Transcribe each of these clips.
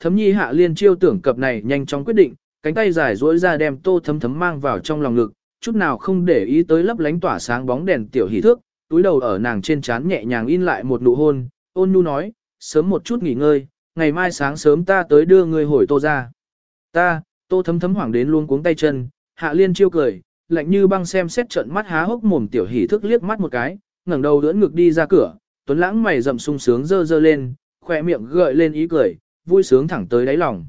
thấm nhi hạ liên chiêu tưởng cập này nhanh chóng quyết định, cánh tay dài duỗi ra đem tô thấm thấm mang vào trong lòng ngực, chút nào không để ý tới lấp lánh tỏa sáng bóng đèn tiểu hỷ thước, túi đầu ở nàng trên trán nhẹ nhàng in lại một nụ hôn, ôn nhu nói, sớm một chút nghỉ ngơi, ngày mai sáng sớm ta tới đưa người hồi tô ra. Ta, tô thấm thấm hoảng đến luôn cuống tay chân, hạ liên chiêu cười, lạnh như băng xem xét trận mắt há hốc mồm tiểu hỷ thức liếc mắt một cái, ngẩng đầu đỡ ngực đi ra cửa, tuấn lãng mày rậm sung sướng dơ dơ lên, khỏe miệng gợi lên ý cười, vui sướng thẳng tới đáy lòng.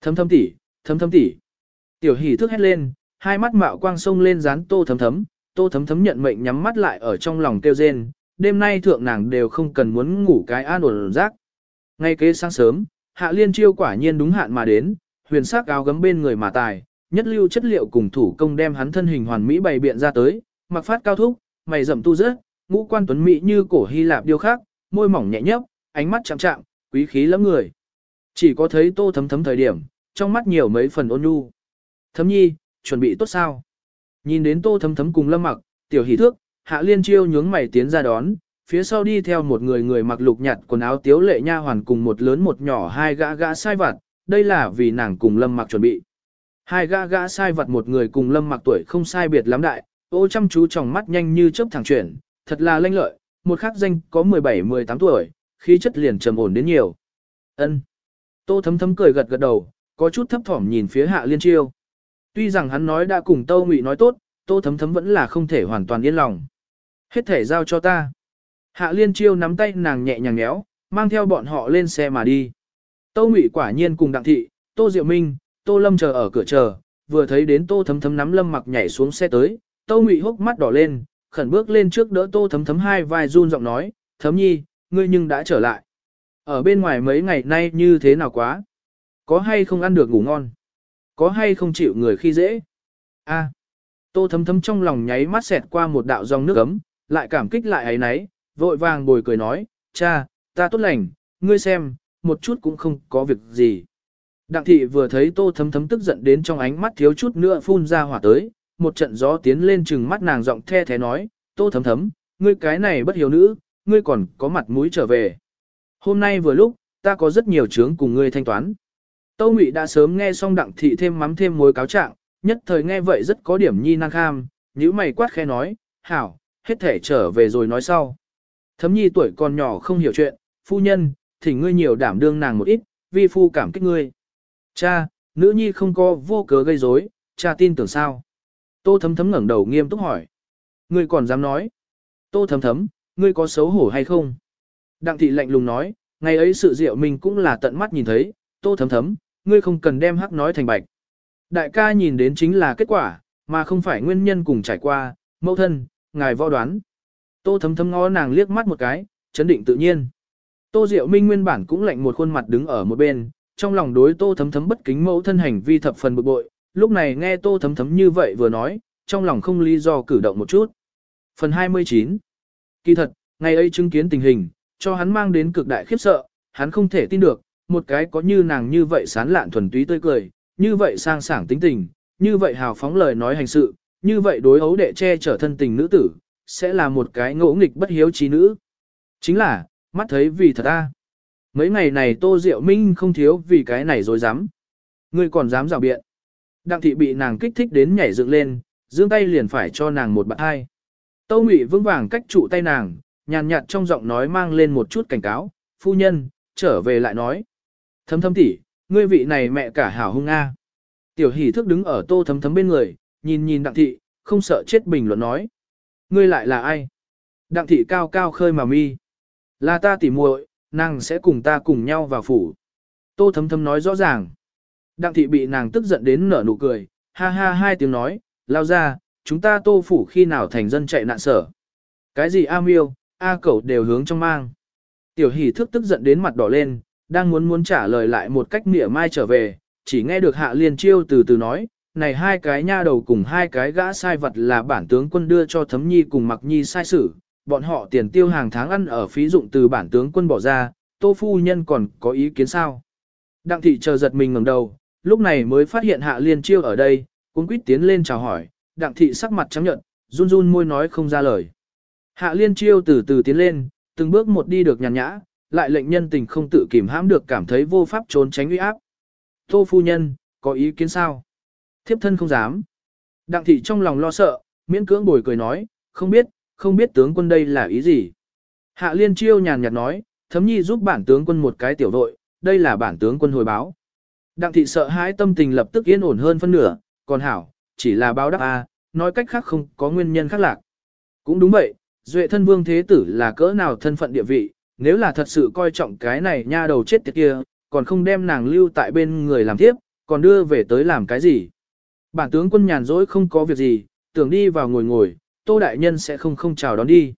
Thấm thấm tỉ, thấm thấm tỉ. Tiểu hỷ thức hét lên, hai mắt mạo quang sông lên dán tô thấm thấm, tô thấm thấm nhận mệnh nhắm mắt lại ở trong lòng kêu rên, đêm nay thượng nàng đều không cần muốn ngủ cái an ổn rác. Ngay kế sáng sớm, hạ liên chiêu quả nhiên đúng hạn mà đến, huyền sắc áo gấm bên người mà tài, nhất lưu chất liệu cùng thủ công đem hắn thân hình hoàn mỹ bày biện ra tới, mặc phát cao thúc, mày rậm tu rớt, ngũ quan tuấn mỹ như cổ Hy Lạp điêu khắc, môi mỏng nhẹ nhấp, ánh mắt chạm chạm, quý khí lắm người. Chỉ có thấy tô thấm thấm thời điểm, trong mắt nhiều mấy phần ôn nhu. Thấm nhi, chuẩn bị tốt sao? Nhìn đến tô thấm thấm cùng lâm mặc, tiểu hỷ thước, hạ liên chiêu nhướng mày tiến ra đón, phía sau đi theo một người người mặc lục nhạt quần áo tiếu lệ nha hoàn cùng một lớn một nhỏ hai gã gã sai vặt, đây là vì nàng cùng lâm mặc chuẩn bị. Hai gã gã sai vặt một người cùng lâm mặc tuổi không sai biệt lắm đại, ô chăm chú trong mắt nhanh như chớp thẳng chuyển, thật là lanh lợi, một khắc danh có 17-18 tuổi, khí chất liền trầm ổn đến nhiều. ân Tô thấm thấm cười gật gật đầu, có chút thấp thỏm nhìn phía hạ liên chiêu. Tuy rằng hắn nói đã cùng Tâu Ngụy nói tốt, Tô thấm thấm vẫn là không thể hoàn toàn yên lòng. Hết thể giao cho ta. Hạ liên chiêu nắm tay nàng nhẹ nhàng nhéo, mang theo bọn họ lên xe mà đi. Tâu Ngụy quả nhiên cùng Đặng Thị, Tô Diệu Minh, Tô Lâm chờ ở cửa chờ, vừa thấy đến Tô Thấm Thấm nắm Lâm mặc nhảy xuống xe tới, Tâu Ngụy hốc mắt đỏ lên, khẩn bước lên trước đỡ Tô Thấm Thấm hai vai run giọng nói, Thấm Nhi, ngươi nhưng đã trở lại. Ở bên ngoài mấy ngày nay như thế nào quá? Có hay không ăn được ngủ ngon? Có hay không chịu người khi dễ? A. Tô Thấm Thấm trong lòng nháy mắt xẹt qua một đạo dòng nước ấm, lại cảm kích lại ấy nấy, vội vàng bồi cười nói, cha, ta tốt lành, ngươi xem, một chút cũng không có việc gì. Đặng thị vừa thấy tô thấm thấm tức giận đến trong ánh mắt thiếu chút nữa phun ra hỏa tới, một trận gió tiến lên chừng mắt nàng giọng the thế nói, tô thấm thấm, ngươi cái này bất hiếu nữ, ngươi còn có mặt mũi trở về. Hôm nay vừa lúc, ta có rất nhiều chướng cùng ngươi thanh toán. Tâu Ngụy đã sớm nghe xong đặng thị thêm mắm thêm muối cáo trạng, nhất thời nghe vậy rất có điểm nhi năng kham, nhíu mày quát khẽ nói, hảo, hết thể trở về rồi nói sau. Thấm nhi tuổi còn nhỏ không hiểu chuyện, phu nhân, thỉnh ngươi nhiều đảm đương nàng một ít, vi phu cảm kích ngươi. Cha, nữ nhi không có vô cớ gây rối, cha tin tưởng sao? Tô thấm thấm ngẩng đầu nghiêm túc hỏi. Ngươi còn dám nói? Tô thấm thấm, ngươi có xấu hổ hay không? Đặng thị lạnh lùng nói, ngày ấy sự diệu mình cũng là tận mắt nhìn thấy, tô thấm thấm, ngươi không cần đem hắc nói thành bạch. Đại ca nhìn đến chính là kết quả, mà không phải nguyên nhân cùng trải qua, mẫu thân, ngài võ đoán. Tô thấm thấm ngó nàng liếc mắt một cái, chấn định tự nhiên. Tô Diệu Minh nguyên bản cũng lạnh một khuôn mặt đứng ở một bên, trong lòng đối tô thấm thấm bất kính mẫu thân hành vi thập phần bực bội, lúc này nghe tô thấm thấm như vậy vừa nói, trong lòng không lý do cử động một chút. Phần 29 Kỳ thật, ngày ấy chứng kiến tình hình, cho hắn mang đến cực đại khiếp sợ, hắn không thể tin được, một cái có như nàng như vậy sán lạn thuần túy tươi cười, như vậy sang sảng tính tình, như vậy hào phóng lời nói hành sự, như vậy đối ấu đệ che chở thân tình nữ tử, sẽ là một cái ngỗ nghịch bất hiếu trí nữ. Chính là, mắt thấy vì thật ta. Mấy ngày này Tô Diệu Minh không thiếu vì cái này rồi dám. Ngươi còn dám rào biện. Đặng thị bị nàng kích thích đến nhảy dựng lên, giương tay liền phải cho nàng một bạn hai. Tâu Ngụy vững vàng cách trụ tay nàng, nhàn nhạt trong giọng nói mang lên một chút cảnh cáo, phu nhân, trở về lại nói. Thấm thấm tỷ, ngươi vị này mẹ cả hảo hung a. Tiểu hỷ thức đứng ở tô thấm thấm bên người, nhìn nhìn đặng thị, không sợ chết bình luận nói. Ngươi lại là ai? Đặng thị cao cao khơi mà mi. Là ta tỉ muội, nàng sẽ cùng ta cùng nhau vào phủ. Tô thấm thấm nói rõ ràng. Đặng thị bị nàng tức giận đến nở nụ cười, ha ha hai tiếng nói, lao ra, chúng ta tô phủ khi nào thành dân chạy nạn sở. Cái gì am yêu, A cẩu đều hướng trong mang. Tiểu hỷ thức tức giận đến mặt đỏ lên, đang muốn muốn trả lời lại một cách mỉa mai trở về, chỉ nghe được hạ liên chiêu từ từ nói, này hai cái nha đầu cùng hai cái gã sai vật là bản tướng quân đưa cho thấm nhi cùng mặc nhi sai sử, bọn họ tiền tiêu hàng tháng ăn ở phí dụng từ bản tướng quân bỏ ra, tô phu nhân còn có ý kiến sao. Đặng thị chờ giật mình ngẩng đầu, lúc này mới phát hiện hạ liên chiêu ở đây, cũng quýt tiến lên chào hỏi, đặng thị sắc mặt trắng nhận, run run môi nói không ra lời. Hạ liên chiêu từ từ tiến lên, từng bước một đi được nhàn nhã, lại lệnh nhân tình không tự kìm hãm được cảm thấy vô pháp trốn tránh uy áp. Tô phu nhân, có ý kiến sao? Thiếp thân không dám. Đặng thị trong lòng lo sợ, miễn cưỡng bồi cười nói, không biết, không biết tướng quân đây là ý gì. Hạ liên chiêu nhàn nhạt nói, thấm nhi giúp bản tướng quân một cái tiểu đội, đây là bản tướng quân hồi báo. Đặng thị sợ hãi tâm tình lập tức yên ổn hơn phân nửa, còn hảo, chỉ là báo đáp A, nói cách khác không có nguyên nhân khác lạc. Cũng đúng vậy, duệ thân vương thế tử là cỡ nào thân phận địa vị, nếu là thật sự coi trọng cái này nha đầu chết tiệt kia, còn không đem nàng lưu tại bên người làm tiếp, còn đưa về tới làm cái gì. Bản tướng quân nhàn rỗi không có việc gì, tưởng đi vào ngồi ngồi, tô đại nhân sẽ không không chào đón đi.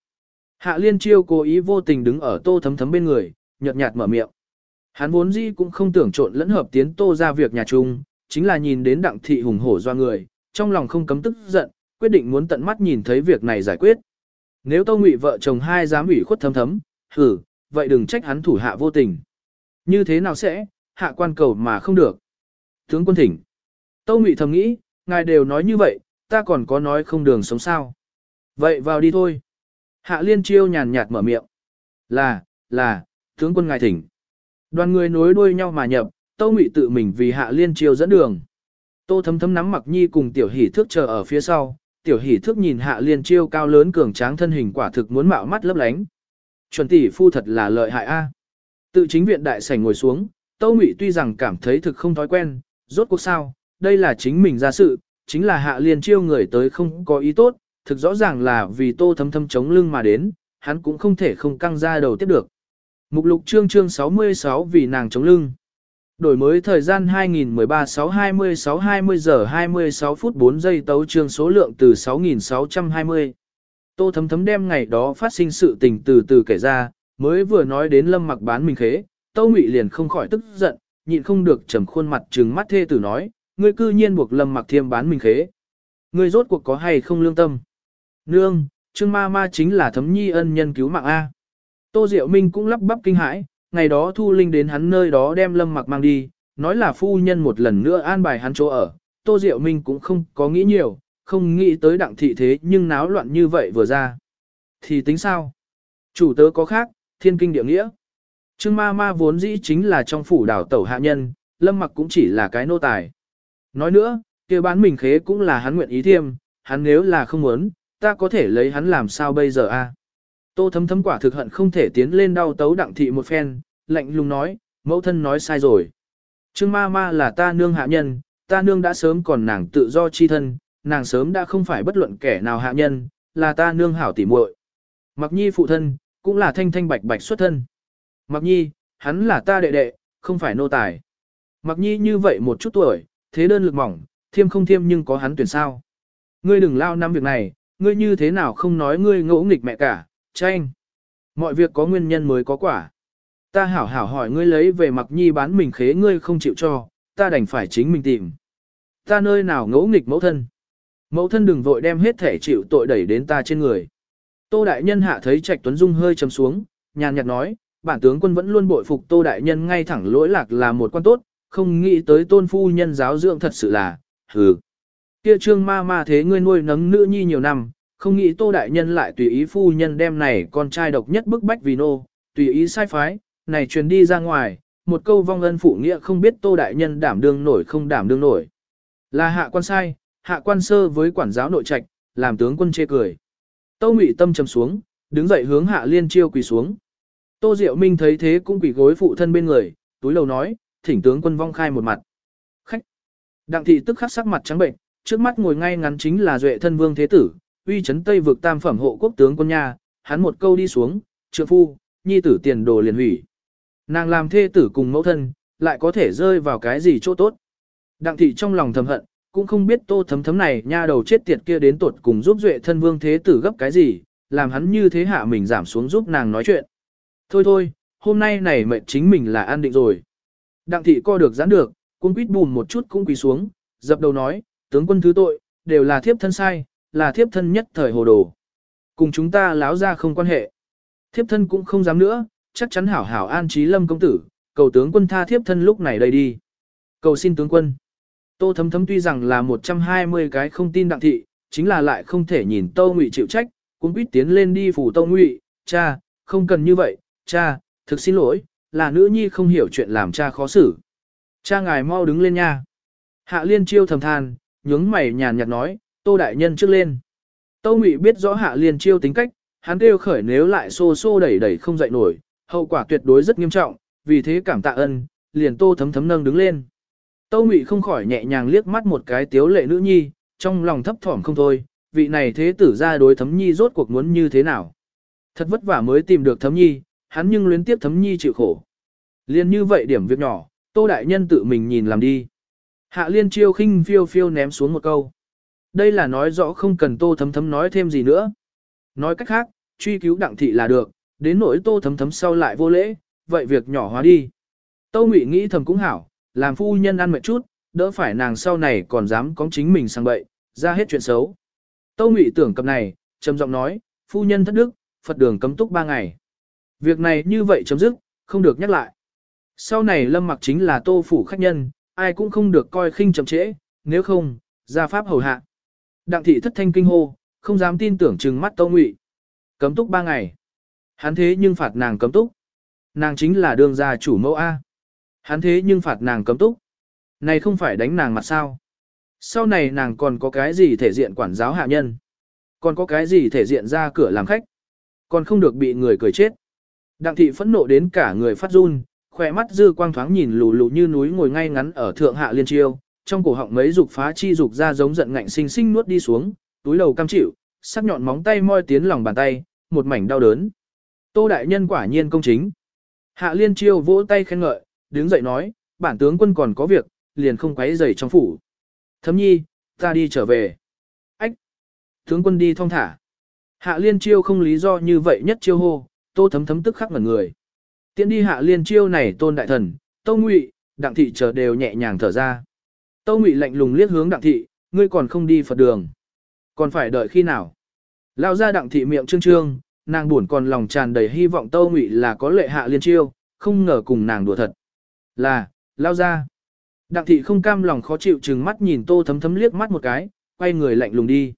Hạ liên chiêu cố ý vô tình đứng ở tô thấm thấm bên người, nhợt nhạt mở miệng. Hắn vốn dĩ cũng không tưởng trộn lẫn hợp tiến tô ra việc nhà chung, chính là nhìn đến đặng thị hùng hổ do người, trong lòng không cấm tức giận, quyết định muốn tận mắt nhìn thấy việc này giải quyết. Nếu tô ngụy vợ chồng hai dám ủy khuất thấm thấm, hử, vậy đừng trách hắn thủ hạ vô tình. Như thế nào sẽ, hạ quan cầu mà không được. Tướng quân thỉnh. Tô ngụy thầm nghĩ, ngài đều nói như vậy, ta còn có nói không đường sống sao. Vậy vào đi thôi. Hạ liên chiêu nhàn nhạt mở miệng. Là, là, tướng quân ngài thỉnh. Đoàn người nối đuôi nhau mà nhập, Tô Ngụy tự mình vì Hạ Liên Chiêu dẫn đường. Tô Thấm Thấm nắm Mặc Nhi cùng Tiểu Hỷ Thước chờ ở phía sau, Tiểu Hỷ thức nhìn Hạ Liên Chiêu cao lớn cường tráng thân hình quả thực muốn mạo mắt lấp lánh. Chuẩn tỷ phu thật là lợi hại a. À. Tự chính viện đại sảnh ngồi xuống, Tô Ngụy tuy rằng cảm thấy thực không thói quen, rốt cuộc sao, đây là chính mình ra sự, chính là Hạ Liên Chiêu người tới không có ý tốt, thực rõ ràng là vì Tô Thấm Thấm chống lưng mà đến, hắn cũng không thể không căng ra đầu tiếp được. Mục lục chương chương 66 vì nàng chống lưng. Đổi mới thời gian 2013 626 20 giờ 26 phút 4 giây tấu chương số lượng từ 6620 Tô thấm thấm đem ngày đó phát sinh sự tình từ từ kể ra, mới vừa nói đến lâm mặc bán mình khế, Tô Ngụy liền không khỏi tức giận, nhịn không được trầm khuôn mặt trừng mắt thê tử nói, ngươi cư nhiên buộc lâm mặc thiêm bán mình khế. Ngươi rốt cuộc có hay không lương tâm? Nương, Trương ma ma chính là thấm nhi ân nhân cứu mạng A. Tô Diệu Minh cũng lắp bắp kinh hãi, ngày đó Thu Linh đến hắn nơi đó đem Lâm Mặc mang đi, nói là phu nhân một lần nữa an bài hắn chỗ ở. Tô Diệu Minh cũng không có nghĩ nhiều, không nghĩ tới đặng thị thế nhưng náo loạn như vậy vừa ra. Thì tính sao? Chủ tớ có khác, thiên kinh địa nghĩa. Trương ma ma vốn dĩ chính là trong phủ đảo tẩu hạ nhân, Lâm Mặc cũng chỉ là cái nô tài. Nói nữa, kia bán mình khế cũng là hắn nguyện ý thiêm, hắn nếu là không muốn, ta có thể lấy hắn làm sao bây giờ a? Tô thấm thấm quả thực hận không thể tiến lên đau tấu đặng thị một phen, lạnh lùng nói, mẫu thân nói sai rồi. Trương ma ma là ta nương hạ nhân, ta nương đã sớm còn nàng tự do chi thân, nàng sớm đã không phải bất luận kẻ nào hạ nhân, là ta nương hảo tỉ muội. Mặc nhi phụ thân, cũng là thanh thanh bạch bạch xuất thân. Mặc nhi, hắn là ta đệ đệ, không phải nô tài. Mặc nhi như vậy một chút tuổi, thế đơn lực mỏng, thiêm không thiêm nhưng có hắn tuyển sao. Ngươi đừng lao năm việc này, ngươi như thế nào không nói ngươi ngỗ nghịch mẹ cả, tranh. Mọi việc có nguyên nhân mới có quả. Ta hảo hảo hỏi ngươi lấy về mặc nhi bán mình khế ngươi không chịu cho, ta đành phải chính mình tìm. Ta nơi nào ngỗ nghịch mẫu thân. Mẫu thân đừng vội đem hết thể chịu tội đẩy đến ta trên người. Tô đại nhân hạ thấy Trạch Tuấn Dung hơi trầm xuống, nhàn nhạt nói, bản tướng quân vẫn luôn bội phục Tô đại nhân ngay thẳng lỗi lạc là một quan tốt, không nghĩ tới tôn phu nhân giáo dưỡng thật sự là, hừ. Kia trương ma ma thế ngươi nuôi nấng nữ nhi nhiều năm, không nghĩ Tô đại nhân lại tùy ý phu nhân đem này con trai độc nhất bức bách vì nô, tùy ý sai phái, này truyền đi ra ngoài, một câu vong ân phụ nghĩa không biết Tô Đại Nhân đảm đương nổi không đảm đương nổi. Là hạ quan sai, hạ quan sơ với quản giáo nội trạch, làm tướng quân chê cười. Tô Ngụy tâm trầm xuống, đứng dậy hướng hạ liên chiêu quỳ xuống. Tô Diệu Minh thấy thế cũng quỳ gối phụ thân bên người, túi lầu nói, thỉnh tướng quân vong khai một mặt. Khách. Đặng thị tức khắc sắc mặt trắng bệnh, trước mắt ngồi ngay ngắn chính là duệ thân vương thế tử, uy chấn tây vực tam phẩm hộ quốc tướng quân nha, hắn một câu đi xuống, trượng phu, nhi tử tiền đồ liền hủy. Nàng làm thê tử cùng mẫu thân, lại có thể rơi vào cái gì chỗ tốt. Đặng thị trong lòng thầm hận, cũng không biết tô thấm thấm này nha đầu chết tiệt kia đến tuột cùng giúp duệ thân vương thế tử gấp cái gì, làm hắn như thế hạ mình giảm xuống giúp nàng nói chuyện. Thôi thôi, hôm nay này mệnh chính mình là an định rồi. Đặng thị co được giãn được, cũng quýt bùn một chút cũng quỳ xuống, dập đầu nói, tướng quân thứ tội, đều là thiếp thân sai, là thiếp thân nhất thời hồ đồ. Cùng chúng ta láo ra không quan hệ. Thiếp thân cũng không dám nữa, chắc chắn hảo hảo an trí lâm công tử, cầu tướng quân tha thiếp thân lúc này đây đi. Cầu xin tướng quân. Tô thấm thấm tuy rằng là 120 cái không tin đặng thị, chính là lại không thể nhìn Tô Ngụy chịu trách, cũng biết tiến lên đi phủ Tô Ngụy, cha, không cần như vậy, cha, Thực xin lỗi, là nữ nhi không hiểu chuyện làm cha khó xử. Cha ngài mau đứng lên nha. Hạ liên chiêu thầm than, nhướng mày nhàn nhạt nói, tô đại nhân trước lên. Tâu Ngụy biết rõ hạ liên chiêu tính cách, hắn kêu khởi nếu lại xô xô đẩy đẩy không dậy nổi, hậu quả tuyệt đối rất nghiêm trọng, vì thế cảm tạ ân, liền tô thấm thấm nâng đứng lên. Tâu Ngụy không khỏi nhẹ nhàng liếc mắt một cái tiếu lệ nữ nhi, trong lòng thấp thỏm không thôi, vị này thế tử ra đối thấm nhi rốt cuộc muốn như thế nào. Thật vất vả mới tìm được thấm nhi, hắn nhưng luyến tiếp thấm nhi chịu khổ. Liên như vậy điểm việc nhỏ, tô đại nhân tự mình nhìn làm đi. Hạ liên chiêu khinh phiêu phiêu ném xuống một câu. Đây là nói rõ không cần tô thấm thấm nói thêm gì nữa. Nói cách khác, truy cứu đặng thị là được, đến nỗi tô thấm thấm sau lại vô lễ, vậy việc nhỏ hóa đi. Tâu Ngụy nghĩ thầm cũng hảo, làm phu nhân ăn mệt chút, đỡ phải nàng sau này còn dám có chính mình sang bậy, ra hết chuyện xấu. Tâu Ngụy tưởng cập này, trầm giọng nói, phu nhân thất đức, Phật đường cấm túc ba ngày. Việc này như vậy chấm dứt, không được nhắc lại. Sau này lâm mặc chính là tô phủ khách nhân, ai cũng không được coi khinh chậm trễ, nếu không, ra pháp hầu hạ. Đặng thị thất thanh kinh hô, không dám tin tưởng trừng mắt Tâu Ngụy. Cấm túc ba ngày. Hắn thế nhưng phạt nàng cấm túc. Nàng chính là đương gia chủ mẫu A. Hắn thế nhưng phạt nàng cấm túc. Này không phải đánh nàng mặt sao. Sau này nàng còn có cái gì thể diện quản giáo hạ nhân. Còn có cái gì thể diện ra cửa làm khách. Còn không được bị người cười chết. Đặng thị phẫn nộ đến cả người phát run, khỏe mắt dư quang thoáng nhìn lù lù như núi ngồi ngay ngắn ở thượng hạ liên chiêu, trong cổ họng mấy dục phá chi dục ra giống giận ngạnh sinh sinh nuốt đi xuống, túi đầu cam chịu, sắc nhọn móng tay moi tiến lòng bàn tay, một mảnh đau đớn. Tô đại nhân quả nhiên công chính. Hạ liên chiêu vỗ tay khen ngợi, đứng dậy nói, bản tướng quân còn có việc, liền không quấy rầy trong phủ. Thấm nhi, ta đi trở về. Ách! Tướng quân đi thong thả. Hạ liên chiêu không lý do như vậy nhất chiêu hô, tô thấm thấm tức khắc ngẩn người. Tiến đi hạ liên chiêu này tôn đại thần, tô ngụy, đặng thị chờ đều nhẹ nhàng thở ra. Tô ngụy lạnh lùng liếc hướng đặng thị, ngươi còn không đi Phật đường. Còn phải đợi khi nào? Lao ra đặng thị miệng trương trương, nàng buồn còn lòng tràn đầy hy vọng Tô Ngụy là có lệ hạ liên chiêu, không ngờ cùng nàng đùa thật. Là, lao ra. Đặng thị không cam lòng khó chịu trừng mắt nhìn Tô Thấm Thấm liếc mắt một cái, quay người lạnh lùng đi.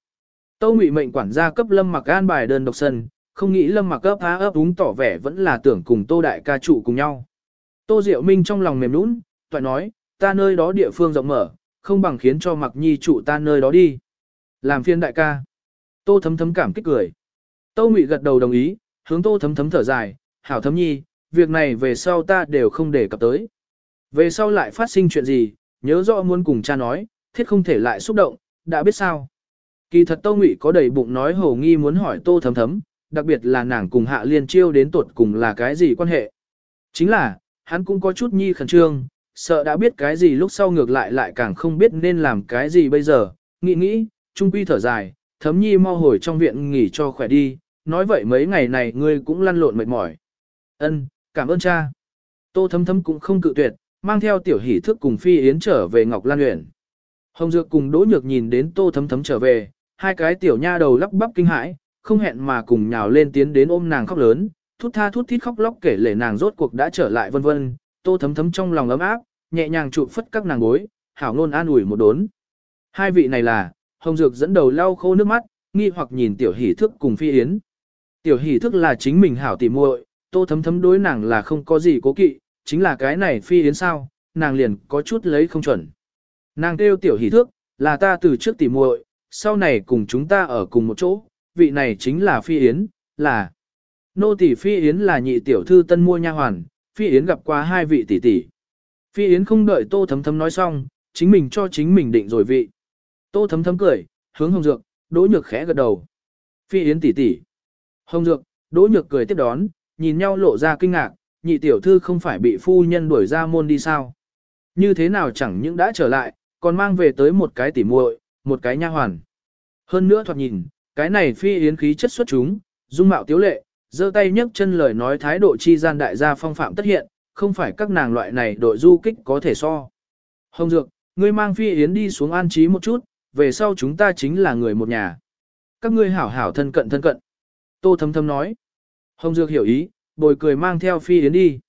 Tô Ngụy mệnh quản gia cấp Lâm Mặc an bài đơn độc sân, không nghĩ Lâm Mặc cấp há ấp đúng tỏ vẻ vẫn là tưởng cùng Tô đại ca trụ cùng nhau. Tô Diệu Minh trong lòng mềm nún, toại nói, ta nơi đó địa phương rộng mở, không bằng khiến cho Mặc Nhi trụ ta nơi đó đi. Làm phiên đại ca. Tô Thấm Thấm cảm kích cười. Tô Ngụy gật đầu đồng ý, hướng Tô Thấm Thấm thở dài, hảo Thấm Nhi, việc này về sau ta đều không để cập tới. Về sau lại phát sinh chuyện gì, nhớ rõ muốn cùng cha nói, thiết không thể lại xúc động, đã biết sao. Kỳ thật Tô Ngụy có đầy bụng nói hồ nghi muốn hỏi Tô Thấm Thấm, đặc biệt là nàng cùng Hạ Liên Chiêu đến tuột cùng là cái gì quan hệ. Chính là, hắn cũng có chút nhi khẩn trương, sợ đã biết cái gì lúc sau ngược lại lại càng không biết nên làm cái gì bây giờ, nghĩ nghĩ, trung quy thở dài, thấm nhi mau hồi trong viện nghỉ cho khỏe đi, nói vậy mấy ngày này ngươi cũng lăn lộn mệt mỏi. Ân, cảm ơn cha. Tô thấm thấm cũng không cự tuyệt, mang theo tiểu hỷ thức cùng phi yến trở về Ngọc Lan huyện. Hồng Dược cùng Đỗ Nhược nhìn đến Tô thấm thấm trở về, hai cái tiểu nha đầu lắp bắp kinh hãi, không hẹn mà cùng nhào lên tiến đến ôm nàng khóc lớn, thút tha thút thít khóc lóc kể lể nàng rốt cuộc đã trở lại vân vân. Tô thấm thấm trong lòng ấm áp, nhẹ nhàng trụ phất các nàng bối, hảo ngôn an ủi một đốn. Hai vị này là, Hồng Dược dẫn đầu lau khô nước mắt, nghi hoặc nhìn tiểu hỷ thức cùng phi yến. Tiểu hỷ thức là chính mình hảo tỉ muội, tô thấm thấm đối nàng là không có gì cố kỵ, chính là cái này phi yến sao, nàng liền có chút lấy không chuẩn. Nàng kêu tiểu hỷ thức, là ta từ trước tỉ muội, sau này cùng chúng ta ở cùng một chỗ, vị này chính là phi yến, là nô tỷ phi yến là nhị tiểu thư tân mua nha hoàn, phi yến gặp qua hai vị tỷ tỷ. Phi yến không đợi tô thấm thấm nói xong, chính mình cho chính mình định rồi vị. Tô thấm thấm cười, hướng hồng dược, đỗ nhược khẽ gật đầu. Phi yến tỷ tỷ. Hồng dược, đỗ nhược cười tiếp đón, nhìn nhau lộ ra kinh ngạc, nhị tiểu thư không phải bị phu nhân đuổi ra môn đi sao. Như thế nào chẳng những đã trở lại, còn mang về tới một cái tỉ muội, một cái nha hoàn. Hơn nữa thoạt nhìn, cái này phi yến khí chất xuất chúng, dung mạo tiếu lệ, giơ tay nhấc chân lời nói thái độ chi gian đại gia phong phạm tất hiện, không phải các nàng loại này đội du kích có thể so. Hồng Dược, ngươi mang phi yến đi xuống an trí một chút, về sau chúng ta chính là người một nhà. Các ngươi hảo hảo thân cận thân cận. Tô thấm thấm nói. Hồng Dược hiểu ý, bồi cười mang theo phi yến đi.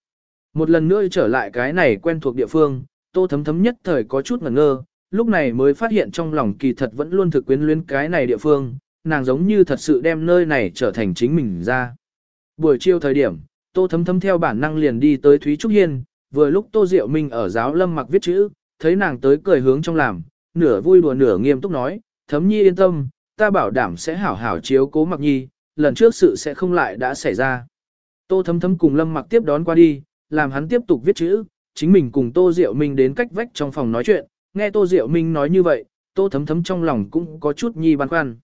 Một lần nữa trở lại cái này quen thuộc địa phương, tô thấm thấm nhất thời có chút ngẩn ngơ, lúc này mới phát hiện trong lòng kỳ thật vẫn luôn thực quyến luyến cái này địa phương, nàng giống như thật sự đem nơi này trở thành chính mình ra. Buổi chiều thời điểm, Tô Thấm Thấm theo bản năng liền đi tới Thúy Trúc Hiên, vừa lúc Tô Diệu Minh ở giáo lâm mặc viết chữ, thấy nàng tới cười hướng trong làm, nửa vui đùa nửa nghiêm túc nói, Thấm Nhi yên tâm, ta bảo đảm sẽ hảo hảo chiếu cố mặc nhi, lần trước sự sẽ không lại đã xảy ra. Tô Thấm Thấm cùng lâm mặc tiếp đón qua đi, làm hắn tiếp tục viết chữ, chính mình cùng Tô Diệu Minh đến cách vách trong phòng nói chuyện, nghe Tô Diệu Minh nói như vậy, Tô Thấm Thấm trong lòng cũng có chút nhi băn khoăn.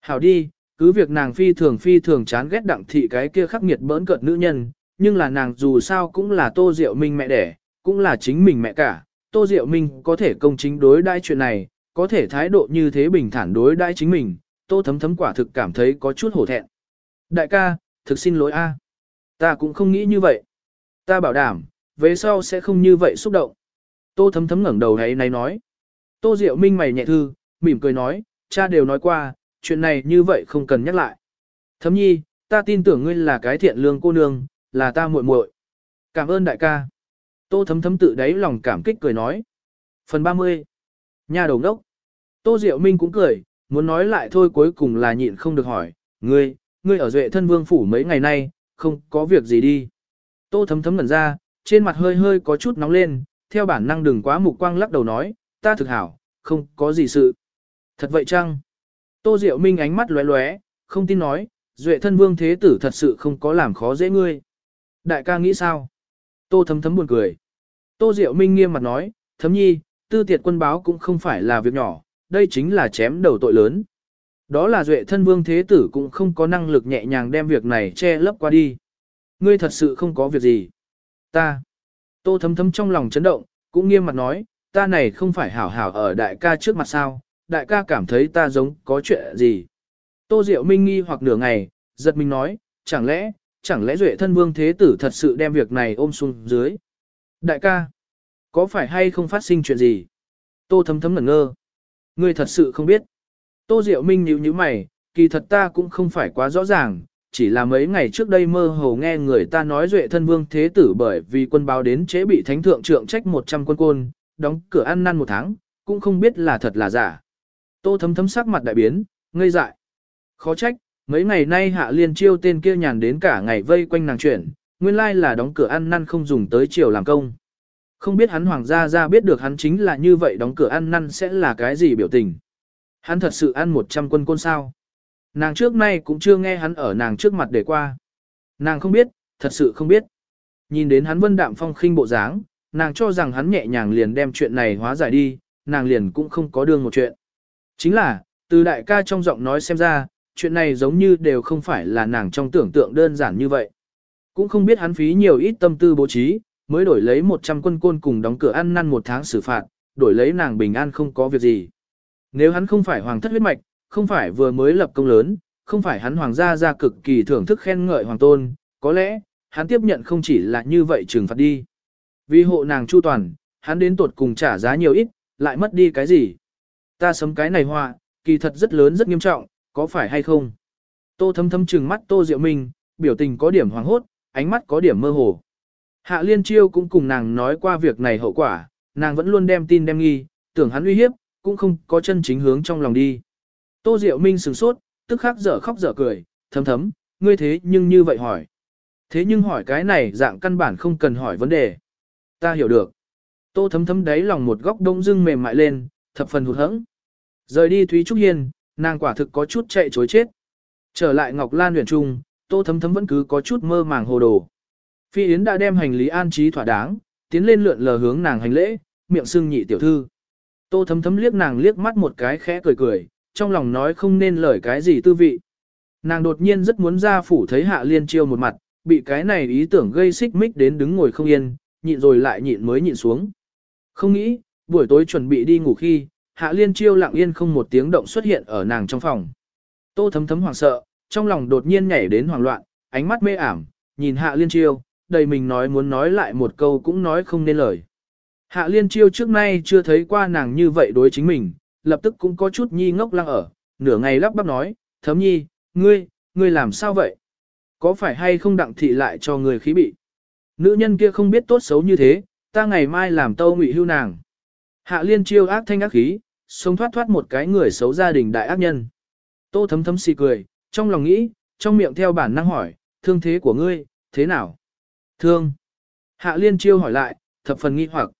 Hảo đi, cứ việc nàng phi thường phi thường chán ghét đặng thị cái kia khắc nghiệt bỡn cợt nữ nhân, nhưng là nàng dù sao cũng là Tô Diệu Minh mẹ đẻ, cũng là chính mình mẹ cả. Tô Diệu Minh có thể công chính đối đãi chuyện này, có thể thái độ như thế bình thản đối đãi chính mình, Tô Thấm Thấm quả thực cảm thấy có chút hổ thẹn. Đại ca, thực xin lỗi a, Ta cũng không nghĩ như vậy. Ta bảo đảm, về sau sẽ không như vậy xúc động. Tô Thấm Thấm ngẩng đầu ấy này nói. Tô Diệu Minh mày nhẹ thư, mỉm cười nói, cha đều nói qua, chuyện này như vậy không cần nhắc lại. Thấm nhi, ta tin tưởng ngươi là cái thiện lương cô nương, là ta muội muội. Cảm ơn đại ca. Tô thấm thấm tự đáy lòng cảm kích cười nói. Phần 30. Nhà đầu đốc. Tô Diệu Minh cũng cười, muốn nói lại thôi cuối cùng là nhịn không được hỏi. Ngươi, ngươi ở duệ thân vương phủ mấy ngày nay, không có việc gì đi. Tô thấm thấm ngẩn ra, trên mặt hơi hơi có chút nóng lên, theo bản năng đừng quá mục quang lắc đầu nói, ta thực hảo, không có gì sự. Thật vậy chăng? Tô Diệu Minh ánh mắt lóe lóe, không tin nói, duệ thân vương thế tử thật sự không có làm khó dễ ngươi. Đại ca nghĩ sao? Tô thấm thấm buồn cười. Tô Diệu Minh nghiêm mặt nói, thấm nhi, tư tiệt quân báo cũng không phải là việc nhỏ, đây chính là chém đầu tội lớn. Đó là duệ thân vương thế tử cũng không có năng lực nhẹ nhàng đem việc này che lấp qua đi. Ngươi thật sự không có việc gì. Ta. Tô thấm thấm trong lòng chấn động, cũng nghiêm mặt nói, ta này không phải hảo hảo ở đại ca trước mặt sao, đại ca cảm thấy ta giống có chuyện gì. Tô Diệu Minh nghi hoặc nửa ngày, giật mình nói, chẳng lẽ, chẳng lẽ Duệ thân vương thế tử thật sự đem việc này ôm xuống dưới. Đại ca, có phải hay không phát sinh chuyện gì? Tô thấm thấm ngẩn ngơ. Ngươi thật sự không biết. Tô Diệu Minh nhíu nhíu mày, kỳ thật ta cũng không phải quá rõ ràng, chỉ là mấy ngày trước đây mơ hồ nghe người ta nói Duệ thân vương thế tử bởi vì quân báo đến chế bị thánh thượng trượng trách 100 quân côn, đóng cửa ăn năn một tháng, cũng không biết là thật là giả. Tô thấm thấm sắc mặt đại biến, ngây dại. Khó trách, mấy ngày nay hạ liên chiêu tên kia nhàn đến cả ngày vây quanh nàng chuyển, nguyên lai là đóng cửa ăn năn không dùng tới chiều làm công. Không biết hắn hoàng gia ra biết được hắn chính là như vậy đóng cửa ăn năn sẽ là cái gì biểu tình. Hắn thật sự ăn 100 quân côn sao. Nàng trước nay cũng chưa nghe hắn ở nàng trước mặt để qua. Nàng không biết, thật sự không biết. Nhìn đến hắn vân đạm phong khinh bộ dáng, nàng cho rằng hắn nhẹ nhàng liền đem chuyện này hóa giải đi, nàng liền cũng không có đương một chuyện. Chính là, từ đại ca trong giọng nói xem ra, chuyện này giống như đều không phải là nàng trong tưởng tượng đơn giản như vậy. Cũng không biết hắn phí nhiều ít tâm tư bố trí, mới đổi lấy 100 quân côn cùng đóng cửa ăn năn một tháng xử phạt, đổi lấy nàng bình an không có việc gì. Nếu hắn không phải hoàng thất huyết mạch, không phải vừa mới lập công lớn, không phải hắn hoàng gia ra cực kỳ thưởng thức khen ngợi hoàng tôn, có lẽ, hắn tiếp nhận không chỉ là như vậy trừng phạt đi. Vì hộ nàng chu toàn, hắn đến tột cùng trả giá nhiều ít, lại mất đi cái gì. Ta sấm cái này họa, kỳ thật rất lớn rất nghiêm trọng, có phải hay không? Tô thâm thâm trừng mắt Tô Diệu Minh, biểu tình có điểm hoàng hốt, ánh mắt có điểm mơ hồ. Hạ Liên Chiêu cũng cùng nàng nói qua việc này hậu quả, nàng vẫn luôn đem tin đem nghi, tưởng hắn uy hiếp, cũng không có chân chính hướng trong lòng đi. Tô Diệu Minh sửng sốt, tức khắc dở khóc dở cười, thấm thấm, ngươi thế nhưng như vậy hỏi. Thế nhưng hỏi cái này dạng căn bản không cần hỏi vấn đề. Ta hiểu được. Tô thấm thấm đáy lòng một góc đông dưng mềm mại lên, thập phần hụt hẫng. Rời đi Thúy Trúc Hiên, nàng quả thực có chút chạy chối chết. Trở lại Ngọc Lan huyền trung, Tô Thấm Thấm vẫn cứ có chút mơ màng hồ đồ. Phi Yến đã đem hành lý an trí thỏa đáng, tiến lên lượn lờ hướng nàng hành lễ, miệng sưng nhị tiểu thư. Tô Thấm Thấm liếc nàng liếc mắt một cái khẽ cười cười, trong lòng nói không nên lời cái gì tư vị. Nàng đột nhiên rất muốn ra phủ thấy Hạ Liên Chiêu một mặt, bị cái này ý tưởng gây xích mích đến đứng ngồi không yên, nhịn rồi lại nhịn mới nhịn xuống. Không nghĩ, buổi tối chuẩn bị đi ngủ khi, Hạ Liên Chiêu lặng yên không một tiếng động xuất hiện ở nàng trong phòng. Tô thấm thấm hoảng sợ, trong lòng đột nhiên nhảy đến hoảng loạn, ánh mắt mê ảm, nhìn Hạ Liên Chiêu, đầy mình nói muốn nói lại một câu cũng nói không nên lời. Hạ Liên Chiêu trước nay chưa thấy qua nàng như vậy đối chính mình, lập tức cũng có chút nhi ngốc lăng ở, nửa ngày lắp bắp nói, thấm nhi, ngươi, ngươi làm sao vậy? Có phải hay không đặng thị lại cho người khí bị? Nữ nhân kia không biết tốt xấu như thế, ta ngày mai làm tâu ngụy hưu nàng. Hạ Liên Chiêu ác thanh ác khí, sống thoát thoát một cái người xấu gia đình đại ác nhân. Tô thấm thấm xì cười, trong lòng nghĩ, trong miệng theo bản năng hỏi, thương thế của ngươi, thế nào? Thương. Hạ liên chiêu hỏi lại, thập phần nghi hoặc.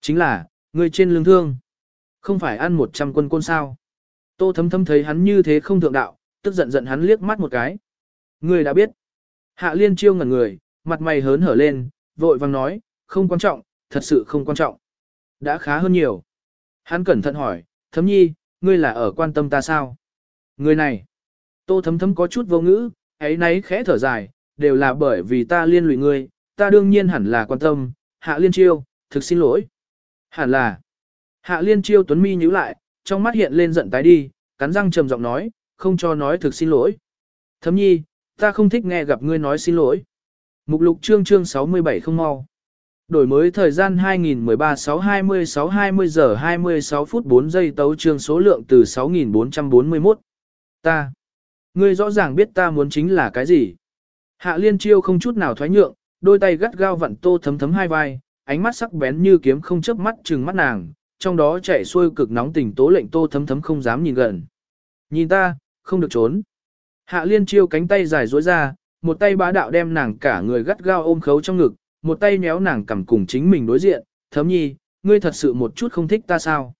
Chính là, ngươi trên lưng thương. Không phải ăn 100 quân côn sao. Tô thấm thấm thấy hắn như thế không thượng đạo, tức giận giận hắn liếc mắt một cái. ngươi đã biết. Hạ liên chiêu ngẩn người, mặt mày hớn hở lên, vội vàng nói, không quan trọng, thật sự không quan trọng. Đã khá hơn nhiều. Hắn cẩn thận hỏi, thấm nhi, ngươi là ở quan tâm ta sao? Người này. Tô thấm thấm có chút vô ngữ, ấy nấy khẽ thở dài, đều là bởi vì ta liên lụy ngươi, ta đương nhiên hẳn là quan tâm, hạ liên chiêu, thực xin lỗi. Hẳn là. Hạ liên chiêu tuấn mi nhíu lại, trong mắt hiện lên giận tái đi, cắn răng trầm giọng nói, không cho nói thực xin lỗi. Thấm nhi, ta không thích nghe gặp ngươi nói xin lỗi. Mục lục chương chương 67 không mau. Đổi mới thời gian 2013 6 20 giờ 26 phút 4 giây tấu chương số lượng từ 6441. Ta. Ngươi rõ ràng biết ta muốn chính là cái gì. Hạ liên chiêu không chút nào thoái nhượng, đôi tay gắt gao vặn tô thấm thấm hai vai, ánh mắt sắc bén như kiếm không chớp mắt trừng mắt nàng, trong đó chạy xuôi cực nóng tình tố lệnh tô thấm thấm không dám nhìn gần. Nhìn ta, không được trốn. Hạ liên chiêu cánh tay dài dối ra, một tay bá đạo đem nàng cả người gắt gao ôm khấu trong ngực, một tay nhéo nàng cầm cùng chính mình đối diện, thấm nhi, ngươi thật sự một chút không thích ta sao.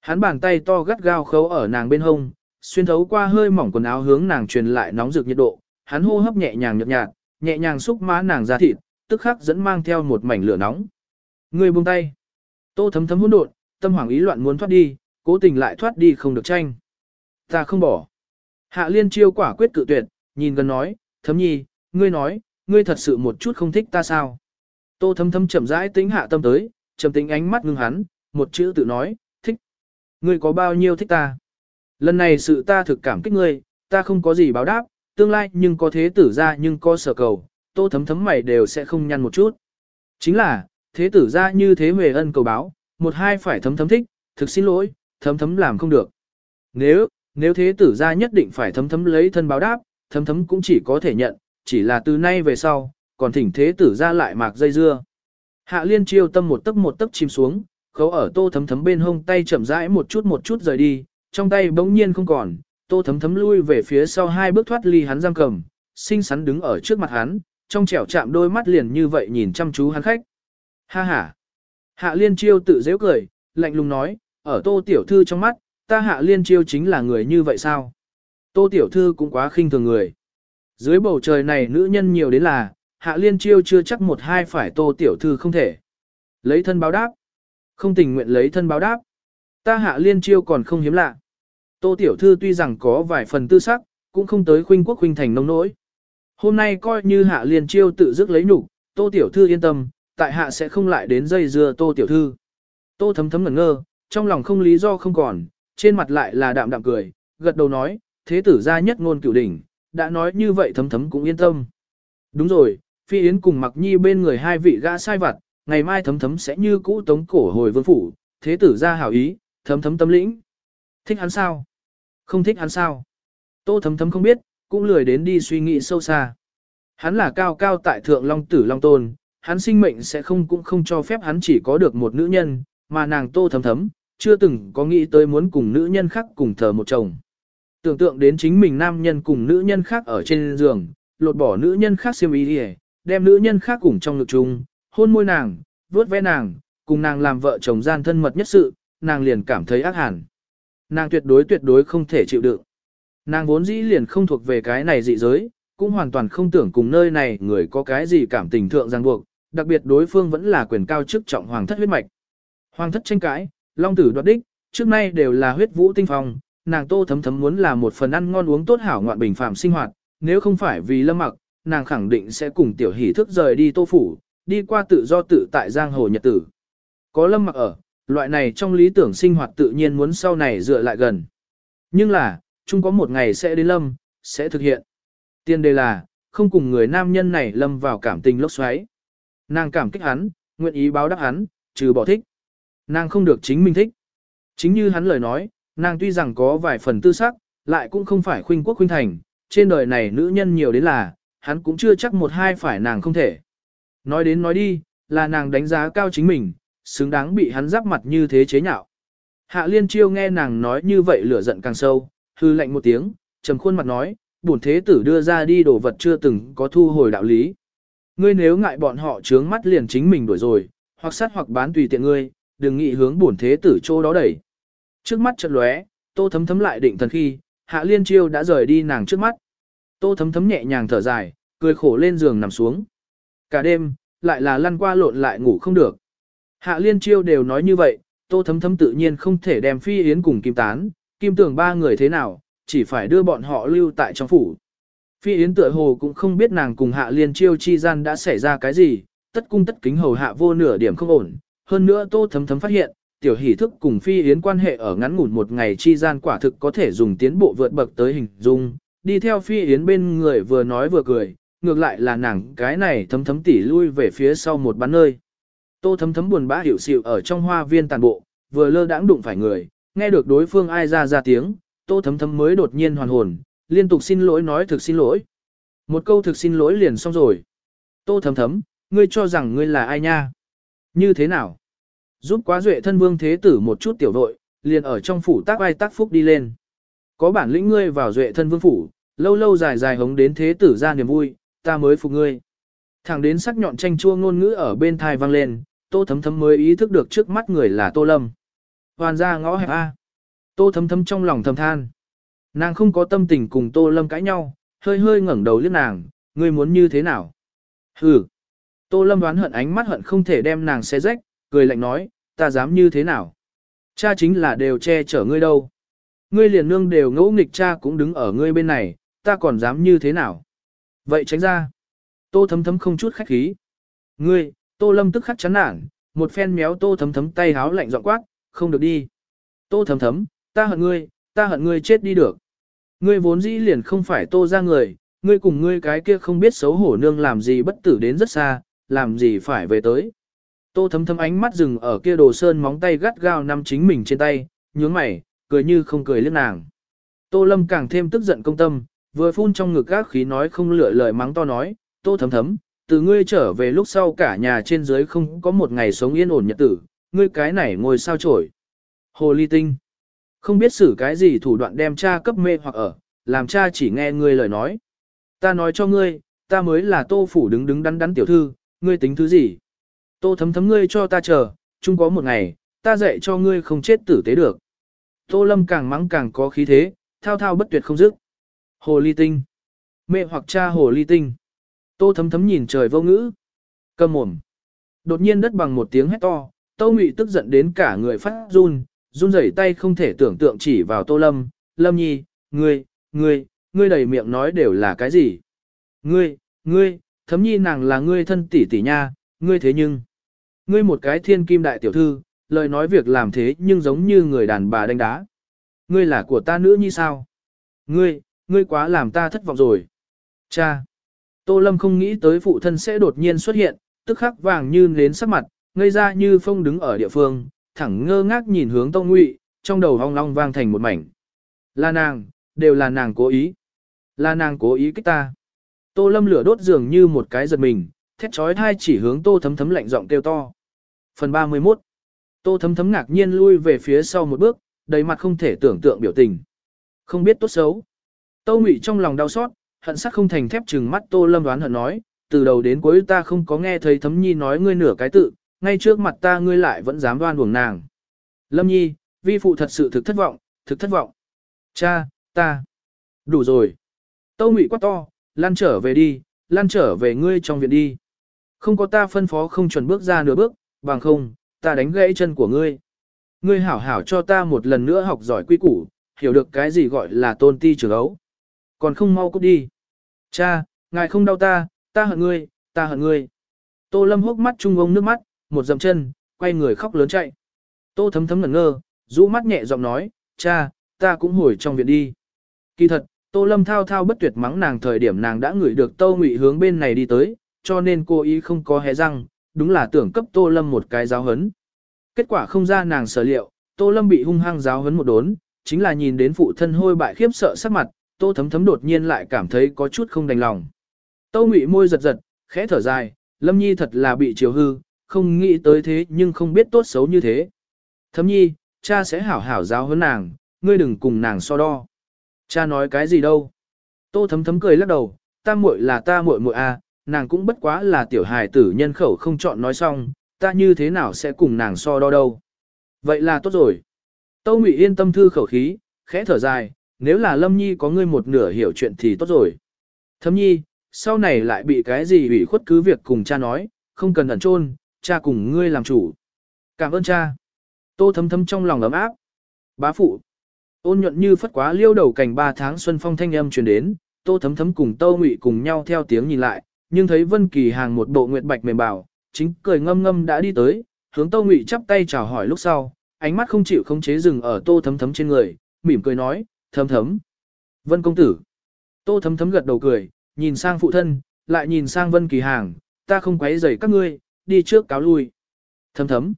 Hắn bàn tay to gắt gao khấu ở nàng bên hông, xuyên thấu qua hơi mỏng quần áo hướng nàng truyền lại nóng rực nhiệt độ, hắn hô hấp nhẹ nhàng nhợt nhạt, nhẹ nhàng xúc má nàng ra thịt, tức khắc dẫn mang theo một mảnh lửa nóng. Ngươi buông tay. Tô thấm thấm hỗn độn, tâm hoảng ý loạn muốn thoát đi, cố tình lại thoát đi không được tranh. Ta không bỏ. Hạ liên chiêu quả quyết cự tuyệt, nhìn gần nói, thấm nhi, ngươi nói, ngươi thật sự một chút không thích ta sao? Tô thấm thấm chậm rãi tính hạ tâm tới, trầm tính ánh mắt ngưng hắn, một chữ tự nói, thích. Ngươi có bao nhiêu thích ta? Lần này sự ta thực cảm kích ngươi, ta không có gì báo đáp, tương lai nhưng có thế tử ra nhưng có sở cầu, tô thấm thấm mày đều sẽ không nhăn một chút. Chính là, thế tử ra như thế huề ân cầu báo, một hai phải thấm thấm thích, thực xin lỗi, thấm thấm làm không được. Nếu, nếu thế tử ra nhất định phải thấm thấm lấy thân báo đáp, thấm thấm cũng chỉ có thể nhận, chỉ là từ nay về sau, còn thỉnh thế tử ra lại mạc dây dưa. Hạ liên chiêu tâm một tấc một tấc chìm xuống, khấu ở tô thấm thấm bên hông tay chậm rãi một chút một chút rời đi, trong tay bỗng nhiên không còn, tô thấm thấm lui về phía sau hai bước thoát ly hắn giam cầm, xinh xắn đứng ở trước mặt hắn, trong trẻo chạm đôi mắt liền như vậy nhìn chăm chú hắn khách. Ha ha! Hạ liên chiêu tự dễ cười, lạnh lùng nói, ở tô tiểu thư trong mắt, ta hạ liên chiêu chính là người như vậy sao? Tô tiểu thư cũng quá khinh thường người. Dưới bầu trời này nữ nhân nhiều đến là, hạ liên chiêu chưa chắc một hai phải tô tiểu thư không thể. Lấy thân báo đáp. Không tình nguyện lấy thân báo đáp. Ta hạ liên chiêu còn không hiếm lạ. Tô tiểu thư tuy rằng có vài phần tư sắc, cũng không tới khuynh quốc khuynh thành nông nỗi. Hôm nay coi như hạ liên chiêu tự dứt lấy nhục, tô tiểu thư yên tâm, tại hạ sẽ không lại đến dây dưa tô tiểu thư. Tô thấm thấm ngẩn ngơ, trong lòng không lý do không còn, trên mặt lại là đạm đạm cười, gật đầu nói, thế tử gia nhất ngôn cửu đỉnh, đã nói như vậy thấm thấm cũng yên tâm. Đúng rồi, Phi Yến cùng Mặc Nhi bên người hai vị gã sai vặt, ngày mai thấm thấm sẽ như cũ tống cổ hồi vương phủ, thế tử gia hảo ý, thấm thấm tâm lĩnh. Thích hắn sao? Không thích hắn sao? Tô thấm thấm không biết, cũng lười đến đi suy nghĩ sâu xa. Hắn là cao cao tại thượng long tử long tôn, hắn sinh mệnh sẽ không cũng không cho phép hắn chỉ có được một nữ nhân, mà nàng tô thấm thấm, chưa từng có nghĩ tới muốn cùng nữ nhân khác cùng thờ một chồng. Tưởng tượng đến chính mình nam nhân cùng nữ nhân khác ở trên giường, lột bỏ nữ nhân khác xem ý đi đem nữ nhân khác cùng trong ngực chung, hôn môi nàng, vuốt ve nàng, cùng nàng làm vợ chồng gian thân mật nhất sự, nàng liền cảm thấy ác hẳn. Nàng tuyệt đối tuyệt đối không thể chịu đựng. Nàng vốn dĩ liền không thuộc về cái này dị giới, cũng hoàn toàn không tưởng cùng nơi này người có cái gì cảm tình thượng ràng buộc, đặc biệt đối phương vẫn là quyền cao chức trọng hoàng thất huyết mạch. Hoàng thất tranh cãi, long tử đoạt đích, trước nay đều là huyết vũ tinh phong, nàng tô thấm thấm muốn là một phần ăn ngon uống tốt hảo ngoạn bình phạm sinh hoạt, nếu không phải vì lâm mặc, nàng khẳng định sẽ cùng tiểu hỷ thức rời đi tô phủ, đi qua tự do tự tại giang hồ nhật tử. Có lâm mặc ở, loại này trong lý tưởng sinh hoạt tự nhiên muốn sau này dựa lại gần. Nhưng là, chung có một ngày sẽ đến lâm, sẽ thực hiện. Tiên đề là, không cùng người nam nhân này lâm vào cảm tình lốc xoáy. Nàng cảm kích hắn, nguyện ý báo đáp hắn, trừ bỏ thích. Nàng không được chính mình thích. Chính như hắn lời nói, nàng tuy rằng có vài phần tư sắc, lại cũng không phải khuynh quốc khuynh thành, trên đời này nữ nhân nhiều đến là, hắn cũng chưa chắc một hai phải nàng không thể. Nói đến nói đi, là nàng đánh giá cao chính mình, xứng đáng bị hắn giáp mặt như thế chế nhạo. Hạ liên chiêu nghe nàng nói như vậy lửa giận càng sâu, hư lạnh một tiếng, trầm khuôn mặt nói, bổn thế tử đưa ra đi đồ vật chưa từng có thu hồi đạo lý. Ngươi nếu ngại bọn họ trướng mắt liền chính mình đuổi rồi, hoặc sát hoặc bán tùy tiện ngươi, đừng nghĩ hướng bổn thế tử chỗ đó đẩy. Trước mắt chợt lóe, Tô Thấm Thấm lại định thần khi, Hạ Liên Chiêu đã rời đi nàng trước mắt. Tô Thấm Thấm nhẹ nhàng thở dài, cười khổ lên giường nằm xuống. Cả đêm, lại là lăn qua lộn lại ngủ không được. Hạ Liên Chiêu đều nói như vậy, Tô Thấm Thấm tự nhiên không thể đem Phi Yến cùng Kim Tán, Kim Tưởng ba người thế nào, chỉ phải đưa bọn họ lưu tại trong phủ. Phi Yến tựa hồ cũng không biết nàng cùng Hạ Liên Chiêu chi gian đã xảy ra cái gì, tất cung tất kính hầu hạ vô nửa điểm không ổn. Hơn nữa Tô Thấm Thấm phát hiện, tiểu hỷ thức cùng Phi Yến quan hệ ở ngắn ngủn một ngày chi gian quả thực có thể dùng tiến bộ vượt bậc tới hình dung. Đi theo Phi Yến bên người vừa nói vừa cười, ngược lại là nàng cái này thấm thấm tỉ lui về phía sau một bán nơi. Tô thấm thấm buồn bã hiểu xịu ở trong hoa viên tàn bộ, vừa lơ đãng đụng phải người, nghe được đối phương ai ra ra tiếng, tô thấm thấm mới đột nhiên hoàn hồn, liên tục xin lỗi nói thực xin lỗi. Một câu thực xin lỗi liền xong rồi. Tô thấm thấm, ngươi cho rằng ngươi là ai nha? Như thế nào? Giúp quá duệ thân vương thế tử một chút tiểu đội, liền ở trong phủ tác ai tác phúc đi lên. Có bản lĩnh ngươi vào duệ thân vương phủ, lâu lâu dài dài hống đến thế tử ra niềm vui, ta mới phục ngươi. Thẳng đến sắc nhọn tranh chua ngôn ngữ ở bên thai vang lên, tô thấm thấm mới ý thức được trước mắt người là tô lâm. Hoàn ra ngõ hẹp A. Tô thấm thấm trong lòng thầm than. Nàng không có tâm tình cùng tô lâm cãi nhau, hơi hơi ngẩng đầu liếc nàng, ngươi muốn như thế nào? Hừ. Tô lâm đoán hận ánh mắt hận không thể đem nàng xé rách, cười lạnh nói, ta dám như thế nào? Cha chính là đều che chở ngươi đâu. Ngươi liền nương đều ngỗ nghịch cha cũng đứng ở ngươi bên này, ta còn dám như thế nào? Vậy tránh ra. Tô thấm thấm không chút khách khí. Ngươi, tô lâm tức khắc chán nản, một phen méo tô thấm thấm tay háo lạnh dọn quát, không được đi. Tô thấm thấm, ta hận ngươi, ta hận ngươi chết đi được. Ngươi vốn dĩ liền không phải tô ra người, ngươi cùng ngươi cái kia không biết xấu hổ nương làm gì bất tử đến rất xa, làm gì phải về tới. Tô thấm thấm ánh mắt dừng ở kia đồ sơn móng tay gắt gao nắm chính mình trên tay, nhướng mày, cười như không cười liếc nàng. Tô lâm càng thêm tức giận công tâm, vừa phun trong ngực các khí nói không lựa lời mắng to nói, tô thấm thấm, từ ngươi trở về lúc sau cả nhà trên dưới không có một ngày sống yên ổn nhật tử, ngươi cái này ngồi sao chổi? Hồ ly tinh, không biết xử cái gì thủ đoạn đem cha cấp mê hoặc ở, làm cha chỉ nghe ngươi lời nói. Ta nói cho ngươi, ta mới là tô phủ đứng đứng đắn đắn tiểu thư, ngươi tính thứ gì? Tô thấm thấm ngươi cho ta chờ, chung có một ngày, ta dạy cho ngươi không chết tử tế được. Tô lâm càng mắng càng có khí thế, thao thao bất tuyệt không dứt. Hồ ly tinh. Mẹ hoặc cha hồ ly tinh. Tô thấm thấm nhìn trời vô ngữ. Cầm mồm. Đột nhiên đất bằng một tiếng hét to, Tô Ngụy tức giận đến cả người phát run, run rẩy tay không thể tưởng tượng chỉ vào Tô Lâm, Lâm Nhi, ngươi, ngươi, ngươi đầy miệng nói đều là cái gì? Ngươi, ngươi, thấm nhi nàng là ngươi thân tỷ tỷ nha, ngươi thế nhưng, ngươi một cái thiên kim đại tiểu thư, lời nói việc làm thế nhưng giống như người đàn bà đánh đá. Ngươi là của ta nữ như sao? Ngươi, ngươi quá làm ta thất vọng rồi. Cha! Tô Lâm không nghĩ tới phụ thân sẽ đột nhiên xuất hiện, tức khắc vàng như nến sắc mặt, ngây ra như phong đứng ở địa phương, thẳng ngơ ngác nhìn hướng Tông Ngụy, trong đầu hong long vang thành một mảnh. Là nàng, đều là nàng cố ý. Là nàng cố ý kích ta. Tô Lâm lửa đốt dường như một cái giật mình, thét chói thai chỉ hướng Tô Thấm Thấm lạnh giọng kêu to. Phần 31 Tô Thấm Thấm ngạc nhiên lui về phía sau một bước, đầy mặt không thể tưởng tượng biểu tình. Không biết tốt xấu. Tô Ngụy trong lòng đau xót, hận sắc không thành thép trừng mắt Tô Lâm đoán hận nói, từ đầu đến cuối ta không có nghe thấy Thấm Nhi nói ngươi nửa cái tự, ngay trước mặt ta ngươi lại vẫn dám đoan uổng nàng. Lâm Nhi, vi phụ thật sự thực thất vọng, thực thất vọng. Cha, ta. Đủ rồi. Tô Ngụy quát to, lăn trở về đi, lăn trở về ngươi trong viện đi. Không có ta phân phó không chuẩn bước ra nửa bước, bằng không, ta đánh gãy chân của ngươi. Ngươi hảo hảo cho ta một lần nữa học giỏi quy củ, hiểu được cái gì gọi là tôn ti trường ấu. Còn không mau cút đi. Cha, ngài không đau ta, ta hận ngươi, ta hận ngươi. Tô Lâm hốc mắt trung ông nước mắt, một dậm chân, quay người khóc lớn chạy. Tô thấm thấm ngẩn ngơ, rũ mắt nhẹ giọng nói, cha, ta cũng hồi trong viện đi. Kỳ thật, Tô Lâm thao thao bất tuyệt mắng nàng thời điểm nàng đã ngửi được Tô Ngụy hướng bên này đi tới, cho nên cô ý không có hé răng, đúng là tưởng cấp Tô Lâm một cái giáo hấn. Kết quả không ra nàng sở liệu, Tô Lâm bị hung hăng giáo hấn một đốn, chính là nhìn đến phụ thân hôi bại khiếp sợ sắc mặt, Tô Thấm Thấm đột nhiên lại cảm thấy có chút không đành lòng. Tô Ngụy môi giật giật, khẽ thở dài, Lâm Nhi thật là bị chiều hư, không nghĩ tới thế nhưng không biết tốt xấu như thế. Thấm Nhi, cha sẽ hảo hảo giáo huấn nàng, ngươi đừng cùng nàng so đo. Cha nói cái gì đâu? Tô thấm thấm cười lắc đầu, ta muội là ta muội muội à, nàng cũng bất quá là tiểu hài tử nhân khẩu không chọn nói xong, ta như thế nào sẽ cùng nàng so đo đâu. Vậy là tốt rồi. Tâu Ngụy yên tâm thư khẩu khí, khẽ thở dài, nếu là Lâm Nhi có ngươi một nửa hiểu chuyện thì tốt rồi. Thâm Nhi, sau này lại bị cái gì ủy khuất cứ việc cùng cha nói, không cần ẩn trôn, cha cùng ngươi làm chủ. Cảm ơn cha. Tô thấm thấm trong lòng ấm áp. Bá phụ. Ôn nhuận như phất quá liêu đầu cảnh ba tháng xuân phong thanh âm truyền đến, tô thấm thấm cùng tâu ngụy cùng nhau theo tiếng nhìn lại, nhưng thấy Vân Kỳ hàng một bộ nguyệt bạch mềm bảo, chính cười ngâm ngâm đã đi tới, hướng tô ngụy chắp tay chào hỏi lúc sau, ánh mắt không chịu khống chế dừng ở tô thấm thấm trên người, mỉm cười nói, thấm thấm. Vân công tử. Tô thấm thấm gật đầu cười, nhìn sang phụ thân, lại nhìn sang Vân Kỳ hàng, ta không quấy rầy các ngươi, đi trước cáo lui. Thấm thấm.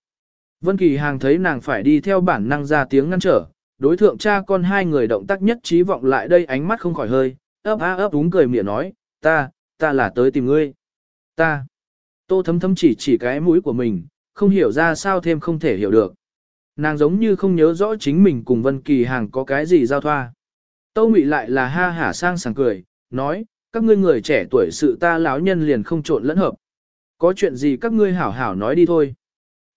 Vân Kỳ hàng thấy nàng phải đi theo bản năng ra tiếng ngăn trở, đối thượng cha con hai người động tác nhất trí vọng lại đây ánh mắt không khỏi hơi, ấp a ấp đúng cười mỉa nói, ta, ta là tới tìm ngươi. Ta. Tô thấm thấm chỉ chỉ cái mũi của mình, không hiểu ra sao thêm không thể hiểu được. Nàng giống như không nhớ rõ chính mình cùng Vân Kỳ Hàng có cái gì giao thoa. Tô Mị lại là ha hả sang sảng cười, nói, các ngươi người trẻ tuổi sự ta lão nhân liền không trộn lẫn hợp. Có chuyện gì các ngươi hảo hảo nói đi thôi.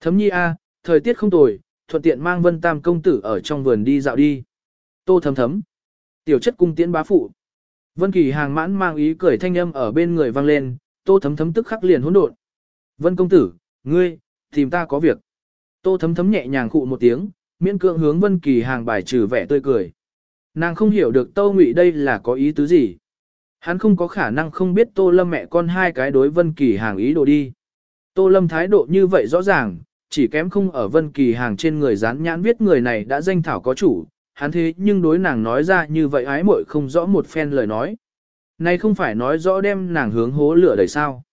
Thấm nhi a, thời tiết không tồi, thuận tiện mang Vân Tam công tử ở trong vườn đi dạo đi. Tô thấm thấm. Tiểu chất cung tiễn bá phụ. Vân Kỳ hàng mãn mang ý cười thanh âm ở bên người vang lên, tô thấm thấm tức khắc liền hỗn độn. Vân công tử, ngươi, tìm ta có việc. Tô thấm thấm nhẹ nhàng khụ một tiếng, miễn cưỡng hướng Vân Kỳ hàng bài trừ vẻ tươi cười. Nàng không hiểu được Tô Ngụy đây là có ý tứ gì. Hắn không có khả năng không biết Tô Lâm mẹ con hai cái đối Vân Kỳ hàng ý đồ đi. Tô Lâm thái độ như vậy rõ ràng, chỉ kém không ở Vân Kỳ hàng trên người dán nhãn viết người này đã danh thảo có chủ, hắn thế nhưng đối nàng nói ra như vậy ái muội không rõ một phen lời nói. Này không phải nói rõ đem nàng hướng hố lửa đầy sao.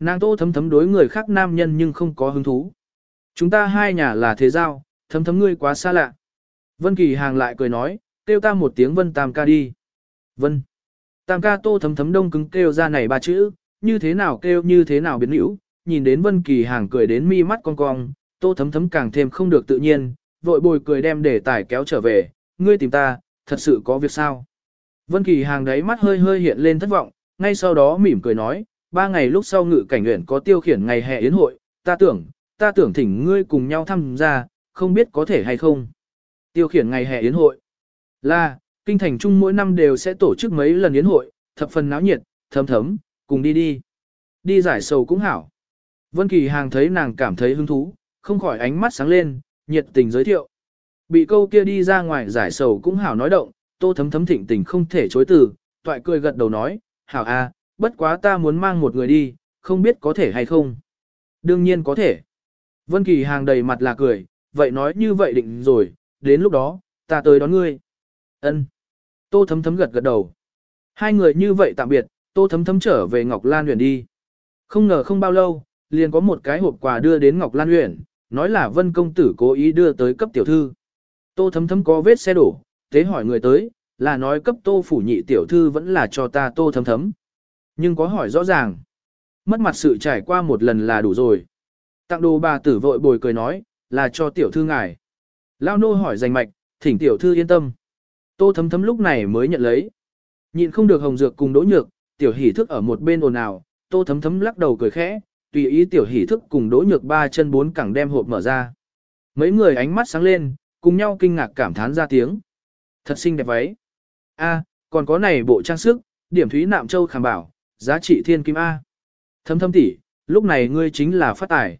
Nàng tô thấm thấm đối người khác nam nhân nhưng không có hứng thú. Chúng ta hai nhà là thế giao, thấm thấm ngươi quá xa lạ. Vân Kỳ hàng lại cười nói, kêu ta một tiếng Vân Tam ca đi. Vân. Tam ca tô thấm thấm đông cứng kêu ra này ba chữ, như thế nào kêu như thế nào biến hữu, nhìn đến Vân Kỳ hàng cười đến mi mắt cong cong, tô thấm thấm càng thêm không được tự nhiên, vội bồi cười đem để tải kéo trở về, ngươi tìm ta, thật sự có việc sao? Vân Kỳ hàng đấy mắt hơi hơi hiện lên thất vọng, ngay sau đó mỉm cười nói, ba ngày lúc sau ngự cảnh nguyện có tiêu khiển ngày hè yến hội, ta tưởng, ta tưởng thỉnh ngươi cùng nhau tham gia, không biết có thể hay không. Tiêu khiển ngày hè yến hội là, kinh thành trung mỗi năm đều sẽ tổ chức mấy lần yến hội, thập phần náo nhiệt, thấm thấm, cùng đi đi. Đi giải sầu cũng hảo. Vân Kỳ hàng thấy nàng cảm thấy hứng thú, không khỏi ánh mắt sáng lên, nhiệt tình giới thiệu. Bị câu kia đi ra ngoài giải sầu cũng hảo nói động, tô thấm thấm thịnh tình không thể chối từ, toại cười gật đầu nói, hảo a, bất quá ta muốn mang một người đi, không biết có thể hay không. Đương nhiên có thể. Vân Kỳ hàng đầy mặt là cười, vậy nói như vậy định rồi, đến lúc đó, ta tới đón ngươi. Ân. Tô thấm thấm gật gật đầu. Hai người như vậy tạm biệt, tô thấm thấm trở về Ngọc Lan Huyền đi. Không ngờ không bao lâu, liền có một cái hộp quà đưa đến Ngọc Lan Huyền, nói là Vân Công Tử cố ý đưa tới cấp tiểu thư. Tô thấm thấm có vết xe đổ, tế hỏi người tới, là nói cấp tô phủ nhị tiểu thư vẫn là cho ta tô thấm thấm. Nhưng có hỏi rõ ràng. Mất mặt sự trải qua một lần là đủ rồi. Tặng đồ bà tử vội bồi cười nói, là cho tiểu thư ngài. Lao nô hỏi danh mạch, thỉnh tiểu thư yên tâm. Tô thấm thấm lúc này mới nhận lấy. Nhịn không được hồng dược cùng đỗ nhược, tiểu hỷ thức ở một bên ồn ào, tô thấm thấm lắc đầu cười khẽ, tùy ý tiểu hỷ thức cùng đỗ nhược ba chân bốn cẳng đem hộp mở ra. Mấy người ánh mắt sáng lên, cùng nhau kinh ngạc cảm thán ra tiếng. Thật xinh đẹp váy. A, còn có này bộ trang sức, điểm thúy nạm châu khảm bảo, giá trị thiên kim A. Thâm thâm tỷ, lúc này ngươi chính là phát tài.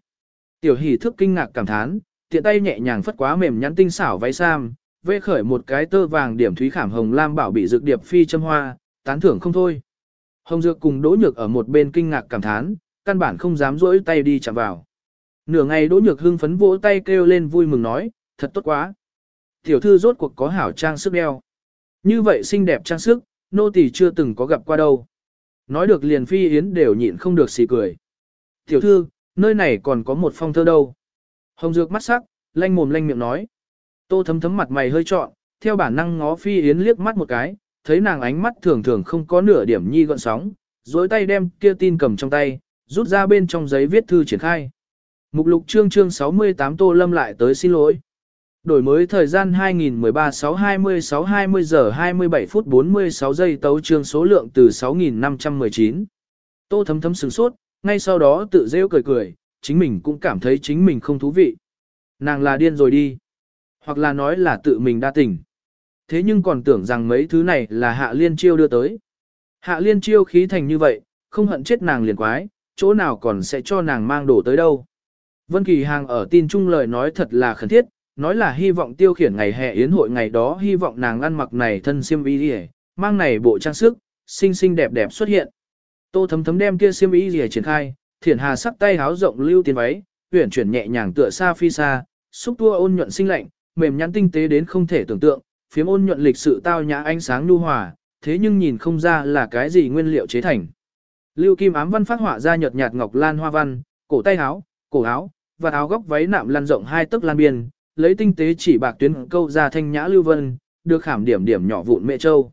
Tiểu hỷ thức kinh ngạc cảm thán, tiện tay nhẹ nhàng phất quá mềm nhắn tinh xảo váy sam, vê khởi một cái tơ vàng điểm thúy khảm hồng lam bảo bị dược điệp phi châm hoa, tán thưởng không thôi. Hồng dược cùng đỗ nhược ở một bên kinh ngạc cảm thán, căn bản không dám rỗi tay đi chạm vào. Nửa ngày đỗ nhược hưng phấn vỗ tay kêu lên vui mừng nói, thật tốt quá. Tiểu thư rốt cuộc có hảo trang sức đeo. Như vậy xinh đẹp trang sức, nô tỳ chưa từng có gặp qua đâu. Nói được liền phi yến đều nhịn không được xì cười. Tiểu thư, nơi này còn có một phong thơ đâu. Hồng Dược mắt sắc, lanh mồm lanh miệng nói. Tô thấm thấm mặt mày hơi trọn, theo bản năng ngó phi yến liếc mắt một cái, thấy nàng ánh mắt thường thường không có nửa điểm nhi gọn sóng, dối tay đem kia tin cầm trong tay, rút ra bên trong giấy viết thư triển khai. Mục lục chương chương 68 Tô Lâm lại tới xin lỗi. Đổi mới thời gian 2013 626 20 giờ 27 phút 46 giây tấu trương số lượng từ 6.519. Tô thấm thấm sửng sốt, ngay sau đó tự rêu cười cười, chính mình cũng cảm thấy chính mình không thú vị. Nàng là điên rồi đi. Hoặc là nói là tự mình đa tình. Thế nhưng còn tưởng rằng mấy thứ này là hạ liên chiêu đưa tới. Hạ liên chiêu khí thành như vậy, không hận chết nàng liền quái, chỗ nào còn sẽ cho nàng mang đổ tới đâu. Vân Kỳ Hàng ở tin chung lời nói thật là khẩn thiết, nói là hy vọng tiêu khiển ngày hè yến hội ngày đó hy vọng nàng ăn mặc này thân xiêm y rìa mang này bộ trang sức, xinh xinh đẹp đẹp xuất hiện. Tô thấm thấm đem kia xiêm y rìa triển khai, thiển hà sắc tay háo rộng lưu tiền váy, uyển chuyển nhẹ nhàng tựa xa phi xa, xúc tua ôn nhuận xinh lạnh, mềm nhắn tinh tế đến không thể tưởng tượng, phiếm ôn nhuận lịch sự tao nhã ánh sáng nhu hòa, thế nhưng nhìn không ra là cái gì nguyên liệu chế thành. Lưu kim ám văn phát họa ra nhợt nhạt ngọc lan hoa văn, cổ tay áo, cổ áo, và áo góc váy nạm lan rộng hai tấc lan biên, lấy tinh tế chỉ bạc tuyến câu ra thanh nhã lưu vân, được khảm điểm điểm nhỏ vụn mẹ châu.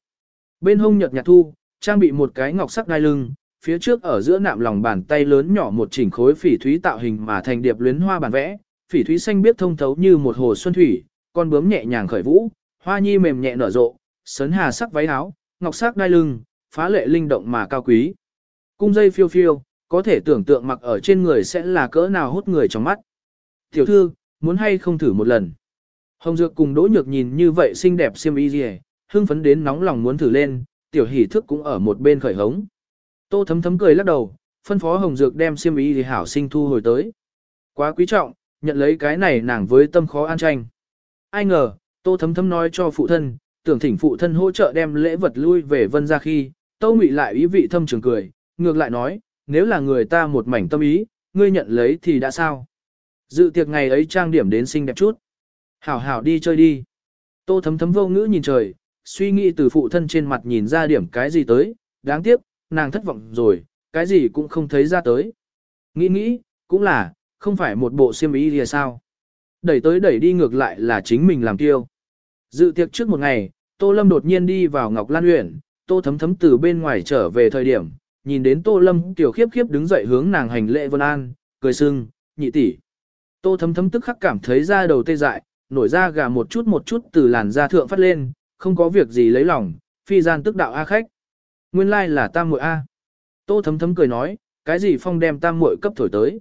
Bên hông nhợt nhạt thu, trang bị một cái ngọc sắc đai lưng, phía trước ở giữa nạm lòng bàn tay lớn nhỏ một chỉnh khối phỉ thúy tạo hình mà thành điệp luyến hoa bản vẽ, phỉ thúy xanh biết thông thấu như một hồ xuân thủy, con bướm nhẹ nhàng khởi vũ, hoa nhi mềm nhẹ nở rộ, sấn hà sắc váy áo, ngọc sắc đai lưng, phá lệ linh động mà cao quý. Cung dây phiêu phiêu, có thể tưởng tượng mặc ở trên người sẽ là cỡ nào hút người trong mắt. Tiểu thư, muốn hay không thử một lần. Hồng Dược cùng Đỗ Nhược nhìn như vậy xinh đẹp xiêm y gì, hưng phấn đến nóng lòng muốn thử lên, tiểu hỷ thức cũng ở một bên khởi hống. Tô thấm thấm cười lắc đầu, phân phó Hồng Dược đem xiêm y thì hảo sinh thu hồi tới. Quá quý trọng, nhận lấy cái này nàng với tâm khó an tranh. Ai ngờ, Tô thấm thấm nói cho phụ thân, tưởng thỉnh phụ thân hỗ trợ đem lễ vật lui về vân ra khi, Tô Ngụy lại ý vị thâm trường cười, ngược lại nói, nếu là người ta một mảnh tâm ý, ngươi nhận lấy thì đã sao? Dự tiệc ngày ấy trang điểm đến xinh đẹp chút. Hảo hảo đi chơi đi. Tô thấm thấm vô ngữ nhìn trời, suy nghĩ từ phụ thân trên mặt nhìn ra điểm cái gì tới, đáng tiếc, nàng thất vọng rồi, cái gì cũng không thấy ra tới. Nghĩ nghĩ, cũng là, không phải một bộ xiêm y thì sao. Đẩy tới đẩy đi ngược lại là chính mình làm tiêu. Dự tiệc trước một ngày, Tô Lâm đột nhiên đi vào Ngọc Lan Uyển, Tô thấm thấm từ bên ngoài trở về thời điểm, nhìn đến Tô Lâm tiểu khiếp khiếp đứng dậy hướng nàng hành lễ vân an, cười sưng, nhị tỷ. Tô thấm thấm tức khắc cảm thấy da đầu tê dại, nổi da gà một chút một chút từ làn da thượng phát lên, không có việc gì lấy lòng, phi gian tức đạo A khách. Nguyên lai like là tam muội A. Tô thấm thấm cười nói, cái gì phong đem tam muội cấp thổi tới.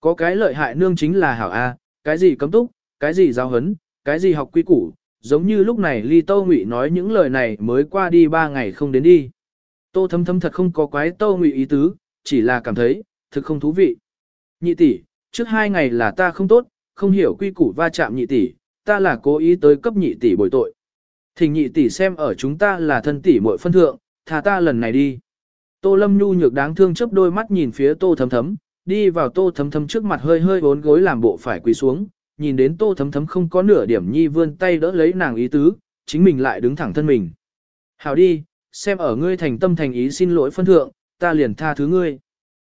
Có cái lợi hại nương chính là hảo A, cái gì cấm túc, cái gì giáo hấn, cái gì học quy củ, giống như lúc này ly Tô Ngụy nói những lời này mới qua đi ba ngày không đến đi. Tô thấm thấm thật không có quái Tô Ngụy ý tứ, chỉ là cảm thấy, thực không thú vị. Nhị tỷ, trước hai ngày là ta không tốt, không hiểu quy củ va chạm nhị tỷ, ta là cố ý tới cấp nhị tỷ bồi tội. Thỉnh nhị tỷ xem ở chúng ta là thân tỷ muội phân thượng, thà ta lần này đi. Tô Lâm Nhu nhược đáng thương chớp đôi mắt nhìn phía Tô Thấm Thấm, đi vào Tô Thấm Thấm trước mặt hơi hơi bốn gối làm bộ phải quỳ xuống, nhìn đến Tô Thấm Thấm không có nửa điểm nhi vươn tay đỡ lấy nàng ý tứ, chính mình lại đứng thẳng thân mình. Hảo đi, xem ở ngươi thành tâm thành ý xin lỗi phân thượng, ta liền tha thứ ngươi.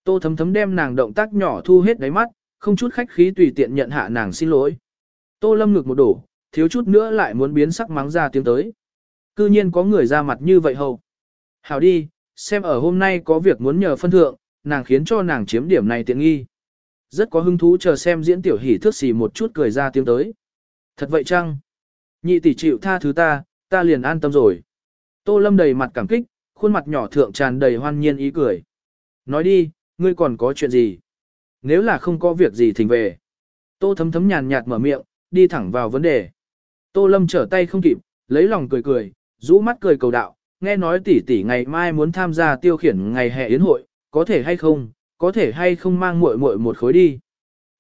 Tô Thấm Thấm đem nàng động tác nhỏ thu hết đáy mắt, không chút khách khí tùy tiện nhận hạ nàng xin lỗi. Tô Lâm ngực một đổ, thiếu chút nữa lại muốn biến sắc mắng ra tiếng tới. Cư nhiên có người ra mặt như vậy hầu. Hảo đi, xem ở hôm nay có việc muốn nhờ phân thượng, nàng khiến cho nàng chiếm điểm này tiện nghi. Rất có hứng thú chờ xem diễn tiểu hỉ thước xì một chút cười ra tiếng tới. Thật vậy chăng? Nhị tỷ chịu tha thứ ta, ta liền an tâm rồi. Tô Lâm đầy mặt cảm kích, khuôn mặt nhỏ thượng tràn đầy hoan nhiên ý cười. Nói đi, ngươi còn có chuyện gì? Nếu là không có việc gì thỉnh về. Tô thấm thấm nhàn nhạt mở miệng, đi thẳng vào vấn đề. Tô Lâm trở tay không kịp, lấy lòng cười cười, rũ mắt cười cầu đạo, nghe nói tỷ tỷ ngày mai muốn tham gia tiêu khiển ngày hè yến hội, có thể hay không, có thể hay không mang muội muội một khối đi.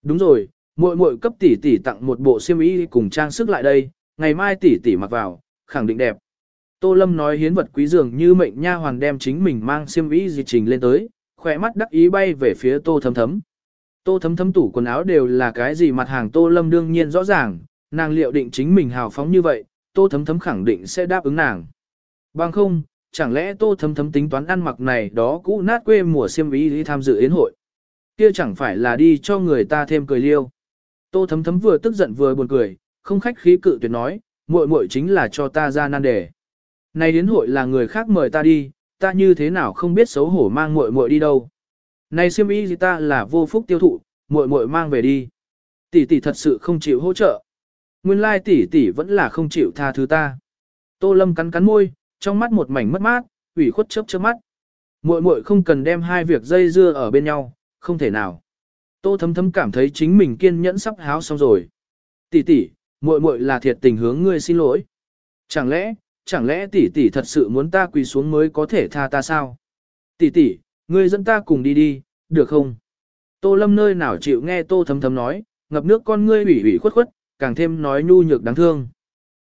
Đúng rồi, muội muội cấp tỷ tỷ tặng một bộ xiêm y cùng trang sức lại đây, ngày mai tỷ tỷ mặc vào, khẳng định đẹp. Tô Lâm nói hiến vật quý dường như mệnh nha hoàn đem chính mình mang xiêm y di trình lên tới, khỏe mắt đắc ý bay về phía Tô Thấm Thấm. Tô thấm thấm tủ quần áo đều là cái gì mặt hàng Tô Lâm đương nhiên rõ ràng, nàng liệu định chính mình hào phóng như vậy, Tô thấm thấm khẳng định sẽ đáp ứng nàng. Bằng không, chẳng lẽ Tô thấm thấm tính toán ăn mặc này đó cũ nát quê mùa xiêm ý đi tham dự yến hội. Kia chẳng phải là đi cho người ta thêm cười liêu. Tô thấm thấm vừa tức giận vừa buồn cười, không khách khí cự tuyệt nói, muội muội chính là cho ta ra nan đề. Này đến hội là người khác mời ta đi, ta như thế nào không biết xấu hổ mang muội muội đi đâu. Này siêm y gì ta là vô phúc tiêu thụ, muội muội mang về đi. Tỷ tỷ thật sự không chịu hỗ trợ. Nguyên lai tỷ tỷ vẫn là không chịu tha thứ ta. Tô Lâm cắn cắn môi, trong mắt một mảnh mất mát, ủy khuất chớp chớp mắt. Muội muội không cần đem hai việc dây dưa ở bên nhau, không thể nào. Tô thấm thấm cảm thấy chính mình kiên nhẫn sắp háo xong rồi. Tỷ tỷ, muội muội là thiệt tình hướng ngươi xin lỗi. Chẳng lẽ, chẳng lẽ tỷ tỷ thật sự muốn ta quỳ xuống mới có thể tha ta sao? Tỷ tỷ, ngươi dẫn ta cùng đi đi, được không? Tô Lâm nơi nào chịu nghe Tô Thấm Thấm nói, ngập nước con ngươi ủy ủy khuất khuất, càng thêm nói nhu nhược đáng thương.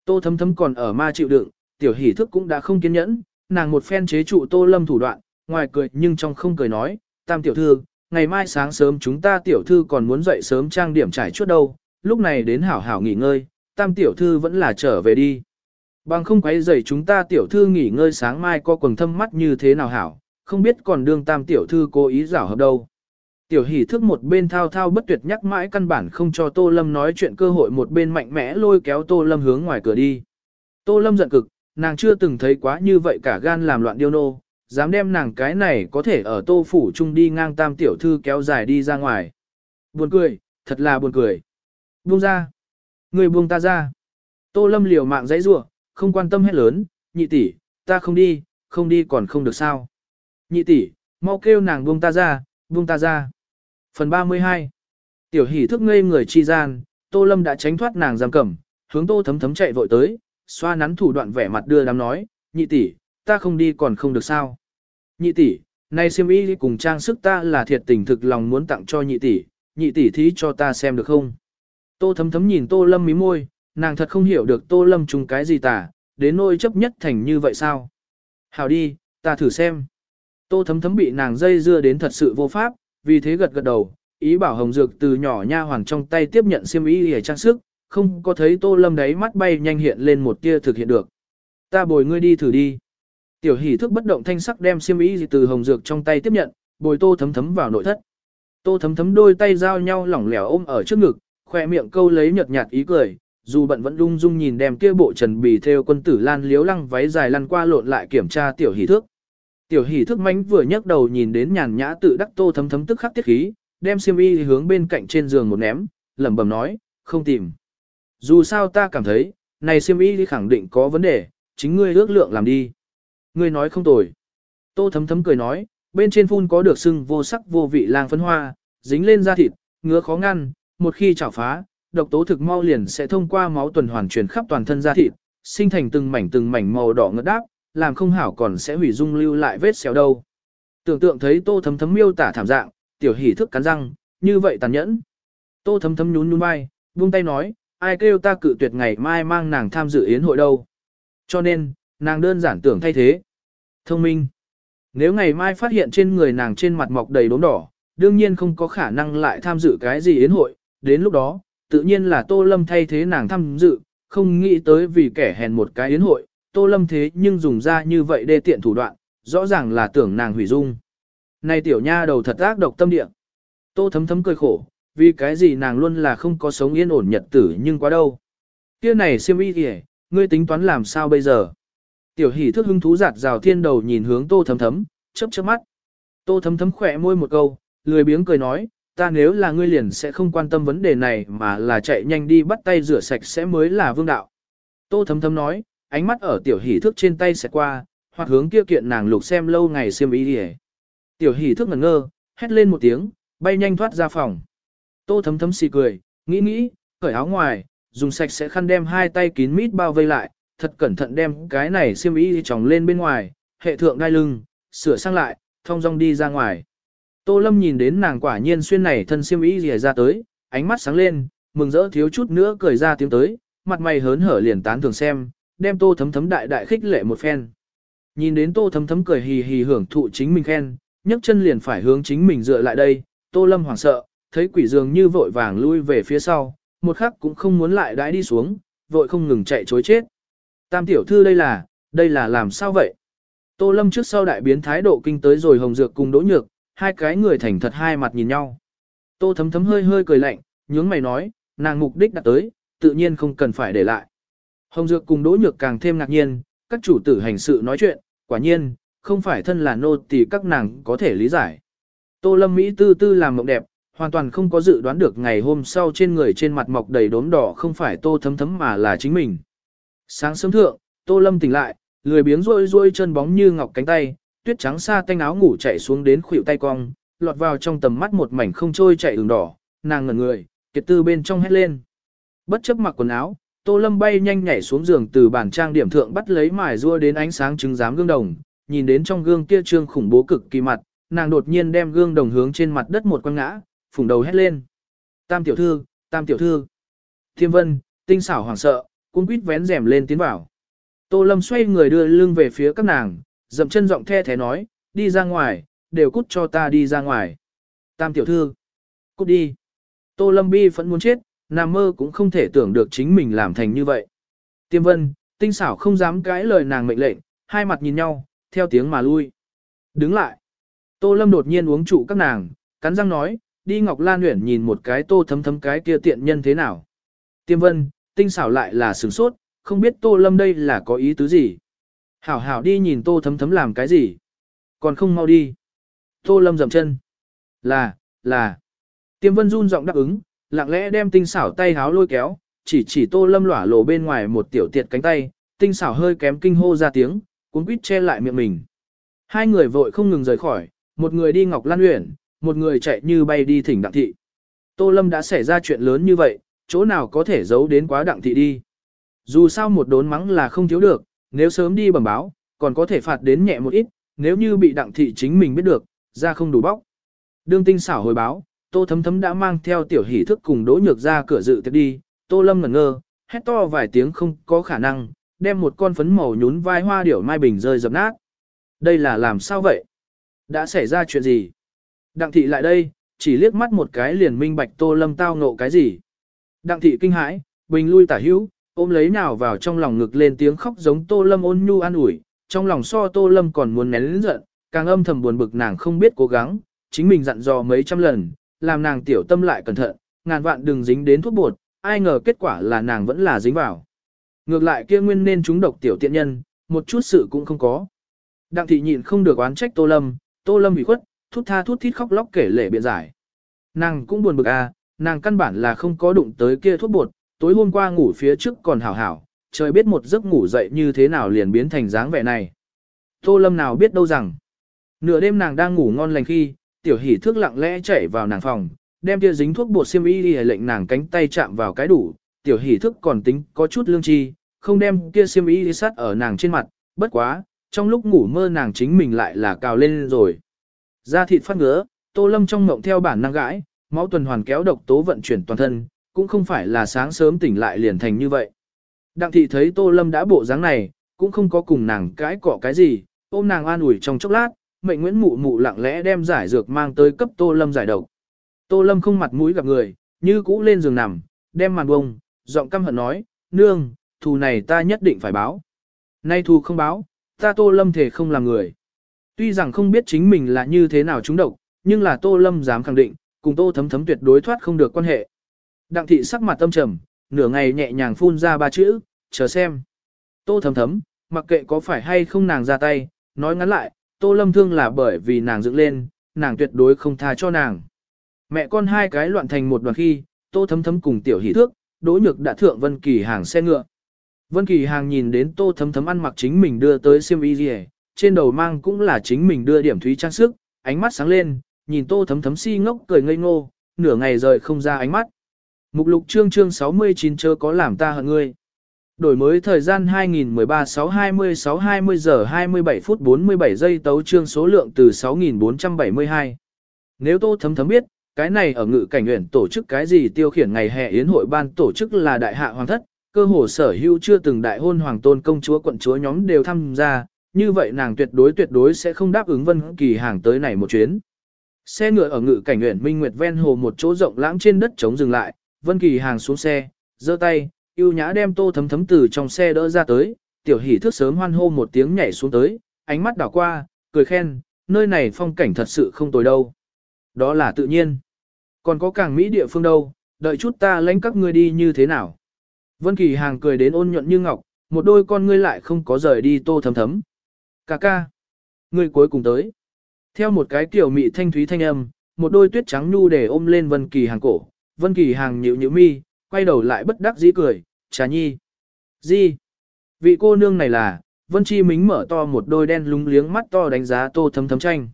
Tô Thấm Thấm còn ở ma chịu đựng, tiểu hỷ thức cũng đã không kiên nhẫn, nàng một phen chế trụ Tô Lâm thủ đoạn, ngoài cười nhưng trong không cười nói, tam tiểu thư, ngày mai sáng sớm chúng ta tiểu thư còn muốn dậy sớm trang điểm trải chuốt đâu, lúc này đến hảo hảo nghỉ ngơi, tam tiểu thư vẫn là trở về đi. Bằng không quấy rầy chúng ta tiểu thư nghỉ ngơi sáng mai có quần thâm mắt như thế nào hảo, không biết còn đương tam tiểu thư cố ý giảo hợp đâu. Tiểu hỷ thức một bên thao thao bất tuyệt nhắc mãi căn bản không cho Tô Lâm nói chuyện cơ hội một bên mạnh mẽ lôi kéo Tô Lâm hướng ngoài cửa đi. Tô Lâm giận cực, nàng chưa từng thấy quá như vậy cả gan làm loạn điêu nô, dám đem nàng cái này có thể ở Tô Phủ Trung đi ngang tam tiểu thư kéo dài đi ra ngoài. Buồn cười, thật là buồn cười. Buông ra. Người buông ta ra. Tô Lâm liều mạng dãy rủa không quan tâm hết lớn, nhị tỷ, ta không đi, không đi còn không được sao. Nhị tỷ, mau kêu nàng buông ta ra, buông ta ra. Phần 32 Tiểu hỷ thức ngây người chi gian, Tô Lâm đã tránh thoát nàng giam cầm, hướng Tô thấm thấm chạy vội tới, xoa nắn thủ đoạn vẻ mặt đưa đám nói, nhị tỷ, ta không đi còn không được sao. Nhị tỷ, nay siêm y cùng trang sức ta là thiệt tình thực lòng muốn tặng cho nhị tỷ, nhị tỷ thí cho ta xem được không. Tô thấm thấm nhìn Tô Lâm mí môi, nàng thật không hiểu được Tô Lâm trùng cái gì tả, đến nỗi chấp nhất thành như vậy sao. Hảo đi, ta thử xem. Tô thấm thấm bị nàng dây dưa đến thật sự vô pháp, vì thế gật gật đầu, ý bảo Hồng Dược từ nhỏ nha hoàng trong tay tiếp nhận xiêm y để trang sức, không có thấy Tô Lâm đấy mắt bay nhanh hiện lên một tia thực hiện được. Ta bồi ngươi đi thử đi. Tiểu hỷ thức bất động thanh sắc đem xiêm y từ Hồng Dược trong tay tiếp nhận, bồi Tô thấm thấm vào nội thất. Tô thấm thấm đôi tay giao nhau lỏng lẻo ôm ở trước ngực, khoe miệng câu lấy nhợt nhạt ý cười, dù bận vẫn lung dung nhìn đem kia bộ trần bì theo quân tử lan liếu lăng váy dài lăn qua lộn lại kiểm tra tiểu hỷ thước. Tiểu hỷ thức mánh vừa nhấc đầu nhìn đến nhàn nhã tự đắc tô thấm thấm tức khắc tiết khí, đem xiêm y hướng bên cạnh trên giường một ném, lẩm bẩm nói, không tìm. Dù sao ta cảm thấy, này xiêm y khẳng định có vấn đề, chính ngươi ước lượng làm đi. Ngươi nói không tồi. Tô thấm thấm cười nói, bên trên phun có được sưng vô sắc vô vị lang phấn hoa, dính lên da thịt, ngứa khó ngăn, một khi chảo phá, độc tố thực mau liền sẽ thông qua máu tuần hoàn truyền khắp toàn thân da thịt, sinh thành từng mảnh từng mảnh màu đỏ ngất đáp, làm không hảo còn sẽ hủy dung lưu lại vết xéo đâu. Tưởng tượng thấy tô thấm thấm miêu tả thảm dạng, tiểu hỉ thức cắn răng, như vậy tàn nhẫn. Tô thấm thấm nhún nhún vai, buông tay nói, ai kêu ta cự tuyệt ngày mai mang nàng tham dự yến hội đâu. Cho nên, nàng đơn giản tưởng thay thế. Thông minh. Nếu ngày mai phát hiện trên người nàng trên mặt mọc đầy đốm đỏ, đương nhiên không có khả năng lại tham dự cái gì yến hội, đến lúc đó, tự nhiên là Tô Lâm thay thế nàng tham dự, không nghĩ tới vì kẻ hèn một cái yến hội, Tô Lâm thế nhưng dùng ra như vậy đê tiện thủ đoạn, rõ ràng là tưởng nàng hủy dung. Này tiểu nha đầu thật ác độc tâm địa. Tô thấm thấm cười khổ, vì cái gì nàng luôn là không có sống yên ổn nhật tử nhưng quá đâu. Kia này siêm y kìa, ngươi tính toán làm sao bây giờ? Tiểu hỷ thức hưng thú giạt rào thiên đầu nhìn hướng tô thấm thấm, chớp chớp mắt. Tô thấm thấm khỏe môi một câu, lười biếng cười nói, ta nếu là ngươi liền sẽ không quan tâm vấn đề này mà là chạy nhanh đi bắt tay rửa sạch sẽ mới là vương đạo. Tô thấm thấm nói, ánh mắt ở tiểu hỷ thước trên tay sẽ qua, hoặc hướng kia kiện nàng lục xem lâu ngày xiêm ý đi Tiểu hỷ thước ngẩn ngơ, hét lên một tiếng, bay nhanh thoát ra phòng. Tô thấm thấm xì cười, nghĩ nghĩ, cởi áo ngoài, dùng sạch sẽ khăn đem hai tay kín mít bao vây lại, thật cẩn thận đem cái này xiêm ý tròng lên bên ngoài, hệ thượng đai lưng, sửa sang lại, thông dong đi ra ngoài. Tô Lâm nhìn đến nàng quả nhiên xuyên này thân xiêm y rìa ra tới, ánh mắt sáng lên, mừng rỡ thiếu chút nữa cười ra tiếng tới, mặt mày hớn hở liền tán thường xem, đem Tô Thấm Thấm đại đại khích lệ một phen. Nhìn đến Tô Thấm Thấm cười hì hì hưởng thụ chính mình khen, nhấc chân liền phải hướng chính mình dựa lại đây, Tô Lâm hoảng sợ, thấy quỷ dường như vội vàng lui về phía sau, một khắc cũng không muốn lại đãi đi xuống, vội không ngừng chạy chối chết. Tam tiểu thư đây là, đây là làm sao vậy? Tô Lâm trước sau đại biến thái độ kinh tới rồi hồng dược cùng đỗ nhược, hai cái người thành thật hai mặt nhìn nhau. Tô thấm thấm hơi hơi cười lạnh, nhướng mày nói, nàng mục đích đã tới, tự nhiên không cần phải để lại. Hồng Dược cùng Đỗ Nhược càng thêm ngạc nhiên, các chủ tử hành sự nói chuyện, quả nhiên, không phải thân là nô thì các nàng có thể lý giải. Tô Lâm Mỹ tư tư làm mộng đẹp, hoàn toàn không có dự đoán được ngày hôm sau trên người trên mặt mọc đầy đốm đỏ không phải Tô thấm thấm mà là chính mình. Sáng sớm thượng, Tô Lâm tỉnh lại, lười biếng rôi rôi chân bóng như ngọc cánh tay, tuyết trắng xa tanh áo ngủ chạy xuống đến khuỷu tay cong, lọt vào trong tầm mắt một mảnh không trôi chạy ửng đỏ, nàng ngẩn người, kiệt tư bên trong hét lên. Bất chấp mặc quần áo, Tô Lâm bay nhanh nhảy xuống giường từ bàn trang điểm thượng bắt lấy mài rua đến ánh sáng trứng giám gương đồng, nhìn đến trong gương kia trương khủng bố cực kỳ mặt, nàng đột nhiên đem gương đồng hướng trên mặt đất một quăng ngã, phủng đầu hét lên. Tam tiểu thư, tam tiểu thư. Thiêm vân, tinh xảo hoảng sợ, cung quýt vén rèm lên tiến vào. Tô Lâm xoay người đưa lưng về phía các nàng, dậm chân giọng the thế nói, đi ra ngoài, đều cút cho ta đi ra ngoài. Tam tiểu thư, cút đi. Tô Lâm bi vẫn muốn chết, nằm mơ cũng không thể tưởng được chính mình làm thành như vậy. Tiêm vân, tinh xảo không dám cãi lời nàng mệnh lệnh, hai mặt nhìn nhau, theo tiếng mà lui. Đứng lại. Tô Lâm đột nhiên uống trụ các nàng, cắn răng nói, đi Ngọc Lan Uyển nhìn một cái tô thấm thấm cái kia tiện nhân thế nào. Tiêm vân, tinh xảo lại là sửng sốt, không biết tô lâm đây là có ý tứ gì. Hảo hảo đi nhìn tô thấm thấm làm cái gì. Còn không mau đi. Tô lâm dậm chân. Là, là. Tiêm vân run giọng đáp ứng, lặng lẽ đem tinh xảo tay háo lôi kéo, chỉ chỉ tô lâm lỏa lộ bên ngoài một tiểu tiệt cánh tay, tinh xảo hơi kém kinh hô ra tiếng, cuốn quýt che lại miệng mình. Hai người vội không ngừng rời khỏi, một người đi Ngọc Lan Uyển, một người chạy như bay đi thỉnh đặng thị. Tô Lâm đã xảy ra chuyện lớn như vậy, chỗ nào có thể giấu đến quá đặng thị đi. Dù sao một đốn mắng là không thiếu được, nếu sớm đi bẩm báo, còn có thể phạt đến nhẹ một ít, nếu như bị đặng thị chính mình biết được, ra không đủ bóc. Đương tinh xảo hồi báo, Tô Thấm Thấm đã mang theo tiểu hỷ thức cùng đỗ nhược ra cửa dự tiệc đi, Tô Lâm ngẩn ngơ, hét to vài tiếng không có khả năng, đem một con phấn màu nhún vai hoa điểu mai bình rơi dập nát. Đây là làm sao vậy? Đã xảy ra chuyện gì? Đặng thị lại đây, chỉ liếc mắt một cái liền minh bạch Tô Lâm tao ngộ cái gì. Đặng thị kinh hãi, bình lui tả hữu, ôm lấy nào vào trong lòng ngực lên tiếng khóc giống Tô Lâm ôn nhu an ủi, trong lòng so Tô Lâm còn muốn nén lĩnh giận, càng âm thầm buồn bực nàng không biết cố gắng, chính mình dặn dò mấy trăm lần, làm nàng tiểu tâm lại cẩn thận, ngàn vạn đừng dính đến thuốc bột, ai ngờ kết quả là nàng vẫn là dính vào. Ngược lại kia nguyên nên chúng độc tiểu tiện nhân, một chút sự cũng không có. Đặng thị nhịn không được oán trách Tô Lâm, Tô Lâm bị khuất, thút tha thút thít khóc lóc kể lể biện giải. Nàng cũng buồn bực à, nàng căn bản là không có đụng tới kia thuốc bột, tối hôm qua ngủ phía trước còn hảo hảo, trời biết một giấc ngủ dậy như thế nào liền biến thành dáng vẻ này. Tô Lâm nào biết đâu rằng, nửa đêm nàng đang ngủ ngon lành khi, tiểu hỷ thước lặng lẽ chạy vào nàng phòng, đem kia dính thuốc bột xiêm y đi lệnh nàng cánh tay chạm vào cái đủ, tiểu hỷ thức còn tính có chút lương tri, không đem kia xiêm y sát ở nàng trên mặt, bất quá, trong lúc ngủ mơ nàng chính mình lại là cào lên rồi. Da thịt phát ngứa, Tô Lâm trong mộng theo bản năng gãi, máu tuần hoàn kéo độc tố vận chuyển toàn thân, cũng không phải là sáng sớm tỉnh lại liền thành như vậy. Đặng thị thấy Tô Lâm đã bộ dáng này, cũng không có cùng nàng cãi cọ cái gì, ôm nàng an ủi trong chốc lát, mệnh Nguyễn Mụ Mụ lặng lẽ đem giải dược mang tới cấp Tô Lâm giải độc. Tô Lâm không mặt mũi gặp người, như cũ lên giường nằm, đem màn bông, giọng căm hận nói, nương, thù này ta nhất định phải báo. Nay thù không báo, ta Tô Lâm thể không làm người. Tuy rằng không biết chính mình là như thế nào trúng độc, nhưng là Tô Lâm dám khẳng định, cùng Tô Thấm Thấm tuyệt đối thoát không được quan hệ. Đặng thị sắc mặt tâm trầm, nửa ngày nhẹ nhàng phun ra ba chữ, chờ xem. Tô Thấm Thấm, mặc kệ có phải hay không nàng ra tay, nói ngắn lại, Tô Lâm thương là bởi vì nàng dựng lên, nàng tuyệt đối không tha cho nàng. Mẹ con hai cái loạn thành một đoàn khi, Tô Thấm Thấm cùng tiểu hỷ thước, Đỗ Nhược đã thượng Vân Kỳ hàng xe ngựa. Vân Kỳ hàng nhìn đến Tô Thấm Thấm ăn mặc chính mình đưa tới xiêm y liề, trên đầu mang cũng là chính mình đưa điểm thúy trang sức, ánh mắt sáng lên, nhìn tô thấm thấm si ngốc cười ngây ngô, nửa ngày rời không ra ánh mắt. Mục lục chương chương 69 chớ có làm ta hận ngươi. Đổi mới thời gian 2013-626-20 giờ 27 phút 47 giây tấu chương số lượng từ 6472. Nếu tô thấm thấm biết, cái này ở ngự cảnh nguyện tổ chức cái gì tiêu khiển ngày hè yến hội ban tổ chức là đại hạ hoàng thất, cơ hồ sở hữu chưa từng đại hôn hoàng tôn công chúa quận chúa nhóm đều tham gia, như vậy nàng tuyệt đối tuyệt đối sẽ không đáp ứng Vân Kỳ hàng tới này một chuyến. Xe ngựa ở ngự cảnh nguyện Minh Nguyệt ven hồ một chỗ rộng lãng trên đất trống dừng lại, Vân Kỳ hàng xuống xe, giơ tay, yêu nhã đem tô thấm thấm từ trong xe đỡ ra tới, tiểu hỷ thức sớm hoan hô một tiếng nhảy xuống tới, ánh mắt đảo qua, cười khen, nơi này phong cảnh thật sự không tồi đâu. Đó là tự nhiên. Còn có càng Mỹ địa phương đâu, đợi chút ta lãnh các ngươi đi như thế nào. Vân Kỳ hàng cười đến ôn nhuận như ngọc, một đôi con ngươi lại không có rời đi tô thấm thấm. Cà ca. Người cuối cùng tới. Theo một cái kiểu mị thanh thúy thanh âm, một đôi tuyết trắng nhu để ôm lên Vân Kỳ hàng cổ. Vân Kỳ hàng nhịu nhịu mi, quay đầu lại bất đắc dĩ cười, trà nhi. Gì? Vị cô nương này là, Vân Chi Mính mở to một đôi đen lúng liếng mắt to đánh giá tô thấm thấm tranh.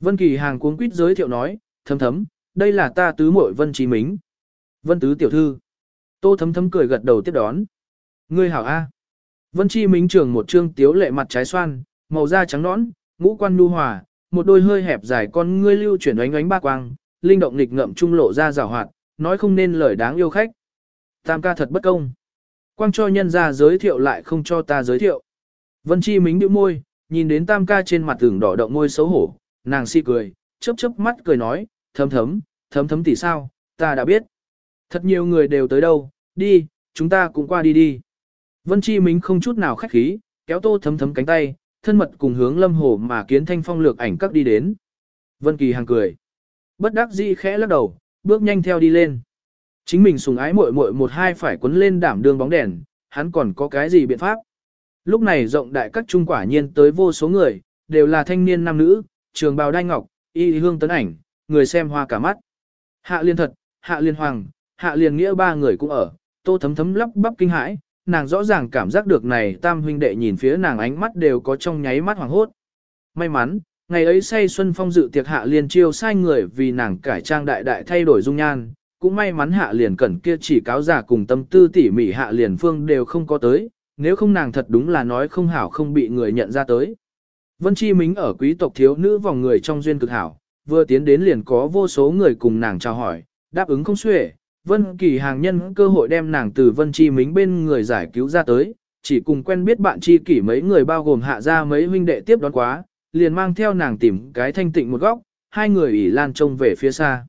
Vân Kỳ hàng cuống quýt giới thiệu nói, thấm thấm, đây là ta tứ muội Vân Chi Mính. Vân tứ tiểu thư. Tô thấm thấm cười gật đầu tiếp đón. Ngươi hảo A. Vân Chi Mính trường một trương tiếu lệ mặt trái xoan, màu da trắng nõn, ngũ quan nhu hòa, một đôi hơi hẹp dài con ngươi lưu chuyển ánh ánh ba quang, linh động nghịch ngậm trung lộ ra rào hoạt, nói không nên lời đáng yêu khách. Tam ca thật bất công. Quang cho nhân ra giới thiệu lại không cho ta giới thiệu. Vân Chi Mính nhíu môi, nhìn đến tam ca trên mặt tưởng đỏ động môi xấu hổ, nàng si cười, chớp chớp mắt cười nói, thấm thấm, thấm thấm tỷ sao, ta đã biết. Thật nhiều người đều tới đâu, đi, chúng ta cũng qua đi đi. Vân Chi Mính không chút nào khách khí, kéo tô thấm thấm cánh tay, thân mật cùng hướng lâm hồ mà kiến thanh phong lược ảnh các đi đến. Vân Kỳ hàng cười. Bất đắc dĩ khẽ lắc đầu, bước nhanh theo đi lên. Chính mình sùng ái muội muội một hai phải quấn lên đảm đương bóng đèn, hắn còn có cái gì biện pháp. Lúc này rộng đại các trung quả nhiên tới vô số người, đều là thanh niên nam nữ, trường bào đai ngọc, y hương tấn ảnh, người xem hoa cả mắt. Hạ liên thật, hạ liên hoàng, hạ liên nghĩa ba người cũng ở, tô thấm thấm lắp bắp kinh hãi, nàng rõ ràng cảm giác được này tam huynh đệ nhìn phía nàng ánh mắt đều có trong nháy mắt hoàng hốt. May mắn, ngày ấy say xuân phong dự tiệc hạ liên chiêu sai người vì nàng cải trang đại đại thay đổi dung nhan, cũng may mắn hạ liền cẩn kia chỉ cáo giả cùng tâm tư tỉ mỉ hạ liền phương đều không có tới, nếu không nàng thật đúng là nói không hảo không bị người nhận ra tới. Vân Chi Mính ở quý tộc thiếu nữ vòng người trong duyên cực hảo, vừa tiến đến liền có vô số người cùng nàng chào hỏi, đáp ứng không xuể. Vân Kỳ hàng nhân cơ hội đem nàng từ Vân Chi Mính bên người giải cứu ra tới, chỉ cùng quen biết bạn chi kỷ mấy người bao gồm hạ ra mấy huynh đệ tiếp đón quá, liền mang theo nàng tìm cái thanh tịnh một góc, hai người ỉ lan trông về phía xa.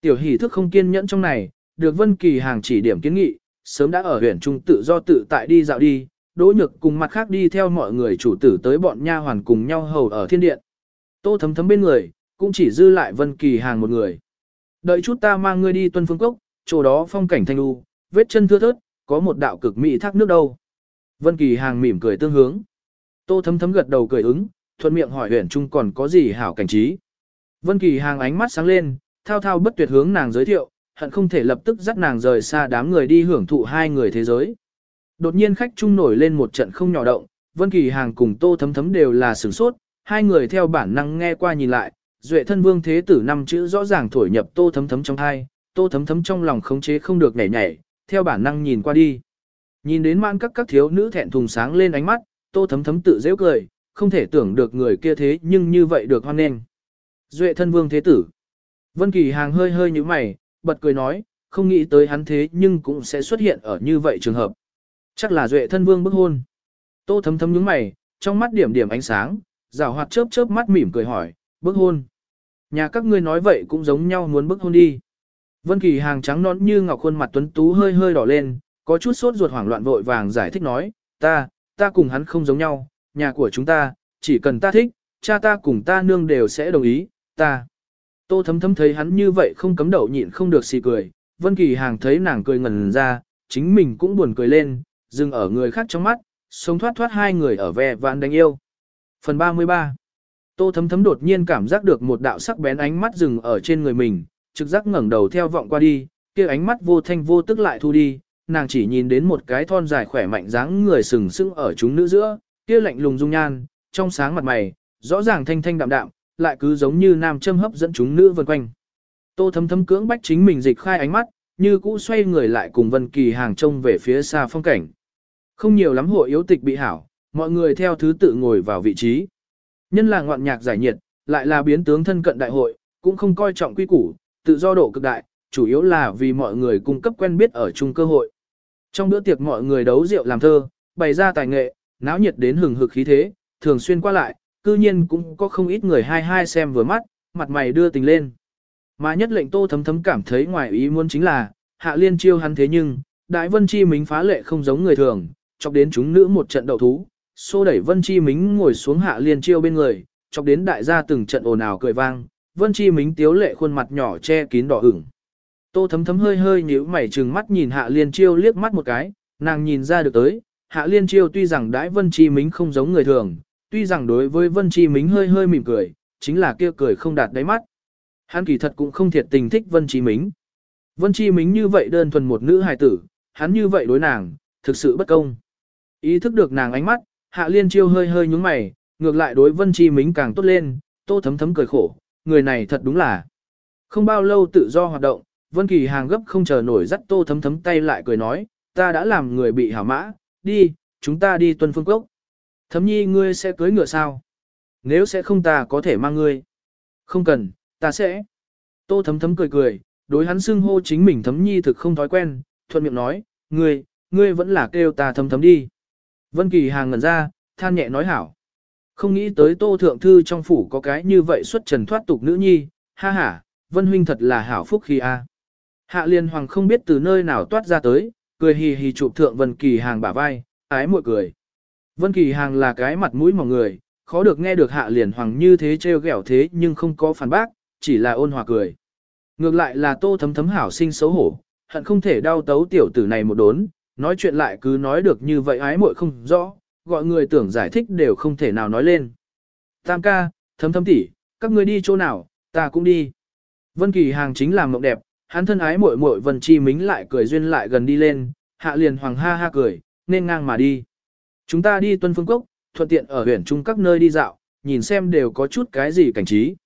Tiểu hỷ thức không kiên nhẫn trong này, được Vân Kỳ hàng chỉ điểm kiến nghị, sớm đã ở huyện trung tự do tự tại đi dạo đi, Đỗ Nhược cùng mặt khác đi theo mọi người chủ tử tới bọn nha hoàn cùng nhau hầu ở thiên điện. Tô thấm thấm bên người, cũng chỉ dư lại Vân Kỳ hàng một người. Đợi chút ta mang ngươi đi tuân phương cốc, chỗ đó phong cảnh thanh u, vết chân thưa thớt, có một đạo cực mỹ thác nước đâu. Vân Kỳ hàng mỉm cười tương hướng. Tô thấm thấm gật đầu cười ứng, thuận miệng hỏi huyện trung còn có gì hảo cảnh trí. Vân Kỳ hàng ánh mắt sáng lên, thao thao bất tuyệt hướng nàng giới thiệu, hận không thể lập tức dắt nàng rời xa đám người đi hưởng thụ hai người thế giới. Đột nhiên khách trung nổi lên một trận không nhỏ động, Vân Kỳ Hàng cùng Tô Thấm Thấm đều là sửng sốt, hai người theo bản năng nghe qua nhìn lại, Duệ thân vương thế tử năm chữ rõ ràng thổi nhập Tô Thấm Thấm trong tai, Tô Thấm Thấm trong lòng khống chế không được nhảy nhảy, theo bản năng nhìn qua đi. Nhìn đến mãn các các thiếu nữ thẹn thùng sáng lên ánh mắt, Tô Thấm Thấm tự giễu cười, không thể tưởng được người kia thế nhưng như vậy được hoan nghênh. Duệ thân vương thế tử. Vân Kỳ Hàng hơi hơi như mày, bật cười nói, không nghĩ tới hắn thế nhưng cũng sẽ xuất hiện ở như vậy trường hợp. Chắc là Duệ thân vương bức hôn. Tô thấm thấm nhướng mày, trong mắt điểm điểm ánh sáng, rào hoạt chớp chớp mắt mỉm cười hỏi, bức hôn. Nhà các ngươi nói vậy cũng giống nhau muốn bức hôn đi. Vân Kỳ hàng trắng nõn như ngọc khuôn mặt tuấn tú hơi hơi đỏ lên, có chút sốt ruột hoảng loạn vội vàng giải thích nói, ta, ta cùng hắn không giống nhau, nhà của chúng ta, chỉ cần ta thích, cha ta cùng ta nương đều sẽ đồng ý, ta. Tô thấm thấm thấy hắn như vậy không cấm đậu nhịn không được xì cười, Vân Kỳ hàng thấy nàng cười ngẩn ra, chính mình cũng buồn cười lên, dừng ở người khác trong mắt, sống thoát thoát hai người ở vẻ vạn đánh yêu. Phần 33 Tô thấm thấm đột nhiên cảm giác được một đạo sắc bén ánh mắt dừng ở trên người mình, trực giác ngẩng đầu theo vọng qua đi, kia ánh mắt vô thanh vô tức lại thu đi, nàng chỉ nhìn đến một cái thon dài khỏe mạnh dáng người sừng sững ở chúng nữ giữa, kia lạnh lùng dung nhan, trong sáng mặt mày, rõ ràng thanh thanh đạm đạm, lại cứ giống như nam châm hấp dẫn chúng nữ vần quanh. Tô thấm thấm cưỡng bách chính mình dịch khai ánh mắt, như cũ xoay người lại cùng Vân Kỳ hàng trông về phía xa phong cảnh. Không nhiều lắm hội yếu tịch bị hảo, mọi người theo thứ tự ngồi vào vị trí. Nhân là ngoạn nhạc giải nhiệt, lại là biến tướng thân cận đại hội, cũng không coi trọng quy củ, tự do độ cực đại, chủ yếu là vì mọi người cung cấp quen biết ở chung cơ hội. Trong bữa tiệc mọi người đấu rượu làm thơ, bày ra tài nghệ, náo nhiệt đến hừng hực khí thế, thường xuyên qua lại, cư nhiên cũng có không ít người hai hai xem vừa mắt, mặt mày đưa tình lên. Mà nhất lệnh tô thấm thấm cảm thấy ngoài ý muốn chính là, hạ liên chiêu hắn thế nhưng, đại vân chi mính phá lệ không giống người thường, chọc đến chúng nữ một trận đậu thú, xô đẩy Vân Chi Mính ngồi xuống hạ liên chiêu bên người, chọc đến đại gia từng trận ồn ào cười vang, Vân Chi Mính tiếu lệ khuôn mặt nhỏ che kín đỏ ửng. Tô thấm thấm hơi hơi nhíu mày trừng mắt nhìn hạ liên chiêu liếc mắt một cái, nàng nhìn ra được tới, hạ liên chiêu tuy rằng đãi Vân Chi Mính không giống người thường, tuy rằng đối với Vân Chi Mính hơi hơi mỉm cười, chính là kia cười không đạt đáy mắt. Hắn kỳ thật cũng không thiệt tình thích Vân Chi Mính. Vân Chi Mính như vậy đơn thuần một nữ hài tử, hắn như vậy đối nàng, thực sự bất công. Ý thức được nàng ánh mắt, Hạ Liên Chiêu hơi hơi nhúng mày, ngược lại đối Vân Chi Mính càng tốt lên, tô thấm thấm cười khổ, người này thật đúng là. Không bao lâu tự do hoạt động, Vân Kỳ hàng gấp không chờ nổi dắt tô thấm thấm tay lại cười nói, ta đã làm người bị hảo mã, đi, chúng ta đi tuân phương cốc. Thấm nhi ngươi sẽ cưới ngựa sao? Nếu sẽ không ta có thể mang ngươi. Không cần, ta sẽ. Tô thấm thấm cười cười, đối hắn xưng hô chính mình thấm nhi thực không thói quen, thuận miệng nói, ngươi, ngươi vẫn là kêu ta thấm thấm đi. Vân Kỳ hàng ngẩn ra, than nhẹ nói hảo. Không nghĩ tới tô thượng thư trong phủ có cái như vậy xuất trần thoát tục nữ nhi, ha ha, Vân huynh thật là hảo phúc khi a. À. Hạ liên hoàng không biết từ nơi nào toát ra tới, cười hì hì chụp thượng Vân Kỳ hàng bả vai, ái muội cười. Vân Kỳ hàng là cái mặt mũi mỏng người, khó được nghe được hạ liền hoàng như thế trêu ghẹo thế nhưng không có phản bác, chỉ là ôn hòa cười. Ngược lại là tô thấm thấm hảo sinh xấu hổ, hận không thể đau tấu tiểu tử này một đốn, nói chuyện lại cứ nói được như vậy ái muội không rõ, gọi người tưởng giải thích đều không thể nào nói lên. Tam ca, thấm thấm tỷ, các ngươi đi chỗ nào, ta cũng đi. Vân Kỳ hàng chính là mộng đẹp, hắn thân ái muội muội Vân Chi Mính lại cười duyên lại gần đi lên, hạ liền hoàng ha ha cười, nên ngang mà đi. Chúng ta đi tuân phương cốc, thuận tiện ở huyện trung các nơi đi dạo, nhìn xem đều có chút cái gì cảnh trí.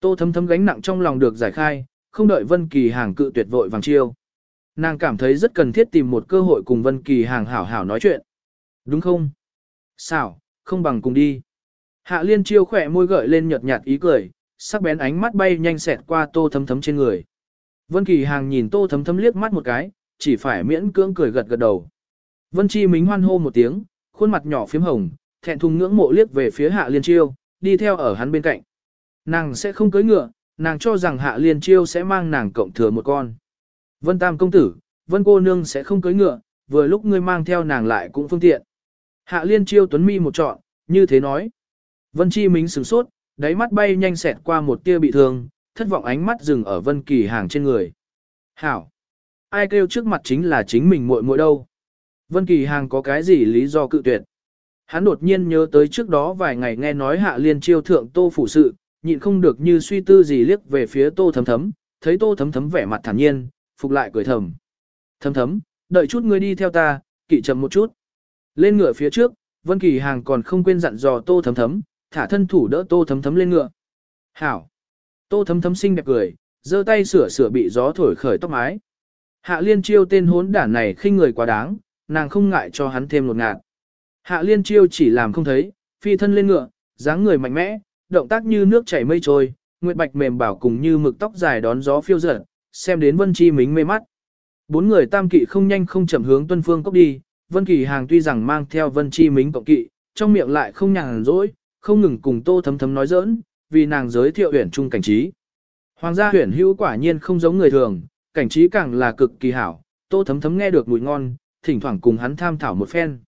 Tô thấm thấm gánh nặng trong lòng được giải khai, không đợi Vân Kỳ hàng cự tuyệt vội vàng chiêu. Nàng cảm thấy rất cần thiết tìm một cơ hội cùng Vân Kỳ hàng hảo hảo nói chuyện. Đúng không? Sao, không bằng cùng đi. Hạ liên chiêu khỏe môi gợi lên nhợt nhạt ý cười, sắc bén ánh mắt bay nhanh xẹt qua tô thấm thấm trên người. Vân Kỳ hàng nhìn tô thấm thấm liếc mắt một cái, chỉ phải miễn cưỡng cười gật gật đầu. Vân Chi Mính hoan hô một tiếng, khuôn mặt nhỏ phím hồng, thẹn thùng ngưỡng mộ liếc về phía Hạ Liên Chiêu, đi theo ở hắn bên cạnh. Nàng sẽ không cưới ngựa, nàng cho rằng Hạ Liên Chiêu sẽ mang nàng cộng thừa một con. Vân Tam công tử, Vân cô nương sẽ không cưới ngựa, vừa lúc ngươi mang theo nàng lại cũng phương tiện. Hạ Liên Chiêu tuấn mi một trọn, như thế nói. Vân Chi Mính sửng sốt, đáy mắt bay nhanh xẹt qua một tia bị thương, thất vọng ánh mắt dừng ở Vân Kỳ hàng trên người. Hảo! Ai kêu trước mặt chính là chính mình muội muội đâu. Vân Kỳ hàng có cái gì lý do cự tuyệt. Hắn đột nhiên nhớ tới trước đó vài ngày nghe nói Hạ Liên Chiêu thượng Tô phủ sự, nhịn không được như suy tư gì liếc về phía Tô Thấm Thấm, thấy Tô Thấm Thấm vẻ mặt thản nhiên, phục lại cười thầm. Thấm Thấm, đợi chút ngươi đi theo ta, kỵ chậm một chút. Lên ngựa phía trước, Vân Kỳ Hàng còn không quên dặn dò Tô Thấm Thấm, thả thân thủ đỡ Tô Thấm Thấm lên ngựa. Hảo! Tô Thấm Thấm xinh đẹp cười, giơ tay sửa sửa bị gió thổi khởi tóc mái. Hạ Liên Chiêu tên hốn đản này khinh người quá đáng, nàng không ngại cho hắn thêm một ngạt. Hạ Liên Chiêu chỉ làm không thấy, phi thân lên ngựa, dáng người mạnh mẽ, động tác như nước chảy mây trôi, nguyệt bạch mềm bảo cùng như mực tóc dài đón gió phiêu dở, xem đến Vân Chi Mính mê mắt. Bốn người tam kỵ không nhanh không chậm hướng Tuân Phương cốc đi, Vân Kỳ Hàng tuy rằng mang theo Vân Chi Mính cộng kỵ, trong miệng lại không nhàn rỗi, không ngừng cùng Tô Thấm Thấm nói giỡn, vì nàng giới thiệu huyền trung cảnh trí. Hoàng gia huyền hữu quả nhiên không giống người thường, cảnh trí càng là cực kỳ hảo, Tô Thấm Thấm nghe được mùi ngon, thỉnh thoảng cùng hắn tham thảo một phen.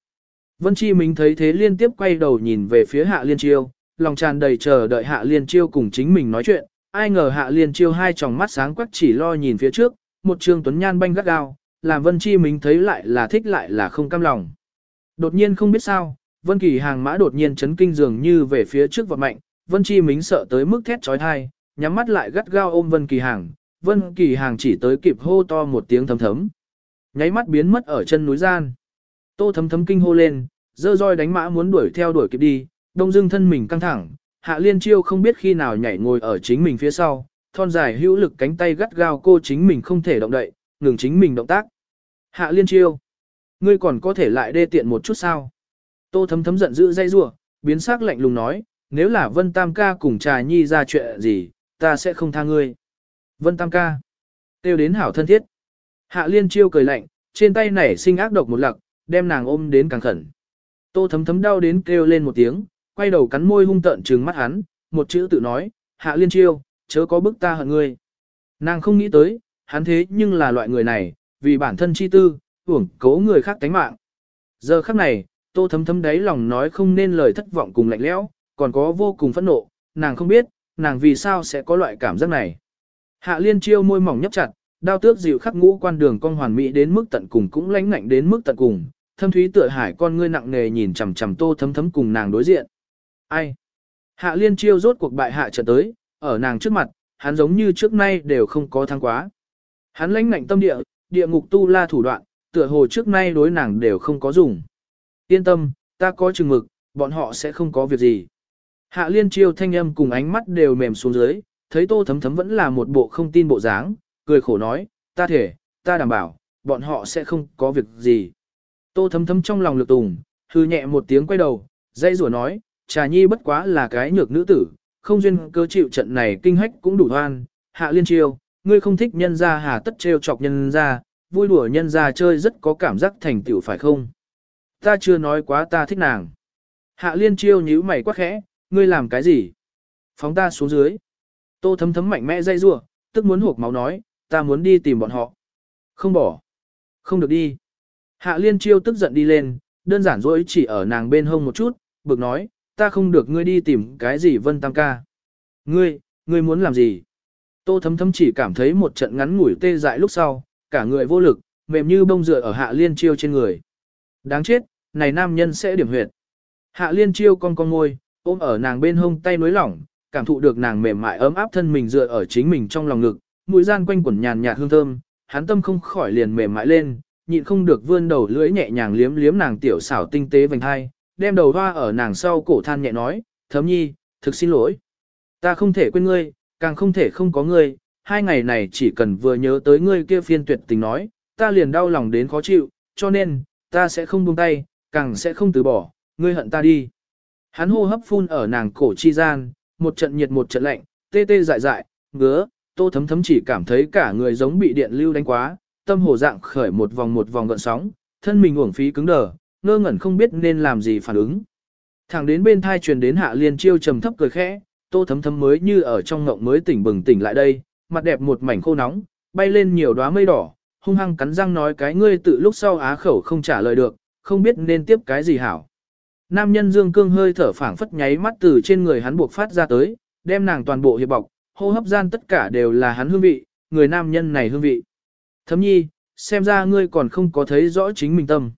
Vân Chi Minh thấy thế liên tiếp quay đầu nhìn về phía Hạ Liên Chiêu, lòng tràn đầy chờ đợi Hạ Liên Chiêu cùng chính mình nói chuyện, ai ngờ Hạ Liên Chiêu hai tròng mắt sáng quắc chỉ lo nhìn phía trước, một trường tuấn nhan banh gắt gao, làm Vân Chi Minh thấy lại là thích lại là không cam lòng. Đột nhiên không biết sao, Vân Kỳ hàng mã đột nhiên chấn kinh dường như về phía trước vọt mạnh, Vân Chi Minh sợ tới mức thét chói tai, nhắm mắt lại gắt gao ôm Vân Kỳ hàng, Vân Kỳ hàng chỉ tới kịp hô to một tiếng thấm thấm. Nháy mắt biến mất ở chân núi gian. Tô thấm thấm kinh hô lên, dơ roi đánh mã muốn đuổi theo đuổi kịp đi, đông dương thân mình căng thẳng, hạ liên chiêu không biết khi nào nhảy ngồi ở chính mình phía sau, thon dài hữu lực cánh tay gắt gao cô chính mình không thể động đậy, ngừng chính mình động tác. Hạ liên chiêu, ngươi còn có thể lại đê tiện một chút sao? Tô thấm thấm giận dữ dây rủa, biến sắc lạnh lùng nói, nếu là Vân Tam ca cùng trà nhi ra chuyện gì, ta sẽ không tha ngươi. Vân Tam ca, tiêu đến hảo thân thiết. Hạ liên chiêu cười lạnh, trên tay nảy sinh ác độc một lặc, đem nàng ôm đến càng khẩn. Tô thấm thấm đau đến kêu lên một tiếng, quay đầu cắn môi hung tợn trừng mắt hắn, một chữ tự nói, hạ liên chiêu, chớ có bức ta hận ngươi. Nàng không nghĩ tới, hắn thế nhưng là loại người này, vì bản thân chi tư, hưởng cố người khác tánh mạng. Giờ khắc này, tô thấm thấm đáy lòng nói không nên lời thất vọng cùng lạnh lẽo, còn có vô cùng phẫn nộ, nàng không biết, nàng vì sao sẽ có loại cảm giác này. Hạ liên chiêu môi mỏng nhấp chặt, đao tước dịu khắc ngũ quan đường con hoàn mỹ đến mức tận cùng cũng lãnh ngạnh đến mức tận cùng, thâm thúy tựa hải con ngươi nặng nề nhìn chằm chằm tô thấm thấm cùng nàng đối diện. Ai? Hạ liên chiêu rốt cuộc bại hạ trận tới, ở nàng trước mặt, hắn giống như trước nay đều không có thắng quá. Hắn lãnh ngạnh tâm địa, địa ngục tu la thủ đoạn, tựa hồ trước nay đối nàng đều không có dùng. Yên tâm, ta có chừng mực, bọn họ sẽ không có việc gì. Hạ liên chiêu thanh âm cùng ánh mắt đều mềm xuống dưới, thấy tô thấm thấm vẫn là một bộ không tin bộ dáng, cười khổ nói, ta thể, ta đảm bảo, bọn họ sẽ không có việc gì. Tô thấm thấm trong lòng lực tùng, hư nhẹ một tiếng quay đầu, dây rủa nói, trà nhi bất quá là cái nhược nữ tử, không duyên cơ chịu trận này kinh hách cũng đủ hoan, hạ liên chiêu, ngươi không thích nhân ra hà tất trêu chọc nhân ra, vui đùa nhân ra chơi rất có cảm giác thành tựu phải không? Ta chưa nói quá ta thích nàng. Hạ liên chiêu nhíu mày quá khẽ, ngươi làm cái gì? Phóng ta xuống dưới. Tô thấm thấm mạnh mẽ dây rủa, tức muốn hộp máu nói, ta muốn đi tìm bọn họ. Không bỏ. Không được đi. Hạ liên chiêu tức giận đi lên, đơn giản dỗi chỉ ở nàng bên hông một chút, bực nói, ta không được ngươi đi tìm cái gì vân tam ca. Ngươi, ngươi muốn làm gì? Tô thấm thấm chỉ cảm thấy một trận ngắn ngủi tê dại lúc sau, cả người vô lực, mềm như bông dựa ở hạ liên chiêu trên người. Đáng chết, này nam nhân sẽ điểm huyệt. Hạ liên chiêu con con ngôi, ôm ở nàng bên hông tay nối lỏng, cảm thụ được nàng mềm mại ấm áp thân mình dựa ở chính mình trong lòng ngực, mũi gian quanh quẩn nhàn nhạt hương thơm, hắn tâm không khỏi liền mềm mại lên, nhịn không được vươn đầu lưỡi nhẹ nhàng liếm liếm nàng tiểu xảo tinh tế vành hai, đem đầu hoa ở nàng sau cổ than nhẹ nói, thấm nhi, thực xin lỗi. Ta không thể quên ngươi, càng không thể không có ngươi, hai ngày này chỉ cần vừa nhớ tới ngươi kia phiên tuyệt tình nói, ta liền đau lòng đến khó chịu, cho nên, ta sẽ không buông tay, càng sẽ không từ bỏ, ngươi hận ta đi. Hắn hô hấp phun ở nàng cổ chi gian, một trận nhiệt một trận lạnh, tê tê dại dại, ngứa, tô thấm thấm chỉ cảm thấy cả người giống bị điện lưu đánh quá, tâm hồ dạng khởi một vòng một vòng gợn sóng, thân mình uổng phí cứng đờ, ngơ ngẩn không biết nên làm gì phản ứng. Thẳng đến bên thai truyền đến hạ liên chiêu trầm thấp cười khẽ, tô thấm thấm mới như ở trong ngộng mới tỉnh bừng tỉnh lại đây, mặt đẹp một mảnh khô nóng, bay lên nhiều đóa mây đỏ, hung hăng cắn răng nói cái ngươi tự lúc sau á khẩu không trả lời được, không biết nên tiếp cái gì hảo. Nam nhân dương cương hơi thở phảng phất nháy mắt từ trên người hắn buộc phát ra tới, đem nàng toàn bộ hiệp bọc, hô hấp gian tất cả đều là hắn hương vị, người nam nhân này hương vị. Thấm nhi, xem ra ngươi còn không có thấy rõ chính mình tâm.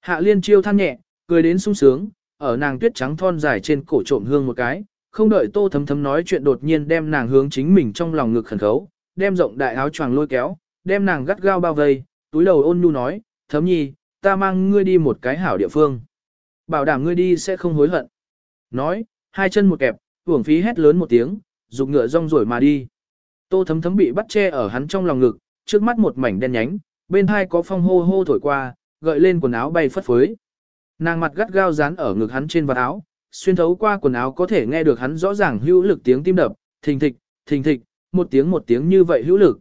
Hạ liên chiêu than nhẹ, cười đến sung sướng, ở nàng tuyết trắng thon dài trên cổ trộm hương một cái, không đợi tô thấm thấm nói chuyện đột nhiên đem nàng hướng chính mình trong lòng ngực khẩn khấu, đem rộng đại áo choàng lôi kéo, đem nàng gắt gao bao vây, túi đầu ôn nhu nói, thấm nhi, ta mang ngươi đi một cái hảo địa phương. Bảo đảm ngươi đi sẽ không hối hận. Nói, hai chân một kẹp, uổng phí hét lớn một tiếng, dục ngựa rong rồi mà đi. Tô thấm thấm bị bắt che ở hắn trong lòng ngực, trước mắt một mảnh đen nhánh, bên hai có phong hô hô thổi qua, gợi lên quần áo bay phất phới. Nàng mặt gắt gao dán ở ngực hắn trên vạt áo, xuyên thấu qua quần áo có thể nghe được hắn rõ ràng hữu lực tiếng tim đập, thình thịch, thình thịch, một tiếng một tiếng như vậy hữu lực.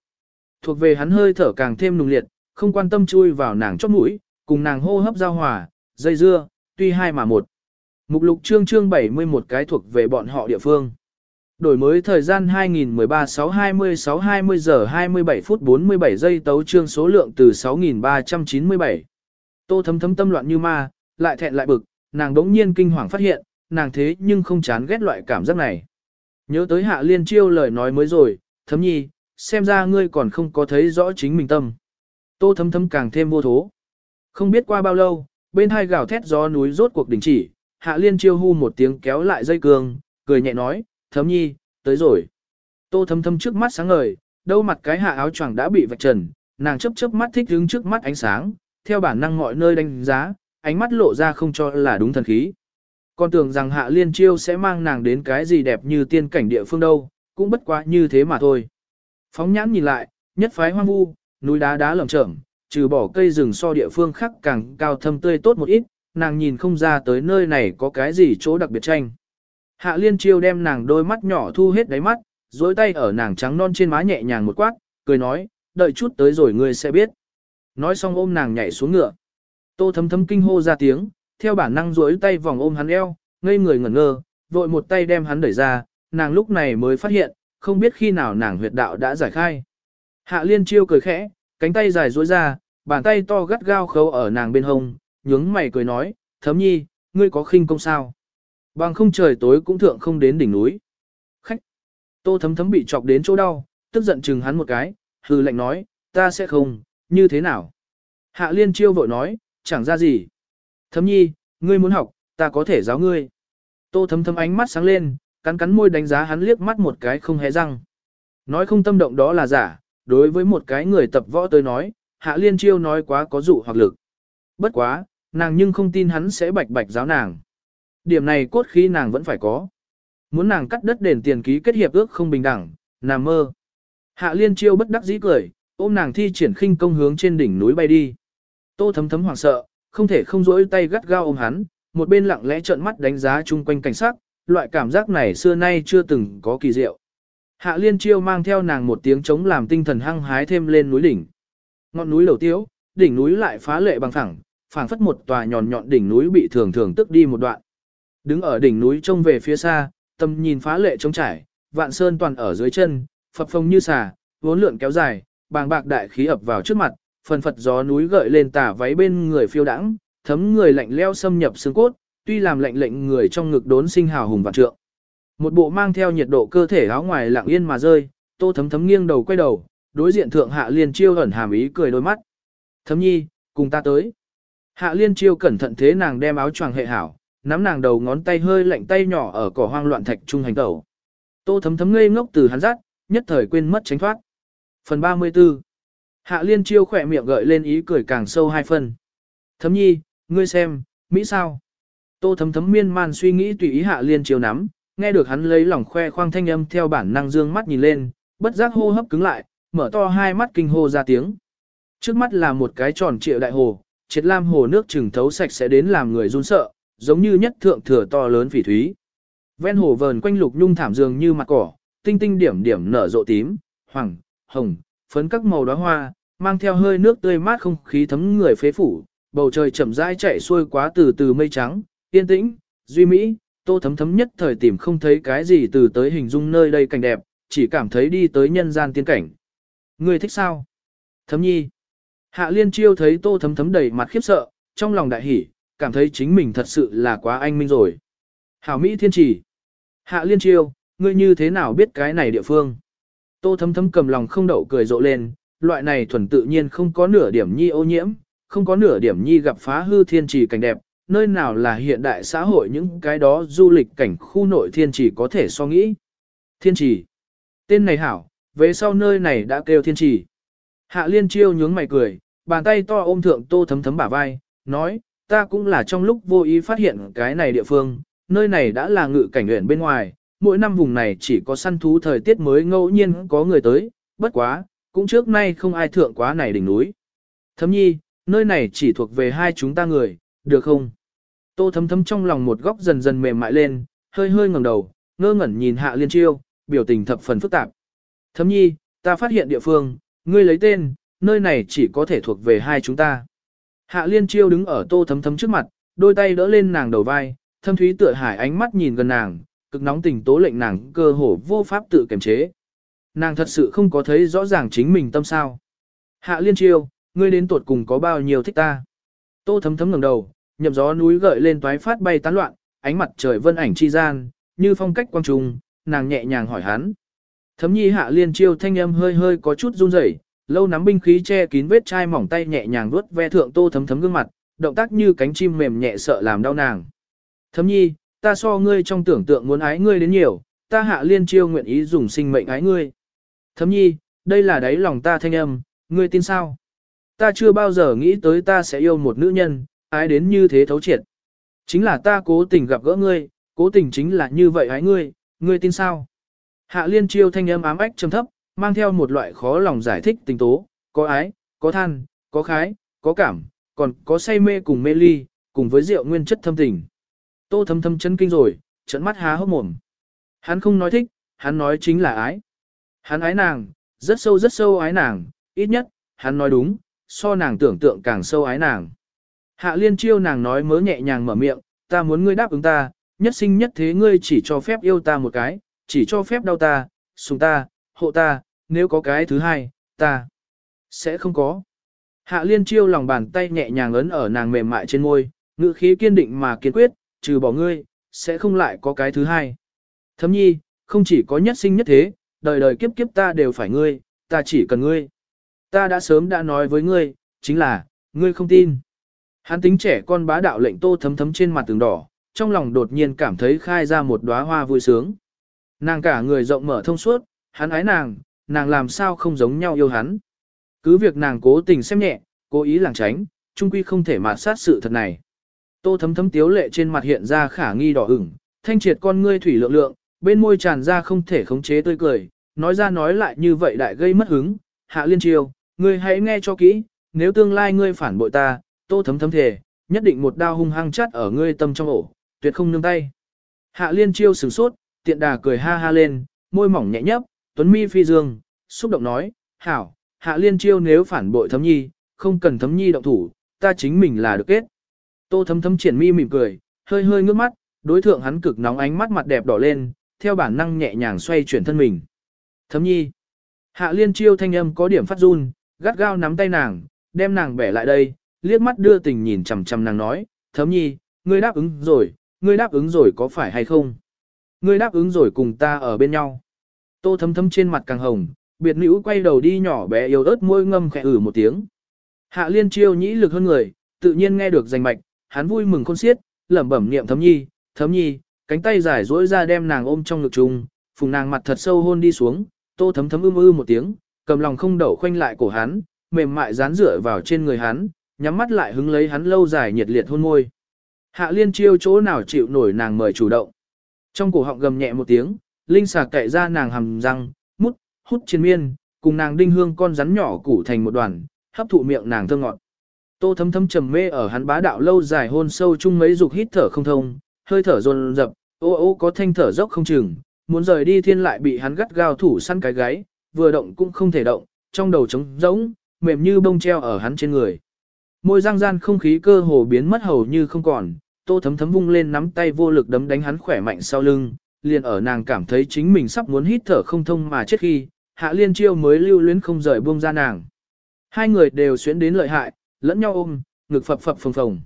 Thuộc về hắn hơi thở càng thêm nùng liệt, không quan tâm chui vào nàng chóp mũi, cùng nàng hô hấp giao hòa, dây dưa, tuy hai mà một. Mục lục chương chương 71 cái thuộc về bọn họ địa phương. Đổi mới thời gian 2013-6-26-20 giờ 27 phút 47 giây tấu chương số lượng từ 6.397. Tô thấm thấm tâm loạn như ma, lại thẹn lại bực, nàng đống nhiên kinh hoàng phát hiện, nàng thế nhưng không chán ghét loại cảm giác này. Nhớ tới hạ liên chiêu lời nói mới rồi, thấm nhi, xem ra ngươi còn không có thấy rõ chính mình tâm. Tô thấm thấm càng thêm vô thố. Không biết qua bao lâu, bên hai gào thét gió núi rốt cuộc đình chỉ, hạ liên chiêu hu một tiếng kéo lại dây cương, cười nhẹ nói, thấm nhi, tới rồi. Tô thấm thấm trước mắt sáng ngời, đâu mặt cái hạ áo choàng đã bị vạch trần, nàng chấp chớp mắt thích đứng trước mắt ánh sáng, theo bản năng mọi nơi đánh giá, ánh mắt lộ ra không cho là đúng thần khí. Con tưởng rằng hạ liên chiêu sẽ mang nàng đến cái gì đẹp như tiên cảnh địa phương đâu, cũng bất quá như thế mà thôi. Phóng nhãn nhìn lại, nhất phái hoang vu, núi đá đá lởm chởm, trừ bỏ cây rừng so địa phương khác càng cao thâm tươi tốt một ít, nàng nhìn không ra tới nơi này có cái gì chỗ đặc biệt tranh. Hạ liên chiêu đem nàng đôi mắt nhỏ thu hết đáy mắt, dối tay ở nàng trắng non trên má nhẹ nhàng một quát, cười nói, đợi chút tới rồi ngươi sẽ biết. Nói xong ôm nàng nhảy xuống ngựa. Tô thấm thấm kinh hô ra tiếng, theo bản năng duỗi tay vòng ôm hắn eo, ngây người ngẩn ngơ, vội một tay đem hắn đẩy ra, nàng lúc này mới phát hiện, không biết khi nào nàng huyệt đạo đã giải khai. Hạ liên chiêu cười khẽ, cánh tay dài duỗi ra, bàn tay to gắt gao khâu ở nàng bên hông, nhướng mày cười nói, thấm nhi, ngươi có khinh công sao? Bằng không trời tối cũng thượng không đến đỉnh núi. Khách! Tô thấm thấm bị chọc đến chỗ đau, tức giận chừng hắn một cái, hừ lạnh nói, ta sẽ không, như thế nào? Hạ liên chiêu vội nói, chẳng ra gì. Thấm nhi, ngươi muốn học, ta có thể giáo ngươi. Tô thấm thấm ánh mắt sáng lên, cắn cắn môi đánh giá hắn liếc mắt một cái không hé răng. Nói không tâm động đó là giả, đối với một cái người tập võ tới nói, hạ liên chiêu nói quá có dụ hoặc lực. Bất quá, nàng nhưng không tin hắn sẽ bạch bạch giáo nàng. Điểm này cốt khí nàng vẫn phải có. Muốn nàng cắt đất đền tiền ký kết hiệp ước không bình đẳng, nàng mơ. Hạ liên chiêu bất đắc dĩ cười, ôm nàng thi triển khinh công hướng trên đỉnh núi bay đi. Tô thấm thấm hoảng sợ, không thể không rỗi tay gắt gao ôm hắn, một bên lặng lẽ trợn mắt đánh giá chung quanh cảnh sắc, loại cảm giác này xưa nay chưa từng có kỳ diệu. Hạ liên chiêu mang theo nàng một tiếng chống làm tinh thần hăng hái thêm lên núi đỉnh. Ngọn núi đầu tiếu, đỉnh núi lại phá lệ bằng phẳng, phảng phất một tòa nhọn nhọn đỉnh núi bị thường thường tức đi một đoạn. Đứng ở đỉnh núi trông về phía xa, tầm nhìn phá lệ trống trải, vạn sơn toàn ở dưới chân, phập phồng như xà, vốn lượn kéo dài, bàng bạc đại khí ập vào trước mặt, phần phật gió núi gợi lên tả váy bên người phiêu đãng, thấm người lạnh leo xâm nhập xương cốt, tuy làm lạnh lệnh người trong ngực đốn sinh hào hùng vạn trượng. Một bộ mang theo nhiệt độ cơ thể áo ngoài lặng yên mà rơi, tô thấm thấm nghiêng đầu quay đầu, đối diện thượng hạ liên chiêu ẩn hàm ý cười đôi mắt. Thấm nhi, cùng ta tới. Hạ liên chiêu cẩn thận thế nàng đem áo choàng hệ hảo, nắm nàng đầu ngón tay hơi lạnh tay nhỏ ở cỏ hoang loạn thạch trung hành tẩu. Tô thấm thấm ngây ngốc từ hắn rát, nhất thời quên mất tránh thoát. Phần 34 Hạ liên chiêu khỏe miệng gợi lên ý cười càng sâu hai phần. Thấm nhi, ngươi xem, Mỹ sao? Tô thấm thấm miên man suy nghĩ tùy ý hạ liên chiêu nắm, nghe được hắn lấy lòng khoe khoang thanh âm theo bản năng dương mắt nhìn lên, bất giác hô hấp cứng lại, mở to hai mắt kinh hô ra tiếng. Trước mắt là một cái tròn trịa đại hồ, triệt lam hồ nước trừng thấu sạch sẽ đến làm người run sợ, giống như nhất thượng thừa to lớn phỉ thúy. Ven hồ vờn quanh lục nhung thảm dường như mặt cỏ, tinh tinh điểm điểm nở rộ tím, hoàng, hồng, phấn các màu đóa hoa, mang theo hơi nước tươi mát không khí thấm người phế phủ, bầu trời chậm rãi chạy xuôi quá từ từ mây trắng, yên tĩnh, duy mỹ, tô thấm thấm nhất thời tìm không thấy cái gì từ tới hình dung nơi đây cảnh đẹp, chỉ cảm thấy đi tới nhân gian tiên cảnh. Người thích sao? Thấm nhi. Hạ liên chiêu thấy tô thấm thấm đầy mặt khiếp sợ, trong lòng đại hỉ, cảm thấy chính mình thật sự là quá anh minh rồi. Hảo Mỹ thiên trì. Hạ liên chiêu, ngươi như thế nào biết cái này địa phương? Tô thấm thấm cầm lòng không đậu cười rộ lên, loại này thuần tự nhiên không có nửa điểm nhi ô nhiễm, không có nửa điểm nhi gặp phá hư thiên trì cảnh đẹp, nơi nào là hiện đại xã hội những cái đó du lịch cảnh khu nội thiên trì có thể so nghĩ. Thiên trì. Tên này hảo, về sau nơi này đã kêu thiên trì. Hạ liên chiêu nhướng mày cười, bàn tay to ôm thượng tô thấm thấm bả vai, nói, ta cũng là trong lúc vô ý phát hiện cái này địa phương, nơi này đã là ngự cảnh huyện bên ngoài, mỗi năm vùng này chỉ có săn thú thời tiết mới ngẫu nhiên có người tới, bất quá, cũng trước nay không ai thượng quá này đỉnh núi. Thấm nhi, nơi này chỉ thuộc về hai chúng ta người, được không? Tô thấm thấm trong lòng một góc dần dần mềm mại lên, hơi hơi ngẩng đầu, ngơ ngẩn nhìn hạ liên chiêu, biểu tình thập phần phức tạp. Thấm nhi, ta phát hiện địa phương, ngươi lấy tên, nơi này chỉ có thể thuộc về hai chúng ta. Hạ liên chiêu đứng ở tô thấm thấm trước mặt, đôi tay đỡ lên nàng đầu vai, thâm thúy tựa hải ánh mắt nhìn gần nàng, cực nóng tình tố lệnh nàng cơ hồ vô pháp tự kiềm chế. Nàng thật sự không có thấy rõ ràng chính mình tâm sao. Hạ liên chiêu, ngươi đến tuột cùng có bao nhiêu thích ta. Tô thấm thấm ngẩng đầu, nhậm gió núi gợi lên toái phát bay tán loạn, ánh mặt trời vân ảnh chi gian, như phong cách quang trùng, nàng nhẹ nhàng hỏi hắn. Thấm nhi hạ liên chiêu thanh âm hơi hơi có chút run rẩy, lâu nắm binh khí che kín vết chai mỏng tay nhẹ nhàng vuốt ve thượng tô thấm thấm gương mặt, động tác như cánh chim mềm nhẹ sợ làm đau nàng. Thấm nhi, ta so ngươi trong tưởng tượng muốn ái ngươi đến nhiều, ta hạ liên chiêu nguyện ý dùng sinh mệnh ái ngươi. Thấm nhi, đây là đáy lòng ta thanh âm, ngươi tin sao? Ta chưa bao giờ nghĩ tới ta sẽ yêu một nữ nhân, ái đến như thế thấu triệt. Chính là ta cố tình gặp gỡ ngươi, cố tình chính là như vậy ái ngươi, ngươi tin sao? Hạ liên chiêu thanh âm ám ách trầm thấp, mang theo một loại khó lòng giải thích tình tố, có ái, có than, có khái, có cảm, còn có say mê cùng mê ly, cùng với rượu nguyên chất thâm tình. Tô thâm thâm chân kinh rồi, trận mắt há hốc mồm. Hắn không nói thích, hắn nói chính là ái. Hắn ái nàng, rất sâu rất sâu ái nàng, ít nhất, hắn nói đúng, so nàng tưởng tượng càng sâu ái nàng. Hạ liên chiêu nàng nói mớ nhẹ nhàng mở miệng, ta muốn ngươi đáp ứng ta, nhất sinh nhất thế ngươi chỉ cho phép yêu ta một cái, chỉ cho phép đau ta, sùng ta, hộ ta, nếu có cái thứ hai, ta sẽ không có. Hạ liên chiêu lòng bàn tay nhẹ nhàng ấn ở nàng mềm mại trên môi, ngữ khí kiên định mà kiên quyết, trừ bỏ ngươi, sẽ không lại có cái thứ hai. Thấm nhi, không chỉ có nhất sinh nhất thế, đời đời kiếp kiếp ta đều phải ngươi, ta chỉ cần ngươi. Ta đã sớm đã nói với ngươi, chính là, ngươi không tin. Hắn tính trẻ con bá đạo lệnh tô thấm thấm trên mặt tường đỏ, trong lòng đột nhiên cảm thấy khai ra một đóa hoa vui sướng. Nàng cả người rộng mở thông suốt, hắn ái nàng, nàng làm sao không giống nhau yêu hắn. Cứ việc nàng cố tình xem nhẹ, cố ý làng tránh, chung quy không thể mà sát sự thật này. Tô thấm thấm tiếu lệ trên mặt hiện ra khả nghi đỏ ửng, thanh triệt con ngươi thủy lượng lượng, bên môi tràn ra không thể khống chế tươi cười, nói ra nói lại như vậy đại gây mất hứng. Hạ liên triều, ngươi hãy nghe cho kỹ, nếu tương lai ngươi phản bội ta, tô thấm thấm thể, nhất định một đao hung hăng chát ở ngươi tâm trong ổ, tuyệt không nương tay. Hạ liên chiêu sửng sốt, tiện đà cười ha ha lên, môi mỏng nhẹ nhấp, tuấn mi phi dương, xúc động nói, hảo, hạ liên chiêu nếu phản bội thấm nhi, không cần thấm nhi động thủ, ta chính mình là được kết. Tô thấm thấm triển mi mỉm cười, hơi hơi ngước mắt, đối thượng hắn cực nóng ánh mắt mặt đẹp đỏ lên, theo bản năng nhẹ nhàng xoay chuyển thân mình. Thấm nhi. Hạ liên chiêu thanh âm có điểm phát run, gắt gao nắm tay nàng, đem nàng bẻ lại đây, liếc mắt đưa tình nhìn chằm chằm nàng nói, thấm nhi, ngươi đáp ứng rồi, ngươi đáp ứng rồi có phải hay không? Ngươi đáp ứng rồi cùng ta ở bên nhau. Tô thấm thấm trên mặt càng hồng, biệt nữ quay đầu đi nhỏ bé yếu ớt môi ngâm khẽ ử một tiếng. Hạ liên chiêu nhĩ lực hơn người, tự nhiên nghe được danh mạch, hắn vui mừng khôn xiết, lẩm bẩm niệm thấm nhi, thấm nhi, cánh tay dài duỗi ra đem nàng ôm trong ngực trùng, phùng nàng mặt thật sâu hôn đi xuống, tô thấm thấm ưm ư một tiếng, cầm lòng không đậu khoanh lại cổ hắn, mềm mại dán rửa vào trên người hắn, nhắm mắt lại hứng lấy hắn lâu dài nhiệt liệt hôn môi. Hạ liên chiêu chỗ nào chịu nổi nàng mời chủ động. Trong cổ họng gầm nhẹ một tiếng, linh xà cậy ra nàng hầm răng, mút, hút trên miên, cùng nàng đinh hương con rắn nhỏ củ thành một đoàn, hấp thụ miệng nàng thơm ngọt. Tô thấm thấm trầm mê ở hắn bá đạo lâu dài hôn sâu chung mấy dục hít thở không thông, hơi thở dồn dập, ô ô có thanh thở dốc không chừng, muốn rời đi thiên lại bị hắn gắt gao thủ săn cái gáy, vừa động cũng không thể động, trong đầu trống rỗng, mềm như bông treo ở hắn trên người. Môi răng gian không khí cơ hồ biến mất hầu như không còn, tô thấm thấm vung lên nắm tay vô lực đấm đánh hắn khỏe mạnh sau lưng, liền ở nàng cảm thấy chính mình sắp muốn hít thở không thông mà chết khi, hạ liên chiêu mới lưu luyến không rời buông ra nàng. Hai người đều xuyến đến lợi hại, lẫn nhau ôm, ngực phập phập phồng phồng.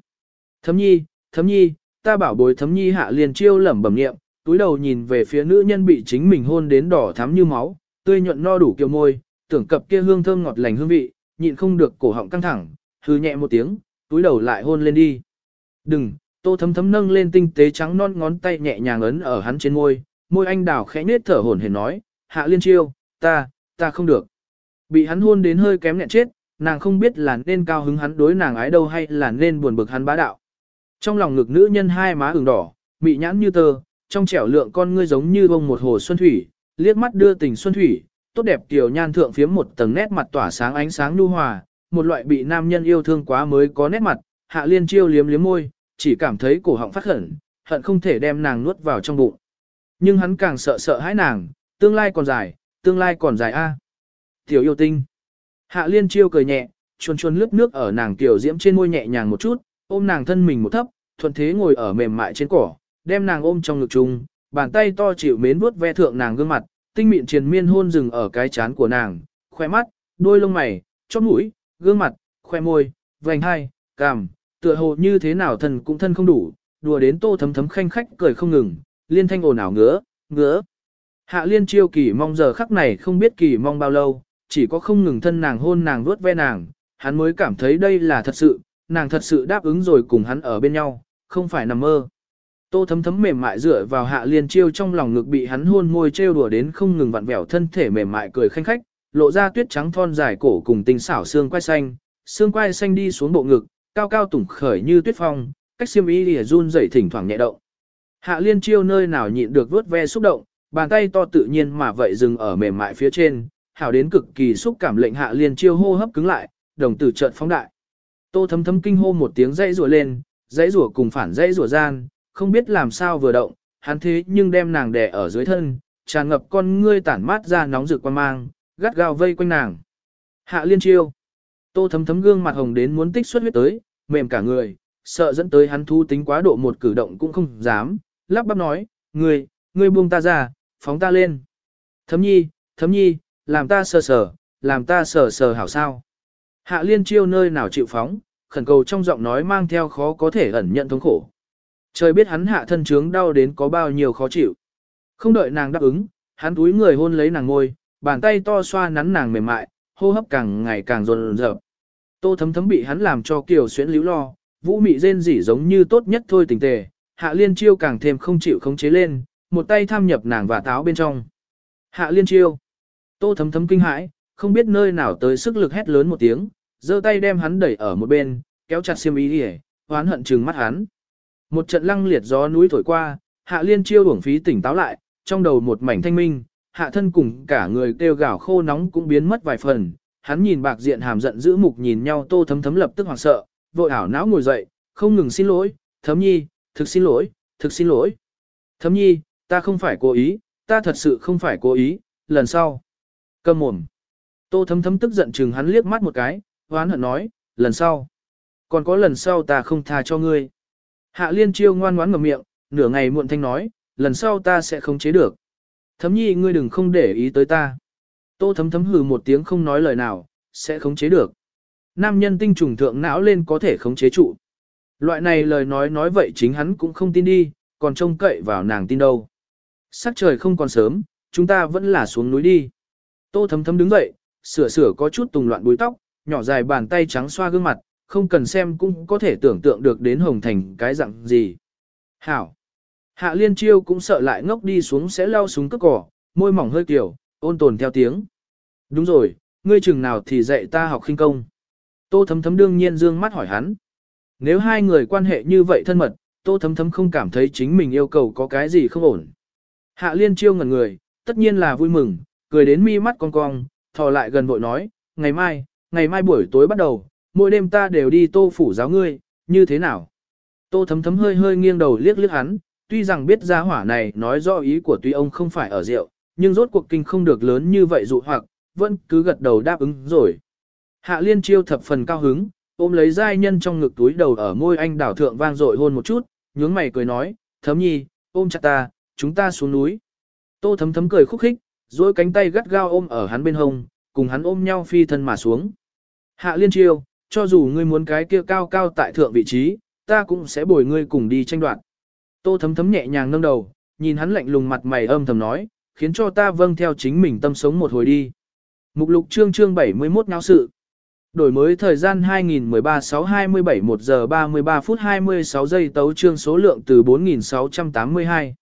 Thấm nhi, thấm nhi, ta bảo bối thấm nhi hạ liền chiêu lẩm bẩm niệm, túi đầu nhìn về phía nữ nhân bị chính mình hôn đến đỏ thắm như máu, tươi nhuận no đủ kiều môi, tưởng cập kia hương thơm ngọt lành hương vị, nhịn không được cổ họng căng thẳng, hừ nhẹ một tiếng, túi đầu lại hôn lên đi. Đừng, tô thấm thấm nâng lên tinh tế trắng non ngón tay nhẹ nhàng ấn ở hắn trên môi, môi anh đào khẽ nết thở hổn hển nói, hạ liên chiêu, ta, ta không được. Bị hắn hôn đến hơi kém nhẹ chết, nàng không biết là nên cao hứng hắn đối nàng ái đâu hay là nên buồn bực hắn bá đạo. Trong lòng ngực nữ nhân hai má ửng đỏ, mị nhãn như tơ, trong trẻo lượng con ngươi giống như bông một hồ xuân thủy, liếc mắt đưa tình xuân thủy, tốt đẹp tiểu nhan thượng phiếm một tầng nét mặt tỏa sáng ánh sáng nhu hòa, một loại bị nam nhân yêu thương quá mới có nét mặt, hạ liên chiêu liếm liếm môi, chỉ cảm thấy cổ họng phát khẩn, hận không thể đem nàng nuốt vào trong bụng. Nhưng hắn càng sợ sợ hãi nàng, tương lai còn dài, tương lai còn dài a. Tiểu yêu tinh. Hạ liên chiêu cười nhẹ, chuồn chuồn lướt nước ở nàng tiểu diễm trên môi nhẹ nhàng một chút, ôm nàng thân mình một thấp, thuận thế ngồi ở mềm mại trên cỏ, đem nàng ôm trong ngực chung, bàn tay to chịu mến vuốt ve thượng nàng gương mặt, tinh mịn triền miên hôn rừng ở cái chán của nàng, khoe mắt, đôi lông mày, chóp mũi, gương mặt, khoe môi, vành hai, cằm, tựa hồ như thế nào thần cũng thân không đủ, đùa đến tô thấm thấm khanh khách cười không ngừng, liên thanh ồn ào ngứa, ngứa. Hạ liên chiêu kỳ mong giờ khắc này không biết kỳ mong bao lâu, chỉ có không ngừng thân nàng hôn nàng vuốt ve nàng, hắn mới cảm thấy đây là thật sự, nàng thật sự đáp ứng rồi cùng hắn ở bên nhau, không phải nằm mơ. Tô thấm thấm mềm mại dựa vào hạ liên chiêu trong lòng ngực bị hắn hôn môi trêu đùa đến không ngừng vặn vẹo thân thể mềm mại cười khanh khách, lộ ra tuyết trắng thon dài cổ cùng tinh xảo xương quai xanh, xương quai xanh đi xuống bộ ngực, cao cao tủng khởi như tuyết phong, cách xiêm y lìa run rẩy thỉnh thoảng nhẹ động. Hạ liên chiêu nơi nào nhịn được vớt ve xúc động, bàn tay to tự nhiên mà vậy dừng ở mềm mại phía trên, hảo đến cực kỳ xúc cảm lệnh hạ liên chiêu hô hấp cứng lại, đồng tử chợt phóng đại. Tô thấm thấm kinh hô một tiếng dãy rủa lên, dãy rủa cùng phản dãy rủa gian, không biết làm sao vừa động, hắn thế nhưng đem nàng đè ở dưới thân, tràn ngập con ngươi tản mát ra nóng rực quan mang, gắt gao vây quanh nàng. Hạ liên chiêu. Tô thấm thấm gương mặt hồng đến muốn tích xuất huyết tới, mềm cả người, sợ dẫn tới hắn thu tính quá độ một cử động cũng không dám, lắp bắp nói, ngươi, ngươi buông ta ra, phóng ta lên. Thấm nhi, thấm nhi, làm ta sờ sờ, làm ta sờ sờ hảo sao. Hạ liên chiêu nơi nào chịu phóng, khẩn cầu trong giọng nói mang theo khó có thể ẩn nhận thống khổ. Trời biết hắn hạ thân trướng đau đến có bao nhiêu khó chịu. Không đợi nàng đáp ứng, hắn túi người hôn lấy nàng ngôi, bàn tay to xoa nắn nàng mềm mại, hô hấp càng ngày càng rồn rợp. Tô thấm thấm bị hắn làm cho kiều xuyến líu lo, vũ mị rên rỉ giống như tốt nhất thôi tình tề, hạ liên chiêu càng thêm không chịu khống chế lên, một tay tham nhập nàng và táo bên trong. Hạ liên chiêu. Tô thấm thấm kinh hãi, không biết nơi nào tới sức lực hét lớn một tiếng, giơ tay đem hắn đẩy ở một bên, kéo chặt xiêm y hề, hoán hận trừng mắt hắn. Một trận lăng liệt gió núi thổi qua, hạ liên chiêu uổng phí tỉnh táo lại, trong đầu một mảnh thanh minh, hạ thân cùng cả người kêu gào khô nóng cũng biến mất vài phần. Hắn nhìn bạc diện hàm giận giữ mục nhìn nhau tô thấm thấm lập tức hoảng sợ, vội ảo não ngồi dậy, không ngừng xin lỗi, thấm nhi, thực xin lỗi, thực xin lỗi. Thấm nhi, ta không phải cố ý, ta thật sự không phải cố ý, lần sau. Cầm mồm. Tô thấm thấm tức giận chừng hắn liếc mắt một cái, hoán hận nói, lần sau. Còn có lần sau ta không tha cho ngươi. Hạ liên chiêu ngoan ngoãn ngậm miệng, nửa ngày muộn thanh nói, lần sau ta sẽ không chế được. Thấm nhi ngươi đừng không để ý tới ta. Tô thấm thấm hừ một tiếng không nói lời nào, sẽ không chế được. Nam nhân tinh trùng thượng não lên có thể khống chế trụ. Loại này lời nói nói vậy chính hắn cũng không tin đi, còn trông cậy vào nàng tin đâu. Sắc trời không còn sớm, chúng ta vẫn là xuống núi đi. Tô thấm thấm đứng dậy, sửa sửa có chút tùng loạn búi tóc, nhỏ dài bàn tay trắng xoa gương mặt, không cần xem cũng có thể tưởng tượng được đến hồng thành cái dạng gì. Hảo! Hạ liên chiêu cũng sợ lại ngốc đi xuống sẽ lao xuống cướp cỏ, môi mỏng hơi kiểu, ôn tồn theo tiếng. Đúng rồi, ngươi chừng nào thì dạy ta học khinh công. Tô thấm thấm đương nhiên dương mắt hỏi hắn. Nếu hai người quan hệ như vậy thân mật, tô thấm thấm không cảm thấy chính mình yêu cầu có cái gì không ổn. Hạ liên chiêu ngẩn người, tất nhiên là vui mừng, cười đến mi mắt cong cong, thò lại gần vội nói, ngày mai, ngày mai buổi tối bắt đầu, mỗi đêm ta đều đi tô phủ giáo ngươi, như thế nào? Tô thấm thấm hơi hơi nghiêng đầu liếc liếc hắn, tuy rằng biết ra hỏa này nói rõ ý của tuy ông không phải ở rượu, nhưng rốt cuộc kinh không được lớn như vậy dụ hoặc, vẫn cứ gật đầu đáp ứng rồi. Hạ liên chiêu thập phần cao hứng, ôm lấy giai nhân trong ngực túi đầu ở môi anh đảo thượng vang dội hôn một chút, nhướng mày cười nói, thấm nhi, ôm chặt ta, chúng ta xuống núi. Tô thấm thấm cười khúc khích, duỗi cánh tay gắt gao ôm ở hắn bên hông, cùng hắn ôm nhau phi thân mà xuống. Hạ liên chiêu, cho dù ngươi muốn cái kia cao cao tại thượng vị trí, ta cũng sẽ bồi ngươi cùng đi tranh đoạt. Tô thấm thấm nhẹ nhàng nâng đầu, nhìn hắn lạnh lùng mặt mày âm thầm nói, khiến cho ta vâng theo chính mình tâm sống một hồi đi. Mục lục chương chương 71 náo sự. Đổi mới thời gian 2013-6-27 1 giờ 33 phút 26 giây tấu chương số lượng từ 4682.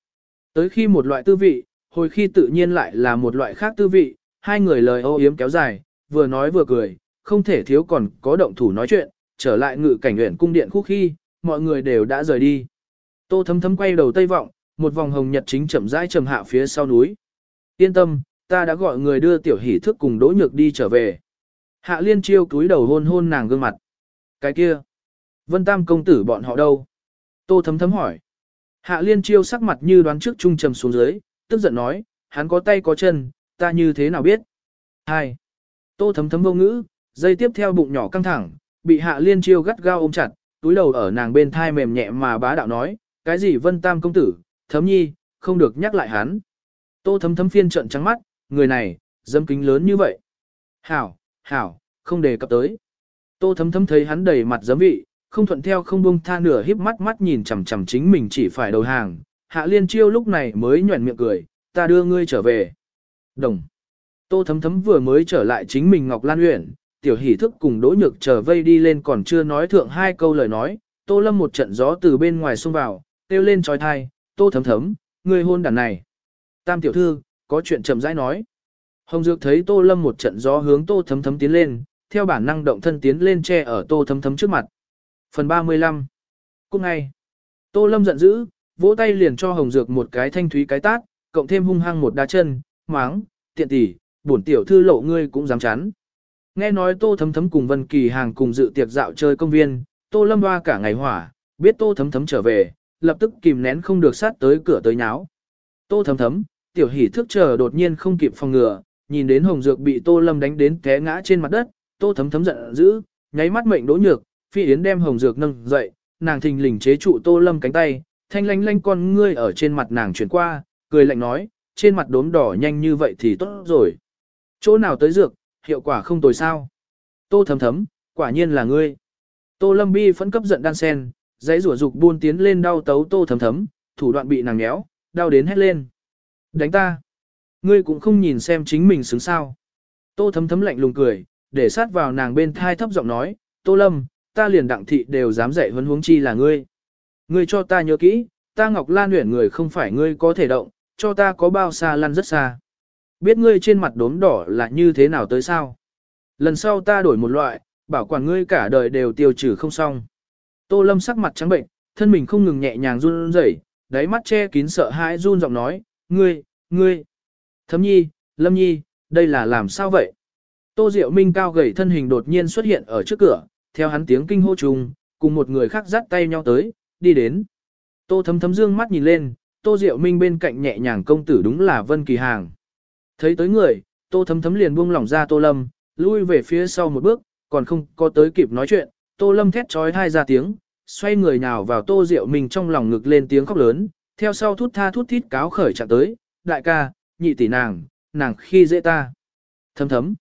Tới khi một loại tư vị, hồi khi tự nhiên lại là một loại khác tư vị, hai người lời ô yếm kéo dài, vừa nói vừa cười, không thể thiếu còn có động thủ nói chuyện, trở lại ngự cảnh nguyện cung điện khúc khi, mọi người đều đã rời đi. Tô thấm thấm quay đầu tây vọng, một vòng hồng nhật chính chậm rãi trầm hạ phía sau núi. Yên tâm, ta đã gọi người đưa tiểu hỷ thức cùng đỗ nhược đi trở về. Hạ liên chiêu cúi đầu hôn hôn nàng gương mặt. Cái kia, vân tam công tử bọn họ đâu? Tô thấm thấm hỏi. Hạ liên chiêu sắc mặt như đoán trước trung trầm xuống dưới, tức giận nói, hắn có tay có chân, ta như thế nào biết? Hai. Tô thấm thấm vô ngữ, dây tiếp theo bụng nhỏ căng thẳng, bị hạ liên chiêu gắt gao ôm chặt, túi đầu ở nàng bên thai mềm nhẹ mà bá đạo nói, cái gì vân tam công tử, thấm nhi, không được nhắc lại hắn. Tô thấm thấm phiên trận trắng mắt, người này, dâm kính lớn như vậy. Hảo, hảo, không đề cập tới. Tô thấm thấm thấy hắn đầy mặt giấm vị, không thuận theo không buông tha nửa híp mắt mắt nhìn chằm chằm chính mình chỉ phải đầu hàng. Hạ liên chiêu lúc này mới nhuẩn miệng cười, ta đưa ngươi trở về. Đồng. Tô thấm thấm vừa mới trở lại chính mình Ngọc Lan Uyển, tiểu hỷ thức cùng đỗ nhược trở vây đi lên còn chưa nói thượng hai câu lời nói, tô lâm một trận gió từ bên ngoài xông vào, kêu lên trói thai, tô thấm thấm, người hôn đàn này. Tam tiểu thư, có chuyện chậm rãi nói. Hồng Dược thấy Tô Lâm một trận gió hướng Tô Thấm Thấm tiến lên, theo bản năng động thân tiến lên che ở Tô Thấm Thấm trước mặt. Phần 35 Cũng ngay, Tô Lâm giận dữ, vỗ tay liền cho Hồng Dược một cái thanh thúy cái tát, cộng thêm hung hăng một đá chân, máng, tiện tỷ, bổn tiểu thư lộ ngươi cũng dám chán. Nghe nói Tô Thấm Thấm cùng Vân Kỳ Hàng cùng dự tiệc dạo chơi công viên, Tô Lâm hoa cả ngày hỏa, biết Tô Thấm Thấm trở về, lập tức kìm nén không được sát tới cửa tới nháo. Tô Thấm Thấm, tiểu hỷ thức chờ đột nhiên không kịp phòng ngừa, nhìn đến Hồng Dược bị Tô Lâm đánh đến té ngã trên mặt đất, Tô Thấm Thấm giận dữ, nháy mắt mệnh đỗ nhược, Phi Yến đem Hồng Dược nâng dậy, nàng thình lình chế trụ Tô Lâm cánh tay, thanh lanh lanh con ngươi ở trên mặt nàng chuyển qua, cười lạnh nói, trên mặt đốm đỏ nhanh như vậy thì tốt rồi. Chỗ nào tới dược, hiệu quả không tồi sao. Tô Thấm Thấm, quả nhiên là ngươi. Tô Lâm Bi phẫn cấp giận đan sen, dãy rủa dục buôn tiến lên đau tấu Tô Thấm Thấm, thủ đoạn bị nàng nhéo, đau đến hét lên. Đánh ta. Ngươi cũng không nhìn xem chính mình xứng sao. Tô thấm thấm lạnh lùng cười, để sát vào nàng bên thai thấp giọng nói, Tô Lâm, ta liền đặng thị đều dám dạy huấn huống chi là ngươi. Ngươi cho ta nhớ kỹ, ta Ngọc Lan huyển người không phải ngươi có thể động, cho ta có bao xa lăn rất xa. Biết ngươi trên mặt đốm đỏ là như thế nào tới sao? Lần sau ta đổi một loại, bảo quản ngươi cả đời đều tiêu trừ không xong. Tô Lâm sắc mặt trắng bệnh, thân mình không ngừng nhẹ nhàng run rẩy, đáy mắt che kín sợ hãi run giọng nói, ngươi, ngươi, thấm nhi, lâm nhi, đây là làm sao vậy? Tô Diệu Minh cao gầy thân hình đột nhiên xuất hiện ở trước cửa, theo hắn tiếng kinh hô trùng, cùng một người khác dắt tay nhau tới, đi đến. Tô thấm thấm dương mắt nhìn lên, Tô Diệu Minh bên cạnh nhẹ nhàng công tử đúng là Vân Kỳ Hàng. Thấy tới người, Tô thấm thấm liền buông lỏng ra Tô Lâm, lui về phía sau một bước, còn không có tới kịp nói chuyện, Tô Lâm thét trói thai ra tiếng, xoay người nào vào Tô Diệu Minh trong lòng ngực lên tiếng khóc lớn, theo sau thút tha thút thít cáo khởi chạm tới, đại ca, nhị tỷ nàng, nàng khi dễ ta. Thấm thấm.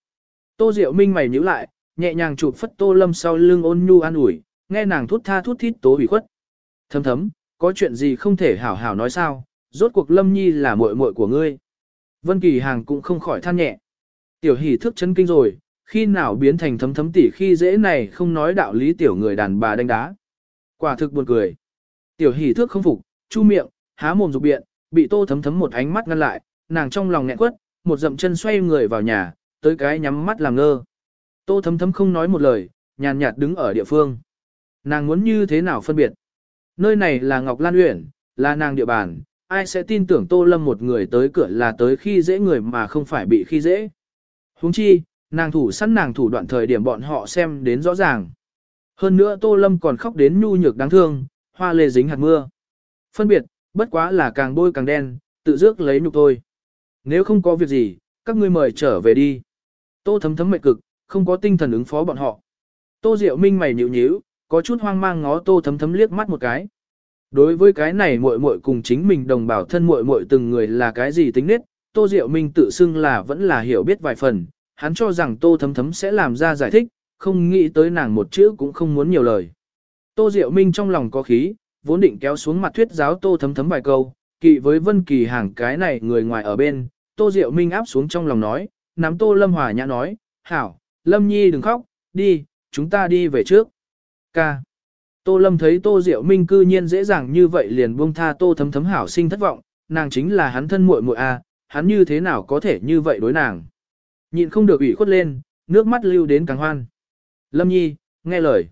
Tô Diệu Minh mày nhíu lại, nhẹ nhàng chụp phất Tô Lâm sau lưng ôn nhu an ủi, nghe nàng thút tha thút thít tố ủy khuất. Thấm thấm, có chuyện gì không thể hảo hảo nói sao, rốt cuộc Lâm Nhi là muội muội của ngươi. Vân Kỳ Hàng cũng không khỏi than nhẹ. Tiểu hỷ thức chân kinh rồi, khi nào biến thành thấm thấm tỉ khi dễ này không nói đạo lý tiểu người đàn bà đánh đá. Quả thực buồn cười. Tiểu hỷ thước không phục, chu miệng, há mồm dục biện, bị tô thấm thấm một ánh mắt ngăn lại, nàng trong lòng nghẹn quất, một dậm chân xoay người vào nhà, tới cái nhắm mắt làm ngơ. Tô thấm thấm không nói một lời, nhàn nhạt đứng ở địa phương. Nàng muốn như thế nào phân biệt? Nơi này là Ngọc Lan Uyển, là nàng địa bàn, ai sẽ tin tưởng Tô Lâm một người tới cửa là tới khi dễ người mà không phải bị khi dễ. Huống chi, nàng thủ sẵn nàng thủ đoạn thời điểm bọn họ xem đến rõ ràng. Hơn nữa Tô Lâm còn khóc đến nhu nhược đáng thương, hoa lê dính hạt mưa. Phân biệt, bất quá là càng bôi càng đen, tự dước lấy nhục thôi. Nếu không có việc gì, các ngươi mời trở về đi. Tô thấm thấm mệt cực, không có tinh thần ứng phó bọn họ. Tô Diệu Minh mày nhíu nhíu, có chút hoang mang ngó Tô thấm thấm liếc mắt một cái. Đối với cái này muội muội cùng chính mình đồng bảo thân muội muội từng người là cái gì tính nết, Tô Diệu Minh tự xưng là vẫn là hiểu biết vài phần, hắn cho rằng Tô thấm thấm sẽ làm ra giải thích, không nghĩ tới nàng một chữ cũng không muốn nhiều lời. Tô Diệu Minh trong lòng có khí, vốn định kéo xuống mặt thuyết giáo Tô thấm thấm vài câu, kỵ với Vân Kỳ hàng cái này người ngoài ở bên, Tô Diệu Minh áp xuống trong lòng nói, nắm Tô Lâm Hòa nhã nói, hảo, Lâm Nhi đừng khóc, đi, chúng ta đi về trước. Ca. Tô Lâm thấy Tô Diệu Minh cư nhiên dễ dàng như vậy liền buông tha Tô thấm thấm hảo sinh thất vọng, nàng chính là hắn thân muội muội a, à, hắn như thế nào có thể như vậy đối nàng. Nhịn không được ủy khuất lên, nước mắt lưu đến càng hoan. Lâm Nhi, nghe lời.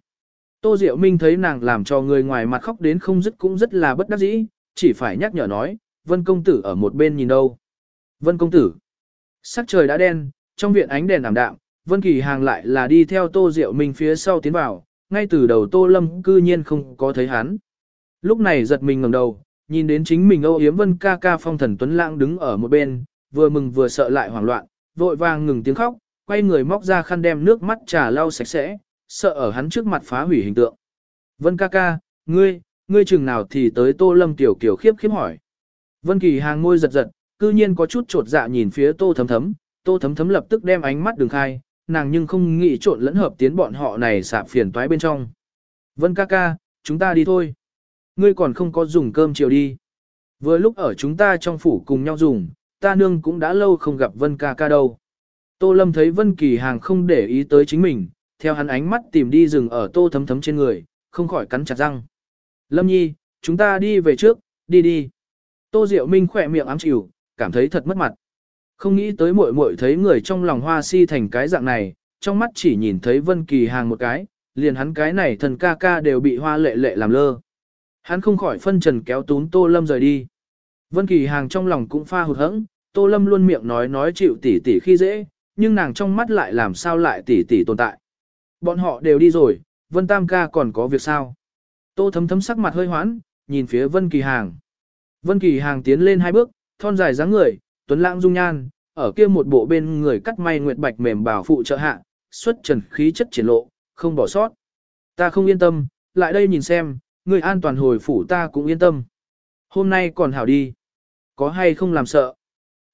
Tô Diệu Minh thấy nàng làm cho người ngoài mặt khóc đến không dứt cũng rất là bất đắc dĩ, chỉ phải nhắc nhở nói, Vân Công Tử ở một bên nhìn đâu. Vân Công Tử. Sắc trời đã đen, trong viện ánh đèn ảm đạm, Vân Kỳ hàng lại là đi theo Tô Diệu Minh phía sau tiến vào, ngay từ đầu Tô Lâm cư nhiên không có thấy hắn. Lúc này giật mình ngẩng đầu, nhìn đến chính mình âu yếm Vân ca ca phong thần tuấn lãng đứng ở một bên, vừa mừng vừa sợ lại hoảng loạn, vội vàng ngừng tiếng khóc, quay người móc ra khăn đem nước mắt trà lau sạch sẽ, sợ ở hắn trước mặt phá hủy hình tượng. Vân ca ca, ngươi, ngươi chừng nào thì tới Tô Lâm tiểu kiểu khiếp khiếp hỏi. Vân Kỳ hàng môi giật giật, cư nhiên có chút trột dạ nhìn phía Tô Thấm Thấm, Tô Thấm Thấm lập tức đem ánh mắt đường khai, nàng nhưng không nghĩ trộn lẫn hợp tiến bọn họ này sạp phiền toái bên trong. Vân ca ca, chúng ta đi thôi. Ngươi còn không có dùng cơm chiều đi. Vừa lúc ở chúng ta trong phủ cùng nhau dùng, ta nương cũng đã lâu không gặp Vân ca ca đâu. Tô Lâm thấy Vân Kỳ Hàng không để ý tới chính mình, theo hắn ánh mắt tìm đi rừng ở Tô Thấm Thấm trên người, không khỏi cắn chặt răng. Lâm Nhi, chúng ta đi về trước, đi đi. Tô Diệu Minh khỏe miệng ám chịu, cảm thấy thật mất mặt. Không nghĩ tới muội muội thấy người trong lòng hoa si thành cái dạng này, trong mắt chỉ nhìn thấy Vân Kỳ Hàng một cái, liền hắn cái này thần ca ca đều bị hoa lệ lệ làm lơ. Hắn không khỏi phân trần kéo tún Tô Lâm rời đi. Vân Kỳ Hàng trong lòng cũng pha hụt hẫng, Tô Lâm luôn miệng nói nói chịu tỷ tỷ khi dễ, nhưng nàng trong mắt lại làm sao lại tỷ tỷ tồn tại. Bọn họ đều đi rồi, Vân Tam ca còn có việc sao? Tô thấm thấm sắc mặt hơi hoãn, nhìn phía Vân Kỳ Hàng. Vân Kỳ Hàng tiến lên hai bước, thon dài dáng người, tuấn lãng dung nhan, ở kia một bộ bên người cắt may nguyệt bạch mềm bảo phụ trợ hạ, xuất trần khí chất triển lộ, không bỏ sót. Ta không yên tâm, lại đây nhìn xem, người an toàn hồi phủ ta cũng yên tâm. Hôm nay còn hảo đi. Có hay không làm sợ?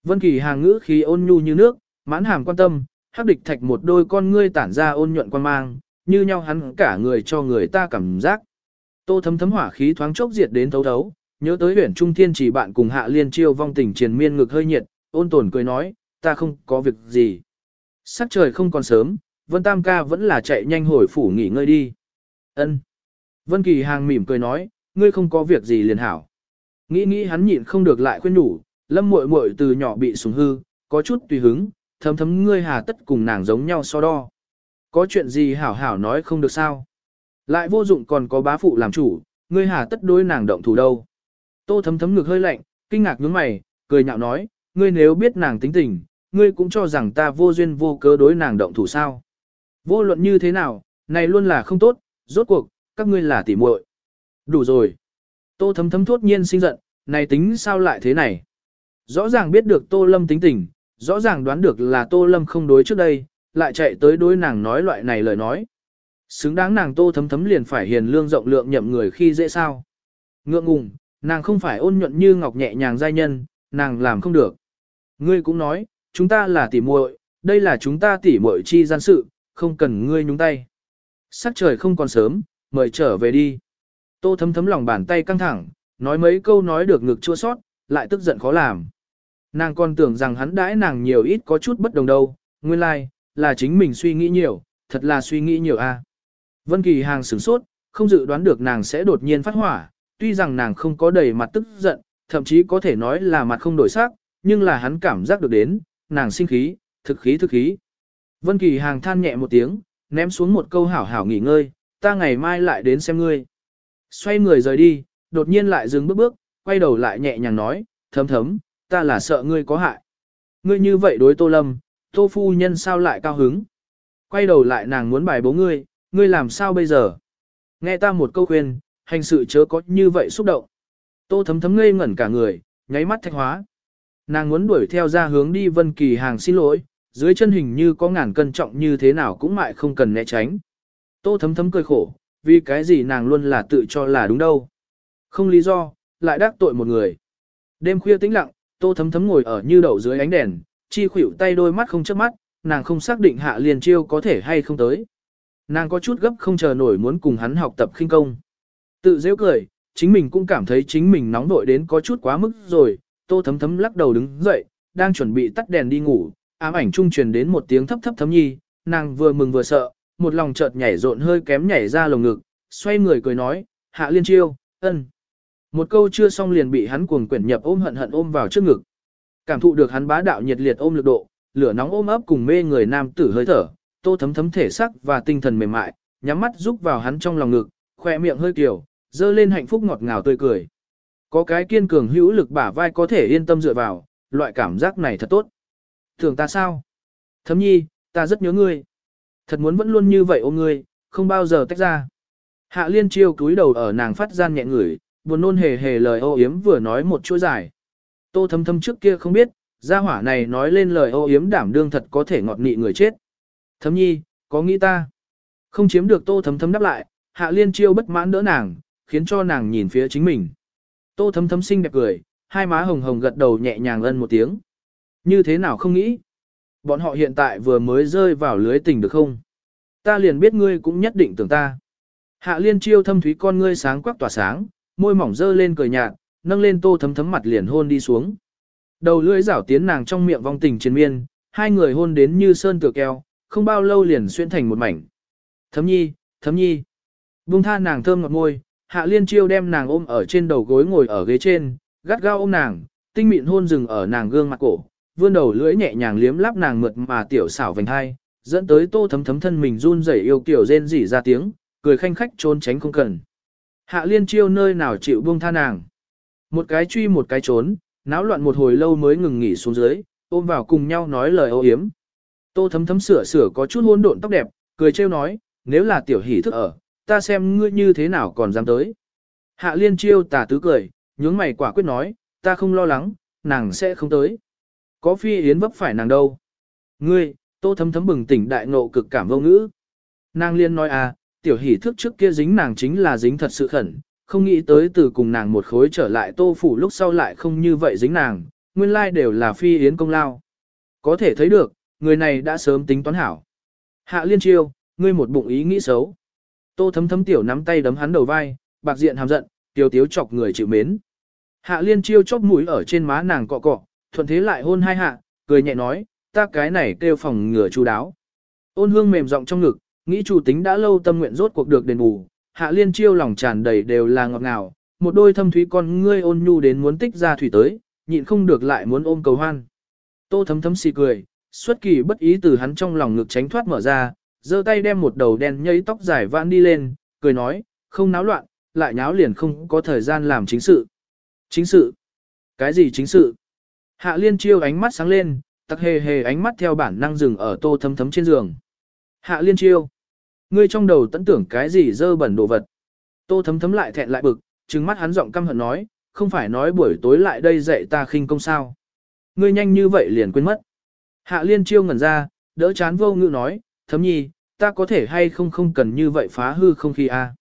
Vân Kỳ Hàng ngữ khí ôn nhu như nước, mãn hàm quan tâm, hắc địch thạch một đôi con ngươi tản ra ôn nhuận quan mang, như nhau hắn cả người cho người ta cảm giác. Tô thấm thấm hỏa khí thoáng chốc diệt đến thấu thấu, nhớ tới huyền trung thiên chỉ bạn cùng hạ liên chiêu vong tình triền miên ngực hơi nhiệt, ôn tồn cười nói, ta không có việc gì. Sắc trời không còn sớm, Vân Tam ca vẫn là chạy nhanh hồi phủ nghỉ ngơi đi. Ân. Vân Kỳ Hàng mỉm cười nói, ngươi không có việc gì liền hảo. Nghĩ nghĩ hắn nhịn không được lại khuyên nhủ, lâm muội muội từ nhỏ bị sủng hư, có chút tùy hứng, thấm thấm ngươi hà tất cùng nàng giống nhau so đo. Có chuyện gì hảo hảo nói không được sao. Lại vô dụng còn có bá phụ làm chủ, ngươi hà tất đối nàng động thủ đâu. Tô thấm thấm ngực hơi lạnh, kinh ngạc nhướng mày, cười nhạo nói, ngươi nếu biết nàng tính tình, ngươi cũng cho rằng ta vô duyên vô cớ đối nàng động thủ sao. Vô luận như thế nào, này luôn là không tốt, rốt cuộc, các ngươi là tỉ muội. Đủ rồi. Tô thấm thấm thốt nhiên sinh giận, này tính sao lại thế này. Rõ ràng biết được Tô Lâm tính tình, rõ ràng đoán được là Tô Lâm không đối trước đây, lại chạy tới đối nàng nói loại này lời nói. Xứng đáng nàng Tô thấm thấm liền phải hiền lương rộng lượng nhậm người khi dễ sao. Ngượng ngùng, nàng không phải ôn nhuận như ngọc nhẹ nhàng giai nhân, nàng làm không được. Ngươi cũng nói, chúng ta là tỉ muội, đây là chúng ta tỉ muội chi gian sự, không cần ngươi nhúng tay. Sắc trời không còn sớm, mời trở về đi. Tô thấm thấm lòng bàn tay căng thẳng, nói mấy câu nói được ngực chua sót, lại tức giận khó làm. Nàng còn tưởng rằng hắn đãi nàng nhiều ít có chút bất đồng đâu, nguyên lai, like, là chính mình suy nghĩ nhiều, thật là suy nghĩ nhiều a. Vân Kỳ hàng sửng sốt, không dự đoán được nàng sẽ đột nhiên phát hỏa, tuy rằng nàng không có đầy mặt tức giận, thậm chí có thể nói là mặt không đổi sắc, nhưng là hắn cảm giác được đến, nàng sinh khí, thực khí thực khí. Vân Kỳ hàng than nhẹ một tiếng, ném xuống một câu hảo hảo nghỉ ngơi, ta ngày mai lại đến xem ngươi. Xoay người rời đi, đột nhiên lại dừng bước bước, quay đầu lại nhẹ nhàng nói, thấm thấm, ta là sợ ngươi có hại. Ngươi như vậy đối Tô Lâm, Tô Phu Nhân sao lại cao hứng. Quay đầu lại nàng muốn bài bố ngươi, ngươi làm sao bây giờ? Nghe ta một câu khuyên, hành sự chớ có như vậy xúc động. Tô thấm thấm ngây ngẩn cả người, nháy mắt thạch hóa. Nàng muốn đuổi theo ra hướng đi Vân Kỳ hàng xin lỗi, dưới chân hình như có ngàn cân trọng như thế nào cũng mại không cần né tránh. Tô thấm thấm cười khổ, vì cái gì nàng luôn là tự cho là đúng đâu. Không lý do, lại đắc tội một người. Đêm khuya tĩnh lặng, tô thấm thấm ngồi ở như đậu dưới ánh đèn, chi khuỷu tay đôi mắt không chớp mắt, nàng không xác định hạ liền chiêu có thể hay không tới. Nàng có chút gấp không chờ nổi muốn cùng hắn học tập khinh công. Tự dễ cười, chính mình cũng cảm thấy chính mình nóng vội đến có chút quá mức rồi, tô thấm thấm lắc đầu đứng dậy, đang chuẩn bị tắt đèn đi ngủ, ám ảnh trung truyền đến một tiếng thấp thấp thấm nhi, nàng vừa mừng vừa sợ, một lòng chợt nhảy rộn hơi kém nhảy ra lồng ngực, xoay người cười nói, hạ liên chiêu, ân. Một câu chưa xong liền bị hắn cuồng quyển nhập ôm hận hận ôm vào trước ngực. Cảm thụ được hắn bá đạo nhiệt liệt ôm lực độ, lửa nóng ôm ấp cùng mê người nam tử hơi thở, tô thấm thấm thể sắc và tinh thần mềm mại, nhắm mắt rúc vào hắn trong lòng ngực, khoe miệng hơi kiểu, dơ lên hạnh phúc ngọt ngào tươi cười. Có cái kiên cường hữu lực bả vai có thể yên tâm dựa vào, loại cảm giác này thật tốt. Thường ta sao? Thấm nhi, ta rất nhớ ngươi. Thật muốn vẫn luôn như vậy ôm ngươi, không bao giờ tách ra. Hạ liên chiêu cúi đầu ở nàng phát gian nhẹ ngửi, buồn nôn hề hề lời ô yếm vừa nói một chuỗi dài. Tô thấm thấm trước kia không biết, gia hỏa này nói lên lời ô yếm đảm đương thật có thể ngọt nị người chết. Thấm nhi, có nghĩ ta? Không chiếm được tô thấm thấm đáp lại, hạ liên chiêu bất mãn đỡ nàng, khiến cho nàng nhìn phía chính mình. Tô thấm thấm xinh đẹp cười, hai má hồng hồng gật đầu nhẹ nhàng ân một tiếng. Như thế nào không nghĩ? Bọn họ hiện tại vừa mới rơi vào lưới tình được không? Ta liền biết ngươi cũng nhất định tưởng ta. Hạ liên chiêu thâm thúy con ngươi sáng quắc tỏa sáng, môi mỏng dơ lên cười nhạt, nâng lên tô thấm thấm mặt liền hôn đi xuống. Đầu lưỡi rảo tiến nàng trong miệng vong tình chiến miên, hai người hôn đến như sơn tựa keo, không bao lâu liền xuyên thành một mảnh. Thấm nhi, thấm nhi. Bung tha nàng thơm ngọt môi, hạ liên chiêu đem nàng ôm ở trên đầu gối ngồi ở ghế trên, gắt gao ôm nàng, tinh mịn hôn rừng ở nàng gương mặt cổ, vươn đầu lưỡi nhẹ nhàng liếm láp nàng mượt mà tiểu xảo vành hai, dẫn tới tô thấm thấm thân mình run rẩy yêu kiểu rên rỉ ra tiếng, cười khanh khách trốn tránh không cần. Hạ liên chiêu nơi nào chịu buông tha nàng. Một cái truy một cái trốn, náo loạn một hồi lâu mới ngừng nghỉ xuống dưới, ôm vào cùng nhau nói lời ô hiếm. Tô thấm thấm sửa sửa có chút hôn độn tóc đẹp, cười trêu nói, nếu là tiểu hỷ thức ở, ta xem ngươi như thế nào còn dám tới. Hạ liên chiêu tà tứ cười, nhướng mày quả quyết nói, ta không lo lắng, nàng sẽ không tới. Có phi yến vấp phải nàng đâu. Ngươi, tô thấm thấm bừng tỉnh đại ngộ cực cảm vô ngữ. Nàng liên nói à, tiểu hỷ thức trước kia dính nàng chính là dính thật sự khẩn, không nghĩ tới từ cùng nàng một khối trở lại tô phủ lúc sau lại không như vậy dính nàng, nguyên lai đều là phi yến công lao. Có thể thấy được, người này đã sớm tính toán hảo. Hạ liên chiêu, ngươi một bụng ý nghĩ xấu. Tô thấm thấm tiểu nắm tay đấm hắn đầu vai, bạc diện hàm giận, tiểu tiếu chọc người chịu mến. Hạ liên chiêu chóp mũi ở trên má nàng cọ cọ, thuận thế lại hôn hai hạ, cười nhẹ nói, ta cái này kêu phòng ngừa chú đáo. Ôn hương mềm giọng trong ngực, nghĩ chủ tính đã lâu tâm nguyện rốt cuộc được đền bù, hạ liên chiêu lòng tràn đầy đều là ngọt ngào, một đôi thâm thúy con ngươi ôn nhu đến muốn tích ra thủy tới, nhịn không được lại muốn ôm cầu hoan. Tô thấm thấm xì cười, xuất kỳ bất ý từ hắn trong lòng ngực tránh thoát mở ra, giơ tay đem một đầu đen nhấy tóc dài vãn đi lên, cười nói, không náo loạn, lại nháo liền không có thời gian làm chính sự. Chính sự? Cái gì chính sự? Hạ liên chiêu ánh mắt sáng lên, tặc hề hề ánh mắt theo bản năng dừng ở tô thấm thấm trên giường. Hạ liên chiêu. Ngươi trong đầu tẫn tưởng cái gì dơ bẩn đồ vật. Tô thấm thấm lại thẹn lại bực, trừng mắt hắn giọng căm hận nói, không phải nói buổi tối lại đây dạy ta khinh công sao. Ngươi nhanh như vậy liền quên mất. Hạ liên chiêu ngẩn ra, đỡ chán vô ngữ nói, thấm nhi, ta có thể hay không không cần như vậy phá hư không khí a.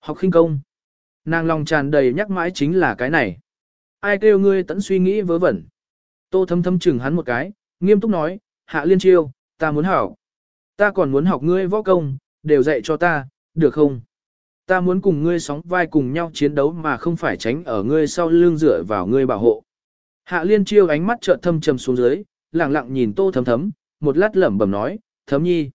Học khinh công. Nàng lòng tràn đầy nhắc mãi chính là cái này. Ai kêu ngươi tẫn suy nghĩ vớ vẩn. Tô thấm thấm chừng hắn một cái, nghiêm túc nói, hạ liên chiêu, ta muốn học. Ta còn muốn học ngươi võ công, đều dạy cho ta, được không? Ta muốn cùng ngươi sóng vai cùng nhau chiến đấu mà không phải tránh ở ngươi sau lưng dựa vào ngươi bảo hộ. Hạ liên chiêu ánh mắt trợn thâm trầm xuống dưới, lặng lặng nhìn tô thấm thấm, một lát lẩm bẩm nói, thấm nhi.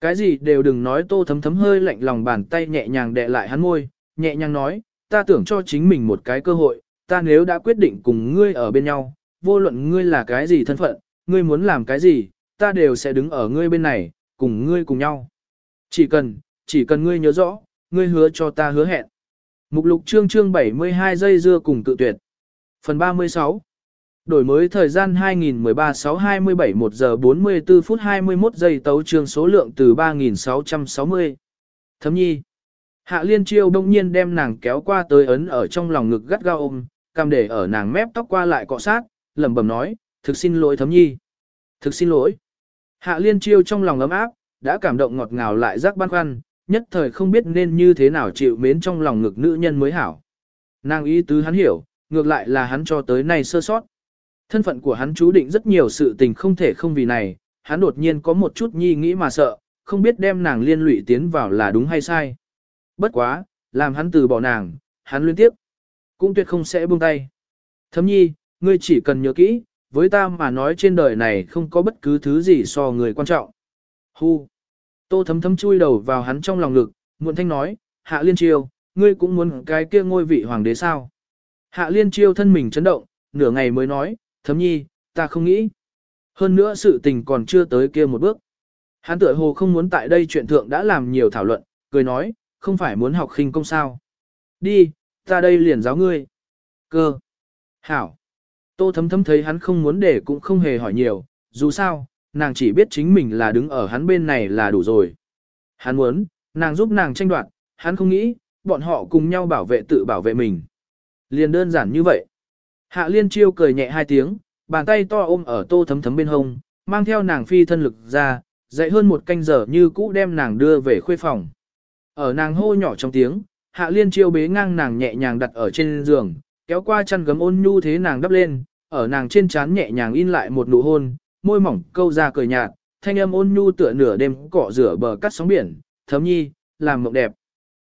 Cái gì đều đừng nói tô thấm thấm hơi lạnh lòng bàn tay nhẹ nhàng đè lại hắn môi, nhẹ nhàng nói, ta tưởng cho chính mình một cái cơ hội, ta nếu đã quyết định cùng ngươi ở bên nhau, vô luận ngươi là cái gì thân phận, ngươi muốn làm cái gì, ta đều sẽ đứng ở ngươi bên này, cùng ngươi cùng nhau. Chỉ cần, chỉ cần ngươi nhớ rõ, ngươi hứa cho ta hứa hẹn. Mục lục chương chương 72 giây dưa cùng tự tuyệt. Phần 36 Đổi mới thời gian 2013-6-27 1 giờ 44 phút 21 giây tấu chương số lượng từ 3660. Thấm nhi. Hạ liên chiêu đông nhiên đem nàng kéo qua tới ấn ở trong lòng ngực gắt gao ôm, cầm để ở nàng mép tóc qua lại cọ sát, lẩm bẩm nói, thực xin lỗi thấm nhi. Thực xin lỗi. Hạ liên chiêu trong lòng ấm áp, đã cảm động ngọt ngào lại rắc băn khoăn, nhất thời không biết nên như thế nào chịu mến trong lòng ngực nữ nhân mới hảo. Nàng ý tứ hắn hiểu, ngược lại là hắn cho tới nay sơ sót. Thân phận của hắn chú định rất nhiều sự tình không thể không vì này, hắn đột nhiên có một chút nhi nghĩ mà sợ, không biết đem nàng liên lụy tiến vào là đúng hay sai. Bất quá, làm hắn từ bỏ nàng, hắn liên tiếp, cũng tuyệt không sẽ buông tay. Thấm nhi, ngươi chỉ cần nhớ kỹ, với ta mà nói trên đời này không có bất cứ thứ gì so người quan trọng. Hu. Tô thấm thấm chui đầu vào hắn trong lòng lực, muộn thanh nói, hạ liên chiêu, ngươi cũng muốn cái kia ngôi vị hoàng đế sao. Hạ liên chiêu thân mình chấn động, nửa ngày mới nói, thấm nhi, ta không nghĩ. Hơn nữa sự tình còn chưa tới kia một bước. Hắn tựa hồ không muốn tại đây chuyện thượng đã làm nhiều thảo luận, cười nói, không phải muốn học khinh công sao. Đi, ta đây liền giáo ngươi. Cơ. Hảo. Tô thấm thấm thấy hắn không muốn để cũng không hề hỏi nhiều, dù sao, nàng chỉ biết chính mình là đứng ở hắn bên này là đủ rồi. Hắn muốn, nàng giúp nàng tranh đoạt, hắn không nghĩ, bọn họ cùng nhau bảo vệ tự bảo vệ mình. Liền đơn giản như vậy. Hạ liên chiêu cười nhẹ hai tiếng, bàn tay to ôm ở tô thấm thấm bên hông, mang theo nàng phi thân lực ra, dậy hơn một canh giờ như cũ đem nàng đưa về khuê phòng. Ở nàng hô nhỏ trong tiếng, hạ liên chiêu bế ngang nàng nhẹ nhàng đặt ở trên giường, kéo qua chăn gấm ôn nhu thế nàng đắp lên, ở nàng trên trán nhẹ nhàng in lại một nụ hôn, môi mỏng câu ra cười nhạt, thanh âm ôn nhu tựa nửa đêm cọ rửa bờ cắt sóng biển, thấm nhi, làm mộng đẹp.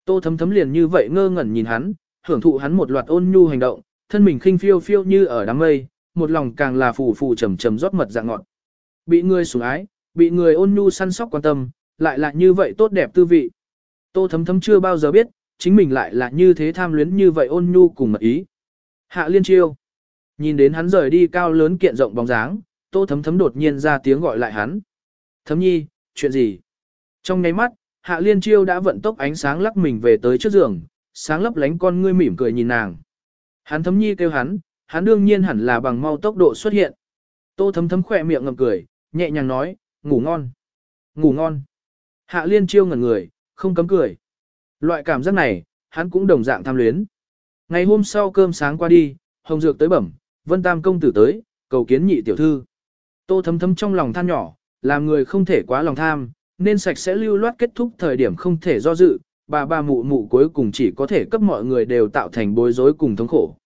Tô thấm thấm liền như vậy ngơ ngẩn nhìn hắn, hưởng thụ hắn một loạt ôn nhu hành động, thân mình khinh phiêu phiêu như ở đám mây, một lòng càng là phù phù trầm trầm rót mật dạng ngọt. Bị người sủng ái, bị người ôn nhu săn sóc quan tâm, lại là như vậy tốt đẹp tư vị. Tô thấm thấm chưa bao giờ biết, chính mình lại là như thế tham luyến như vậy ôn nhu cùng mật ý. Hạ liên chiêu. Nhìn đến hắn rời đi cao lớn kiện rộng bóng dáng, tô thấm thấm đột nhiên ra tiếng gọi lại hắn. Thấm nhi, chuyện gì? Trong nháy mắt, hạ liên chiêu đã vận tốc ánh sáng lắc mình về tới trước giường, sáng lấp lánh con ngươi mỉm cười nhìn nàng. Hắn thấm nhi kêu hắn, hắn đương nhiên hẳn là bằng mau tốc độ xuất hiện. Tô thấm thấm khỏe miệng ngậm cười, nhẹ nhàng nói, ngủ ngon. Ngủ ngon. Hạ liên chiêu ngẩn người, không cấm cười. Loại cảm giác này, hắn cũng đồng dạng tham luyến. Ngày hôm sau cơm sáng qua đi, Hồng Dược tới bẩm, Vân Tam công tử tới, cầu kiến nhị tiểu thư. Tô thấm thấm trong lòng than nhỏ, làm người không thể quá lòng tham, nên sạch sẽ lưu loát kết thúc thời điểm không thể do dự, bà bà mụ mụ cuối cùng chỉ có thể cấp mọi người đều tạo thành bối rối cùng thống khổ.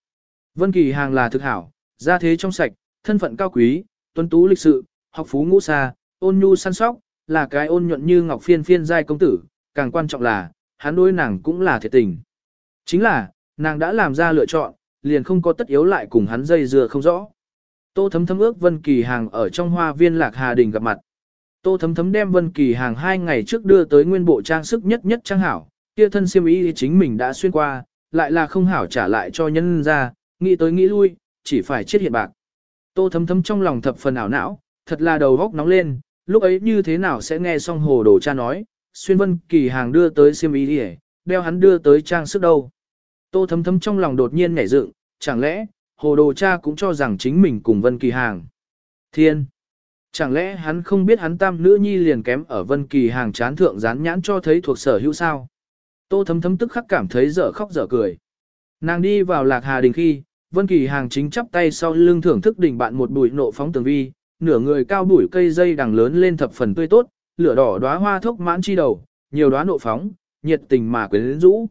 Vân Kỳ hàng là thực hảo, gia thế trong sạch, thân phận cao quý, tuấn tú lịch sự, học phú ngũ xa, ôn nhu săn sóc, là cái ôn nhuận như ngọc phiên phiên giai công tử, càng quan trọng là, hắn đối nàng cũng là thiệt tình. Chính là, nàng đã làm ra lựa chọn, liền không có tất yếu lại cùng hắn dây dưa không rõ. Tô thấm thấm ước Vân Kỳ hàng ở trong hoa viên lạc hà đình gặp mặt. Tô thấm thấm đem Vân Kỳ hàng hai ngày trước đưa tới nguyên bộ trang sức nhất nhất trang hảo, kia thân siêm ý chính mình đã xuyên qua, lại là không hảo trả lại cho nhân ra, nghĩ tới nghĩ lui, chỉ phải chết hiện bạc. Tô thấm thấm trong lòng thập phần ảo não, thật là đầu góc nóng lên, lúc ấy như thế nào sẽ nghe xong hồ đồ cha nói, xuyên Vân Kỳ hàng đưa tới siêm ý đi đeo hắn đưa tới trang sức đâu. Tô thấm thấm trong lòng đột nhiên nhảy dựng, chẳng lẽ, hồ đồ cha cũng cho rằng chính mình cùng Vân Kỳ Hàng. Thiên! Chẳng lẽ hắn không biết hắn tam nữ nhi liền kém ở Vân Kỳ Hàng chán thượng dán nhãn cho thấy thuộc sở hữu sao? Tô thấm thấm tức khắc cảm thấy dở khóc dở cười. Nàng đi vào lạc hà đình khi, Vân Kỳ Hàng chính chắp tay sau lưng thưởng thức đỉnh bạn một bụi nộ phóng tường vi, nửa người cao bụi cây dây đằng lớn lên thập phần tươi tốt, lửa đỏ đóa hoa thốc mãn chi đầu, nhiều đóa nộ phóng, nhiệt tình mà quyến rũ.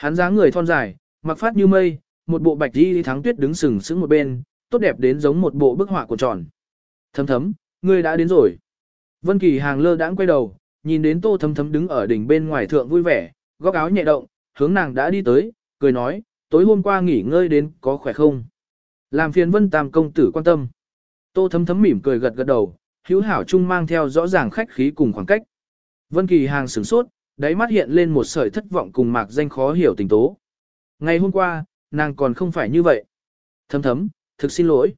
Hắn dáng người thon dài, mặc phát như mây, một bộ bạch y thắng tuyết đứng sừng sững một bên, tốt đẹp đến giống một bộ bức họa của tròn. Thấm thấm, ngươi đã đến rồi. Vân Kỳ Hàng lơ đãng quay đầu, nhìn đến Tô Thấm Thấm đứng ở đỉnh bên ngoài thượng vui vẻ, góc áo nhẹ động, hướng nàng đã đi tới, cười nói, tối hôm qua nghỉ ngơi đến có khỏe không? Làm phiền Vân Tam công tử quan tâm. Tô Thấm Thấm mỉm cười gật gật đầu, hữu hảo chung mang theo rõ ràng khách khí cùng khoảng cách. Vân Kỳ Hàng sửng sốt, đáy mắt hiện lên một sợi thất vọng cùng mạc danh khó hiểu tình tố. Ngày hôm qua, nàng còn không phải như vậy. Thấm thấm, thực xin lỗi.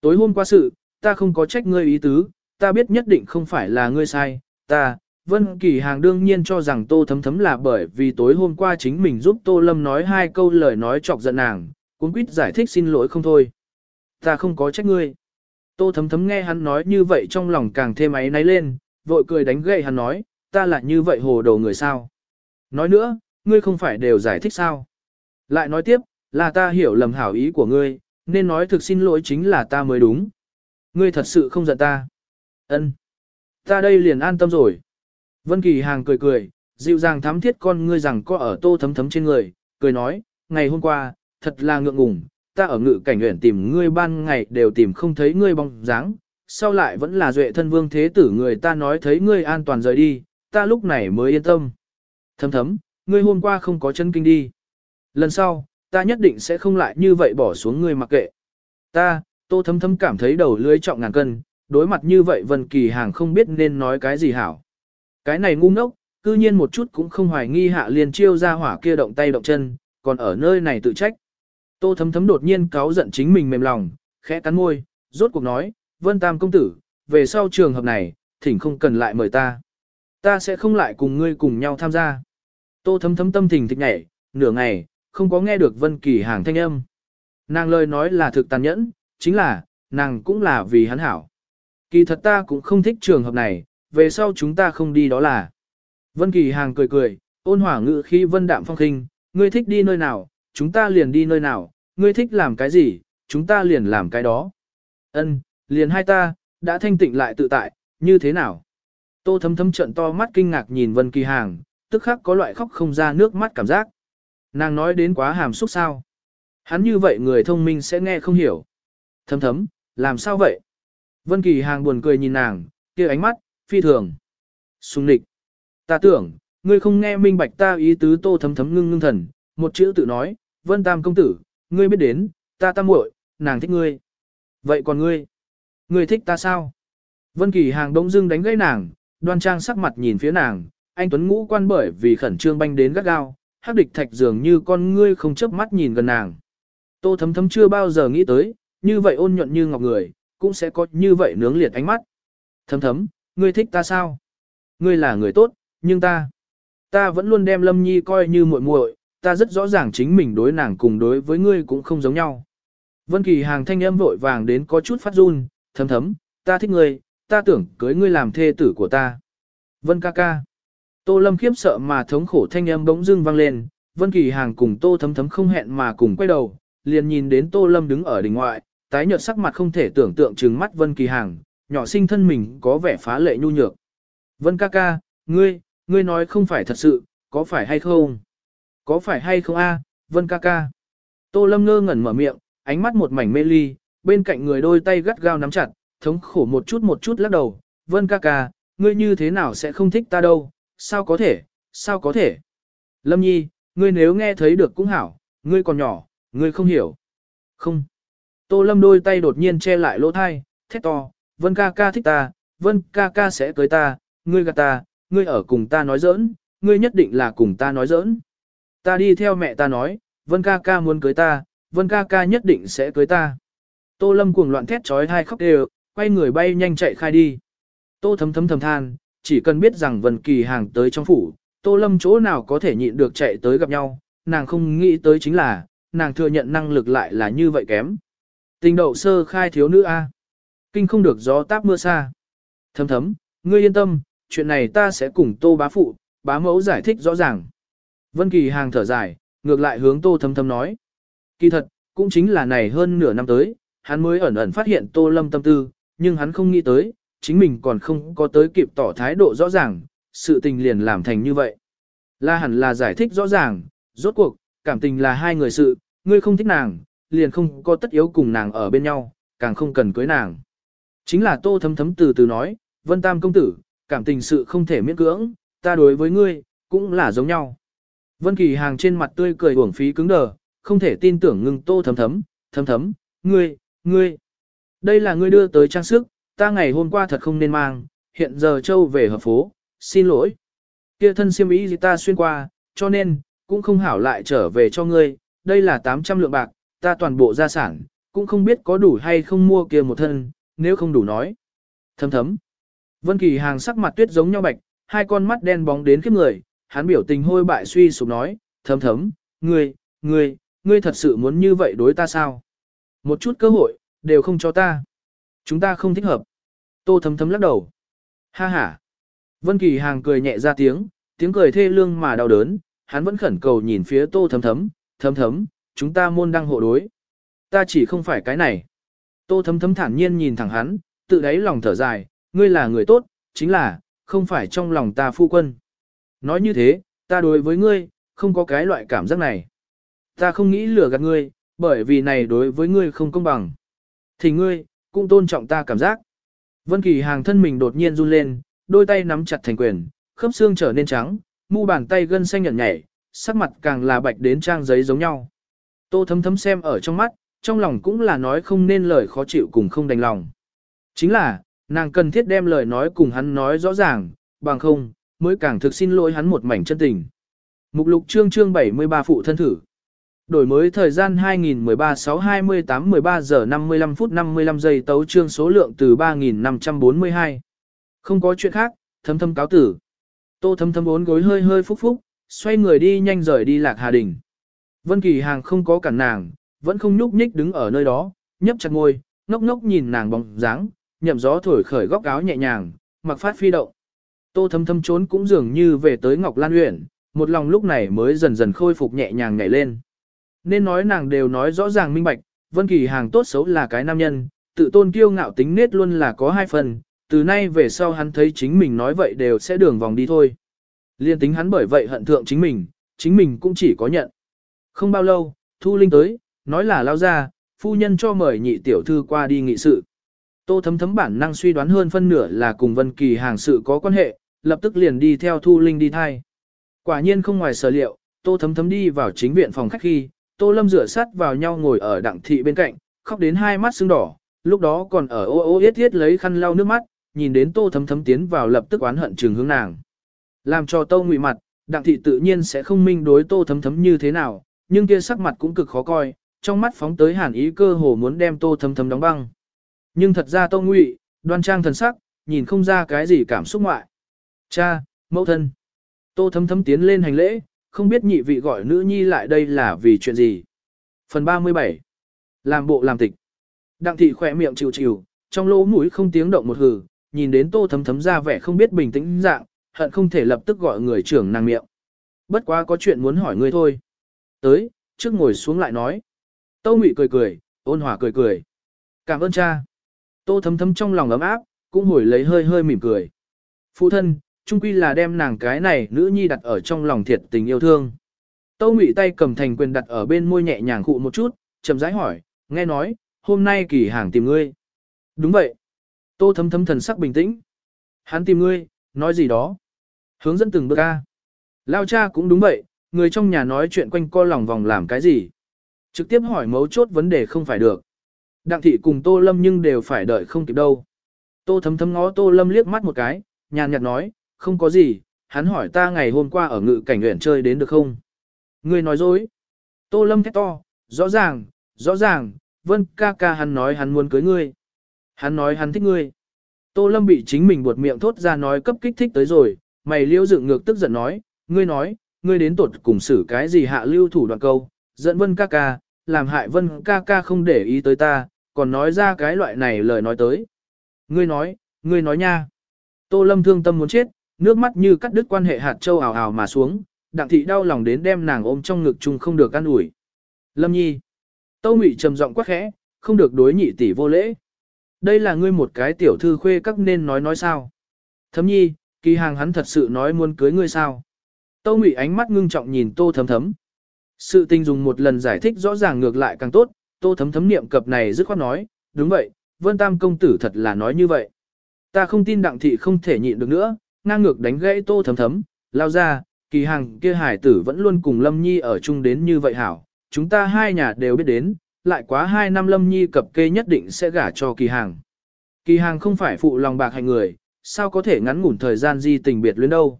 Tối hôm qua sự, ta không có trách ngươi ý tứ, ta biết nhất định không phải là ngươi sai, ta, Vân Kỳ Hàng đương nhiên cho rằng Tô Thấm Thấm là bởi vì tối hôm qua chính mình giúp Tô Lâm nói hai câu lời nói chọc giận nàng, cuốn quýt giải thích xin lỗi không thôi. Ta không có trách ngươi. Tô Thấm Thấm nghe hắn nói như vậy trong lòng càng thêm áy náy lên, vội cười đánh gậy hắn nói, ta là như vậy hồ đồ người sao. Nói nữa, ngươi không phải đều giải thích sao. Lại nói tiếp, là ta hiểu lầm hảo ý của ngươi, nên nói thực xin lỗi chính là ta mới đúng. Ngươi thật sự không giận ta. Ân, Ta đây liền an tâm rồi. Vân Kỳ Hàng cười cười, dịu dàng thắm thiết con ngươi rằng có ở tô thấm thấm trên người, cười nói, ngày hôm qua, thật là ngượng ngùng, ta ở ngự cảnh nguyện tìm ngươi ban ngày đều tìm không thấy ngươi bóng dáng, sau lại vẫn là duệ thân vương thế tử người ta nói thấy ngươi an toàn rời đi, ta lúc này mới yên tâm. Thấm thấm, ngươi hôm qua không có chân kinh đi. Lần sau, ta nhất định sẽ không lại như vậy bỏ xuống ngươi mặc kệ. Ta, tô thấm thấm cảm thấy đầu lưới trọng ngàn cân, đối mặt như vậy Vân Kỳ Hàng không biết nên nói cái gì hảo. Cái này ngu ngốc, cư nhiên một chút cũng không hoài nghi hạ liền chiêu ra hỏa kia động tay động chân, còn ở nơi này tự trách. Tô thấm thấm đột nhiên cáu giận chính mình mềm lòng, khẽ cắn môi, rốt cuộc nói, Vân Tam công tử, về sau trường hợp này, thỉnh không cần lại mời ta. Ta sẽ không lại cùng ngươi cùng nhau tham gia. Tô thấm thấm tâm thình thịch nhảy, nửa ngày, không có nghe được Vân Kỳ hàng thanh âm. Nàng lời nói là thực tàn nhẫn, chính là, nàng cũng là vì hắn hảo. Kỳ thật ta cũng không thích trường hợp này, về sau chúng ta không đi đó là. Vân Kỳ hàng cười cười, ôn hòa ngữ khi vân đạm phong khinh, ngươi thích đi nơi nào, chúng ta liền đi nơi nào, ngươi thích làm cái gì, chúng ta liền làm cái đó. Ân, liền hai ta, đã thanh tịnh lại tự tại, như thế nào? Tô thấm thấm trận to mắt kinh ngạc nhìn Vân Kỳ Hàng, tức khắc có loại khóc không ra nước mắt cảm giác. Nàng nói đến quá hàm xúc sao? Hắn như vậy người thông minh sẽ nghe không hiểu. Thấm thấm, làm sao vậy? Vân Kỳ Hàng buồn cười nhìn nàng, kia ánh mắt, phi thường. Xung nịch. Ta tưởng, ngươi không nghe minh bạch ta ý tứ tô thấm thấm ngưng ngưng thần, một chữ tự nói, Vân Tam công tử, ngươi biết đến, ta tam muội, nàng thích ngươi. Vậy còn ngươi? Ngươi thích ta sao? Vân Kỳ Hàng đông dưng đánh gãy nàng, đoan trang sắc mặt nhìn phía nàng, anh Tuấn ngũ quan bởi vì khẩn trương banh đến gắt gao, hắc địch thạch dường như con ngươi không chớp mắt nhìn gần nàng. Tô thấm thấm chưa bao giờ nghĩ tới, như vậy ôn nhuận như ngọc người, cũng sẽ có như vậy nướng liệt ánh mắt. Thấm thấm, ngươi thích ta sao? Ngươi là người tốt, nhưng ta, ta vẫn luôn đem Lâm Nhi coi như muội muội, ta rất rõ ràng chính mình đối nàng cùng đối với ngươi cũng không giống nhau. Vân Kỳ hàng thanh âm vội vàng đến có chút phát run, thấm thấm, ta thích ngươi, ta tưởng cưới ngươi làm thê tử của ta. Vân ca ca. Tô Lâm khiếp sợ mà thống khổ thanh âm bỗng dưng vang lên, Vân Kỳ hàng cùng Tô thấm thấm không hẹn mà cùng quay đầu, liền nhìn đến Tô Lâm đứng ở đỉnh ngoại, tái nhợt sắc mặt không thể tưởng tượng trừng mắt Vân Kỳ hàng, nhỏ sinh thân mình có vẻ phá lệ nhu nhược. Vân ca ca, ngươi, ngươi nói không phải thật sự, có phải hay không? Có phải hay không a, Vân ca ca? Tô Lâm ngơ ngẩn mở miệng, ánh mắt một mảnh mê ly, bên cạnh người đôi tay gắt gao nắm chặt, thống khổ một chút một chút lắc đầu. Vân ca ca, ngươi như thế nào sẽ không thích ta đâu, sao có thể, sao có thể? Lâm nhi, ngươi nếu nghe thấy được cũng hảo, ngươi còn nhỏ, ngươi không hiểu. Không. Tô Lâm đôi tay đột nhiên che lại lỗ thai, thét to, Vân ca ca thích ta, Vân ca ca sẽ cưới ta, ngươi gạt ta, ngươi ở cùng ta nói giỡn, ngươi nhất định là cùng ta nói giỡn. Ta đi theo mẹ ta nói, Vân ca ca muốn cưới ta, Vân ca ca nhất định sẽ cưới ta. Tô Lâm cuồng loạn thét trói hai khóc đều, quay người bay nhanh chạy khai đi. Tô thấm thấm thầm than, chỉ cần biết rằng Vân Kỳ hàng tới trong phủ, Tô Lâm chỗ nào có thể nhịn được chạy tới gặp nhau, nàng không nghĩ tới chính là, nàng thừa nhận năng lực lại là như vậy kém. Tình đậu sơ khai thiếu nữ A. Kinh không được gió táp mưa xa. Thấm thấm, ngươi yên tâm, chuyện này ta sẽ cùng tô bá phụ, bá mẫu giải thích rõ ràng. Vân Kỳ hàng thở dài, ngược lại hướng tô thấm thấm nói. Kỳ thật, cũng chính là này hơn nửa năm tới, hắn mới ẩn ẩn phát hiện tô lâm tâm tư, nhưng hắn không nghĩ tới, chính mình còn không có tới kịp tỏ thái độ rõ ràng, sự tình liền làm thành như vậy. La hẳn là giải thích rõ ràng, rốt cuộc, cảm tình là hai người sự, ngươi không thích nàng, liền không có tất yếu cùng nàng ở bên nhau, càng không cần cưới nàng. Chính là tô thấm thấm từ từ nói, vân tam công tử, cảm tình sự không thể miễn cưỡng, ta đối với ngươi, cũng là giống nhau. Vân kỳ hàng trên mặt tươi cười uổng phí cứng đờ, không thể tin tưởng ngưng tô thấm thấm, thấm thấm, ngươi, ngươi. Đây là ngươi đưa tới trang sức, ta ngày hôm qua thật không nên mang, hiện giờ châu về hợp phố, xin lỗi. Kia thân siêm ý gì ta xuyên qua, cho nên, cũng không hảo lại trở về cho ngươi, đây là 800 lượng bạc, ta toàn bộ gia sản, cũng không biết có đủ hay không mua kia một thân, nếu không đủ nói. Thấm thấm. Vân Kỳ hàng sắc mặt tuyết giống nhau bạch, hai con mắt đen bóng đến khiếp người, hắn biểu tình hôi bại suy sụp nói, thấm thấm, ngươi, ngươi, ngươi thật sự muốn như vậy đối ta sao? Một chút cơ hội, đều không cho ta. Chúng ta không thích hợp. Tô thấm thấm lắc đầu. Ha ha. Vân Kỳ hàng cười nhẹ ra tiếng, tiếng cười thê lương mà đau đớn, hắn vẫn khẩn cầu nhìn phía tô thấm thấm, thấm thấm, chúng ta môn đang hộ đối. Ta chỉ không phải cái này. Tô thấm thấm thản nhiên nhìn thẳng hắn, tự đáy lòng thở dài, ngươi là người tốt, chính là, không phải trong lòng ta phu quân. Nói như thế, ta đối với ngươi, không có cái loại cảm giác này. Ta không nghĩ lừa gạt ngươi, bởi vì này đối với ngươi không công bằng. Thì ngươi, cũng tôn trọng ta cảm giác. Vân Kỳ hàng thân mình đột nhiên run lên, đôi tay nắm chặt thành quyền, khớp xương trở nên trắng, mu bàn tay gân xanh nhợt nhảy, sắc mặt càng là bạch đến trang giấy giống nhau. Tô thấm thấm xem ở trong mắt, trong lòng cũng là nói không nên lời khó chịu cùng không đành lòng. Chính là, nàng cần thiết đem lời nói cùng hắn nói rõ ràng, bằng không, mới càng thực xin lỗi hắn một mảnh chân tình. Mục lục chương chương 73 phụ thân thử. Đổi mới thời gian 2013-6-28-13 giờ 55 phút 55 giây tấu chương số lượng từ 3.542. Không có chuyện khác, thâm thâm cáo tử. Tô thâm thâm bốn gối hơi hơi phúc phúc, xoay người đi nhanh rời đi lạc hà đình. Vân Kỳ Hàng không có cản nàng, vẫn không nhúc nhích đứng ở nơi đó, nhấp chặt môi, ngốc ngốc nhìn nàng bóng dáng, nhậm gió thổi khởi góc áo nhẹ nhàng, mặc phát phi động. Tô thâm thâm trốn cũng dường như về tới Ngọc Lan Uyển, một lòng lúc này mới dần dần khôi phục nhẹ nhàng nhảy lên. Nên nói nàng đều nói rõ ràng minh bạch, Vân Kỳ Hàng tốt xấu là cái nam nhân, tự tôn kiêu ngạo tính nết luôn là có hai phần, từ nay về sau hắn thấy chính mình nói vậy đều sẽ đường vòng đi thôi. Liên tính hắn bởi vậy hận thượng chính mình, chính mình cũng chỉ có nhận. Không bao lâu, Thu Linh tới, nói là lao ra, phu nhân cho mời nhị tiểu thư qua đi nghị sự. Tô thấm thấm bản năng suy đoán hơn phân nửa là cùng Vân Kỳ hàng sự có quan hệ, lập tức liền đi theo Thu Linh đi thay. Quả nhiên không ngoài sở liệu, Tô thấm thấm đi vào chính viện phòng khách khi, Tô Lâm rửa sát vào nhau ngồi ở đặng thị bên cạnh, khóc đến hai mắt sưng đỏ, lúc đó còn ở ô ô yết yết lấy khăn lau nước mắt, nhìn đến Tô thấm thấm tiến vào lập tức oán hận trừng hướng nàng. Làm cho Tô ngụy mặt, đặng thị tự nhiên sẽ không minh đối Tô thấm thấm như thế nào, nhưng kia sắc mặt cũng cực khó coi, trong mắt phóng tới hàn ý cơ hồ muốn đem Tô thấm thấm đóng băng. Nhưng thật ra Tô ngụy, đoan trang thần sắc, nhìn không ra cái gì cảm xúc ngoại. Cha, mẫu thân. Tô thấm thấm tiến lên hành lễ, không biết nhị vị gọi nữ nhi lại đây là vì chuyện gì. Phần 37. Làm bộ làm tịch. Đặng thị khỏe miệng chịu chịu, trong lỗ mũi không tiếng động một hừ, nhìn đến tô thấm thấm ra vẻ không biết bình tĩnh dạng, hận không thể lập tức gọi người trưởng nàng miệng. Bất quá có chuyện muốn hỏi ngươi thôi. Tới, trước ngồi xuống lại nói. Tô Mị cười cười, ôn hòa cười cười. Cảm ơn cha. Tô thấm thấm trong lòng ấm áp, cũng hồi lấy hơi hơi mỉm cười. Phụ thân, chung quy là đem nàng cái này nữ nhi đặt ở trong lòng thiệt tình yêu thương. Tô Ngụy tay cầm thành quyền đặt ở bên môi nhẹ nhàng khụ một chút, chậm rãi hỏi, nghe nói, hôm nay kỳ hàng tìm ngươi. Đúng vậy. Tô thấm thấm thần sắc bình tĩnh. Hắn tìm ngươi, nói gì đó. Hướng dẫn từng bước ca. Lao cha cũng đúng vậy, người trong nhà nói chuyện quanh co lòng vòng làm cái gì. Trực tiếp hỏi mấu chốt vấn đề không phải được. Đặng thị cùng Tô Lâm nhưng đều phải đợi không kịp đâu. Tô thấm thấm ngó Tô Lâm liếc mắt một cái, nhàn nhạt nói, không có gì, hắn hỏi ta ngày hôm qua ở ngự cảnh huyện chơi đến được không? Ngươi nói dối. Tô Lâm thét to, rõ ràng, rõ ràng, vân ca ca hắn nói hắn muốn cưới ngươi. Hắn nói hắn thích ngươi. Tô Lâm bị chính mình buột miệng thốt ra nói cấp kích thích tới rồi, mày liêu dựng ngược tức giận nói, ngươi nói, ngươi đến tột cùng xử cái gì hạ lưu thủ đoạn câu, giận vân ca ca, làm hại vân ca ca không để ý tới ta, còn nói ra cái loại này lời nói tới. Ngươi nói, ngươi nói nha. Tô Lâm thương tâm muốn chết, nước mắt như cắt đứt quan hệ hạt châu ảo ảo mà xuống, đặng thị đau lòng đến đem nàng ôm trong ngực chung không được ăn ủi. Lâm nhi. Tô Ngụy trầm giọng quát khẽ, không được đối nhị tỷ vô lễ. Đây là ngươi một cái tiểu thư khuê các nên nói nói sao. Thấm nhi, kỳ hàng hắn thật sự nói muốn cưới ngươi sao. Tô Ngụy ánh mắt ngưng trọng nhìn tô thấm thấm. Sự tình dùng một lần giải thích rõ ràng ngược lại càng tốt, tô thấm thấm niệm cập này dứt khoát nói, đúng vậy, vân tam công tử thật là nói như vậy. Ta không tin đặng thị không thể nhịn được nữa, ngang ngược đánh gãy tô thấm thấm, lao ra, kỳ hàng kia hải tử vẫn luôn cùng Lâm Nhi ở chung đến như vậy hảo, chúng ta hai nhà đều biết đến, lại quá hai năm Lâm Nhi cập kê nhất định sẽ gả cho kỳ hàng. Kỳ hàng không phải phụ lòng bạc hành người, sao có thể ngắn ngủn thời gian di tình biệt luyến đâu.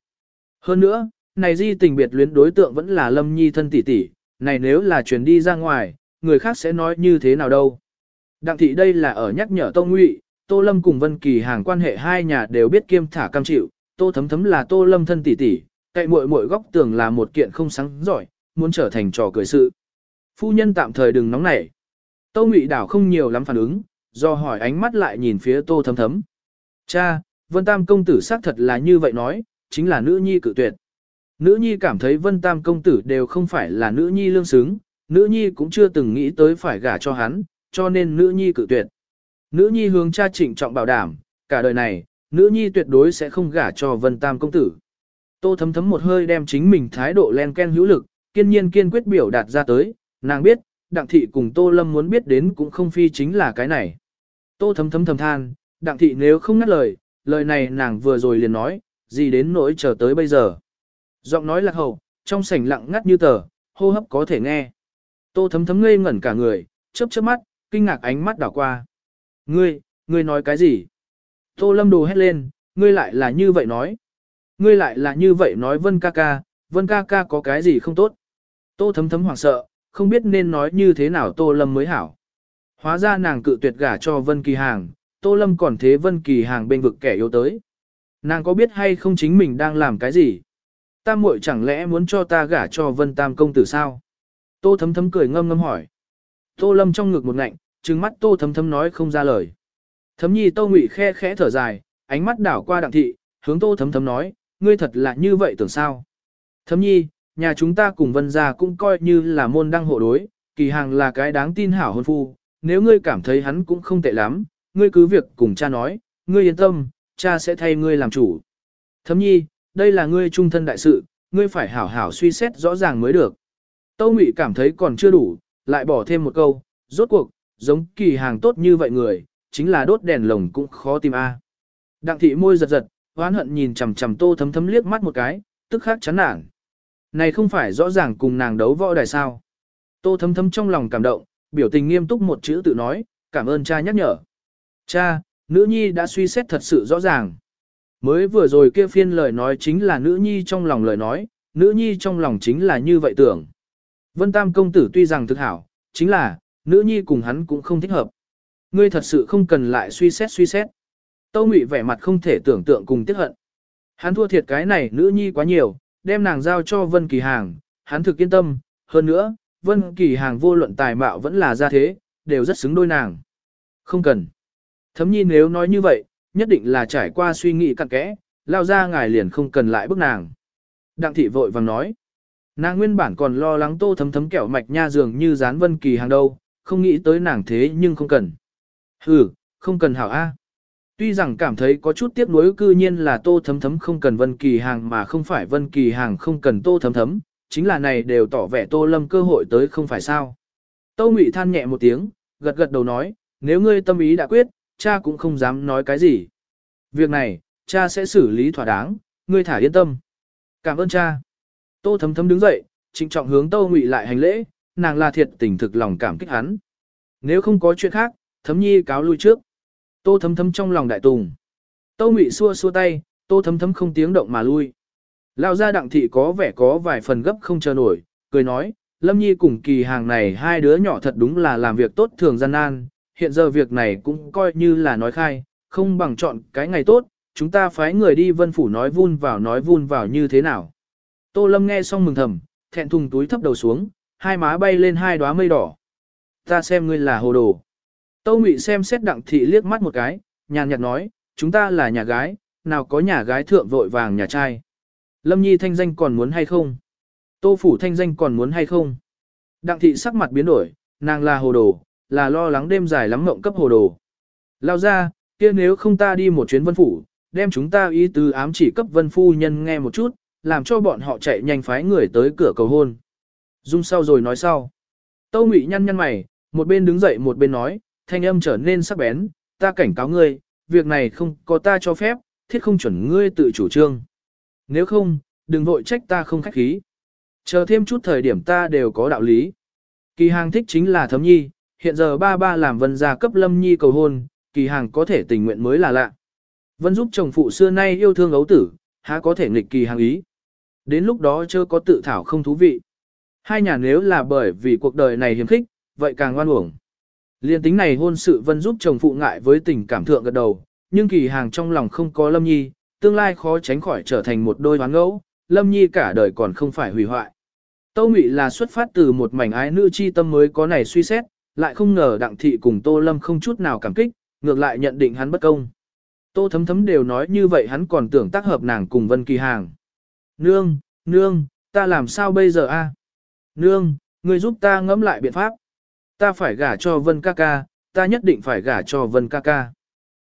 Hơn nữa, này di tình biệt luyến đối tượng vẫn là Lâm Nhi thân tỷ tỷ, này nếu là chuyển đi ra ngoài, người khác sẽ nói như thế nào đâu. Đặng thị đây là ở nhắc nhở Tô Ngụy, Tô Lâm cùng Vân Kỳ hàng quan hệ hai nhà đều biết kiêm thả cam chịu, Tô Thấm Thấm là Tô Lâm thân tỷ tỷ, cậy muội muội góc tường là một kiện không sáng giỏi, muốn trở thành trò cười sự. Phu nhân tạm thời đừng nóng nảy. Tô Ngụy đảo không nhiều lắm phản ứng, do hỏi ánh mắt lại nhìn phía Tô Thấm Thấm. Cha, Vân Tam công tử xác thật là như vậy nói, chính là nữ nhi cự tuyệt. Nữ nhi cảm thấy Vân Tam công tử đều không phải là nữ nhi lương xứng, nữ nhi cũng chưa từng nghĩ tới phải gả cho hắn, cho nên nữ nhi cự tuyệt. Nữ nhi hướng cha trịnh trọng bảo đảm, cả đời này, nữ nhi tuyệt đối sẽ không gả cho Vân Tam công tử. Tô thấm thấm một hơi đem chính mình thái độ len ken hữu lực, kiên nhiên kiên quyết biểu đạt ra tới, nàng biết, đặng thị cùng Tô Lâm muốn biết đến cũng không phi chính là cái này. Tô thấm thấm thầm than, đặng thị nếu không ngắt lời, lời này nàng vừa rồi liền nói, gì đến nỗi chờ tới bây giờ. Giọng nói lạc hậu, trong sảnh lặng ngắt như tờ, hô hấp có thể nghe. Tô thấm thấm ngây ngẩn cả người, chớp chớp mắt, kinh ngạc ánh mắt đảo qua. Ngươi, ngươi nói cái gì? Tô lâm đồ hét lên, ngươi lại là như vậy nói. Ngươi lại là như vậy nói vân ca ca, vân ca ca có cái gì không tốt. Tô thấm thấm hoảng sợ, không biết nên nói như thế nào tô lâm mới hảo. Hóa ra nàng cự tuyệt gả cho vân kỳ hàng, tô lâm còn thế vân kỳ hàng bên vực kẻ yếu tới. Nàng có biết hay không chính mình đang làm cái gì? Tam muội chẳng lẽ muốn cho ta gả cho vân tam công tử sao? Tô thấm thấm cười ngâm ngâm hỏi. Tô lâm trong ngực một ngạnh, trừng mắt tô thấm thấm nói không ra lời. Thấm nhi tô ngụy khe khẽ thở dài, ánh mắt đảo qua đặng thị, hướng tô thấm thấm nói, ngươi thật là như vậy tưởng sao. Thấm nhi, nhà chúng ta cùng vân gia cũng coi như là môn đăng hộ đối, kỳ hàng là cái đáng tin hảo hôn phu, nếu ngươi cảm thấy hắn cũng không tệ lắm, ngươi cứ việc cùng cha nói, ngươi yên tâm, cha sẽ thay ngươi làm chủ. Thấm nhi, đây là ngươi trung thân đại sự, ngươi phải hảo hảo suy xét rõ ràng mới được. Tâu Ngụy cảm thấy còn chưa đủ, lại bỏ thêm một câu, rốt cuộc, giống kỳ hàng tốt như vậy người, chính là đốt đèn lồng cũng khó tìm a. Đặng thị môi giật giật, oán hận nhìn chằm chằm tô thấm thấm liếc mắt một cái, tức khắc chán nản. Này không phải rõ ràng cùng nàng đấu võ đài sao. Tô thấm thấm trong lòng cảm động, biểu tình nghiêm túc một chữ tự nói, cảm ơn cha nhắc nhở. Cha, nữ nhi đã suy xét thật sự rõ ràng. Mới vừa rồi kia phiên lời nói chính là nữ nhi trong lòng lời nói, nữ nhi trong lòng chính là như vậy tưởng. Vân Tam công tử tuy rằng thực hảo, chính là, nữ nhi cùng hắn cũng không thích hợp. Ngươi thật sự không cần lại suy xét suy xét. Tâu Ngụy vẻ mặt không thể tưởng tượng cùng tiếc hận. Hắn thua thiệt cái này nữ nhi quá nhiều, đem nàng giao cho Vân Kỳ Hàng, hắn thực yên tâm, hơn nữa, Vân Kỳ Hàng vô luận tài mạo vẫn là gia thế, đều rất xứng đôi nàng. Không cần. Thấm nhi nếu nói như vậy, nhất định là trải qua suy nghĩ cặn kẽ, lao ra ngài liền không cần lại bức nàng. Đặng thị vội vàng nói. Nàng nguyên bản còn lo lắng tô thấm thấm kẹo mạch nha dường như dán Vân Kỳ Hàng đâu, không nghĩ tới nàng thế nhưng không cần. Ừ, không cần hảo A. Tuy rằng cảm thấy có chút tiếc nuối cư nhiên là tô thấm thấm không cần vân kỳ hàng mà không phải vân kỳ hàng không cần tô thấm thấm, chính là này đều tỏ vẻ tô lâm cơ hội tới không phải sao. Tô Ngụy than nhẹ một tiếng, gật gật đầu nói, nếu ngươi tâm ý đã quyết, cha cũng không dám nói cái gì. Việc này, cha sẽ xử lý thỏa đáng, ngươi thả yên tâm. Cảm ơn cha. Tô thấm thấm đứng dậy, trịnh trọng hướng Tô Ngụy lại hành lễ, nàng là thiệt tình thực lòng cảm kích hắn. Nếu không có chuyện khác, thấm nhi cáo lui trước. Tô thấm thấm trong lòng đại tùng. Tô Ngụy xua xua tay, tô thấm thấm không tiếng động mà lui. Lao ra đặng thị có vẻ có vài phần gấp không chờ nổi, cười nói, Lâm Nhi cùng kỳ hàng này hai đứa nhỏ thật đúng là làm việc tốt thường gian nan, hiện giờ việc này cũng coi như là nói khai, không bằng chọn cái ngày tốt, chúng ta phái người đi vân phủ nói vun vào nói vun vào như thế nào. Tô Lâm nghe xong mừng thầm, thẹn thùng túi thấp đầu xuống, hai má bay lên hai đóa mây đỏ. Ta xem ngươi là hồ đồ. Tâu Ngụy xem xét đặng thị liếc mắt một cái, nhàn nhạt nói, chúng ta là nhà gái, nào có nhà gái thượng vội vàng nhà trai. Lâm Nhi thanh danh còn muốn hay không? Tô Phủ thanh danh còn muốn hay không? Đặng thị sắc mặt biến đổi, nàng là hồ đồ, là lo lắng đêm dài lắm mộng cấp hồ đồ. Lao ra, kia nếu không ta đi một chuyến vân phủ, đem chúng ta ý tứ ám chỉ cấp vân phu nhân nghe một chút, làm cho bọn họ chạy nhanh phái người tới cửa cầu hôn. Dung sau rồi nói sau. Tâu Ngụy nhăn nhăn mày, một bên đứng dậy một bên nói, thanh âm trở nên sắc bén, ta cảnh cáo ngươi, việc này không có ta cho phép, thiết không chuẩn ngươi tự chủ trương. Nếu không, đừng vội trách ta không khách khí. Chờ thêm chút thời điểm ta đều có đạo lý. Kỳ hàng thích chính là thấm nhi, hiện giờ ba ba làm vân gia cấp lâm nhi cầu hôn, kỳ hàng có thể tình nguyện mới là lạ. Vân giúp chồng phụ xưa nay yêu thương ấu tử, há có thể nghịch kỳ hàng ý. Đến lúc đó chưa có tự thảo không thú vị. Hai nhà nếu là bởi vì cuộc đời này hiếm khích, vậy càng ngoan uổng. Liên tính này hôn sự vân giúp chồng phụ ngại với tình cảm thượng gật đầu, nhưng kỳ hàng trong lòng không có lâm nhi, tương lai khó tránh khỏi trở thành một đôi hoán ngẫu, lâm nhi cả đời còn không phải hủy hoại. Tâu Ngụy là xuất phát từ một mảnh ái nữ chi tâm mới có này suy xét, lại không ngờ Đặng Thị cùng Tô Lâm không chút nào cảm kích, ngược lại nhận định hắn bất công. Tô thấm thấm đều nói như vậy hắn còn tưởng tác hợp nàng cùng Vân Kỳ Hàng. Nương, nương, ta làm sao bây giờ a? Nương, người giúp ta ngẫm lại biện pháp. Ta phải gả cho Vân ca ca, ta nhất định phải gả cho Vân ca ca.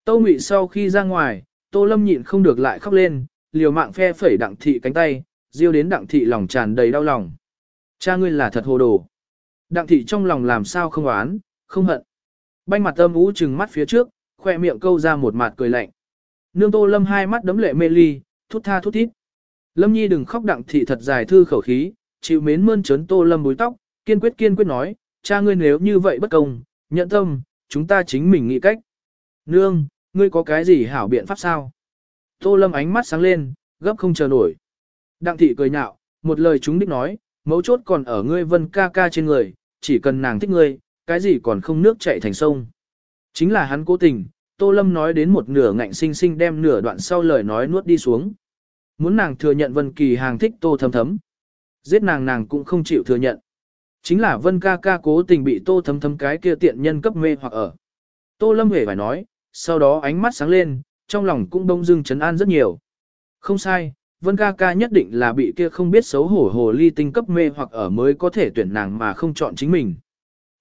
Tâu Ngụy sau khi ra ngoài, Tô Lâm nhịn không được lại khóc lên, liều mạng phe phẩy Đặng Thị cánh tay, diêu đến Đặng Thị lòng tràn đầy đau lòng. Cha ngươi là thật hồ đồ. Đặng Thị trong lòng làm sao không oán, không hận. Banh mặt âm ú trừng mắt phía trước, khoe miệng câu ra một mặt cười lạnh. Nương Tô Lâm hai mắt đấm lệ mê ly, thút tha thút thít. Lâm Nhi đừng khóc Đặng Thị thật dài thư khẩu khí, chịu mến mơn trớn Tô Lâm búi tóc, kiên quyết kiên quyết nói, cha ngươi nếu như vậy bất công, nhận tâm, chúng ta chính mình nghĩ cách. Nương, ngươi có cái gì hảo biện pháp sao? Tô Lâm ánh mắt sáng lên, gấp không chờ nổi. Đặng thị cười nhạo, một lời chúng đích nói, mấu chốt còn ở ngươi vân ca ca trên người, chỉ cần nàng thích ngươi, cái gì còn không nước chạy thành sông. Chính là hắn cố tình, Tô Lâm nói đến một nửa ngạnh sinh sinh đem nửa đoạn sau lời nói nuốt đi xuống. Muốn nàng thừa nhận Vân Kỳ hàng thích Tô Thấm Thấm. Giết nàng nàng cũng không chịu thừa nhận. Chính là Vân ca ca cố tình bị Tô Thấm Thấm cái kia tiện nhân cấp mê hoặc ở. Tô Lâm hề phải nói, sau đó ánh mắt sáng lên, trong lòng cũng đông dưng chấn an rất nhiều. Không sai, Vân ca ca nhất định là bị kia không biết xấu hổ hồ ly tinh cấp mê hoặc ở mới có thể tuyển nàng mà không chọn chính mình.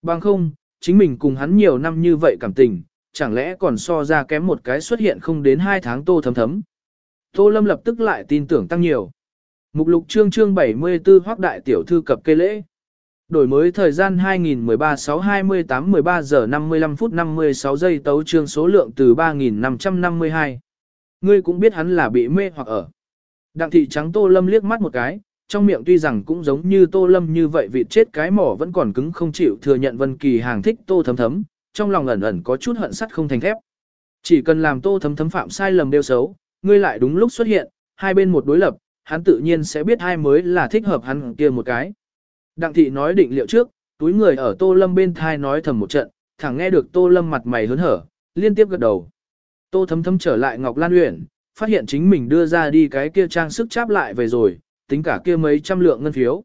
Bằng không, chính mình cùng hắn nhiều năm như vậy cảm tình, chẳng lẽ còn so ra kém một cái xuất hiện không đến 2 tháng tô thấm thấm. Tô Lâm lập tức lại tin tưởng tăng nhiều. Mục lục chương chương 74 hoác đại tiểu thư cập kê lễ. Đổi mới thời gian 2013-6-28-13 giờ 55 phút 56 giây tấu trương số lượng từ 3.552. Ngươi cũng biết hắn là bị mê hoặc ở. Đặng thị trắng Tô Lâm liếc mắt một cái, trong miệng tuy rằng cũng giống như Tô Lâm như vậy vị chết cái mỏ vẫn còn cứng không chịu thừa nhận Vân Kỳ hàng thích Tô thấm thấm, trong lòng ẩn ẩn có chút hận sắt không thành thép. Chỉ cần làm Tô thấm thấm phạm sai lầm đều xấu, ngươi lại đúng lúc xuất hiện, hai bên một đối lập, hắn tự nhiên sẽ biết hai mới là thích hợp hắn kia một cái. Đặng thị nói định liệu trước, túi người ở Tô Lâm bên thai nói thầm một trận, thẳng nghe được Tô Lâm mặt mày hớn hở, liên tiếp gật đầu. Tô thấm thấm trở lại Ngọc Lan Uyển, phát hiện chính mình đưa ra đi cái kia trang sức cháp lại về rồi, tính cả kia mấy trăm lượng ngân phiếu.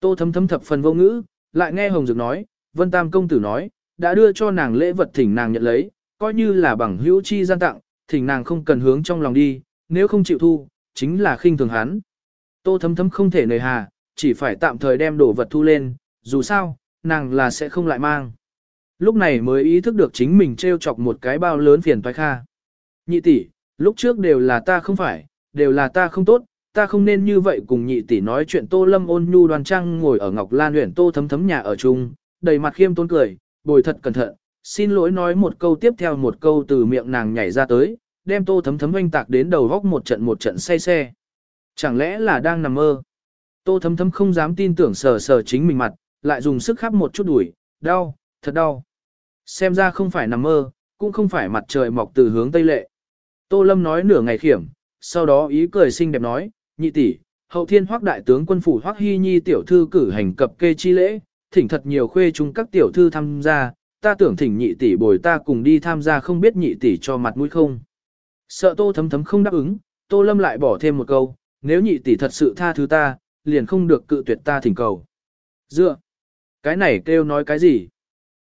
Tô thấm thấm thập phần vô ngữ, lại nghe Hồng Dược nói, Vân Tam công tử nói, đã đưa cho nàng lễ vật thỉnh nàng nhận lấy, coi như là bằng hữu chi gian tặng, thỉnh nàng không cần hướng trong lòng đi, nếu không chịu thu, chính là khinh thường hắn. Tô thấm thấm không thể nề hà, chỉ phải tạm thời đem đồ vật thu lên, dù sao, nàng là sẽ không lại mang. Lúc này mới ý thức được chính mình treo chọc một cái bao lớn phiền toái kha. Nhị tỷ, lúc trước đều là ta không phải, đều là ta không tốt, ta không nên như vậy cùng nhị tỷ nói chuyện Tô Lâm ôn nhu đoan trang ngồi ở Ngọc Lan huyện Tô thấm thấm nhà ở chung, đầy mặt khiêm tôn cười, bồi thật cẩn thận, xin lỗi nói một câu tiếp theo một câu từ miệng nàng nhảy ra tới, đem Tô thấm thấm oanh tạc đến đầu góc một trận một trận say xe. Chẳng lẽ là đang nằm mơ? Tô thấm thấm không dám tin tưởng sờ sờ chính mình mặt, lại dùng sức khắp một chút đuổi, đau, thật đau. Xem ra không phải nằm mơ, cũng không phải mặt trời mọc từ hướng Tây Lệ. Tô Lâm nói nửa ngày khiểm, sau đó ý cười xinh đẹp nói, nhị tỷ, hậu thiên hoác đại tướng quân phủ hoác hy nhi tiểu thư cử hành cập kê chi lễ, thỉnh thật nhiều khuê chúng các tiểu thư tham gia, ta tưởng thỉnh nhị tỷ bồi ta cùng đi tham gia không biết nhị tỷ cho mặt mũi không. Sợ tô thấm thấm không đáp ứng, tô lâm lại bỏ thêm một câu, nếu nhị tỷ thật sự tha thứ ta, liền không được cự tuyệt ta thỉnh cầu. Dựa, cái này kêu nói cái gì?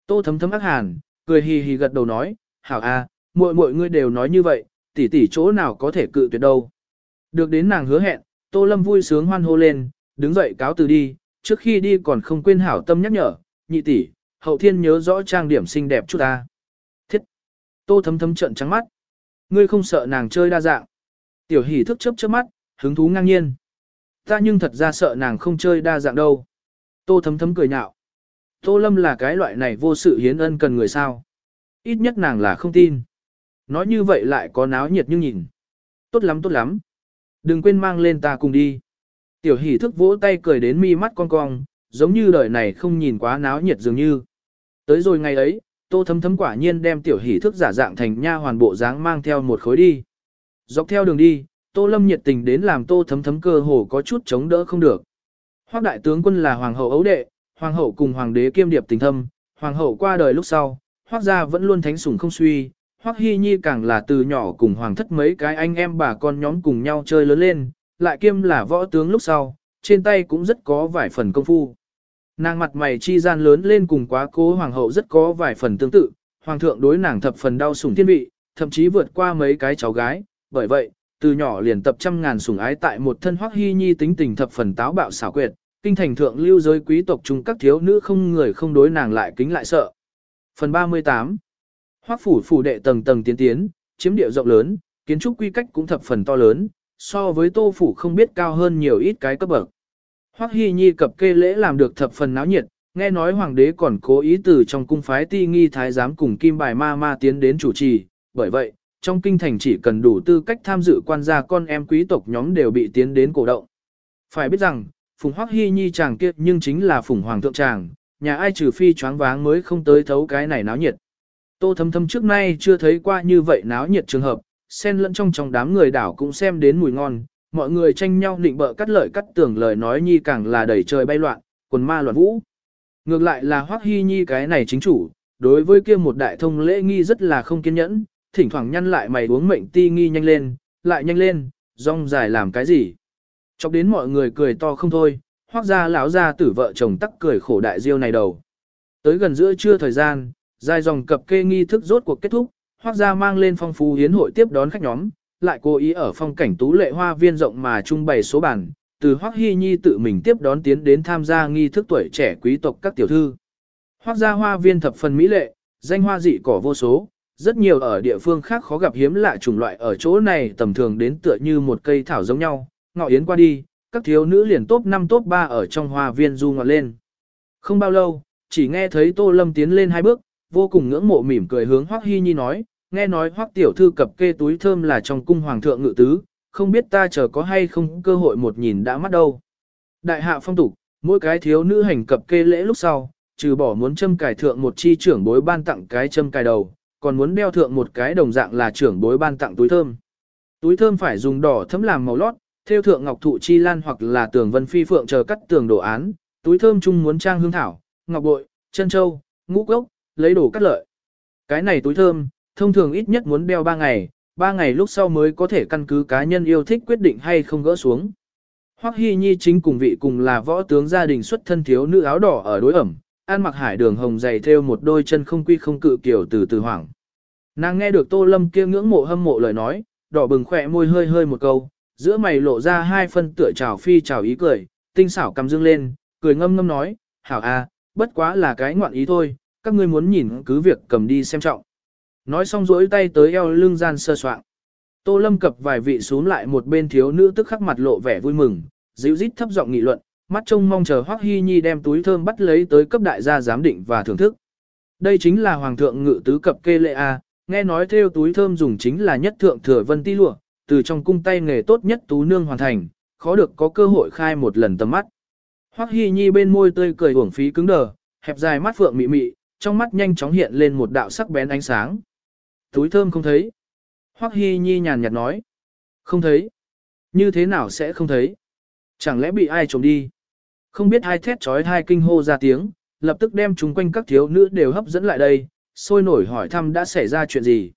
Tô thấm thấm ác hàn, cười hì hì gật đầu nói, hảo a, muội muội ngươi đều nói như vậy, tỷ tỷ chỗ nào có thể cự tuyệt đâu. Được đến nàng hứa hẹn, Tô Lâm vui sướng hoan hô lên, đứng dậy cáo từ đi, trước khi đi còn không quên hảo tâm nhắc nhở, nhị tỷ, hậu thiên nhớ rõ trang điểm xinh đẹp chút ta. Thiết! Tô thấm thấm trợn trắng mắt. Ngươi không sợ nàng chơi đa dạng. Tiểu hỷ thức chớp chớp mắt, hứng thú ngang nhiên. Ta nhưng thật ra sợ nàng không chơi đa dạng đâu. Tô thấm thấm cười nhạo. Tô Lâm là cái loại này vô sự hiến ân cần người sao. Ít nhất nàng là không tin. Nói như vậy lại có náo nhiệt như nhìn. Tốt lắm tốt lắm. Đừng quên mang lên ta cùng đi. Tiểu hỷ thức vỗ tay cười đến mi mắt con cong, giống như đời này không nhìn quá náo nhiệt dường như. Tới rồi ngày ấy, tô thấm thấm quả nhiên đem tiểu hỷ thức giả dạng thành nha hoàn bộ dáng mang theo một khối đi. Dọc theo đường đi, tô lâm nhiệt tình đến làm tô thấm thấm cơ hồ có chút chống đỡ không được. Hoắc đại tướng quân là hoàng hậu ấu đệ, hoàng hậu cùng hoàng đế kiêm điệp tình thâm, hoàng hậu qua đời lúc sau, Hoắc gia vẫn luôn thánh sủng không suy, Hoắc Hi nhi càng là từ nhỏ cùng hoàng thất mấy cái anh em bà con nhóm cùng nhau chơi lớn lên, lại kiêm là võ tướng lúc sau, trên tay cũng rất có vài phần công phu. Nàng mặt mày chi gian lớn lên cùng quá cố hoàng hậu rất có vài phần tương tự, hoàng thượng đối nàng thập phần đau sủng thiên vị, thậm chí vượt qua mấy cái cháu gái, bởi vậy, từ nhỏ liền tập trăm ngàn sủng ái tại một thân hoắc hy nhi tính tình thập phần táo bạo xảo quyệt, kinh thành thượng lưu giới quý tộc chung các thiếu nữ không người không đối nàng lại kính lại sợ. Phần 38 Hoắc phủ phủ đệ tầng tầng tiến tiến, chiếm địa rộng lớn, kiến trúc quy cách cũng thập phần to lớn, so với tô phủ không biết cao hơn nhiều ít cái cấp bậc. Hoắc hy Nhi cập kê lễ làm được thập phần náo nhiệt, nghe nói hoàng đế còn cố ý từ trong cung phái ti nghi thái giám cùng kim bài ma ma tiến đến chủ trì, bởi vậy, trong kinh thành chỉ cần đủ tư cách tham dự quan gia con em quý tộc nhóm đều bị tiến đến cổ động. Phải biết rằng, Phùng Hoắc hy Nhi chàng kia nhưng chính là Phùng Hoàng thượng chàng, nhà ai trừ phi choáng váng mới không tới thấu cái này náo nhiệt. Tô thâm thâm trước nay chưa thấy qua như vậy náo nhiệt trường hợp, xen lẫn trong trong đám người đảo cũng xem đến mùi ngon, mọi người tranh nhau định bợ cắt lợi cắt tưởng lời nói nhi càng là đẩy trời bay loạn, quần ma loạn vũ. Ngược lại là Hoắc hy Nhi cái này chính chủ, đối với kia một đại thông lễ nghi rất là không kiên nhẫn, thỉnh thoảng nhăn lại mày uống mệnh ti nghi nhanh lên, lại nhanh lên, rong dài làm cái gì. Chọc đến mọi người cười to không thôi, Hoắc gia lão gia tử vợ chồng tắc cười khổ đại diêu này đầu. Tới gần giữa trưa thời gian, dài dòng cập kê nghi thức rốt cuộc kết thúc, Hoắc gia mang lên phong phú hiến hội tiếp đón khách nhóm, lại cố ý ở phong cảnh tú lệ hoa viên rộng mà trung bày số bản, từ Hoắc Hi Nhi tự mình tiếp đón tiến đến tham gia nghi thức tuổi trẻ quý tộc các tiểu thư. Hoắc gia hoa viên thập phần mỹ lệ, danh hoa dị cỏ vô số, rất nhiều ở địa phương khác khó gặp hiếm lạ chủng loại ở chỗ này tầm thường đến tựa như một cây thảo giống nhau, ngọ yến qua đi, các thiếu nữ liền top 5 top 3 ở trong hoa viên du ngọt lên. Không bao lâu, chỉ nghe thấy Tô Lâm tiến lên hai bước, vô cùng ngưỡng mộ mỉm cười hướng Hoắc Hi Nhi nói, nghe nói hoắc tiểu thư cập kê túi thơm là trong cung hoàng thượng ngự tứ, không biết ta chờ có hay không cơ hội một nhìn đã mắt đâu. Đại hạ phong tục, mỗi cái thiếu nữ hành cập kê lễ lúc sau, trừ bỏ muốn châm cài thượng một chi trưởng bối ban tặng cái châm cài đầu, còn muốn đeo thượng một cái đồng dạng là trưởng bối ban tặng túi thơm. Túi thơm phải dùng đỏ thấm làm màu lót, theo thượng ngọc thụ chi lan hoặc là tường vân phi phượng chờ cắt tường đồ án, túi thơm chung muốn trang hương thảo, ngọc bội, chân châu, ngũ cốc, lấy đồ cắt lợi. Cái này túi thơm, thông thường ít nhất muốn đeo 3 ngày, 3 ngày lúc sau mới có thể căn cứ cá nhân yêu thích quyết định hay không gỡ xuống. Hoắc Hi Nhi chính cùng vị cùng là võ tướng gia đình xuất thân thiếu nữ áo đỏ ở đối ẩm, An mặc hải đường hồng dày theo một đôi chân không quy không cự kiểu từ từ hoảng. Nàng nghe được Tô Lâm kia ngưỡng mộ hâm mộ lời nói, đỏ bừng khỏe môi hơi hơi một câu, giữa mày lộ ra hai phân tựa trào phi trào ý cười, tinh xảo cầm dương lên, cười ngâm ngâm nói, hảo a, bất quá là cái ngoạn ý thôi, các ngươi muốn nhìn cứ việc cầm đi xem trọng. Nói xong rỗi tay tới eo lưng gian sơ soạn. Tô Lâm cập vài vị xuống lại một bên thiếu nữ tức khắc mặt lộ vẻ vui mừng, dịu rít thấp giọng nghị luận, mắt trông mong chờ Hoắc Hi Nhi đem túi thơm bắt lấy tới cấp đại gia giám định và thưởng thức. Đây chính là hoàng thượng ngự tứ cập kê lệ a, nghe nói theo túi thơm dùng chính là nhất thượng thừa vân ti lụa, từ trong cung tay nghề tốt nhất tú nương hoàn thành, khó được có cơ hội khai một lần tầm mắt. Hoắc Hi Nhi bên môi tươi cười uổng phí cứng đờ, hẹp dài mắt phượng mị mị, trong mắt nhanh chóng hiện lên một đạo sắc bén ánh sáng. Túi thơm không thấy. Hoắc Hi Nhi nhàn nhạt nói. Không thấy. Như thế nào sẽ không thấy? Chẳng lẽ bị ai trộm đi? Không biết hai thét trói hai kinh hô ra tiếng, lập tức đem chúng quanh các thiếu nữ đều hấp dẫn lại đây, sôi nổi hỏi thăm đã xảy ra chuyện gì.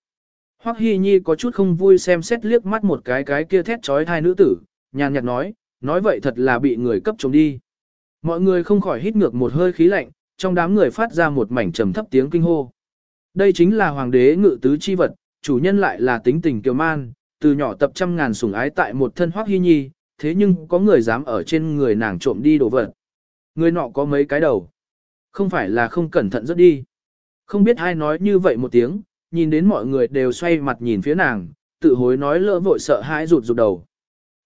Hoắc Hi Nhi có chút không vui xem xét liếc mắt một cái cái kia thét trói hai nữ tử, nhàn nhạt nói, nói vậy thật là bị người cấp trộm đi. Mọi người không khỏi hít ngược một hơi khí lạnh, trong đám người phát ra một mảnh trầm thấp tiếng kinh hô. Đây chính là hoàng đế ngự tứ chi vật, chủ nhân lại là tính tình kiều man, từ nhỏ tập trăm ngàn sủng ái tại một thân hoắc hi nhi, thế nhưng có người dám ở trên người nàng trộm đi đồ vật. Người nọ có mấy cái đầu. Không phải là không cẩn thận rất đi. Không biết ai nói như vậy một tiếng, nhìn đến mọi người đều xoay mặt nhìn phía nàng, tự hối nói lỡ vội sợ hãi rụt rụt đầu.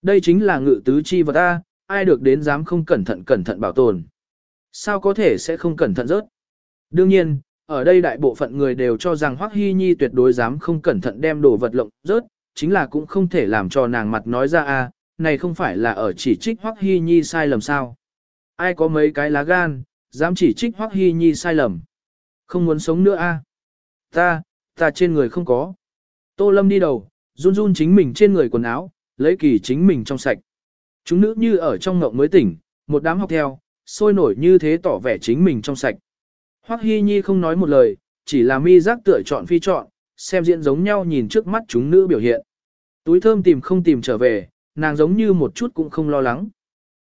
Đây chính là ngự tứ chi vật ta, ai được đến dám không cẩn thận cẩn thận bảo tồn. Sao có thể sẽ không cẩn thận rớt? Đương nhiên, ở đây đại bộ phận người đều cho rằng Hoắc Hy Nhi tuyệt đối dám không cẩn thận đem đồ vật lộng rớt, chính là cũng không thể làm cho nàng mặt nói ra a, này không phải là ở chỉ trích Hoắc Hy Nhi sai lầm sao? Ai có mấy cái lá gan, dám chỉ trích Hoắc Hy Nhi sai lầm? Không muốn sống nữa a? Ta, ta trên người không có. Tô Lâm đi đầu, run run chính mình trên người quần áo, lấy kỳ chính mình trong sạch. Chúng nữ như ở trong ngộng mới tỉnh, một đám học theo, sôi nổi như thế tỏ vẻ chính mình trong sạch. Hoắc Hi Nhi không nói một lời, chỉ là mi giác tựa chọn phi chọn, xem diễn giống nhau nhìn trước mắt chúng nữ biểu hiện. Túi thơm tìm không tìm trở về, nàng giống như một chút cũng không lo lắng.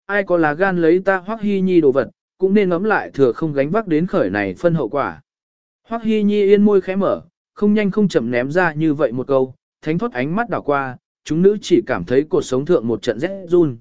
Ai có lá gan lấy ta Hoắc Hi Nhi đồ vật, cũng nên ngấm lại thừa không gánh vác đến khởi này phân hậu quả. Hoắc Hi Nhi yên môi khẽ mở, không nhanh không chậm ném ra như vậy một câu, thánh thoát ánh mắt đảo qua, chúng nữ chỉ cảm thấy cuộc sống thượng một trận rét run.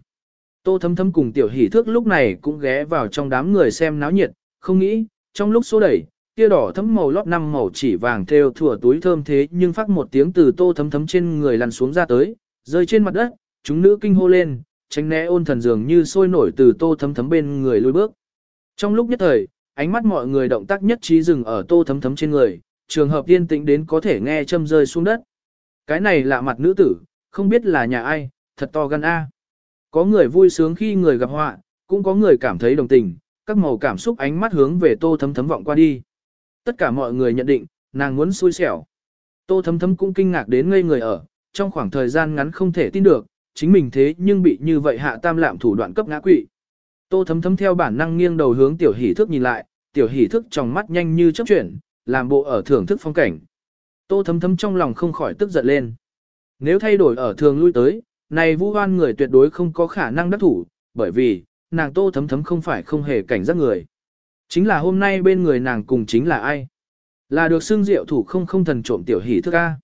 Tô thấm thấm cùng tiểu hỷ thước lúc này cũng ghé vào trong đám người xem náo nhiệt, không nghĩ, trong lúc số đẩy, kia đỏ thấm màu lót năm màu chỉ vàng theo thủa túi thơm thế nhưng phát một tiếng từ tô thấm thấm trên người lăn xuống ra tới, rơi trên mặt đất, chúng nữ kinh hô lên, tránh né ôn thần dường như sôi nổi từ tô thấm thấm bên người lùi bước. Trong lúc nhất thời, ánh mắt mọi người động tác nhất trí dừng ở tô thấm thấm trên người, trường hợp yên tĩnh đến có thể nghe châm rơi xuống đất. Cái này lạ mặt nữ tử, không biết là nhà ai, thật to gan A. Có người vui sướng khi người gặp họa, cũng có người cảm thấy đồng tình, các màu cảm xúc ánh mắt hướng về tô thấm thấm vọng qua đi. Tất cả mọi người nhận định, nàng muốn xui xẻo. Tô thấm thấm cũng kinh ngạc đến ngây người ở, trong khoảng thời gian ngắn không thể tin được, chính mình thế nhưng bị như vậy hạ tam lạm thủ đoạn cấp ngã quỵ. Tô thấm thấm theo bản năng nghiêng đầu hướng tiểu hỷ thức nhìn lại, tiểu hỷ thức trong mắt nhanh như chớp chuyển, làm bộ ở thưởng thức phong cảnh. Tô thấm thấm trong lòng không khỏi tức giận lên. Nếu thay đổi ở thường lui tới, này vu hoan người tuyệt đối không có khả năng đắc thủ, bởi vì, nàng tô thấm thấm không phải không hề cảnh giác người. Chính là hôm nay bên người nàng cùng chính là ai? Là được xưng diệu thủ không không thần trộm tiểu hỷ thức A.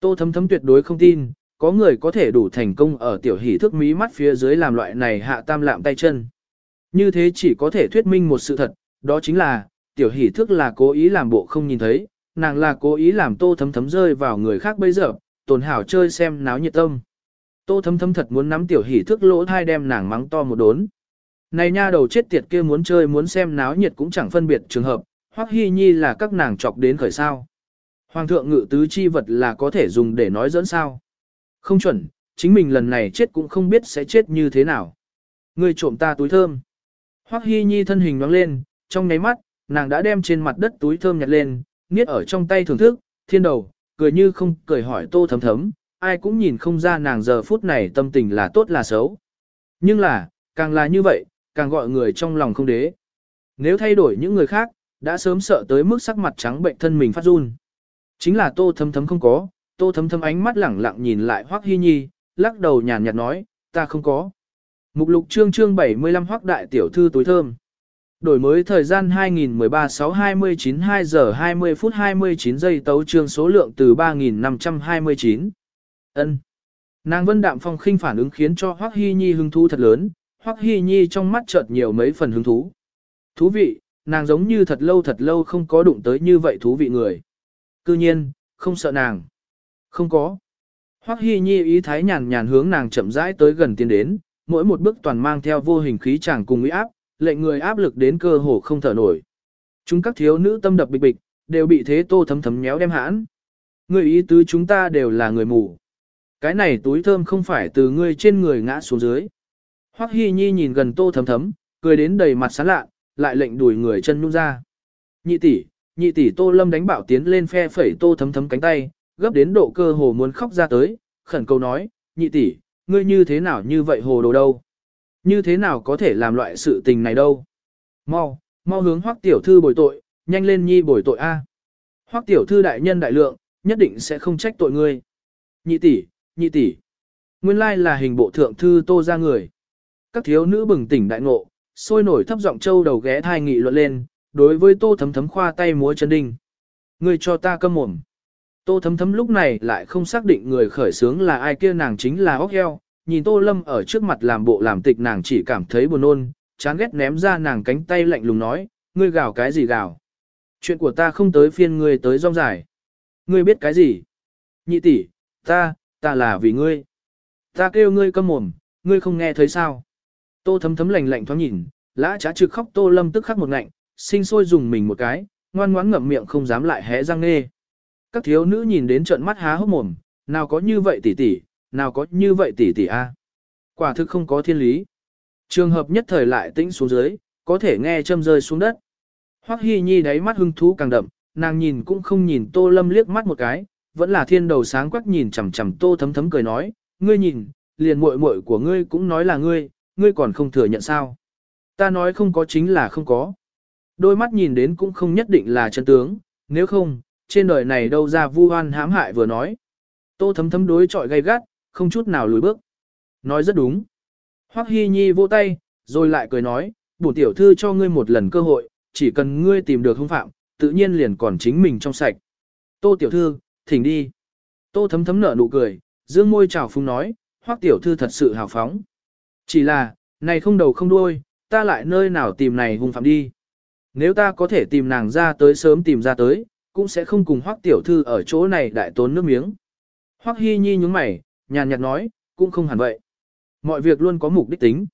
Tô thấm thấm tuyệt đối không tin, có người có thể đủ thành công ở tiểu hỷ thức mí mắt phía dưới làm loại này hạ tam lạm tay chân. Như thế chỉ có thể thuyết minh một sự thật, đó chính là, tiểu hỷ thức là cố ý làm bộ không nhìn thấy, nàng là cố ý làm tô thấm thấm rơi vào người khác bây giờ, tồn hảo chơi xem náo nhiệt tâm. Tô thấm thấm thật muốn nắm tiểu hỷ thức lỗ thai đem nàng mắng to một đốn. Này nha đầu chết tiệt kia muốn chơi muốn xem náo nhiệt cũng chẳng phân biệt trường hợp, hoặc hy nhi là các nàng chọc đến khởi sao. Hoàng thượng ngự tứ chi vật là có thể dùng để nói dẫn sao. Không chuẩn, chính mình lần này chết cũng không biết sẽ chết như thế nào. Người trộm ta túi thơm. Hoắc Hi Nhi thân hình nhoáng lên, trong nháy mắt, nàng đã đem trên mặt đất túi thơm nhặt lên, niết ở trong tay thưởng thức, thiên đầu, cười như không cười hỏi tô thấm thấm, ai cũng nhìn không ra nàng giờ phút này tâm tình là tốt là xấu. Nhưng là, càng là như vậy, càng gọi người trong lòng không đế. Nếu thay đổi những người khác, đã sớm sợ tới mức sắc mặt trắng bệnh thân mình phát run. Chính là tô thấm thấm không có, tô thấm thấm ánh mắt lẳng lặng nhìn lại Hoắc Hi Nhi, lắc đầu nhàn nhạt nói, ta không có. Mục lục chương chương 75 Hoắc đại tiểu thư tối thơm. Đổi mới thời gian 2013-6-29 2 giờ 20 phút 29 giây tấu chương số lượng từ 3.529. ân Nàng vân đạm phong khinh phản ứng khiến cho Hoắc Hi Nhi hứng thú thật lớn, Hoắc Hi Nhi trong mắt chợt nhiều mấy phần hứng thú. Thú vị, nàng giống như thật lâu thật lâu không có đụng tới như vậy thú vị người. Cư nhiên, không sợ nàng. Không có. Hoắc Hi Nhi ý thái nhàn nhàn hướng nàng chậm rãi tới gần tiến đến, mỗi một bước toàn mang theo vô hình khí chàng cùng uy áp, lệnh người áp lực đến cơ hồ không thở nổi. Chúng các thiếu nữ tâm đập bịch bịch, đều bị thế tô thấm thấm nhéo đem hãn. Người ý tứ chúng ta đều là người mù. Cái này túi thơm không phải từ ngươi trên người ngã xuống dưới. Hoắc Hi Nhi nhìn gần tô thấm thấm, cười đến đầy mặt sán lạ, lại lệnh đuổi người chân nhung ra. Nhị tỷ, nhị tỷ tô lâm đánh bảo tiến lên phe phẩy tô thấm thấm cánh tay, gấp đến độ cơ hồ muốn khóc ra tới, khẩn cầu nói, nhị tỷ, ngươi như thế nào như vậy hồ đồ đâu? Như thế nào có thể làm loại sự tình này đâu? Mau, mau hướng hoắc tiểu thư bồi tội, nhanh lên nhi bồi tội A. Hoắc tiểu thư đại nhân đại lượng, nhất định sẽ không trách tội ngươi. Nhị tỷ, nhị tỷ. Nguyên lai là hình bộ thượng thư tô ra người. Các thiếu nữ bừng tỉnh đại ngộ, sôi nổi thấp giọng châu đầu ghé thai nghị luận lên, đối với tô thấm thấm khoa tay múa chân đinh. ngươi cho ta câm mồm. Tô thấm thấm lúc này lại không xác định người khởi sướng là ai kia nàng chính là óc heo, nhìn tô lâm ở trước mặt làm bộ làm tịch nàng chỉ cảm thấy buồn nôn, chán ghét ném ra nàng cánh tay lạnh lùng nói, ngươi gào cái gì gào. Chuyện của ta không tới phiên ngươi tới rong dài. Ngươi biết cái gì? Nhị tỷ, ta, ta là vì ngươi. Ta kêu ngươi câm mồm, ngươi không nghe thấy sao? Tô thấm thấm lạnh lạnh thoáng nhìn, lã trá trực khóc tô lâm tức khắc một ngạnh, sinh sôi dùng mình một cái, ngoan ngoãn ngậm miệng không dám lại hé răng nghe. Các thiếu nữ nhìn đến trận mắt há hốc mồm, nào có như vậy tỷ tỷ, nào có như vậy tỷ tỷ a. Quả thực không có thiên lý. Trường hợp nhất thời lại tĩnh xuống dưới, có thể nghe châm rơi xuống đất. Hoắc Hi Nhi đáy mắt hưng thú càng đậm, nàng nhìn cũng không nhìn Tô Lâm liếc mắt một cái, vẫn là thiên đầu sáng quắc nhìn chằm chằm Tô Thấm Thấm cười nói, ngươi nhìn, liền muội muội của ngươi cũng nói là ngươi, ngươi còn không thừa nhận sao? Ta nói không có chính là không có. Đôi mắt nhìn đến cũng không nhất định là chân tướng, nếu không, trên đời này đâu ra vu oan hãm hại vừa nói. Tô Thấm Thấm đối chọi gay gắt, không chút nào lùi bước. Nói rất đúng. Hoắc Hi Nhi vỗ tay, rồi lại cười nói, bổn tiểu thư cho ngươi một lần cơ hội, chỉ cần ngươi tìm được hung phạm, tự nhiên liền còn chính mình trong sạch. Tô tiểu thư, thỉnh đi. Tô thấm thấm nở nụ cười, dương môi chào phúng nói, hoắc tiểu thư thật sự hào phóng. Chỉ là, này không đầu không đuôi, ta lại nơi nào tìm này hung phạm đi. Nếu ta có thể tìm nàng ra tới sớm tìm ra tới, cũng sẽ không cùng hoắc tiểu thư ở chỗ này đại tốn nước miếng. Hoắc Hi Nhi nhúng mày, nhàn nhạt nói, cũng không hẳn vậy. Mọi việc luôn có mục đích tính.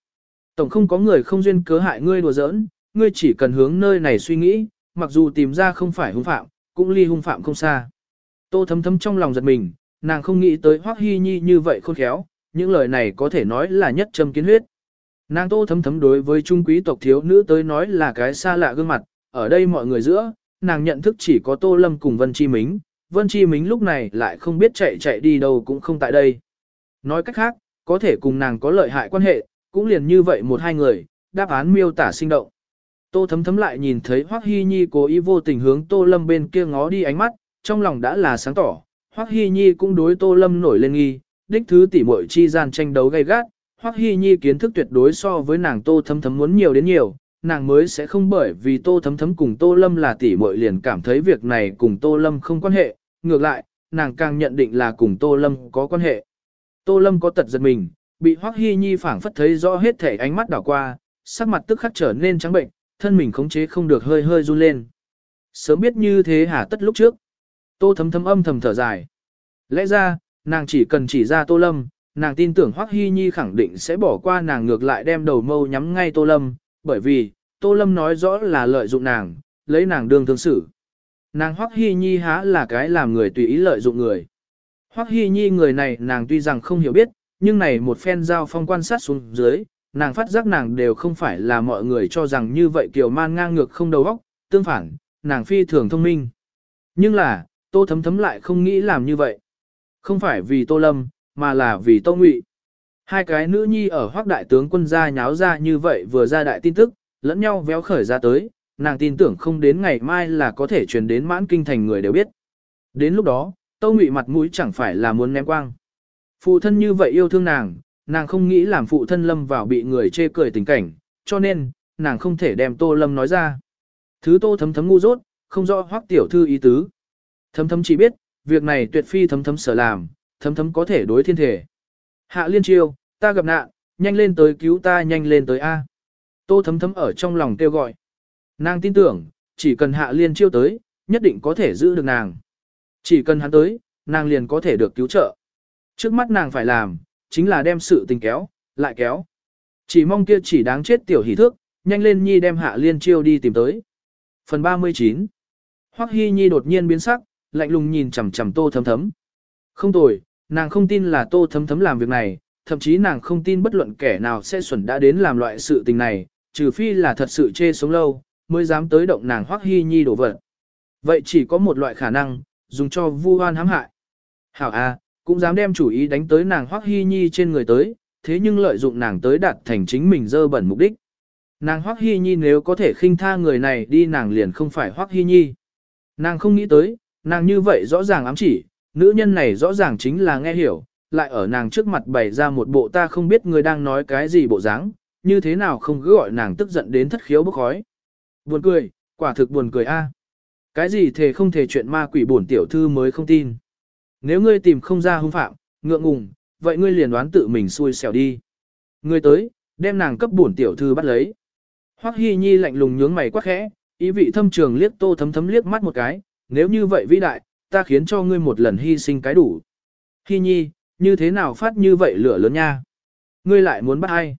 Tổng không có người không duyên cớ hại ngươi đùa giỡn, ngươi chỉ cần hướng nơi này suy nghĩ, mặc dù tìm ra không phải hung phạm, cũng ly hung phạm không xa. Tô thấm thấm trong lòng giật mình, nàng không nghĩ tới Hoắc Hi Nhi như vậy khôn khéo, những lời này có thể nói là nhất châm kiến huyết. Nàng tô thấm thấm đối với trung quý tộc thiếu nữ tới nói là cái xa lạ gương mặt, ở đây mọi người giữa, nàng nhận thức chỉ có Tô Lâm cùng Vân Chi Mính, Vân Chi Mính lúc này lại không biết chạy chạy đi đâu cũng không tại đây. Nói cách khác, có thể cùng nàng có lợi hại quan hệ, cũng liền như vậy một hai người, đáp án miêu tả sinh động. Tô thấm thấm lại nhìn thấy Hoắc Hi Nhi cố ý vô tình hướng Tô Lâm bên kia ngó đi ánh mắt, trong lòng đã là sáng tỏ, Hoắc Hi Nhi cũng đối Tô Lâm nổi lên nghi, đích thứ tỷ muội chi gian tranh đấu gay gắt, Hoắc Hi Nhi kiến thức tuyệt đối so với nàng Tô thấm thấm muốn nhiều đến nhiều, nàng mới sẽ không bởi vì Tô thấm thấm cùng Tô Lâm là tỷ muội liền cảm thấy việc này cùng Tô Lâm không quan hệ, ngược lại, nàng càng nhận định là cùng Tô Lâm có quan hệ. Tô Lâm có tật giật mình, bị Hoắc hy Nhi phảng phất thấy rõ hết thể ánh mắt đảo qua, sắc mặt tức khắc trở nên trắng bệnh, thân mình khống chế không được hơi hơi run lên. Sớm biết như thế hả tất lúc trước. Tô thấm thấm âm thầm thở dài. Lẽ ra, nàng chỉ cần chỉ ra Tô Lâm, nàng tin tưởng Hoắc hy Nhi khẳng định sẽ bỏ qua nàng ngược lại đem đầu mâu nhắm ngay Tô Lâm, bởi vì, Tô Lâm nói rõ là lợi dụng nàng, lấy nàng đương thương xử. Nàng Hoắc Hi Nhi há là cái làm người tùy ý lợi dụng người. Hoắc Hi Nhi người này nàng tuy rằng không hiểu biết, nhưng này một phen giao phong quan sát xuống dưới, nàng phát giác nàng đều không phải là mọi người cho rằng như vậy kiểu man ngang ngược không đầu óc, tương phản, nàng phi thường thông minh. Nhưng là, tô thấm thấm lại không nghĩ làm như vậy. Không phải vì tô lâm, mà là vì tô ngụy. Hai cái nữ nhi ở hoác đại tướng quân gia nháo ra như vậy vừa ra đại tin tức, lẫn nhau véo khởi ra tới, nàng tin tưởng không đến ngày mai là có thể truyền đến mãn kinh thành người đều biết. Đến lúc đó, Tô Ngụy mặt mũi chẳng phải là muốn ném quang. Phụ thân như vậy yêu thương nàng, nàng không nghĩ làm phụ thân lâm vào bị người chê cười tình cảnh, cho nên, nàng không thể đem Tô Lâm nói ra. Thứ Tô thấm thấm ngu dốt, không rõ hoắc tiểu thư ý tứ. Thấm thấm chỉ biết, việc này tuyệt phi thấm thấm sở làm, thấm thấm có thể đối thiên thể. Hạ liên chiêu, ta gặp nạn, nhanh lên tới cứu ta nhanh lên tới A. Tô thấm thấm ở trong lòng kêu gọi. Nàng tin tưởng, chỉ cần hạ liên chiêu tới, nhất định có thể giữ được nàng. Chỉ cần hắn tới, nàng liền có thể được cứu trợ. Trước mắt nàng phải làm, chính là đem sự tình kéo, lại kéo. Chỉ mong kia chỉ đáng chết tiểu hỷ thước, nhanh lên nhi đem hạ liên chiêu đi tìm tới. Phần 39 Hoắc Hi Nhi đột nhiên biến sắc, lạnh lùng nhìn chằm chằm tô thấm thấm. Không tồi, nàng không tin là tô thấm thấm làm việc này, thậm chí nàng không tin bất luận kẻ nào sẽ xuẩn đã đến làm loại sự tình này, trừ phi là thật sự chê sống lâu, mới dám tới động nàng Hoắc Hi Nhi đổ vật. Vậy chỉ có một loại khả năng, dùng cho vu oan hãm hại. Hảo A, cũng dám đem chủ ý đánh tới nàng Hoắc Hi Nhi trên người tới, thế nhưng lợi dụng nàng tới đạt thành chính mình dơ bẩn mục đích. Nàng Hoắc Hi Nhi nếu có thể khinh tha người này đi nàng liền không phải Hoắc Hi Nhi. Nàng không nghĩ tới, nàng như vậy rõ ràng ám chỉ, nữ nhân này rõ ràng chính là nghe hiểu, lại ở nàng trước mặt bày ra một bộ ta không biết người đang nói cái gì bộ dáng, như thế nào không cứ gọi nàng tức giận đến thất khiếu bốc khói. Buồn cười, quả thực buồn cười a. Cái gì thề không thể chuyện ma quỷ bổn tiểu thư mới không tin. Nếu ngươi tìm không ra hung phạm, ngượng ngùng, vậy ngươi liền đoán tự mình xui xẻo đi. Ngươi tới, đem nàng cấp bổn tiểu thư bắt lấy. Hoắc Hi Nhi lạnh lùng nhướng mày quắc khẽ, ý vị thâm trường liếc Tô Thấm Thấm liếc mắt một cái, nếu như vậy vĩ đại, ta khiến cho ngươi một lần hy sinh cái đủ. Hi Nhi, như thế nào phát như vậy lửa lớn nha? Ngươi lại muốn bắt ai?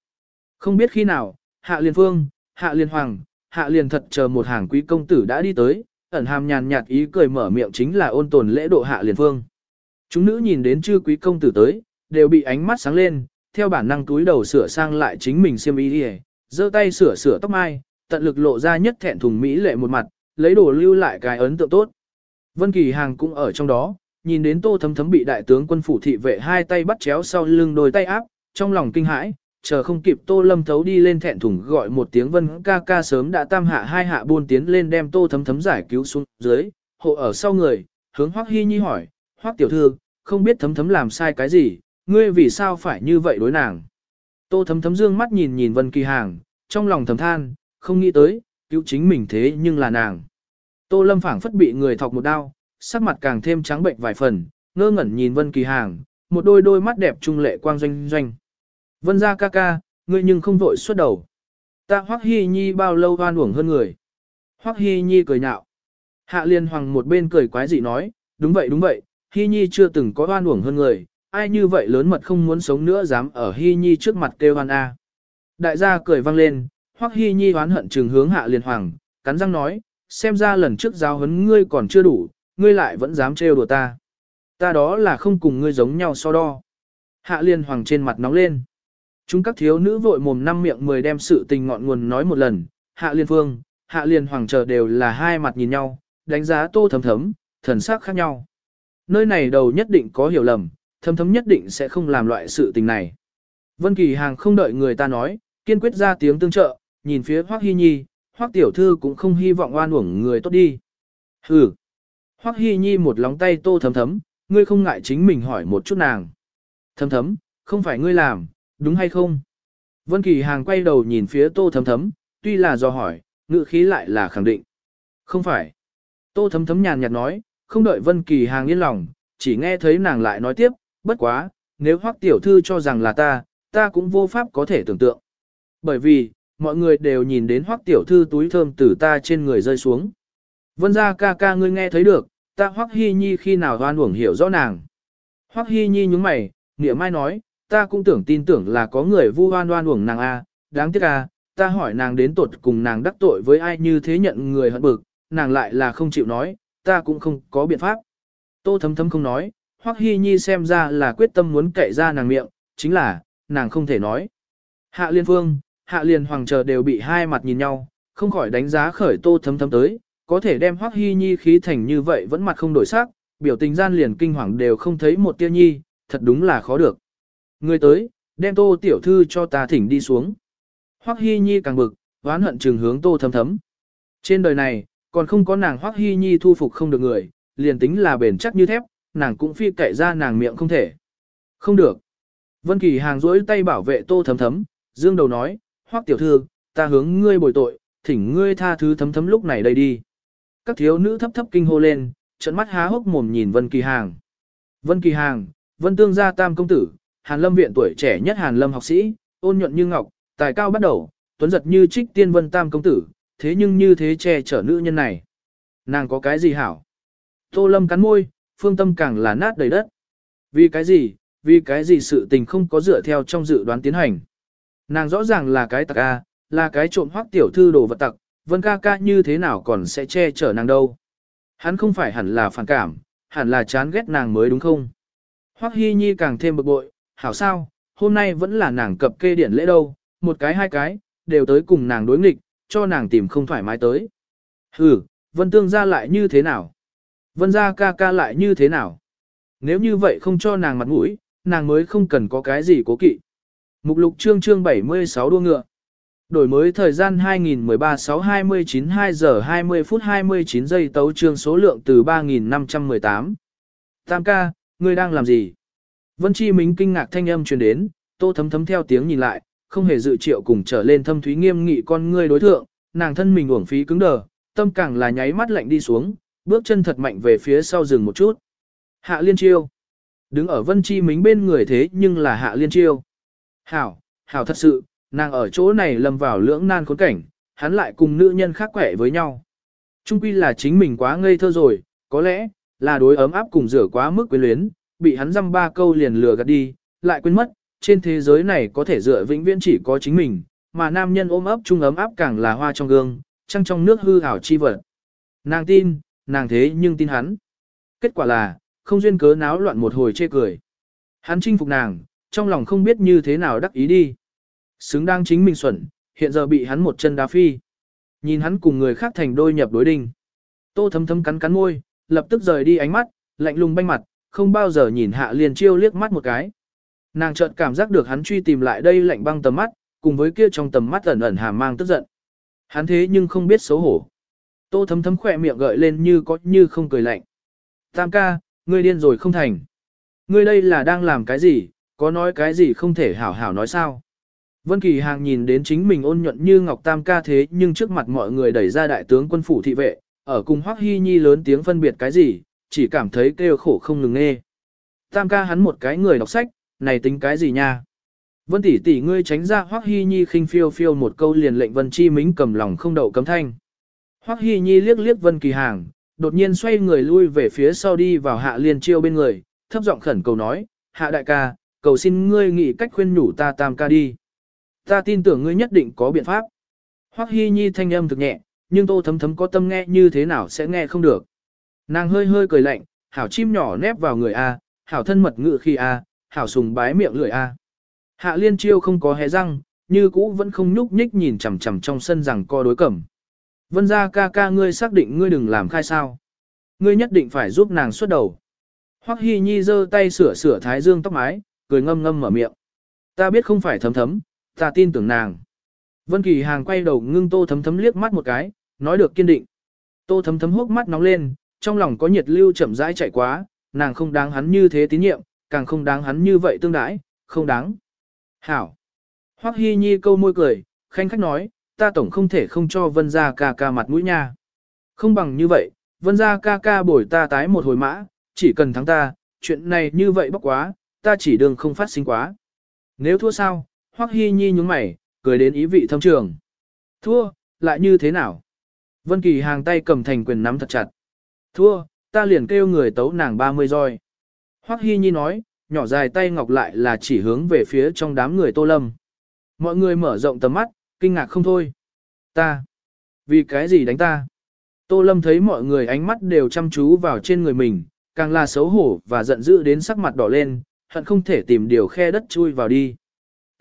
Không biết khi nào, Hạ Liên Phương, Hạ Liên Hoàng, Hạ Liên thật chờ một hàng quý công tử đã đi tới, ẩn hàm nhàn nhạt ý cười mở miệng chính là ôn tồn lễ độ Hạ Liên Phương. Chúng nữ nhìn đến chư quý công tử tới, đều bị ánh mắt sáng lên, theo bản năng túi đầu sửa sang lại chính mình xiêm y đi giơ tay sửa sửa tóc mai, tận lực lộ ra nhất thẹn thùng mỹ lệ một mặt, lấy đồ lưu lại cái ấn tượng tốt. Vân Kỳ Hàng cũng ở trong đó, nhìn đến Tô Thấm Thấm bị đại tướng quân phủ thị vệ hai tay bắt chéo sau lưng đôi tay áp, trong lòng kinh hãi, chờ không kịp Tô Lâm thấu đi lên thẹn thùng gọi một tiếng Vân ca ca sớm đã tam hạ hai hạ buôn tiến lên đem Tô Thấm Thấm giải cứu xuống dưới, hộ ở sau người, hướng Hoắc hy Nhi hỏi, "Hoắc tiểu thư, không biết Thấm Thấm làm sai cái gì, ngươi vì sao phải như vậy đối nàng?" Tô Thấm Thấm dương mắt nhìn nhìn Vân Kỳ Hàng, trong lòng thầm than, không nghĩ tới, cứu chính mình thế nhưng là nàng. Tô Lâm phảng phất bị người thọc một đao, sắc mặt càng thêm trắng bệnh vài phần, ngơ ngẩn nhìn Vân Kỳ Hàng, một đôi đôi mắt đẹp trung lệ quang doanh doanh. Vân gia ca ca, ngươi nhưng không vội xuất đầu. Ta Hoắc Hi Nhi bao lâu oan uổng hơn người. Hoắc Hi Nhi cười nhạo. Hạ Liên Hoàng một bên cười quái dị nói, đúng vậy đúng vậy, Hi Nhi chưa từng có oan uổng hơn người, ai như vậy lớn mật không muốn sống nữa dám ở Hi Nhi trước mặt kêu oan a. Đại gia cười vang lên, Hoắc Hi Nhi oán hận trừng hướng Hạ Liên Hoàng, cắn răng nói, xem ra lần trước giáo huấn ngươi còn chưa đủ, ngươi lại vẫn dám trêu đùa ta. Ta đó là không cùng ngươi giống nhau so đo. Hạ Liên Hoàng trên mặt nóng lên. Chúng các thiếu nữ vội mồm năm miệng mười đem sự tình ngọn nguồn nói một lần, Hạ Liên Phương, Hạ Liên Hoàng chờ đều là hai mặt nhìn nhau, đánh giá tô thấm thấm, thần sắc khác nhau. Nơi này đầu nhất định có hiểu lầm, thấm thấm nhất định sẽ không làm loại sự tình này. Vân Kỳ Hàng không đợi người ta nói, kiên quyết ra tiếng tương trợ, nhìn phía Hoắc Hi Nhi, Hoắc tiểu thư cũng không hy vọng oan uổng người tốt đi. Hừ. Hoắc Hi Nhi một lóng tay tô thấm thấm, ngươi không ngại chính mình hỏi một chút nàng. Thấm thấm, không phải ngươi làm, đúng hay không? Vân Kỳ Hàng quay đầu nhìn phía tô thấm thấm, tuy là do hỏi, ngữ khí lại là khẳng định. Không phải. Tô thấm thấm nhàn nhạt nói, không đợi Vân Kỳ Hàng yên lòng, chỉ nghe thấy nàng lại nói tiếp, bất quá, nếu Hoắc tiểu thư cho rằng là ta, ta cũng vô pháp có thể tưởng tượng. Bởi vì, mọi người đều nhìn đến hoắc tiểu thư túi thơm từ ta trên người rơi xuống. Vân gia ca ca ngươi nghe thấy được, ta hoắc Hi nhi khi nào hoan uổng hiểu rõ nàng. Hoắc Hi nhi nhướng mày, nghĩa mai nói, ta cũng tưởng tin tưởng là có người vu hoan hoan uổng nàng a, đáng tiếc a, ta hỏi nàng đến tột cùng nàng đắc tội với ai như thế nhận người hận bực, nàng lại là không chịu nói, ta cũng không có biện pháp. Tô thấm thấm không nói, Hoắc Hi Nhi xem ra là quyết tâm muốn cậy ra nàng miệng, chính là, nàng không thể nói. Hạ Liên Phương, Hạ Liên Hoàng chờ đều bị hai mặt nhìn nhau, không khỏi đánh giá khởi tô thấm thấm tới, có thể đem Hoắc Hi Nhi khí thành như vậy vẫn mặt không đổi sắc, biểu tình gian liền kinh hoàng đều không thấy một tia nhi, thật đúng là khó được. Người tới, đem tô tiểu thư cho ta thỉnh đi xuống. Hoắc Hi Nhi càng bực, oán hận trừng hướng tô thấm thấm. Trên đời này, còn không có nàng Hoắc Hi Nhi thu phục không được người, liền tính là bền chắc như thép, nàng cũng phi cậy ra nàng miệng không thể. Không được. Vân Kỳ hàng rỗi tay bảo vệ tô thấm thấm, dương đầu nói, hoắc tiểu thư, ta hướng ngươi bồi tội, thỉnh ngươi tha thứ thấm thấm lúc này đây đi. Các thiếu nữ thấp thấp kinh hô lên, trận mắt há hốc mồm nhìn Vân Kỳ Hàng. Vân Kỳ Hàng, Vân Tương gia tam công tử, Hàn Lâm viện tuổi trẻ nhất Hàn Lâm học sĩ, ôn nhuận như ngọc, tài cao bắt đầu, tuấn giật như trích tiên vân tam công tử, thế nhưng như thế che chở nữ nhân này. Nàng có cái gì hảo? Tô Lâm cắn môi, phương tâm càng là nát đầy đất. Vì cái gì, vì cái gì sự tình không có dựa theo trong dự đoán tiến hành. Nàng rõ ràng là cái tặc A, là cái trộm hoác tiểu thư đồ vật tặc, vân ca ca như thế nào còn sẽ che chở nàng đâu. Hắn không phải hẳn là phản cảm, hẳn là chán ghét nàng mới đúng không? Hoắc Hi Nhi càng thêm bực bội, hảo sao, hôm nay vẫn là nàng cập kê điển lễ đâu, một cái hai cái, đều tới cùng nàng đối nghịch, cho nàng tìm không thoải mái tới. Hừ, Vân Tương gia lại như thế nào? Vân gia ca ca lại như thế nào? Nếu như vậy không cho nàng mặt mũi, nàng mới không cần có cái gì cố kỵ. Mục lục chương chương 76 đua ngựa. Đổi mới thời gian 2013-6-29 2 giờ 20 phút 29 giây tấu trương số lượng từ 3.518. Tam ca, ngươi đang làm gì? Vân Chi Mính kinh ngạc thanh âm truyền đến, tô thấm thấm theo tiếng nhìn lại, không hề dự triệu cùng trở lên thâm thúy nghiêm nghị con ngươi đối thượng, nàng thân mình uổng phí cứng đờ, tâm càng là nháy mắt lạnh đi xuống, bước chân thật mạnh về phía sau rừng một chút. Hạ liên chiêu. Đứng ở vân chi mính bên người thế nhưng là hạ liên chiêu. Hảo, hảo thật sự, nàng ở chỗ này lâm vào lưỡng nan khốn cảnh, hắn lại cùng nữ nhân khác quẻ với nhau. Trung quy là chính mình quá ngây thơ rồi, có lẽ, là đối ấm áp cùng rửa quá mức quyến luyến, bị hắn dăm ba câu liền lừa gạt đi, lại quên mất, trên thế giới này có thể dựa vĩnh viễn chỉ có chính mình, mà nam nhân ôm ấp chung ấm áp càng là hoa trong gương, trăng trong nước hư ảo chi vật. Nàng tin, nàng thế nhưng tin hắn. Kết quả là, không duyên cớ náo loạn một hồi chê cười. Hắn chinh phục nàng, trong lòng không biết như thế nào đắc ý đi. Xứng đang chính mình xuẩn, hiện giờ bị hắn một chân đá phi. Nhìn hắn cùng người khác thành đôi nhập đối đinh. Tô thấm thấm cắn cắn môi, lập tức rời đi ánh mắt, lạnh lùng banh mặt, không bao giờ nhìn hạ liền chiêu liếc mắt một cái. Nàng chợt cảm giác được hắn truy tìm lại đây lạnh băng tầm mắt, cùng với kia trong tầm mắt ẩn ẩn hàm mang tức giận. Hắn thế nhưng không biết xấu hổ. Tô thấm thấm khỏe miệng gợi lên như có như không cười lạnh. Tam ca, ngươi điên rồi không thành. Ngươi đây là đang làm cái gì, có nói cái gì không thể hảo hảo nói sao. Vân Kỳ Hàng nhìn đến chính mình ôn nhuận như ngọc tam ca thế nhưng trước mặt mọi người đẩy ra đại tướng quân phủ thị vệ, ở cùng Hoắc Hi Nhi lớn tiếng phân biệt cái gì, chỉ cảm thấy kêu khổ không ngừng nghe. Tam ca hắn một cái người đọc sách, này tính cái gì nha? Vân tỷ tỷ ngươi tránh ra Hoắc Hi Nhi khinh phiêu phiêu một câu liền lệnh Vân Chi Mính cầm lòng không đậu cấm thanh. Hoắc Hi Nhi liếc liếc Vân Kỳ Hàng, đột nhiên xoay người lui về phía sau đi vào Hạ Liên Chiêu bên người, thấp giọng khẩn cầu nói, Hạ đại ca, cầu xin ngươi nghĩ cách khuyên nhủ ta tam ca đi. Ta tin tưởng ngươi nhất định có biện pháp. Hoắc Hi Nhi thanh âm thực nhẹ, nhưng tô thấm thấm có tâm nghe như thế nào sẽ nghe không được. Nàng hơi hơi cười lạnh, hảo chim nhỏ nép vào người A, hảo thân mật ngự khi A, hảo sùng bái miệng lưỡi A. Hạ liên chiêu không có hé răng, như cũ vẫn không nhúc nhích nhìn chằm chằm trong sân rằng co đối cẩm. Vân gia ca ca ngươi xác định ngươi đừng làm khai sao. Ngươi nhất định phải giúp nàng xuất đầu. Hoắc Hi Nhi giơ tay sửa sửa thái dương tóc mái, cười ngâm ngâm mở miệng. Ta biết không phải thấm thấm, ta tin tưởng nàng. Vân Kỳ Hàng quay đầu ngưng tô thấm thấm liếc mắt một cái, nói được kiên định. Tô thấm thấm hốc mắt nóng lên, trong lòng có nhiệt lưu chậm rãi chạy quá, nàng không đáng hắn như thế tín nhiệm, càng không đáng hắn như vậy tương đãi, không đáng. Hảo. Hoắc Hi Nhi câu môi cười, khanh khách nói, ta tổng không thể không cho Vân gia ca ca mặt mũi nha. Không bằng như vậy, Vân gia ca ca bồi ta tái một hồi mã, chỉ cần thắng ta, chuyện này như vậy bất quá, ta chỉ đường không phát sinh quá. Nếu thua sao, Hoắc Hi Nhi nhướng mày, cười đến ý vị thâm trường. Thua, lại như thế nào? Vân Kỳ hàng tay cầm thành quyền nắm thật chặt. Thua, ta liền kêu người tấu nàng 30 roi. Hoắc Hi Nhi nói, nhỏ dài tay ngọc lại là chỉ hướng về phía trong đám người Tô Lâm. Mọi người mở rộng tầm mắt, kinh ngạc không thôi. Ta, vì cái gì đánh ta? Tô Lâm thấy mọi người ánh mắt đều chăm chú vào trên người mình, càng là xấu hổ và giận dữ đến sắc mặt đỏ lên, hận không thể tìm điều khe đất chui vào đi.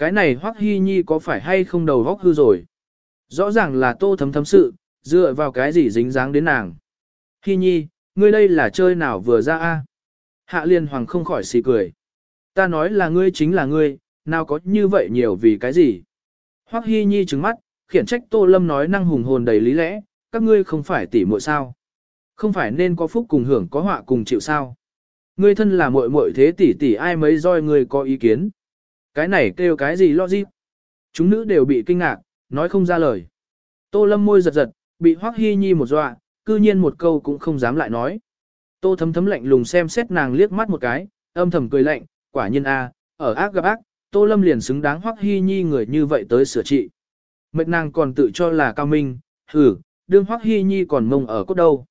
Cái này Hoắc Hi Nhi có phải hay không đầu góc hư rồi? Rõ ràng là Tô thấm thấm sự, dựa vào cái gì dính dáng đến nàng. Hi Nhi, ngươi đây là chơi nào vừa ra a? Hạ Liên Hoàng không khỏi xì cười. Ta nói là ngươi chính là ngươi, nào có như vậy nhiều vì cái gì? Hoắc Hi Nhi trừng mắt, khiển trách Tô Lâm nói năng hùng hồn đầy lý lẽ, các ngươi không phải tỷ muội sao? Không phải nên có phúc cùng hưởng có họa cùng chịu sao? Ngươi thân là muội muội thế tỷ tỷ ai mấy roi ngươi có ý kiến? Cái này kêu cái gì lo gì? Chúng nữ đều bị kinh ngạc, nói không ra lời. Tô Lâm môi giật giật, bị Hoắc Hi Nhi một dọa, cư nhiên một câu cũng không dám lại nói. Tô thấm thấm lạnh lùng xem xét nàng liếc mắt một cái, âm thầm cười lạnh, quả nhiên a, ở ác gặp ác, Tô Lâm liền xứng đáng Hoắc Hi Nhi người như vậy tới sửa trị. Mệnh nàng còn tự cho là cao minh, hử, đương Hoắc Hi Nhi còn mông ở cốt đâu.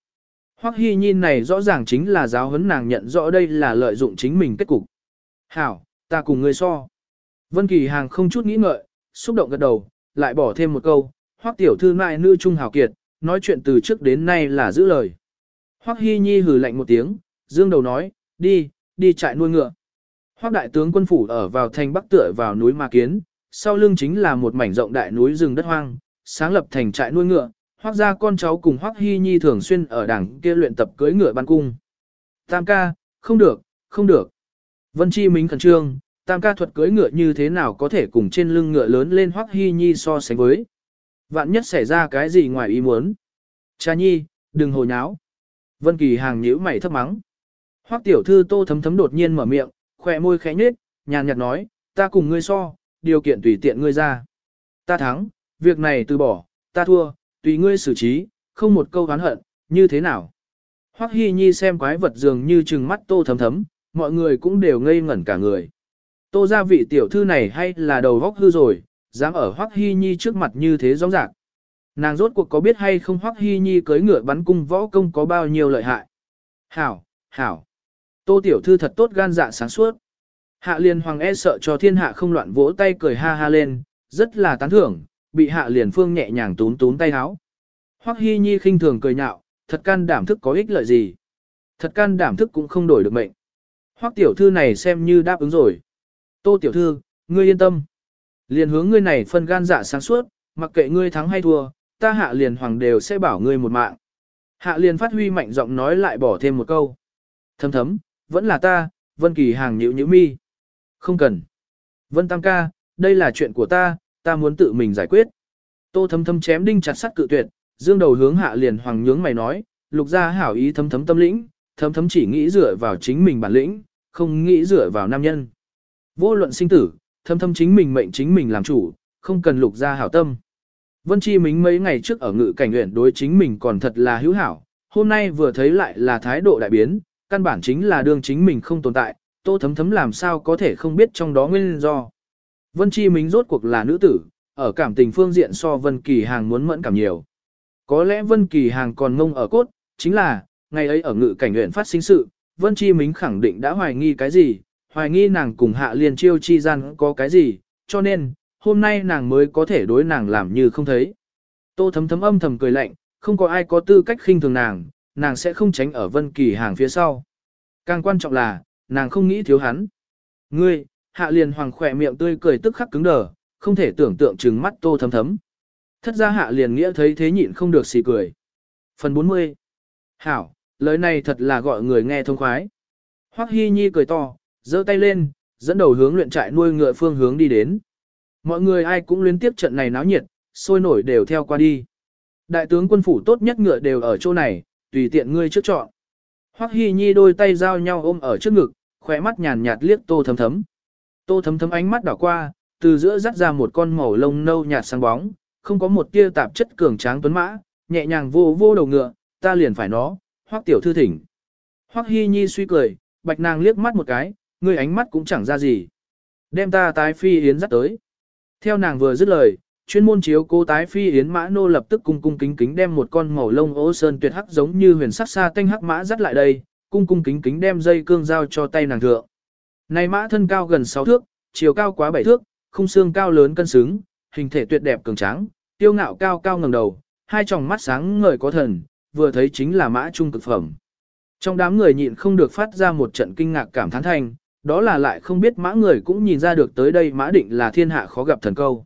Hoắc Hi Nhi này rõ ràng chính là giáo huấn nàng nhận rõ đây là lợi dụng chính mình kết cục. Hảo, ta cùng ngươi so. Vân Kỳ Hàng không chút nghĩ ngợi, xúc động gật đầu, lại bỏ thêm một câu, Hoắc tiểu thư mại nữ trung hào kiệt, nói chuyện từ trước đến nay là giữ lời. Hoắc Hi Nhi hừ lạnh một tiếng, dương đầu nói, đi, đi trại nuôi ngựa. Hoắc đại tướng quân phủ ở vào thành bắc tựa vào núi Ma Kiến, sau lưng chính là một mảnh rộng đại núi rừng đất hoang, sáng lập thành trại nuôi ngựa. Hoắc gia con cháu cùng Hoắc Hi Nhi thường xuyên ở đảng kia luyện tập cưỡi ngựa ban cung. Tam ca, không được, không được. Vân Chi Minh khẩn trương, tam ca thuật cưỡi ngựa như thế nào có thể cùng trên lưng ngựa lớn lên Hoắc Hi Nhi so sánh với. Vạn nhất xảy ra cái gì ngoài ý muốn. Cha nhi, đừng hồ nháo. Vân Kỳ hàng nhíu mày thấp mắng. Hoắc tiểu thư tô thấm thấm đột nhiên mở miệng, khỏe môi khẽ nhếch, nhàn nhạt nói, ta cùng ngươi so, điều kiện tùy tiện ngươi ra. Ta thắng, việc này từ bỏ, ta thua, tùy ngươi xử trí, không một câu oán hận, như thế nào. Hoắc Hi Nhi xem quái vật dường như trừng mắt tô thấm thấm, mọi người cũng đều ngây ngẩn cả người. Tô gia vị tiểu thư này hay là đầu góc hư rồi, dám ở Hoắc Hi Nhi trước mặt như thế rõ ràng. Nàng rốt cuộc có biết hay không Hoắc Hi Nhi cưới ngựa bắn cung võ công có bao nhiêu lợi hại. Hảo, hảo. Tô tiểu thư thật tốt gan dạ sáng suốt. Hạ liền hoàng e sợ cho thiên hạ không loạn vỗ tay cười ha ha lên, rất là tán thưởng, bị hạ liền phương nhẹ nhàng tún tún tay háo. Hoắc Hi Nhi khinh thường cười nhạo, thật can đảm thức có ích lợi gì. Thật can đảm thức cũng không đổi được mệnh. Hoắc tiểu thư này xem như đáp ứng rồi. Tô tiểu thư, ngươi yên tâm. Liền hướng ngươi này phân gan dạ sáng suốt, mặc kệ ngươi thắng hay thua, ta hạ liền hoàng đều sẽ bảo ngươi một mạng. Hạ liền phát huy mạnh giọng nói lại bỏ thêm một câu. Thấm thấm, vẫn là ta, Vân Kỳ hàng nhữ nhữ mi. Không cần. Vân Tam ca, đây là chuyện của ta, ta muốn tự mình giải quyết. Tô thấm thấm chém đinh chặt sắt cự tuyệt, dương đầu hướng hạ liền hoàng nhướng mày nói, lục gia hảo ý thấm thấm tâm lĩnh, thấm thấm chỉ nghĩ dựa vào chính mình bản lĩnh, không nghĩ dựa vào nam nhân. Vô luận sinh tử, thâm thâm chính mình mệnh chính mình làm chủ, không cần lục gia hảo tâm. Vân Chi Mính mấy ngày trước ở ngự cảnh nguyện đối chính mình còn thật là hữu hảo, hôm nay vừa thấy lại là thái độ đại biến, căn bản chính là đương chính mình không tồn tại, tô thấm thấm làm sao có thể không biết trong đó nguyên do. Vân Chi Mính rốt cuộc là nữ tử, ở cảm tình phương diện so Vân Kỳ Hàng muốn mẫn cảm nhiều. Có lẽ Vân Kỳ Hàng còn ngông ở cốt, chính là, ngày ấy ở ngự cảnh nguyện phát sinh sự, Vân Chi Mính khẳng định đã hoài nghi cái gì, hoài nghi nàng cùng Hạ Liên Chiêu chi gian có cái gì, cho nên, hôm nay nàng mới có thể đối nàng làm như không thấy. Tô thấm thấm âm thầm cười lạnh, không có ai có tư cách khinh thường nàng, nàng sẽ không tránh ở Vân Kỳ Hàng phía sau. Càng quan trọng là, nàng không nghĩ thiếu hắn. Ngươi, Hạ Liên Hoàng khỏe miệng tươi cười tức khắc cứng đờ, không thể tưởng tượng trừng mắt Tô thấm thấm. Thất ra Hạ Liên nghĩa thấy thế nhịn không được xì cười. Phần 40 Hảo, lời này thật là gọi người nghe thông khoái. Hoắc Hi Nhi cười to, giơ tay lên, dẫn đầu hướng luyện trại nuôi ngựa phương hướng đi đến. Mọi người ai cũng liên tiếp trận này náo nhiệt, sôi nổi đều theo qua đi. Đại tướng quân phủ tốt nhất ngựa đều ở chỗ này, tùy tiện ngươi trước chọn. Hoắc Hi Nhi đôi tay giao nhau ôm ở trước ngực, khóe mắt nhàn nhạt liếc Tô Thấm Thấm. Tô Thấm Thấm ánh mắt đảo qua, từ giữa dắt ra một con màu lông nâu nhạt sáng bóng, không có một tia tạp chất cường tráng tuấn mã, nhẹ nhàng vô vô đầu ngựa, ta liền phải nó, Hoắc tiểu thư thỉnh. Hoắc Hi Nhi suy cười, bạch nàng liếc mắt một cái, ngươi ánh mắt cũng chẳng ra gì. Đem ta tái phi yến dắt tới. Theo nàng vừa dứt lời, chuyên môn chiếu cô tái phi yến mã nô lập tức cung cung kính kính đem một con màu lông ố sơn tuyệt hắc giống như huyền sắc xa tanh hắc mã dắt lại đây, cung cung kính kính đem dây cương giao cho tay nàng thượng. Này mã thân cao gần 6 thước, chiều cao quá 7 thước, khung xương cao lớn cân xứng, hình thể tuyệt đẹp cường tráng, tiêu ngạo cao cao ngẩng đầu, hai tròng mắt sáng ngời có thần, vừa thấy chính là mã trung cực phẩm. Trong đám người nhịn không được phát ra một trận kinh ngạc cảm thán thành đó là lại không biết mã người cũng nhìn ra được tới đây mã định là thiên hạ khó gặp thần câu.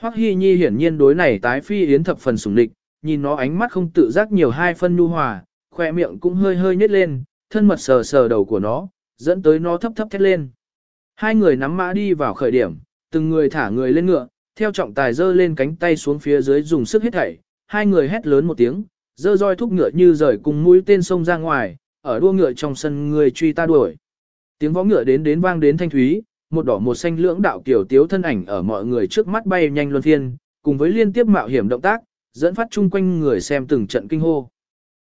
Hoắc Hi Nhi hiển nhiên đối này tái phi yến thập phần sủng địch, nhìn nó ánh mắt không tự giác nhiều hai phân nhu hòa, khoe miệng cũng hơi hơi nhếch lên, thân mật sờ sờ đầu của nó, dẫn tới nó thấp thấp thét lên. Hai người nắm mã đi vào khởi điểm, từng người thả người lên ngựa, theo trọng tài giơ lên cánh tay xuống phía dưới dùng sức hết thảy, hai người hét lớn một tiếng, giơ roi thúc ngựa như rời cùng mũi tên sông ra ngoài, ở đua ngựa trong sân người truy ta đuổi. Tiếng võ ngựa đến đến vang đến thanh thúy, một đỏ một xanh lưỡng đạo kiểu tiếu thân ảnh ở mọi người trước mắt bay nhanh luân phiên, cùng với liên tiếp mạo hiểm động tác, dẫn phát chung quanh người xem từng trận kinh hô.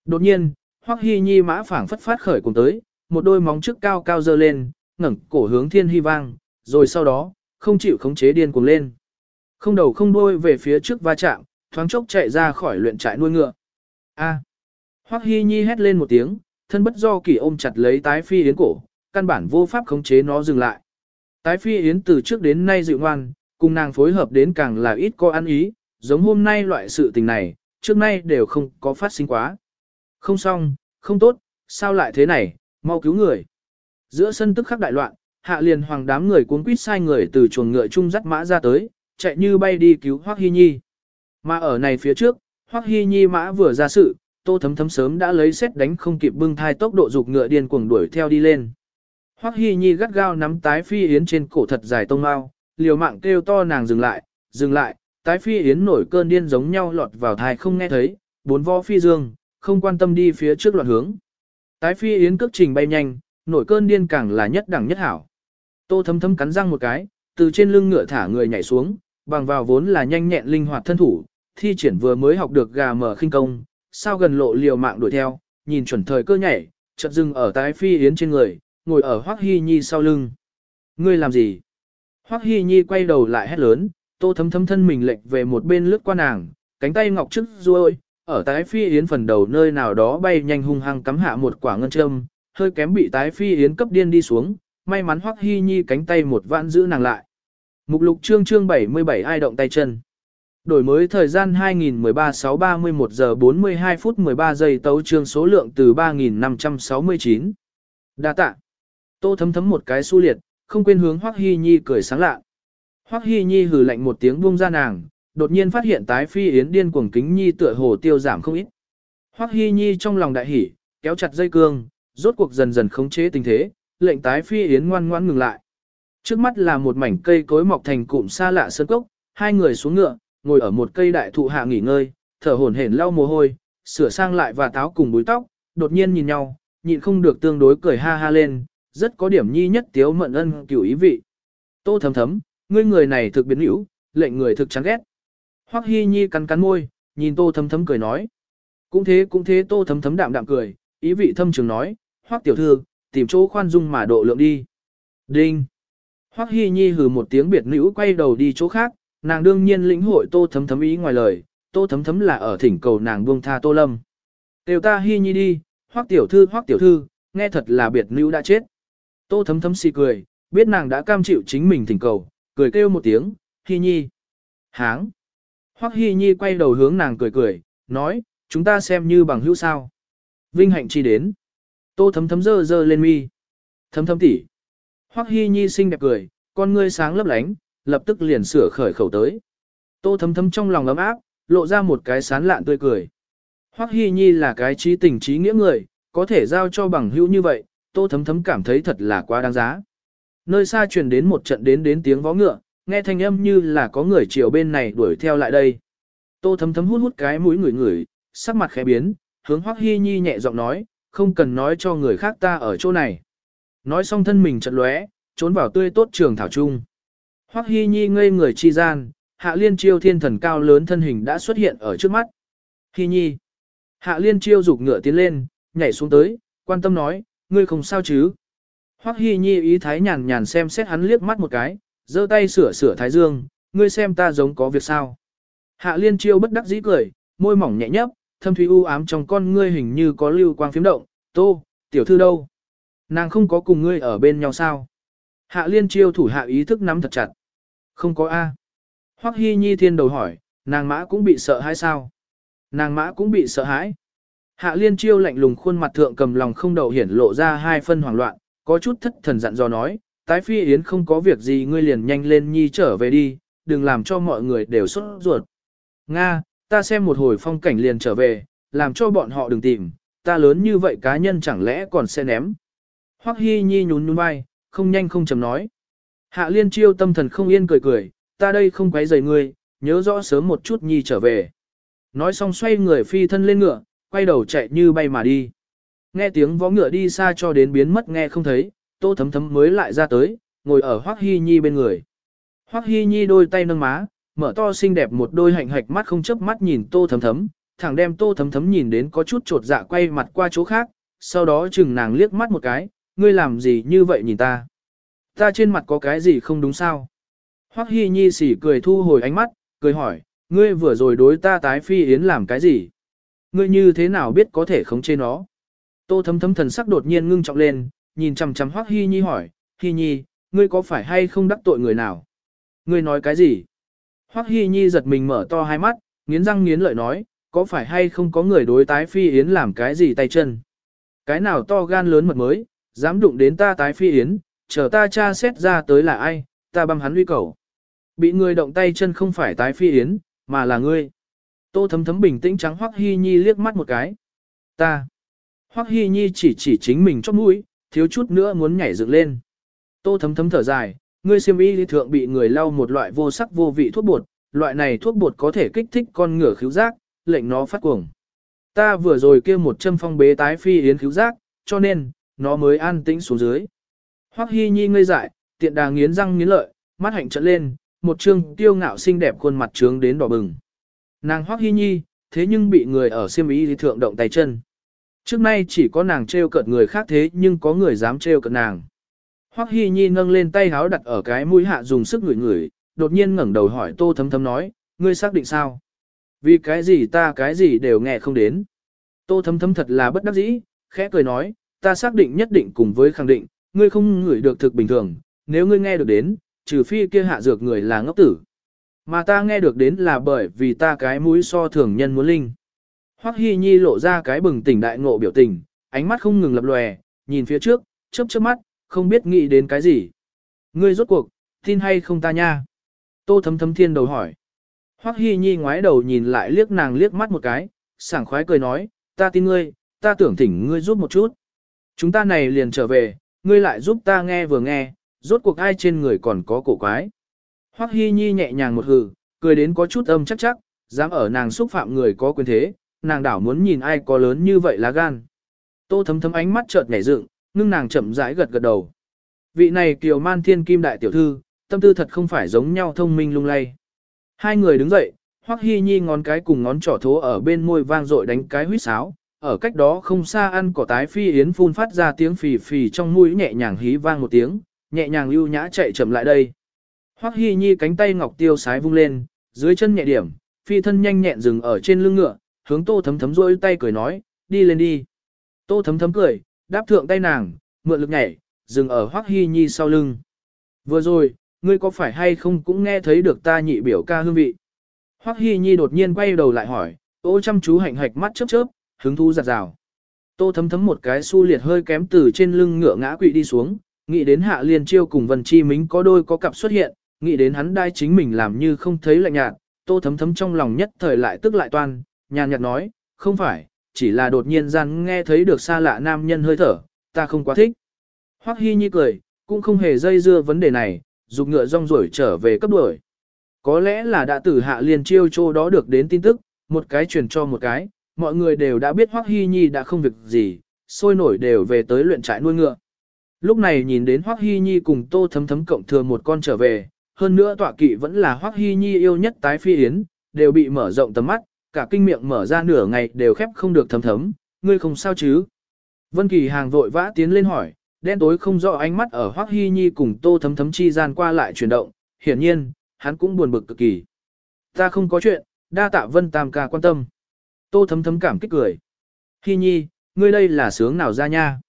Đột nhiên, Hoắc Hi Nhi mã phảng phất phát khởi cùng tới, một đôi móng trước cao cao dơ lên, ngẩng cổ hướng thiên hy vang, rồi sau đó, không chịu khống chế điên cuồng lên. Không đầu không đuôi về phía trước va chạm, thoáng chốc chạy ra khỏi luyện trại nuôi ngựa. A. Hoắc Hi Nhi hét lên một tiếng, thân bất do kỳ ôm chặt lấy tái phi yến cổ, căn bản vô pháp khống chế nó dừng lại. Tái phi yến từ trước đến nay dịu ngoan, cùng nàng phối hợp đến càng là ít có ăn ý, giống hôm nay loại sự tình này, trước nay đều không có phát sinh quá. Không xong, không tốt, sao lại thế này, mau cứu người. Giữa sân tức khắc đại loạn, hạ liền hoàng đám người cuốn quýt sai người từ chuồng ngựa chung dắt mã ra tới, chạy như bay đi cứu Hoắc hy Nhi. Mà ở này phía trước, Hoắc hy Nhi mã vừa ra sự, Tô Thấm Thấm sớm đã lấy xét đánh không kịp bưng thai tốc độ dục ngựa điên cuồng đuổi theo đi lên. Hoắc Hi Nhi gắt gao nắm tái phi yến trên cổ thật dài tông mao, liều mạng kêu to nàng dừng lại, dừng lại, tái phi yến nổi cơn điên giống nhau lọt vào thai không nghe thấy, bốn võ phi dương, không quan tâm đi phía trước loạn hướng. Tái phi yến cước trình bay nhanh, nổi cơn điên càng là nhất đẳng nhất hảo. Tô thấm thấm cắn răng một cái, từ trên lưng ngựa thả người nhảy xuống, bằng vào vốn là nhanh nhẹn linh hoạt thân thủ, thi triển vừa mới học được gà mở khinh công, sao gần lộ liều mạng đuổi theo, nhìn chuẩn thời cơ nhảy, chợt dừng ở tái phi yến trên người, ngồi ở Hoắc Hi Nhi sau lưng. Ngươi làm gì? Hoắc Hi Nhi quay đầu lại hét lớn, tô thấm thấm thân mình lệch về một bên lướt qua nàng, cánh tay ngọc trước duỗi, ở tái phi yến phần đầu nơi nào đó bay nhanh hung hăng cắm hạ một quả ngân châm, hơi kém bị tái phi yến cấp điên đi xuống, may mắn Hoắc Hi Nhi cánh tay một vạn giữ nàng lại. Mục lục chương chương 77 ai động tay chân. Đổi mới thời gian 2013-6-31 giờ 42 phút 13 giây tấu chương số lượng từ 3569. Đa tạ. Tô thấm thấm một cái su liệt, không quên hướng Hoắc Hi Nhi cười sáng lạ. Hoắc Hi Nhi hừ lạnh một tiếng buông ra nàng, đột nhiên phát hiện tái phi yến điên cuồng kính nhi tựa hồ tiêu giảm không ít. Hoắc Hi Nhi trong lòng đại hỉ, kéo chặt dây cương, rốt cuộc dần dần khống chế tình thế, lệnh tái phi yến ngoan ngoãn ngừng lại. Trước mắt là một mảnh cây cối mọc thành cụm xa lạ sơn cốc, hai người xuống ngựa, ngồi ở một cây đại thụ hạ nghỉ ngơi, thở hổn hển lau mồ hôi, sửa sang lại và táo cùng búi tóc, đột nhiên nhìn nhau, nhịn không được tương đối cười ha ha lên, rất có điểm nhi nhất tiếu mận ân cửu ý vị. Tô thấm thấm, ngươi người này thực biến hữu, lệnh người thực chán ghét. Hoắc Hi Nhi cắn cắn môi, nhìn Tô thấm thấm cười nói. Cũng thế cũng thế Tô thấm thấm đạm đạm cười, ý vị thâm trường nói, Hoắc tiểu thư, tìm chỗ khoan dung mà độ lượng đi. Đinh. Hoắc Hi Nhi hừ một tiếng biệt nữ quay đầu đi chỗ khác, nàng đương nhiên lĩnh hội Tô thấm thấm ý ngoài lời, Tô thấm thấm là ở thỉnh cầu nàng buông tha Tô Lâm. Tiểu ta Hi Nhi đi, Hoắc tiểu thư Hoắc tiểu thư, nghe thật là biệt nữ đã chết. Tô thấm thấm xì cười, biết nàng đã cam chịu chính mình thỉnh cầu, cười kêu một tiếng, Hi Nhi. Háng. Hoắc Hi Nhi quay đầu hướng nàng cười cười, nói, chúng ta xem như bằng hữu sao. Vinh hạnh chi đến. Tô thấm thấm dơ dơ lên mi. Thấm thấm tỉ. Hoắc Hi Nhi xinh đẹp cười, con ngươi sáng lấp lánh, lập tức liền sửa khởi khẩu tới. Tô thấm thấm trong lòng ấm áp, lộ ra một cái sán lạn tươi cười. Hoắc Hi Nhi là cái trí tình trí nghĩa người, có thể giao cho bằng hữu như vậy, tô thấm thấm cảm thấy thật là quá đáng giá. Nơi xa truyền đến một trận đến đến tiếng vó ngựa, nghe thanh âm như là có người chiều bên này đuổi theo lại đây. Tô thấm thấm hút hút cái mũi người người, sắc mặt khẽ biến, hướng Hoắc Hi Nhi nhẹ giọng nói, không cần nói cho người khác ta ở chỗ này. Nói xong thân mình chợt lóe, trốn vào tươi tốt trường thảo trung. Hoắc Hi Nhi ngây người chi gian, Hạ Liên Chiêu thiên thần cao lớn thân hình đã xuất hiện ở trước mắt. Hi Nhi. Hạ Liên Chiêu dục ngựa tiến lên, nhảy xuống tới, quan tâm nói, ngươi không sao chứ? Hoắc Hi Nhi ý thái nhàn nhàn xem xét hắn liếc mắt một cái, giơ tay sửa sửa thái dương, ngươi xem ta giống có việc sao? Hạ Liên Chiêu bất đắc dĩ cười, môi mỏng nhẹ nhấp, thâm thúy u ám trong con ngươi hình như có lưu quang phiếm động, "Tô, tiểu thư đâu? Nàng không có cùng ngươi ở bên nhau sao?" Hạ Liên Chiêu thủ hạ ý thức nắm thật chặt. "Không có a." Hoắc Hi Nhi thiên đầu hỏi, nàng mã cũng bị sợ hãi sao? Nàng mã cũng bị sợ hãi. Hạ liên chiêu lạnh lùng khuôn mặt thượng cầm lòng không đậu hiển lộ ra hai phân hoảng loạn, có chút thất thần dặn dò nói, tái phi yến không có việc gì ngươi liền nhanh lên nhi trở về đi, đừng làm cho mọi người đều sốt ruột. Nga, ta xem một hồi phong cảnh liền trở về, làm cho bọn họ đừng tìm, ta lớn như vậy cá nhân chẳng lẽ còn sẽ ném. Hoắc Hi Nhi nhún nhún vai, không nhanh không chậm nói. Hạ liên chiêu tâm thần không yên cười cười, ta đây không quấy rầy ngươi, nhớ rõ sớm một chút nhi trở về. Nói xong xoay người phi thân lên ngựa, quay đầu chạy như bay mà đi. Nghe tiếng vó ngựa đi xa cho đến biến mất nghe không thấy, tô thấm thấm mới lại ra tới, ngồi ở Hoắc Hi Nhi bên người. Hoắc Hi Nhi đôi tay nâng má, mở to xinh đẹp một đôi hạnh hạch mắt không chớp mắt nhìn tô thấm thấm, thẳng đem tô thấm thấm nhìn đến có chút trột dạ quay mặt qua chỗ khác, sau đó chừng nàng liếc mắt một cái, ngươi làm gì như vậy nhìn ta? Ta trên mặt có cái gì không đúng sao? Hoắc Hi Nhi sỉ cười thu hồi ánh mắt, cười hỏi, ngươi vừa rồi đối ta tái phi yến làm cái gì? Ngươi như thế nào biết có thể khống chế nó? Tô thấm thấm thần sắc đột nhiên ngưng trọng lên, nhìn chằm chằm Hoắc Hi Nhi hỏi, Hi Nhi, ngươi có phải hay không đắc tội người nào? Ngươi nói cái gì? Hoắc Hi Nhi giật mình mở to hai mắt, nghiến răng nghiến lợi nói, có phải hay không có người đối tái phi yến làm cái gì tay chân? Cái nào to gan lớn mật mới, dám đụng đến ta tái phi yến, chờ ta tra xét ra tới là ai, ta băm hắn uy cầu. Bị người động tay chân không phải tái phi yến, mà là ngươi. Tô thấm thấm bình tĩnh trắng Hoắc Hi Nhi liếc mắt một cái. Ta. Hoắc Hi Nhi chỉ chỉ chính mình chót mũi, thiếu chút nữa muốn nhảy dựng lên. Tô thấm thấm thở dài, ngươi xiêm y lý thượng bị người lau một loại vô sắc vô vị thuốc bột, loại này thuốc bột có thể kích thích con ngựa khứu giác, lệnh nó phát cuồng. Ta vừa rồi kia một châm phong bế tái phi yến khứu giác, cho nên, nó mới an tĩnh xuống dưới. Hoắc Hi Nhi ngây dại, tiện đà nghiến răng nghiến lợi, mắt hạnh trợn lên, một trương tiêu ngạo xinh đẹp khuôn mặt trướng đến đỏ bừng. Nàng Hoắc Hi Nhi, thế nhưng bị người ở xiêm ý thì thượng động tay chân. Trước nay chỉ có nàng trêu cợt người khác thế nhưng có người dám trêu cợt nàng. Hoắc Hi Nhi nâng lên tay háo đặt ở cái mũi hạ dùng sức ngửi ngửi, đột nhiên ngẩng đầu hỏi Tô Thấm Thấm nói, ngươi xác định sao? Vì cái gì ta cái gì đều nghe không đến. Tô Thấm Thấm thật là bất đắc dĩ, khẽ cười nói, ta xác định nhất định cùng với khẳng định, ngươi không ngửi được thực bình thường, nếu ngươi nghe được đến, trừ phi kia hạ dược người là ngốc tử. Mà ta nghe được đến là bởi vì ta cái mũi so thường nhân muốn linh. Hoắc Hi Nhi lộ ra cái bừng tỉnh đại ngộ biểu tình, ánh mắt không ngừng lập lòe, nhìn phía trước, chớp chớp mắt, không biết nghĩ đến cái gì. Ngươi rốt cuộc, tin hay không ta nha? Tô thấm thấm thiên đầu hỏi. Hoắc Hi Nhi ngoái đầu nhìn lại liếc nàng liếc mắt một cái, sảng khoái cười nói, ta tin ngươi, ta tưởng thỉnh ngươi giúp một chút. Chúng ta này liền trở về, ngươi lại giúp ta nghe vừa nghe, rốt cuộc ai trên người còn có cổ quái. Hoắc Hi Nhi nhẹ nhàng một hừ, cười đến có chút âm chắc chắc, dám ở nàng xúc phạm người có quyền thế, nàng đảo muốn nhìn ai có lớn như vậy lá gan. Tô thấm thấm ánh mắt chợt nhảy dựng, ngưng nàng chậm rãi gật gật đầu. Vị này kiều man thiên kim đại tiểu thư, tâm tư thật không phải giống nhau thông minh lung lay. Hai người đứng dậy, Hoắc Hi Nhi ngón cái cùng ngón trỏ thố ở bên môi vang dội đánh cái huýt sáo, ở cách đó không xa ăn cỏ tái phi yến phun phát ra tiếng phì phì trong mũi nhẹ nhàng hí vang một tiếng, nhẹ nhàng lưu nhã chạy chậm lại đây. Hoắc Hi Nhi cánh tay ngọc tiêu sái vung lên, dưới chân nhẹ điểm, phi thân nhanh nhẹn dừng ở trên lưng ngựa, hướng Tô Thấm Thấm rôi tay cười nói, đi lên đi. Tô Thấm Thấm cười, đáp thượng tay nàng, mượn lực nhảy, dừng ở Hoắc Hi Nhi sau lưng. Vừa rồi, ngươi có phải hay không cũng nghe thấy được ta nhị biểu ca hương vị. Hoắc Hi Nhi đột nhiên quay đầu lại hỏi, ô chăm chú hạnh hạch mắt chớp chớp, hứng thú giặt rào. Tô thấm thấm một cái su liệt hơi kém từ trên lưng ngựa ngã quỵ đi xuống, nghĩ đến hạ liên chiêu cùng vân chi mính có đôi có cặp xuất hiện, nghĩ đến hắn đai chính mình làm như không thấy lạnh nhạt, tô thấm thấm trong lòng nhất thời lại tức lại toan, nhàn nhạt nói, không phải, chỉ là đột nhiên gian nghe thấy được xa lạ nam nhân hơi thở, ta không quá thích. Hoắc Hi Nhi cười, cũng không hề dây dưa vấn đề này, dục ngựa rong ruổi trở về cấp đuổi. Có lẽ là đã từ hạ liền chiêu chô đó được đến tin tức, một cái truyền cho một cái, mọi người đều đã biết Hoắc Hi Nhi đã không việc gì, sôi nổi đều về tới luyện trại nuôi ngựa. Lúc này nhìn đến Hoắc Hi Nhi cùng Tô Thấm Thấm cộng thừa một con trở về, hơn nữa tọa kỵ vẫn là Hoắc Hi Nhi yêu nhất tái phi yến, đều bị mở rộng tầm mắt, cả kinh miệng mở ra nửa ngày đều khép không được thấm thấm, ngươi không sao chứ? Vân Kỳ hàng vội vã tiến lên hỏi, đen tối không rõ ánh mắt ở Hoắc Hi Nhi cùng Tô Thấm Thấm chi gian qua lại chuyển động, hiển nhiên, hắn cũng buồn bực cực kỳ. Ta không có chuyện, đa tạ Vân Tam ca quan tâm. Tô Thấm Thấm cảm kích cười. Hi Nhi, ngươi đây là sướng nào ra nha?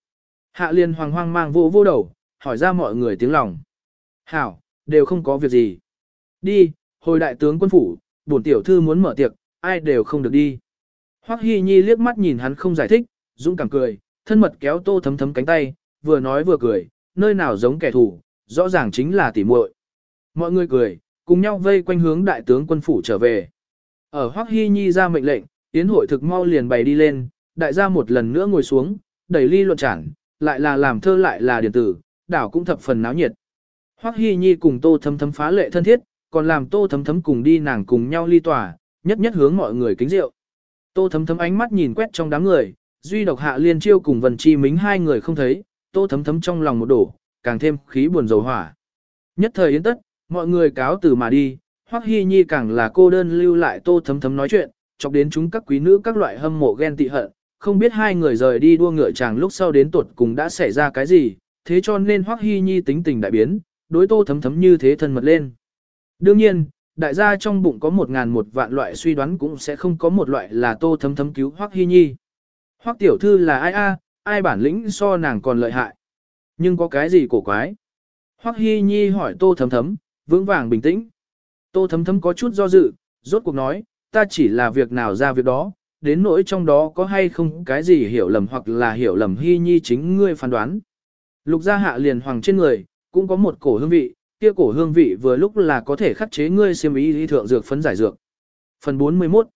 Hạ Liên hoàng hoang mang vô vô đầu, hỏi ra mọi người tiếng lòng. Hảo, đều không có việc gì. Đi, hồi đại tướng quân phủ, bổn tiểu thư muốn mở tiệc, ai đều không được đi. Hoắc Hi Nhi liếc mắt nhìn hắn không giải thích, dũng cảm cười, thân mật kéo Tô Thấm Thấm cánh tay, vừa nói vừa cười, nơi nào giống kẻ thù, rõ ràng chính là tỉ muội. Mọi người cười, cùng nhau vây quanh hướng đại tướng quân phủ trở về. Ở Hoắc Hi Nhi ra mệnh lệnh, tiến hội thực mau liền bày đi lên, đại gia một lần nữa ngồi xuống, đẩy ly luận chẳng, lại là làm thơ lại là điện tử, đảo cũng thập phần náo nhiệt. Hoắc Hi Nhi cùng Tô Thấm Thấm phá lệ thân thiết, còn làm Tô Thấm Thấm cùng đi nàng cùng nhau ly tòa, nhất nhất hướng mọi người kính rượu. Tô Thấm Thấm ánh mắt nhìn quét trong đám người, duy độc Hạ Liên Chiêu cùng Vân Chi Mính hai người không thấy, tô thấm thấm trong lòng một đổ, càng thêm khí buồn dầu hỏa. Nhất thời yên tất, mọi người cáo từ mà đi, Hoắc Hi Nhi càng là cô đơn lưu lại tô thấm thấm nói chuyện, chọc đến chúng các quý nữ các loại hâm mộ ghen tị hận, không biết hai người rời đi đua ngựa chàng lúc sau đến tuột cùng đã xảy ra cái gì, thế cho nên Hoắc Hi Nhi tính tình đại biến, đối tô thấm thấm như thế thân mật lên. Đương nhiên, đại gia trong bụng có một ngàn một vạn loại suy đoán cũng sẽ không có một loại là tô thấm thấm cứu Hoắc Hi Nhi. Hoắc tiểu thư là ai a, ai bản lĩnh so nàng còn lợi hại. Nhưng có cái gì cổ quái? Hoắc Hi Nhi hỏi Tô Thấm Thấm, vững vàng bình tĩnh. Tô Thấm Thấm có chút do dự, rốt cuộc nói, ta chỉ là việc nào ra việc đó, đến nỗi trong đó có hay không cái gì hiểu lầm hoặc là hiểu lầm Hi Nhi chính ngươi phán đoán. Lục gia hạ liền hoàng trên người, cũng có một cổ hương vị, kia cổ hương vị vừa lúc là có thể khắc chế ngươi xiêm ý lý thượng dược phấn giải dược. Phần 41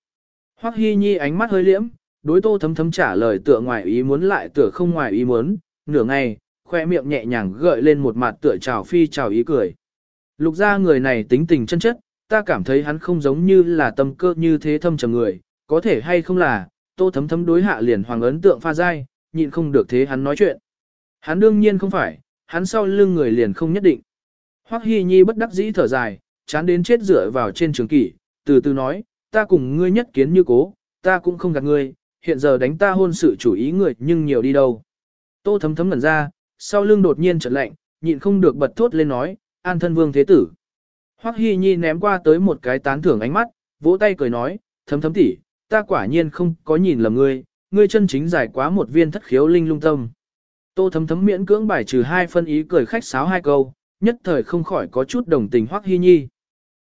Hoắc Hi Nhi ánh mắt hơi liễm, đối tô thấm thấm trả lời tựa ngoài ý muốn lại tựa không ngoài ý muốn, nửa ngày, khoe miệng nhẹ nhàng gợi lên một mặt tựa chào phi chào ý cười. Lục gia người này tính tình chân chất, ta cảm thấy hắn không giống như là tâm cơ như thế thâm trầm người, có thể hay không là, tô thấm thấm đối hạ liền hoàng ấn tượng pha dai, nhịn không được thế hắn nói chuyện. Hắn đương nhiên không phải, hắn sau lưng người liền không nhất định. Hoắc Hi Nhi bất đắc dĩ thở dài, chán đến chết dựa vào trên trường kỷ, từ từ nói, ta cùng ngươi nhất kiến như cố, ta cũng không gạt ngươi, hiện giờ đánh ta hôn sự chủ ý người nhưng nhiều đi đâu. Tô thấm thấm ngẩn ra, sau lưng đột nhiên chợt lạnh, nhịn không được bật thốt lên nói, an thân vương thế tử. Hoắc Hi Nhi ném qua tới một cái tán thưởng ánh mắt, vỗ tay cười nói, thấm thấm tỷ, ta quả nhiên không có nhìn lầm ngươi, ngươi chân chính giải quá một viên thất khiếu linh lung tâm. Tô thấm thấm miễn cưỡng bài trừ hai phân ý cười khách sáo hai câu, nhất thời không khỏi có chút đồng tình Hoắc Hi Nhi.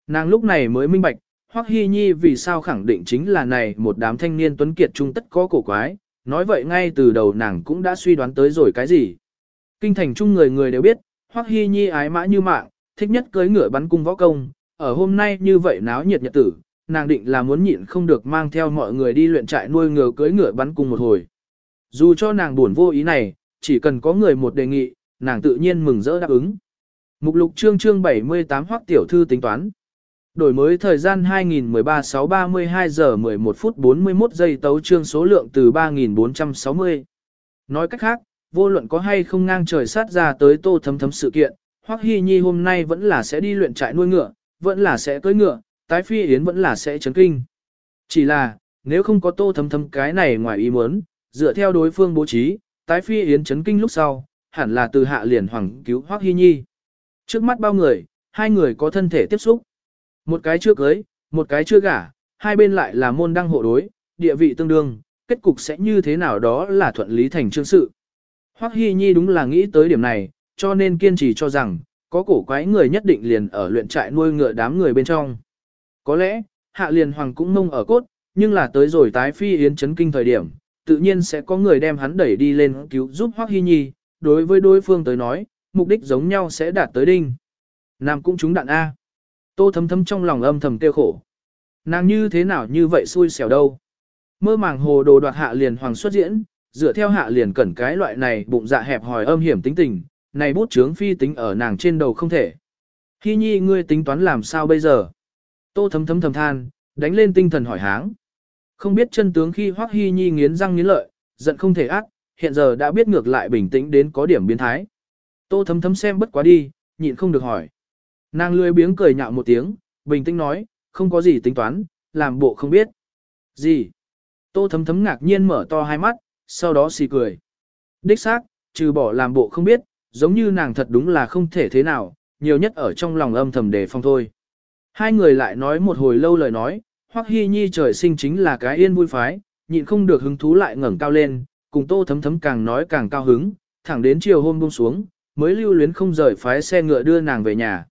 Nàng lúc này mới minh bạch, Hoắc Hi Nhi vì sao khẳng định chính là này một đám thanh niên tuấn kiệt trung tất có cổ quái, nói vậy ngay từ đầu nàng cũng đã suy đoán tới rồi cái gì. Kinh thành chung người người đều biết, Hoắc Hi Nhi ái mã như mạng, thích nhất cưới ngựa bắn cung võ công, ở hôm nay như vậy náo nhiệt nhật tử, nàng định là muốn nhịn không được mang theo mọi người đi luyện trại nuôi ngựa cưới ngựa bắn cung một hồi. Dù cho nàng buồn vô ý này, chỉ cần có người một đề nghị, nàng tự nhiên mừng rỡ đáp ứng. Mục lục chương chương 78 Hoắc tiểu thư tính toán. Đổi mới thời gian 2013-6-32 giờ 11 phút 41 giây tấu chương số lượng từ 3460. Nói cách khác, vô luận có hay không ngang trời sát ra tới tô thấm thấm sự kiện, Hoắc Hi Nhi hôm nay vẫn là sẽ đi luyện trại nuôi ngựa, vẫn là sẽ cưỡi ngựa, tái phi yến vẫn là sẽ chấn kinh. Chỉ là, nếu không có tô thấm thấm cái này ngoài ý muốn, dựa theo đối phương bố trí, tái phi yến chấn kinh lúc sau, hẳn là từ hạ liền hoàng cứu Hoắc Hi Nhi. Trước mắt bao người, hai người có thân thể tiếp xúc. Một cái chưa cưới, một cái chưa gả, hai bên lại là môn đăng hộ đối, địa vị tương đương, kết cục sẽ như thế nào đó là thuận lý thành chương sự. Hoắc Hi Nhi đúng là nghĩ tới điểm này, cho nên kiên trì cho rằng, có cổ quái người nhất định liền ở luyện trại nuôi ngựa đám người bên trong. Có lẽ, hạ liền hoàng cũng mông ở cốt, nhưng là tới rồi tái phi yến chấn kinh thời điểm, tự nhiên sẽ có người đem hắn đẩy đi lên cứu giúp Hoắc Hi Nhi, đối với đối phương tới nói, mục đích giống nhau sẽ đạt tới đinh. Nam cũng trúng đạn A. Tô thấm thấm trong lòng âm thầm tiêu khổ. Nàng như thế nào như vậy xui xẻo đâu. Mơ màng hồ đồ đoạt hạ liền hoàng xuất diễn, dựa theo hạ liền cẩn cái loại này bụng dạ hẹp hòi âm hiểm tính tình, này bút chướng phi tính ở nàng trên đầu không thể. Hi nhi ngươi tính toán làm sao bây giờ? Tô thấm thấm thầm than, đánh lên tinh thần hỏi háng. Không biết chân tướng khi Hoắc Hi Nhi nghiến răng nghiến lợi, giận không thể ác, hiện giờ đã biết ngược lại bình tĩnh đến có điểm biến thái. Tô thấm thấm xem bất quá đi, nhịn không được hỏi. Nàng lười biếng cười nhạo một tiếng, bình tĩnh nói, không có gì tính toán, làm bộ không biết. Gì? Tô thấm thấm ngạc nhiên mở to hai mắt, sau đó xì cười. Đích xác, trừ bỏ làm bộ không biết, giống như nàng thật đúng là không thể thế nào, nhiều nhất ở trong lòng âm thầm đề phong thôi. Hai người lại nói một hồi lâu lời nói, Hoắc Hi Nhi trời sinh chính là cái yên vui phái, nhịn không được hứng thú lại ngẩng cao lên, cùng Tô Thấm Thấm càng nói càng cao hứng, thẳng đến chiều hôm buông xuống, mới lưu luyến không rời phái xe ngựa đưa nàng về nhà.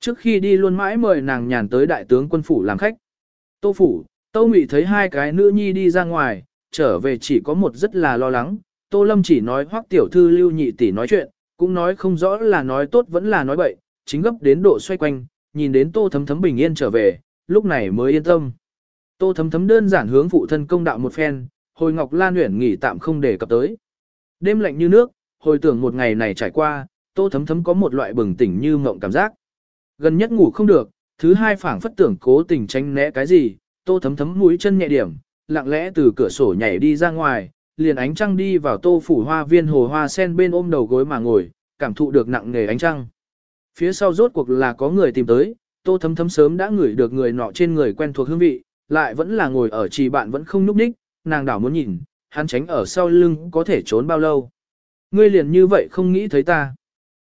Trước khi đi luôn mãi mời nàng nhàn tới đại tướng quân phủ làm khách. Tô phủ, Tô Ngụy thấy hai cái nữ nhi đi ra ngoài, trở về chỉ có một rất là lo lắng. Tô Lâm chỉ nói hoắc tiểu thư lưu nhị tỷ nói chuyện, cũng nói không rõ là nói tốt vẫn là nói bậy, chính gấp đến độ xoay quanh, nhìn đến Tô Thấm Thấm bình yên trở về, lúc này mới yên tâm. Tô Thấm Thấm đơn giản hướng phụ thân công đạo một phen, hồi Ngọc Lan Uyển nghỉ tạm không để cập tới. Đêm lạnh như nước, hồi tưởng một ngày này trải qua, Tô Thấm Thấm có một loại bừng tỉnh như mộng cảm giác. Gần nhất ngủ không được, thứ hai phảng phất tưởng cố tình tránh né cái gì, tô thấm thấm mũi chân nhẹ điểm, lặng lẽ từ cửa sổ nhảy đi ra ngoài, liền ánh trăng đi vào tô phủ hoa viên hồ hoa sen bên ôm đầu gối mà ngồi, cảm thụ được nặng nề ánh trăng. Phía sau rốt cuộc là có người tìm tới, tô thấm thấm sớm đã ngửi được người nọ trên người quen thuộc hương vị, lại vẫn là ngồi ở trì bạn vẫn không núp đích, nàng đảo muốn nhìn, hắn tránh ở sau lưng có thể trốn bao lâu. Ngươi liền như vậy không nghĩ thấy ta.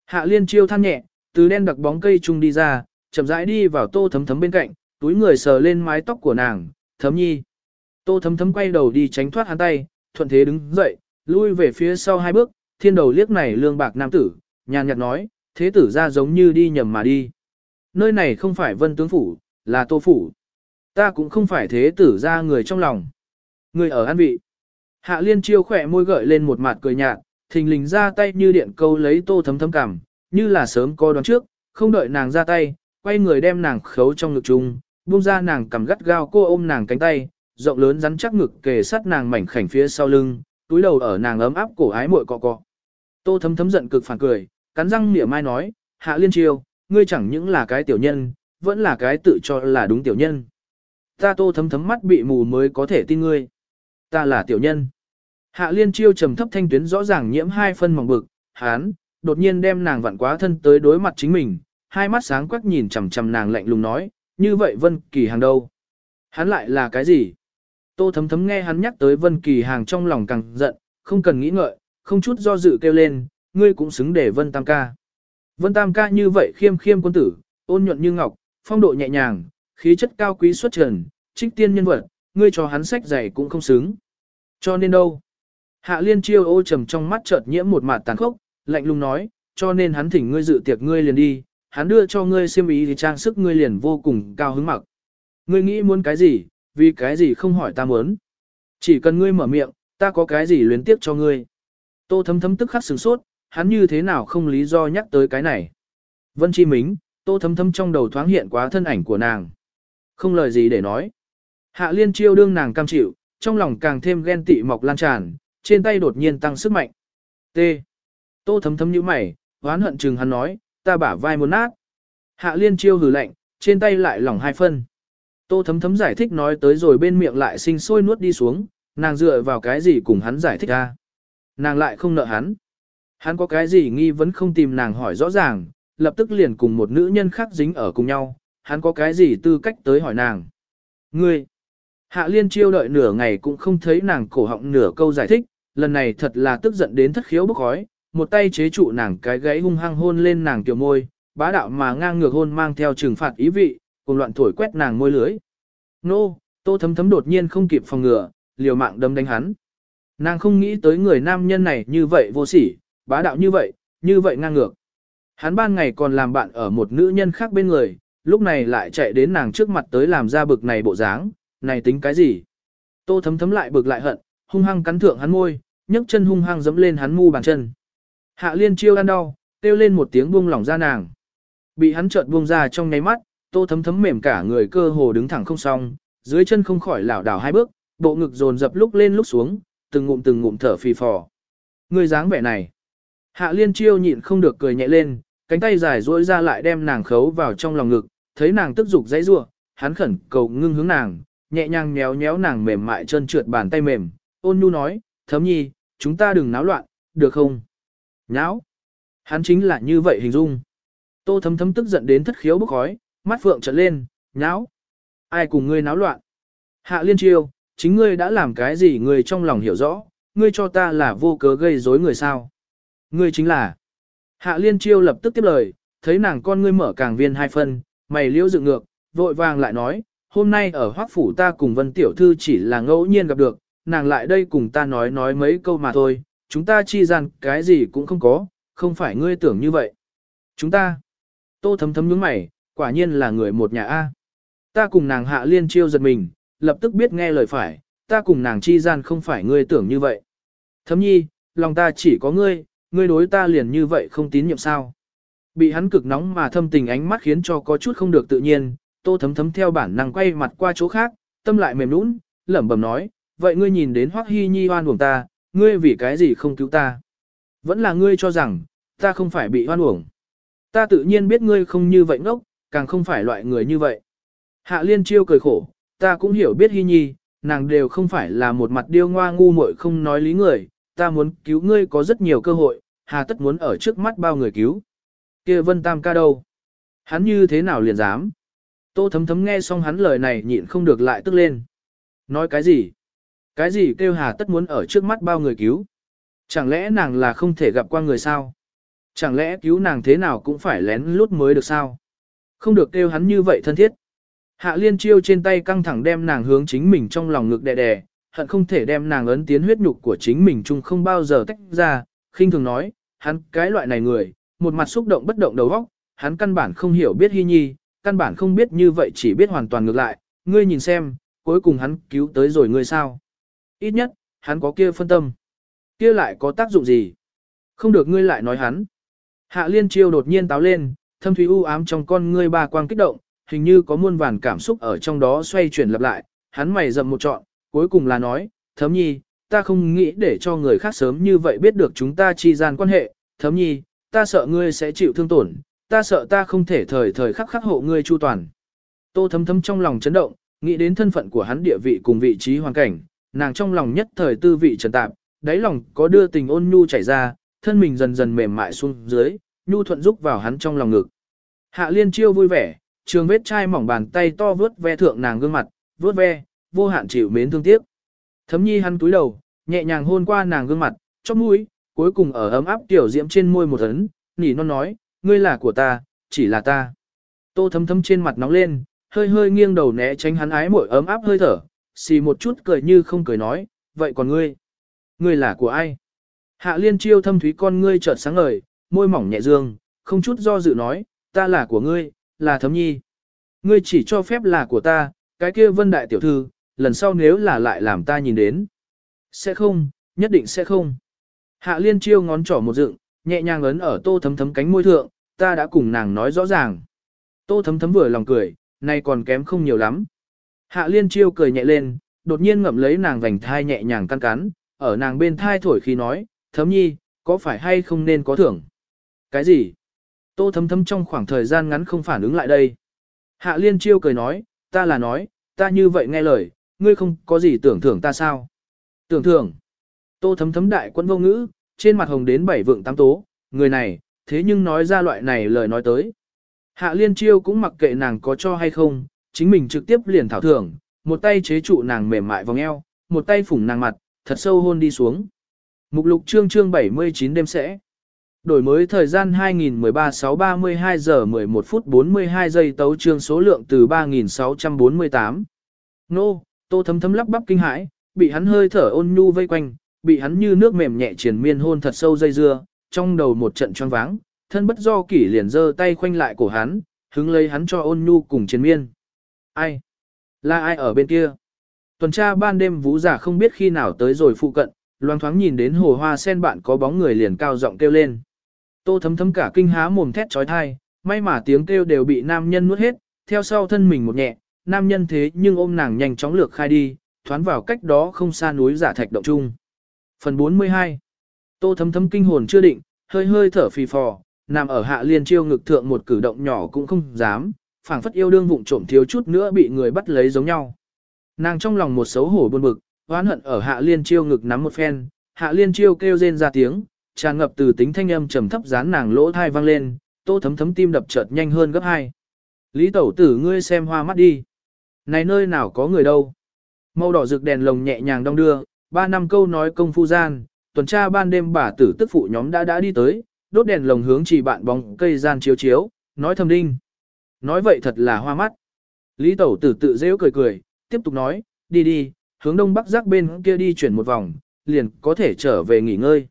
Hạ liên chiêu than nhẹ, từ đen đặc bóng cây trung đi ra, chậm rãi đi vào tô thấm thấm bên cạnh, túi người sờ lên mái tóc của nàng, thấm nhi. Tô thấm thấm quay đầu đi tránh thoát hắn tay, thuận thế đứng dậy, lui về phía sau hai bước, thiên đầu liếc này lương bạc nam tử, nhàn nhạt nói, thế tử ra giống như đi nhầm mà đi. Nơi này không phải vân tướng phủ, là tô phủ. Ta cũng không phải thế tử ra người trong lòng. Người ở an vị. Hạ liên chiêu khỏe môi gợi lên một mặt cười nhạt, thình lình ra tay như điện câu lấy tô thấm thấm cảm như là sớm co đoán trước, không đợi nàng ra tay, quay người đem nàng khấu trong ngực chung, buông ra nàng cầm gắt gao cô ôm nàng cánh tay, rộng lớn rắn chắc ngực kề sát nàng mảnh khảnh phía sau lưng, túi đầu ở nàng ấm áp cổ ái muội cọ cọ. Tô thấm thấm giận cực phản cười, cắn răng mỉa mai nói, hạ liên chiêu, ngươi chẳng những là cái tiểu nhân, vẫn là cái tự cho là đúng tiểu nhân. Ta tô thấm thấm mắt bị mù mới có thể tin ngươi. Ta là tiểu nhân. Hạ liên chiêu trầm thấp thanh tuyến rõ ràng nhiễm hai phân mỏng bực, hán, đột nhiên đem nàng vặn quá thân tới đối mặt chính mình, hai mắt sáng quắc nhìn chằm chằm nàng lạnh lùng nói, như vậy Vân Kỳ Hàng đâu? Hắn lại là cái gì? Tô thấm thấm nghe hắn nhắc tới Vân Kỳ Hàng trong lòng càng giận, không cần nghĩ ngợi, không chút do dự kêu lên, ngươi cũng xứng để Vân Tam ca. Vân Tam ca như vậy khiêm khiêm quân tử, ôn nhuận như ngọc, phong độ nhẹ nhàng, khí chất cao quý xuất trần, trích tiên nhân vật, ngươi cho hắn sách dạy cũng không xứng. Cho nên đâu? Hạ liên chiêu ô trầm trong mắt chợt nhiễm một mạt tàn khốc, lạnh lùng nói, cho nên hắn thỉnh ngươi dự tiệc ngươi liền đi, hắn đưa cho ngươi xiêm ý thì trang sức ngươi liền vô cùng cao hứng mặc. Ngươi nghĩ muốn cái gì, vì cái gì không hỏi ta muốn. Chỉ cần ngươi mở miệng, ta có cái gì luyến tiếp cho ngươi. Tô thấm thấm tức khắc sửng sốt, hắn như thế nào không lý do nhắc tới cái này. Vân Chi Mính, tô thấm thấm trong đầu thoáng hiện quá thân ảnh của nàng. Không lời gì để nói. Hạ liên chiêu đương nàng cam chịu, trong lòng càng thêm ghen tị mọc lan tràn, trên tay đột nhiên tăng sức mạnh. T. Tô thấm thấm như mày, hoán hận chừng hắn nói, ta bả vai muốn nát. Hạ liên chiêu hừ lạnh, trên tay lại lỏng hai phân. Tô thấm thấm giải thích nói tới rồi bên miệng lại sinh sôi nuốt đi xuống, nàng dựa vào cái gì cùng hắn giải thích ra. Nàng lại không nợ hắn. Hắn có cái gì nghi vẫn không tìm nàng hỏi rõ ràng, lập tức liền cùng một nữ nhân khác dính ở cùng nhau, hắn có cái gì tư cách tới hỏi nàng. Ngươi, hạ liên chiêu đợi nửa ngày cũng không thấy nàng cổ họng nửa câu giải thích, lần này thật là tức giận đến thất khiếu bức khói, một tay chế trụ nàng cái gáy hung hăng hôn lên nàng tiểu môi, bá đạo mà ngang ngược hôn mang theo trừng phạt ý vị, cùng loạn thổi quét nàng môi lưới. Nô, tô thấm thấm đột nhiên không kịp phòng ngừa, liều mạng đâm đánh hắn. Nàng không nghĩ tới người nam nhân này như vậy vô sỉ, bá đạo như vậy, như vậy ngang ngược. Hắn ban ngày còn làm bạn ở một nữ nhân khác bên người, lúc này lại chạy đến nàng trước mặt tới làm ra bực này bộ dáng, này tính cái gì? Tô thấm thấm lại bực lại hận, hung hăng cắn thượng hắn môi, nhấc chân hung hăng giẫm lên hắn mu bàn chân. Hạ liên chiêu ăn đau, kêu lên một tiếng buông lỏng ra nàng. Bị hắn chợt buông ra trong nháy mắt, tô thấm thấm mềm cả người cơ hồ đứng thẳng không xong, dưới chân không khỏi lảo đảo hai bước, bộ ngực dồn dập lúc lên lúc xuống, từng ngụm từng ngụm thở phì phò. Người dáng vẻ này. Hạ liên chiêu nhịn không được cười nhẹ lên, cánh tay dài duỗi ra lại đem nàng khấu vào trong lòng ngực, thấy nàng tức dục dãy rua, hắn khẩn cầu ngưng hướng nàng, nhẹ nhàng nhéo nhéo nàng mềm mại chân trượt bàn tay mềm, ôn nhu nói, thấm nhi, chúng ta đừng náo loạn, được không? Náo? Hắn chính là như vậy hình dung. Tô thấm thấm tức giận đến thất khiếu bức khói, mắt phượng trợn lên, Náo? Ai cùng ngươi náo loạn? Hạ liên chiêu, chính ngươi đã làm cái gì ngươi trong lòng hiểu rõ, ngươi cho ta là vô cớ gây rối người sao? Ngươi chính là. Hạ liên chiêu lập tức tiếp lời, thấy nàng con ngươi mở càng viên hai phân, mày liễu dựng ngược, vội vàng lại nói, hôm nay ở hoác phủ ta cùng vân tiểu thư chỉ là ngẫu nhiên gặp được, nàng lại đây cùng ta nói nói mấy câu mà thôi, chúng ta chi gian cái gì cũng không có, không phải ngươi tưởng như vậy. Chúng ta, tô thấm thấm nhướng mày, quả nhiên là người một nhà A. Ta cùng nàng hạ liên chiêu giật mình, lập tức biết nghe lời phải, ta cùng nàng chi gian không phải ngươi tưởng như vậy. Thấm nhi, lòng ta chỉ có ngươi, ngươi đối ta liền như vậy không tín nhiệm sao. Bị hắn cực nóng mà thâm tình ánh mắt khiến cho có chút không được tự nhiên, tô thấm thấm theo bản năng quay mặt qua chỗ khác, tâm lại mềm nũng, lẩm bẩm nói, vậy ngươi nhìn đến Hoắc Hy Nhi hoan uổng ta, ngươi vì cái gì không cứu ta? Vẫn là ngươi cho rằng, ta không phải bị hoan uổng. Ta tự nhiên biết ngươi không như vậy ngốc, càng không phải loại người như vậy. Hạ liên chiêu cười khổ, ta cũng hiểu biết Hy Nhi, nàng đều không phải là một mặt điêu ngoa ngu muội không nói lý người, ta muốn cứu ngươi có rất nhiều cơ hội, hà tất muốn ở trước mắt bao người cứu. kia vân tam ca đâu? Hắn như thế nào liền dám? Tô thấm thấm nghe xong hắn lời này nhịn không được lại tức lên. Nói cái gì? Cái gì kêu hà tất muốn ở trước mắt bao người cứu? Chẳng lẽ nàng là không thể gặp qua người sao? Chẳng lẽ cứu nàng thế nào cũng phải lén lút mới được sao? Không được kêu hắn như vậy thân thiết. Hạ liên chiêu trên tay căng thẳng đem nàng hướng chính mình trong lòng ngực đè đè, hận không thể đem nàng ấn tiến huyết nhục của chính mình chung không bao giờ tách ra, khinh thường nói, hắn cái loại này người, một mặt xúc động bất động đầu óc, hắn căn bản không hiểu biết hy nhi, căn bản không biết như vậy chỉ biết hoàn toàn ngược lại, ngươi nhìn xem, cuối cùng hắn cứu tới rồi ngươi sao. Ít nhất, hắn có kia phân tâm. Kia lại có tác dụng gì? Không được ngươi lại nói hắn. Hạ liên chiêu đột nhiên táo lên, thâm thúy u ám trong con ngươi ba quang kích động, hình như có muôn vàn cảm xúc ở trong đó xoay chuyển lặp lại, hắn mày rậm một trọn, cuối cùng là nói, thấm nhi, ta không nghĩ để cho người khác sớm như vậy biết được chúng ta chi gian quan hệ, thấm nhi, ta sợ ngươi sẽ chịu thương tổn, ta sợ ta không thể thời thời khắc khắc hộ ngươi chu toàn. Tô thấm thấm trong lòng chấn động, nghĩ đến thân phận của hắn địa vị cùng vị trí hoàn cảnh, nàng trong lòng nhất thời tư vị trần tạp, đáy lòng có đưa tình ôn nhu chảy ra, thân mình dần dần mềm mại xuống dưới, nhu thuận rúc vào hắn trong lòng ngực. Hạ liên chiêu vui vẻ, trường vết chai mỏng bàn tay to vướt ve thượng nàng gương mặt, vướt ve, vô hạn chịu mến thương tiếc. Thấm nhi hắn túi đầu, nhẹ nhàng hôn qua nàng gương mặt, chóp mũi, cuối cùng ở ấm áp tiểu diễm trên môi một ấn, nỉ non nói, ngươi là của ta, chỉ là ta. Tô thấm thấm trên mặt nóng lên, hơi hơi nghiêng đầu né tránh hắn ái mội ấm áp hơi thở, xì một chút cười như không cười nói, vậy còn ngươi? Ngươi là của ai? Hạ liên chiêu thâm thúy con ngươi chợt sáng ngời, môi mỏng nhẹ dương, không chút do dự nói, ta là của ngươi, là thấm nhi. Ngươi chỉ cho phép là của ta, cái kia vân đại tiểu thư, lần sau nếu là lại làm ta nhìn đến. Sẽ không, nhất định sẽ không. Hạ liên chiêu ngón trỏ một dựng, nhẹ nhàng ấn ở tô thấm thấm cánh môi thượng, ta đã cùng nàng nói rõ ràng. Tô thấm thấm vừa lòng cười, nay còn kém không nhiều lắm. Hạ liên chiêu cười nhẹ lên, đột nhiên ngậm lấy nàng vành thai nhẹ nhàng căn cắn, ở nàng bên thai thổi khi nói, thấm nhi, có phải hay không nên có thưởng? Cái gì? Tô thấm thấm trong khoảng thời gian ngắn không phản ứng lại đây. Hạ liên chiêu cười nói, ta là nói, ta như vậy nghe lời, ngươi không có gì tưởng thưởng ta sao? Tưởng thưởng. Tô thấm thấm đại quân vô ngữ, trên mặt hồng đến bảy vượng tám tố, người này, thế nhưng nói ra loại này lời nói tới. Hạ liên chiêu cũng mặc kệ nàng có cho hay không, chính mình trực tiếp liền thảo thưởng, một tay chế trụ nàng mềm mại vòng eo, một tay phủng nàng mặt, thật sâu hôn đi xuống. Mục lục chương chương 79 đêm sẽ. Đổi mới thời gian 2013-6-32 giờ 11 phút 42 giây tấu chương số lượng từ 3648. Nô, tô thấm thấm lắp bắp kinh hãi, bị hắn hơi thở ôn nhu vây quanh, bị hắn như nước mềm nhẹ triền miên hôn thật sâu dây dưa, trong đầu một trận choáng váng, thân bất do kỷ liền giơ tay khoanh lại cổ hắn, hứng lấy hắn cho ôn nhu cùng triền miên. Ai? Là ai ở bên kia? Tuần tra ban đêm vũ giả không biết khi nào tới rồi phụ cận, loang thoáng nhìn đến hồ hoa sen bạn có bóng người liền cao giọng kêu lên. Tô thấm thấm cả kinh há mồm thét trói thai, may mà tiếng kêu đều bị nam nhân nuốt hết, theo sau thân mình một nhẹ, nam nhân thế nhưng ôm nàng nhanh chóng lược khai đi, thoán vào cách đó không xa núi giả thạch động trung. Phần 42 Tô thấm thấm kinh hồn chưa định, hơi hơi thở phì phò, nằm ở hạ liên chiêu ngực thượng một cử động nhỏ cũng không dám, phảng phất yêu đương vụng trộm thiếu chút nữa bị người bắt lấy giống nhau. Nàng trong lòng một xấu hổ buồn bực, oán hận ở hạ liên chiêu ngực nắm một phen, hạ liên chiêu kêu rên ra tiếng, tràn ngập từ tính thanh âm trầm thấp dán nàng lỗ thai vang lên, tô thấm thấm tim đập chợt nhanh hơn gấp hai. Lý tẩu tử ngươi xem hoa mắt đi. Này nơi nào có người đâu. Màu đỏ rực đèn lồng nhẹ nhàng đong đưa, ba năm câu nói công phu gian, tuần tra ban đêm bà tử tức phụ nhóm đã đã đi tới, đốt đèn lồng hướng chỉ bạn bóng cây gian chiếu chiếu, nói thầm đinh. Nói vậy thật là hoa mắt. Lý tẩu tử tự rêu cười cười, tiếp tục nói, đi đi, hướng đông bắc giác bên kia đi chuyển một vòng, liền có thể trở về nghỉ ngơi.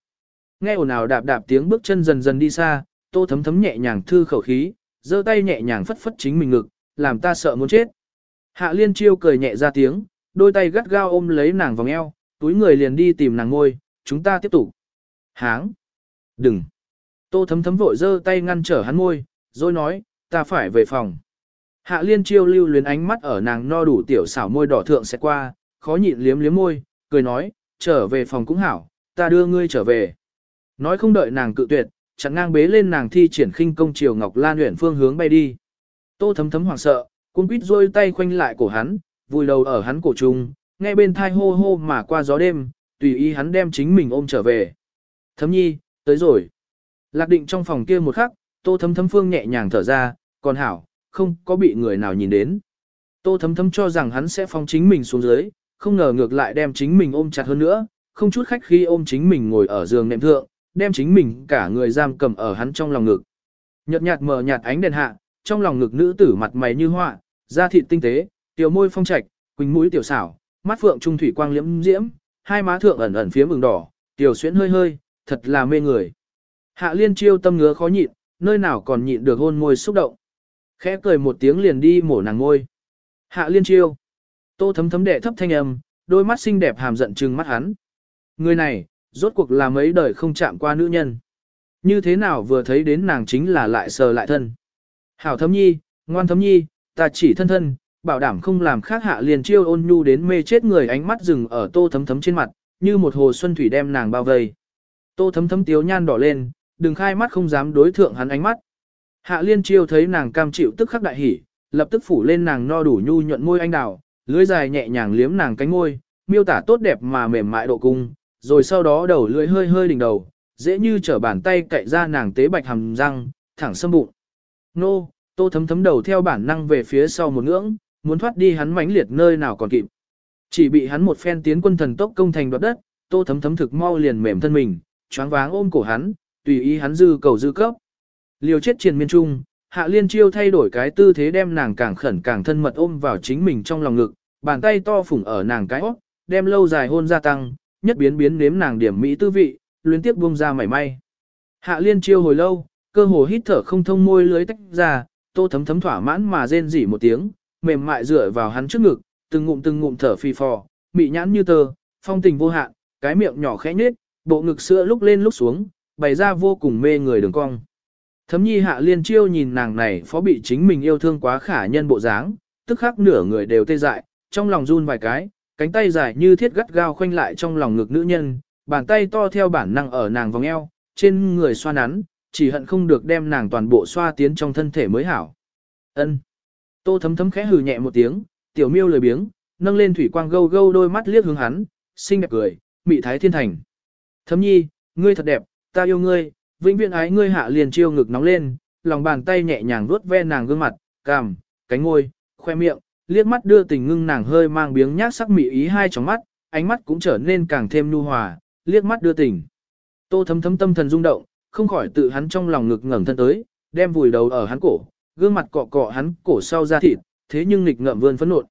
Nghe ồn ào đạp đạp tiếng bước chân dần dần đi xa, tô thấm thấm nhẹ nhàng thư khẩu khí, giơ tay nhẹ nhàng phất phất chính mình ngực, làm ta sợ muốn chết. Hạ liên chiêu cười nhẹ ra tiếng, đôi tay gắt gao ôm lấy nàng vòng eo, túi người liền đi tìm nàng ngôi, chúng ta tiếp tục. Háng! Đừng! Tô thấm thấm vội giơ tay ngăn trở hắn môi, rồi nói, ta phải về phòng. Hạ liên chiêu lưu luyến ánh mắt ở nàng no đủ tiểu xảo môi đỏ thượng sẽ qua, khó nhịn liếm liếm môi, cười nói, trở về phòng cũng hảo, ta đưa ngươi trở về. Nói không đợi nàng cự tuyệt, chặn ngang bế lên nàng thi triển khinh công chiều Ngọc Lan Uyển phương hướng bay đi. Tô thấm thấm hoảng sợ, cung quýt rôi tay khoanh lại cổ hắn, vùi đầu ở hắn cổ trung, nghe bên thai hô hô mà qua gió đêm, tùy ý hắn đem chính mình ôm trở về. Thấm nhi, tới rồi. Lạc định trong phòng kia một khắc, tô thấm thấm phương nhẹ nhàng thở ra, còn hảo, không có bị người nào nhìn đến. Tô thấm thấm cho rằng hắn sẽ phong chính mình xuống dưới, không ngờ ngược lại đem chính mình ôm chặt hơn nữa, không chút khách khi ôm chính mình ngồi ở giường nệm thượng, đem chính mình cả người giam cầm ở hắn trong lòng ngực. Nhợt nhạt mờ nhạt ánh đèn hạ, trong lòng ngực nữ tử mặt mày như họa, da thịt tinh tế, tiểu môi phong trạch, quỳnh mũi tiểu xảo, mắt phượng trung thủy quang liễm diễm, hai má thượng ẩn ẩn phía mừng đỏ, tiểu xuyến hơi hơi, thật là mê người. Hạ liên chiêu tâm ngứa khó nhịn, nơi nào còn nhịn được hôn môi xúc động. Khẽ cười một tiếng liền đi mổ nàng ngôi. Hạ liên chiêu. Tô thấm thấm đệ thấp thanh âm, đôi mắt xinh đẹp hàm giận trừng mắt hắn. Người này, rốt cuộc là mấy đời không chạm qua nữ nhân. Như thế nào vừa thấy đến nàng chính là lại sờ lại thân. Hảo thấm nhi, ngoan thấm nhi, ta chỉ thân thân, bảo đảm không làm khác hạ liền chiêu ôn nhu đến mê chết người ánh mắt rừng ở tô thấm thấm trên mặt, như một hồ xuân thủy đem nàng bao vây. Tô thấm thấm tiếu nhan đỏ lên, đừng khai mắt không dám đối thượng hắn ánh mắt. Hạ liên chiêu thấy nàng cam chịu tức khắc đại hỉ, lập tức phủ lên nàng no đủ nhu nhuận môi anh đào, lưỡi dài nhẹ nhàng liếm nàng cánh môi, miêu tả tốt đẹp mà mềm mại độ cung, rồi sau đó đầu lưỡi hơi hơi đỉnh đầu, dễ như trở bàn tay cậy ra nàng tế bạch hàm răng, thẳng xâm bụng. Nô, tô thấm thấm đầu theo bản năng về phía sau một ngưỡng, muốn thoát đi hắn mãnh liệt nơi nào còn kịp. Chỉ bị hắn một phen tiến quân thần tốc công thành đoạt đất, tô thấm thấm thực mau liền mềm thân mình, choáng váng ôm cổ hắn, tùy ý hắn dư cầu dư cấp. Liều chết triền miên trung, hạ liên chiêu thay đổi cái tư thế đem nàng càng khẩn càng thân mật ôm vào chính mình trong lòng ngực, bàn tay to phủng ở nàng cái óc, đem lâu dài hôn gia tăng, nhất biến biến nếm nàng điểm mỹ tư vị, luyến tiếp buông ra mảy may. Hạ liên chiêu hồi lâu, cơ hồ hít thở không thông môi lưới tách ra, tô thấm thấm thỏa mãn mà rên rỉ một tiếng, mềm mại dựa vào hắn trước ngực, từng ngụm từng ngụm thở phì phò, mị nhãn như tơ, phong tình vô hạn, cái miệng nhỏ khẽ nhếch, bộ ngực sữa lúc lên lúc xuống, bày ra vô cùng mê người đường cong. Thấm nhi hạ liên chiêu nhìn nàng này phó bị chính mình yêu thương quá khả nhân bộ dáng, tức khắc nửa người đều tê dại, trong lòng run vài cái, cánh tay dài như thiết gắt gao khoanh lại trong lòng ngực nữ nhân, bàn tay to theo bản năng ở nàng vòng eo, trên người xoa nắn, chỉ hận không được đem nàng toàn bộ xoa tiến trong thân thể mới hảo. Ân. Tô thấm thấm khẽ hừ nhẹ một tiếng, tiểu miêu lười biếng, nâng lên thủy quang gâu gâu đôi mắt liếc hướng hắn, xinh đẹp cười, mị thái thiên thành. Thấm nhi, ngươi thật đẹp, ta yêu ngươi, vĩnh viễn ái ngươi hạ liền chiêu ngực nóng lên, lòng bàn tay nhẹ nhàng vuốt ve nàng gương mặt, cằm, cánh môi, khoe miệng, liếc mắt đưa tình ngưng nàng hơi mang biếng nhác sắc mị ý hai tròng mắt, ánh mắt cũng trở nên càng thêm nhu hòa, liếc mắt đưa tình. Tô thấm thấm tâm thần rung động, không khỏi tự hắn trong lòng ngực ngẩng thân tới, đem vùi đầu ở hắn cổ, gương mặt cọ cọ hắn cổ sau ra thịt, thế nhưng nghịch ngợm vươn phấn nộn.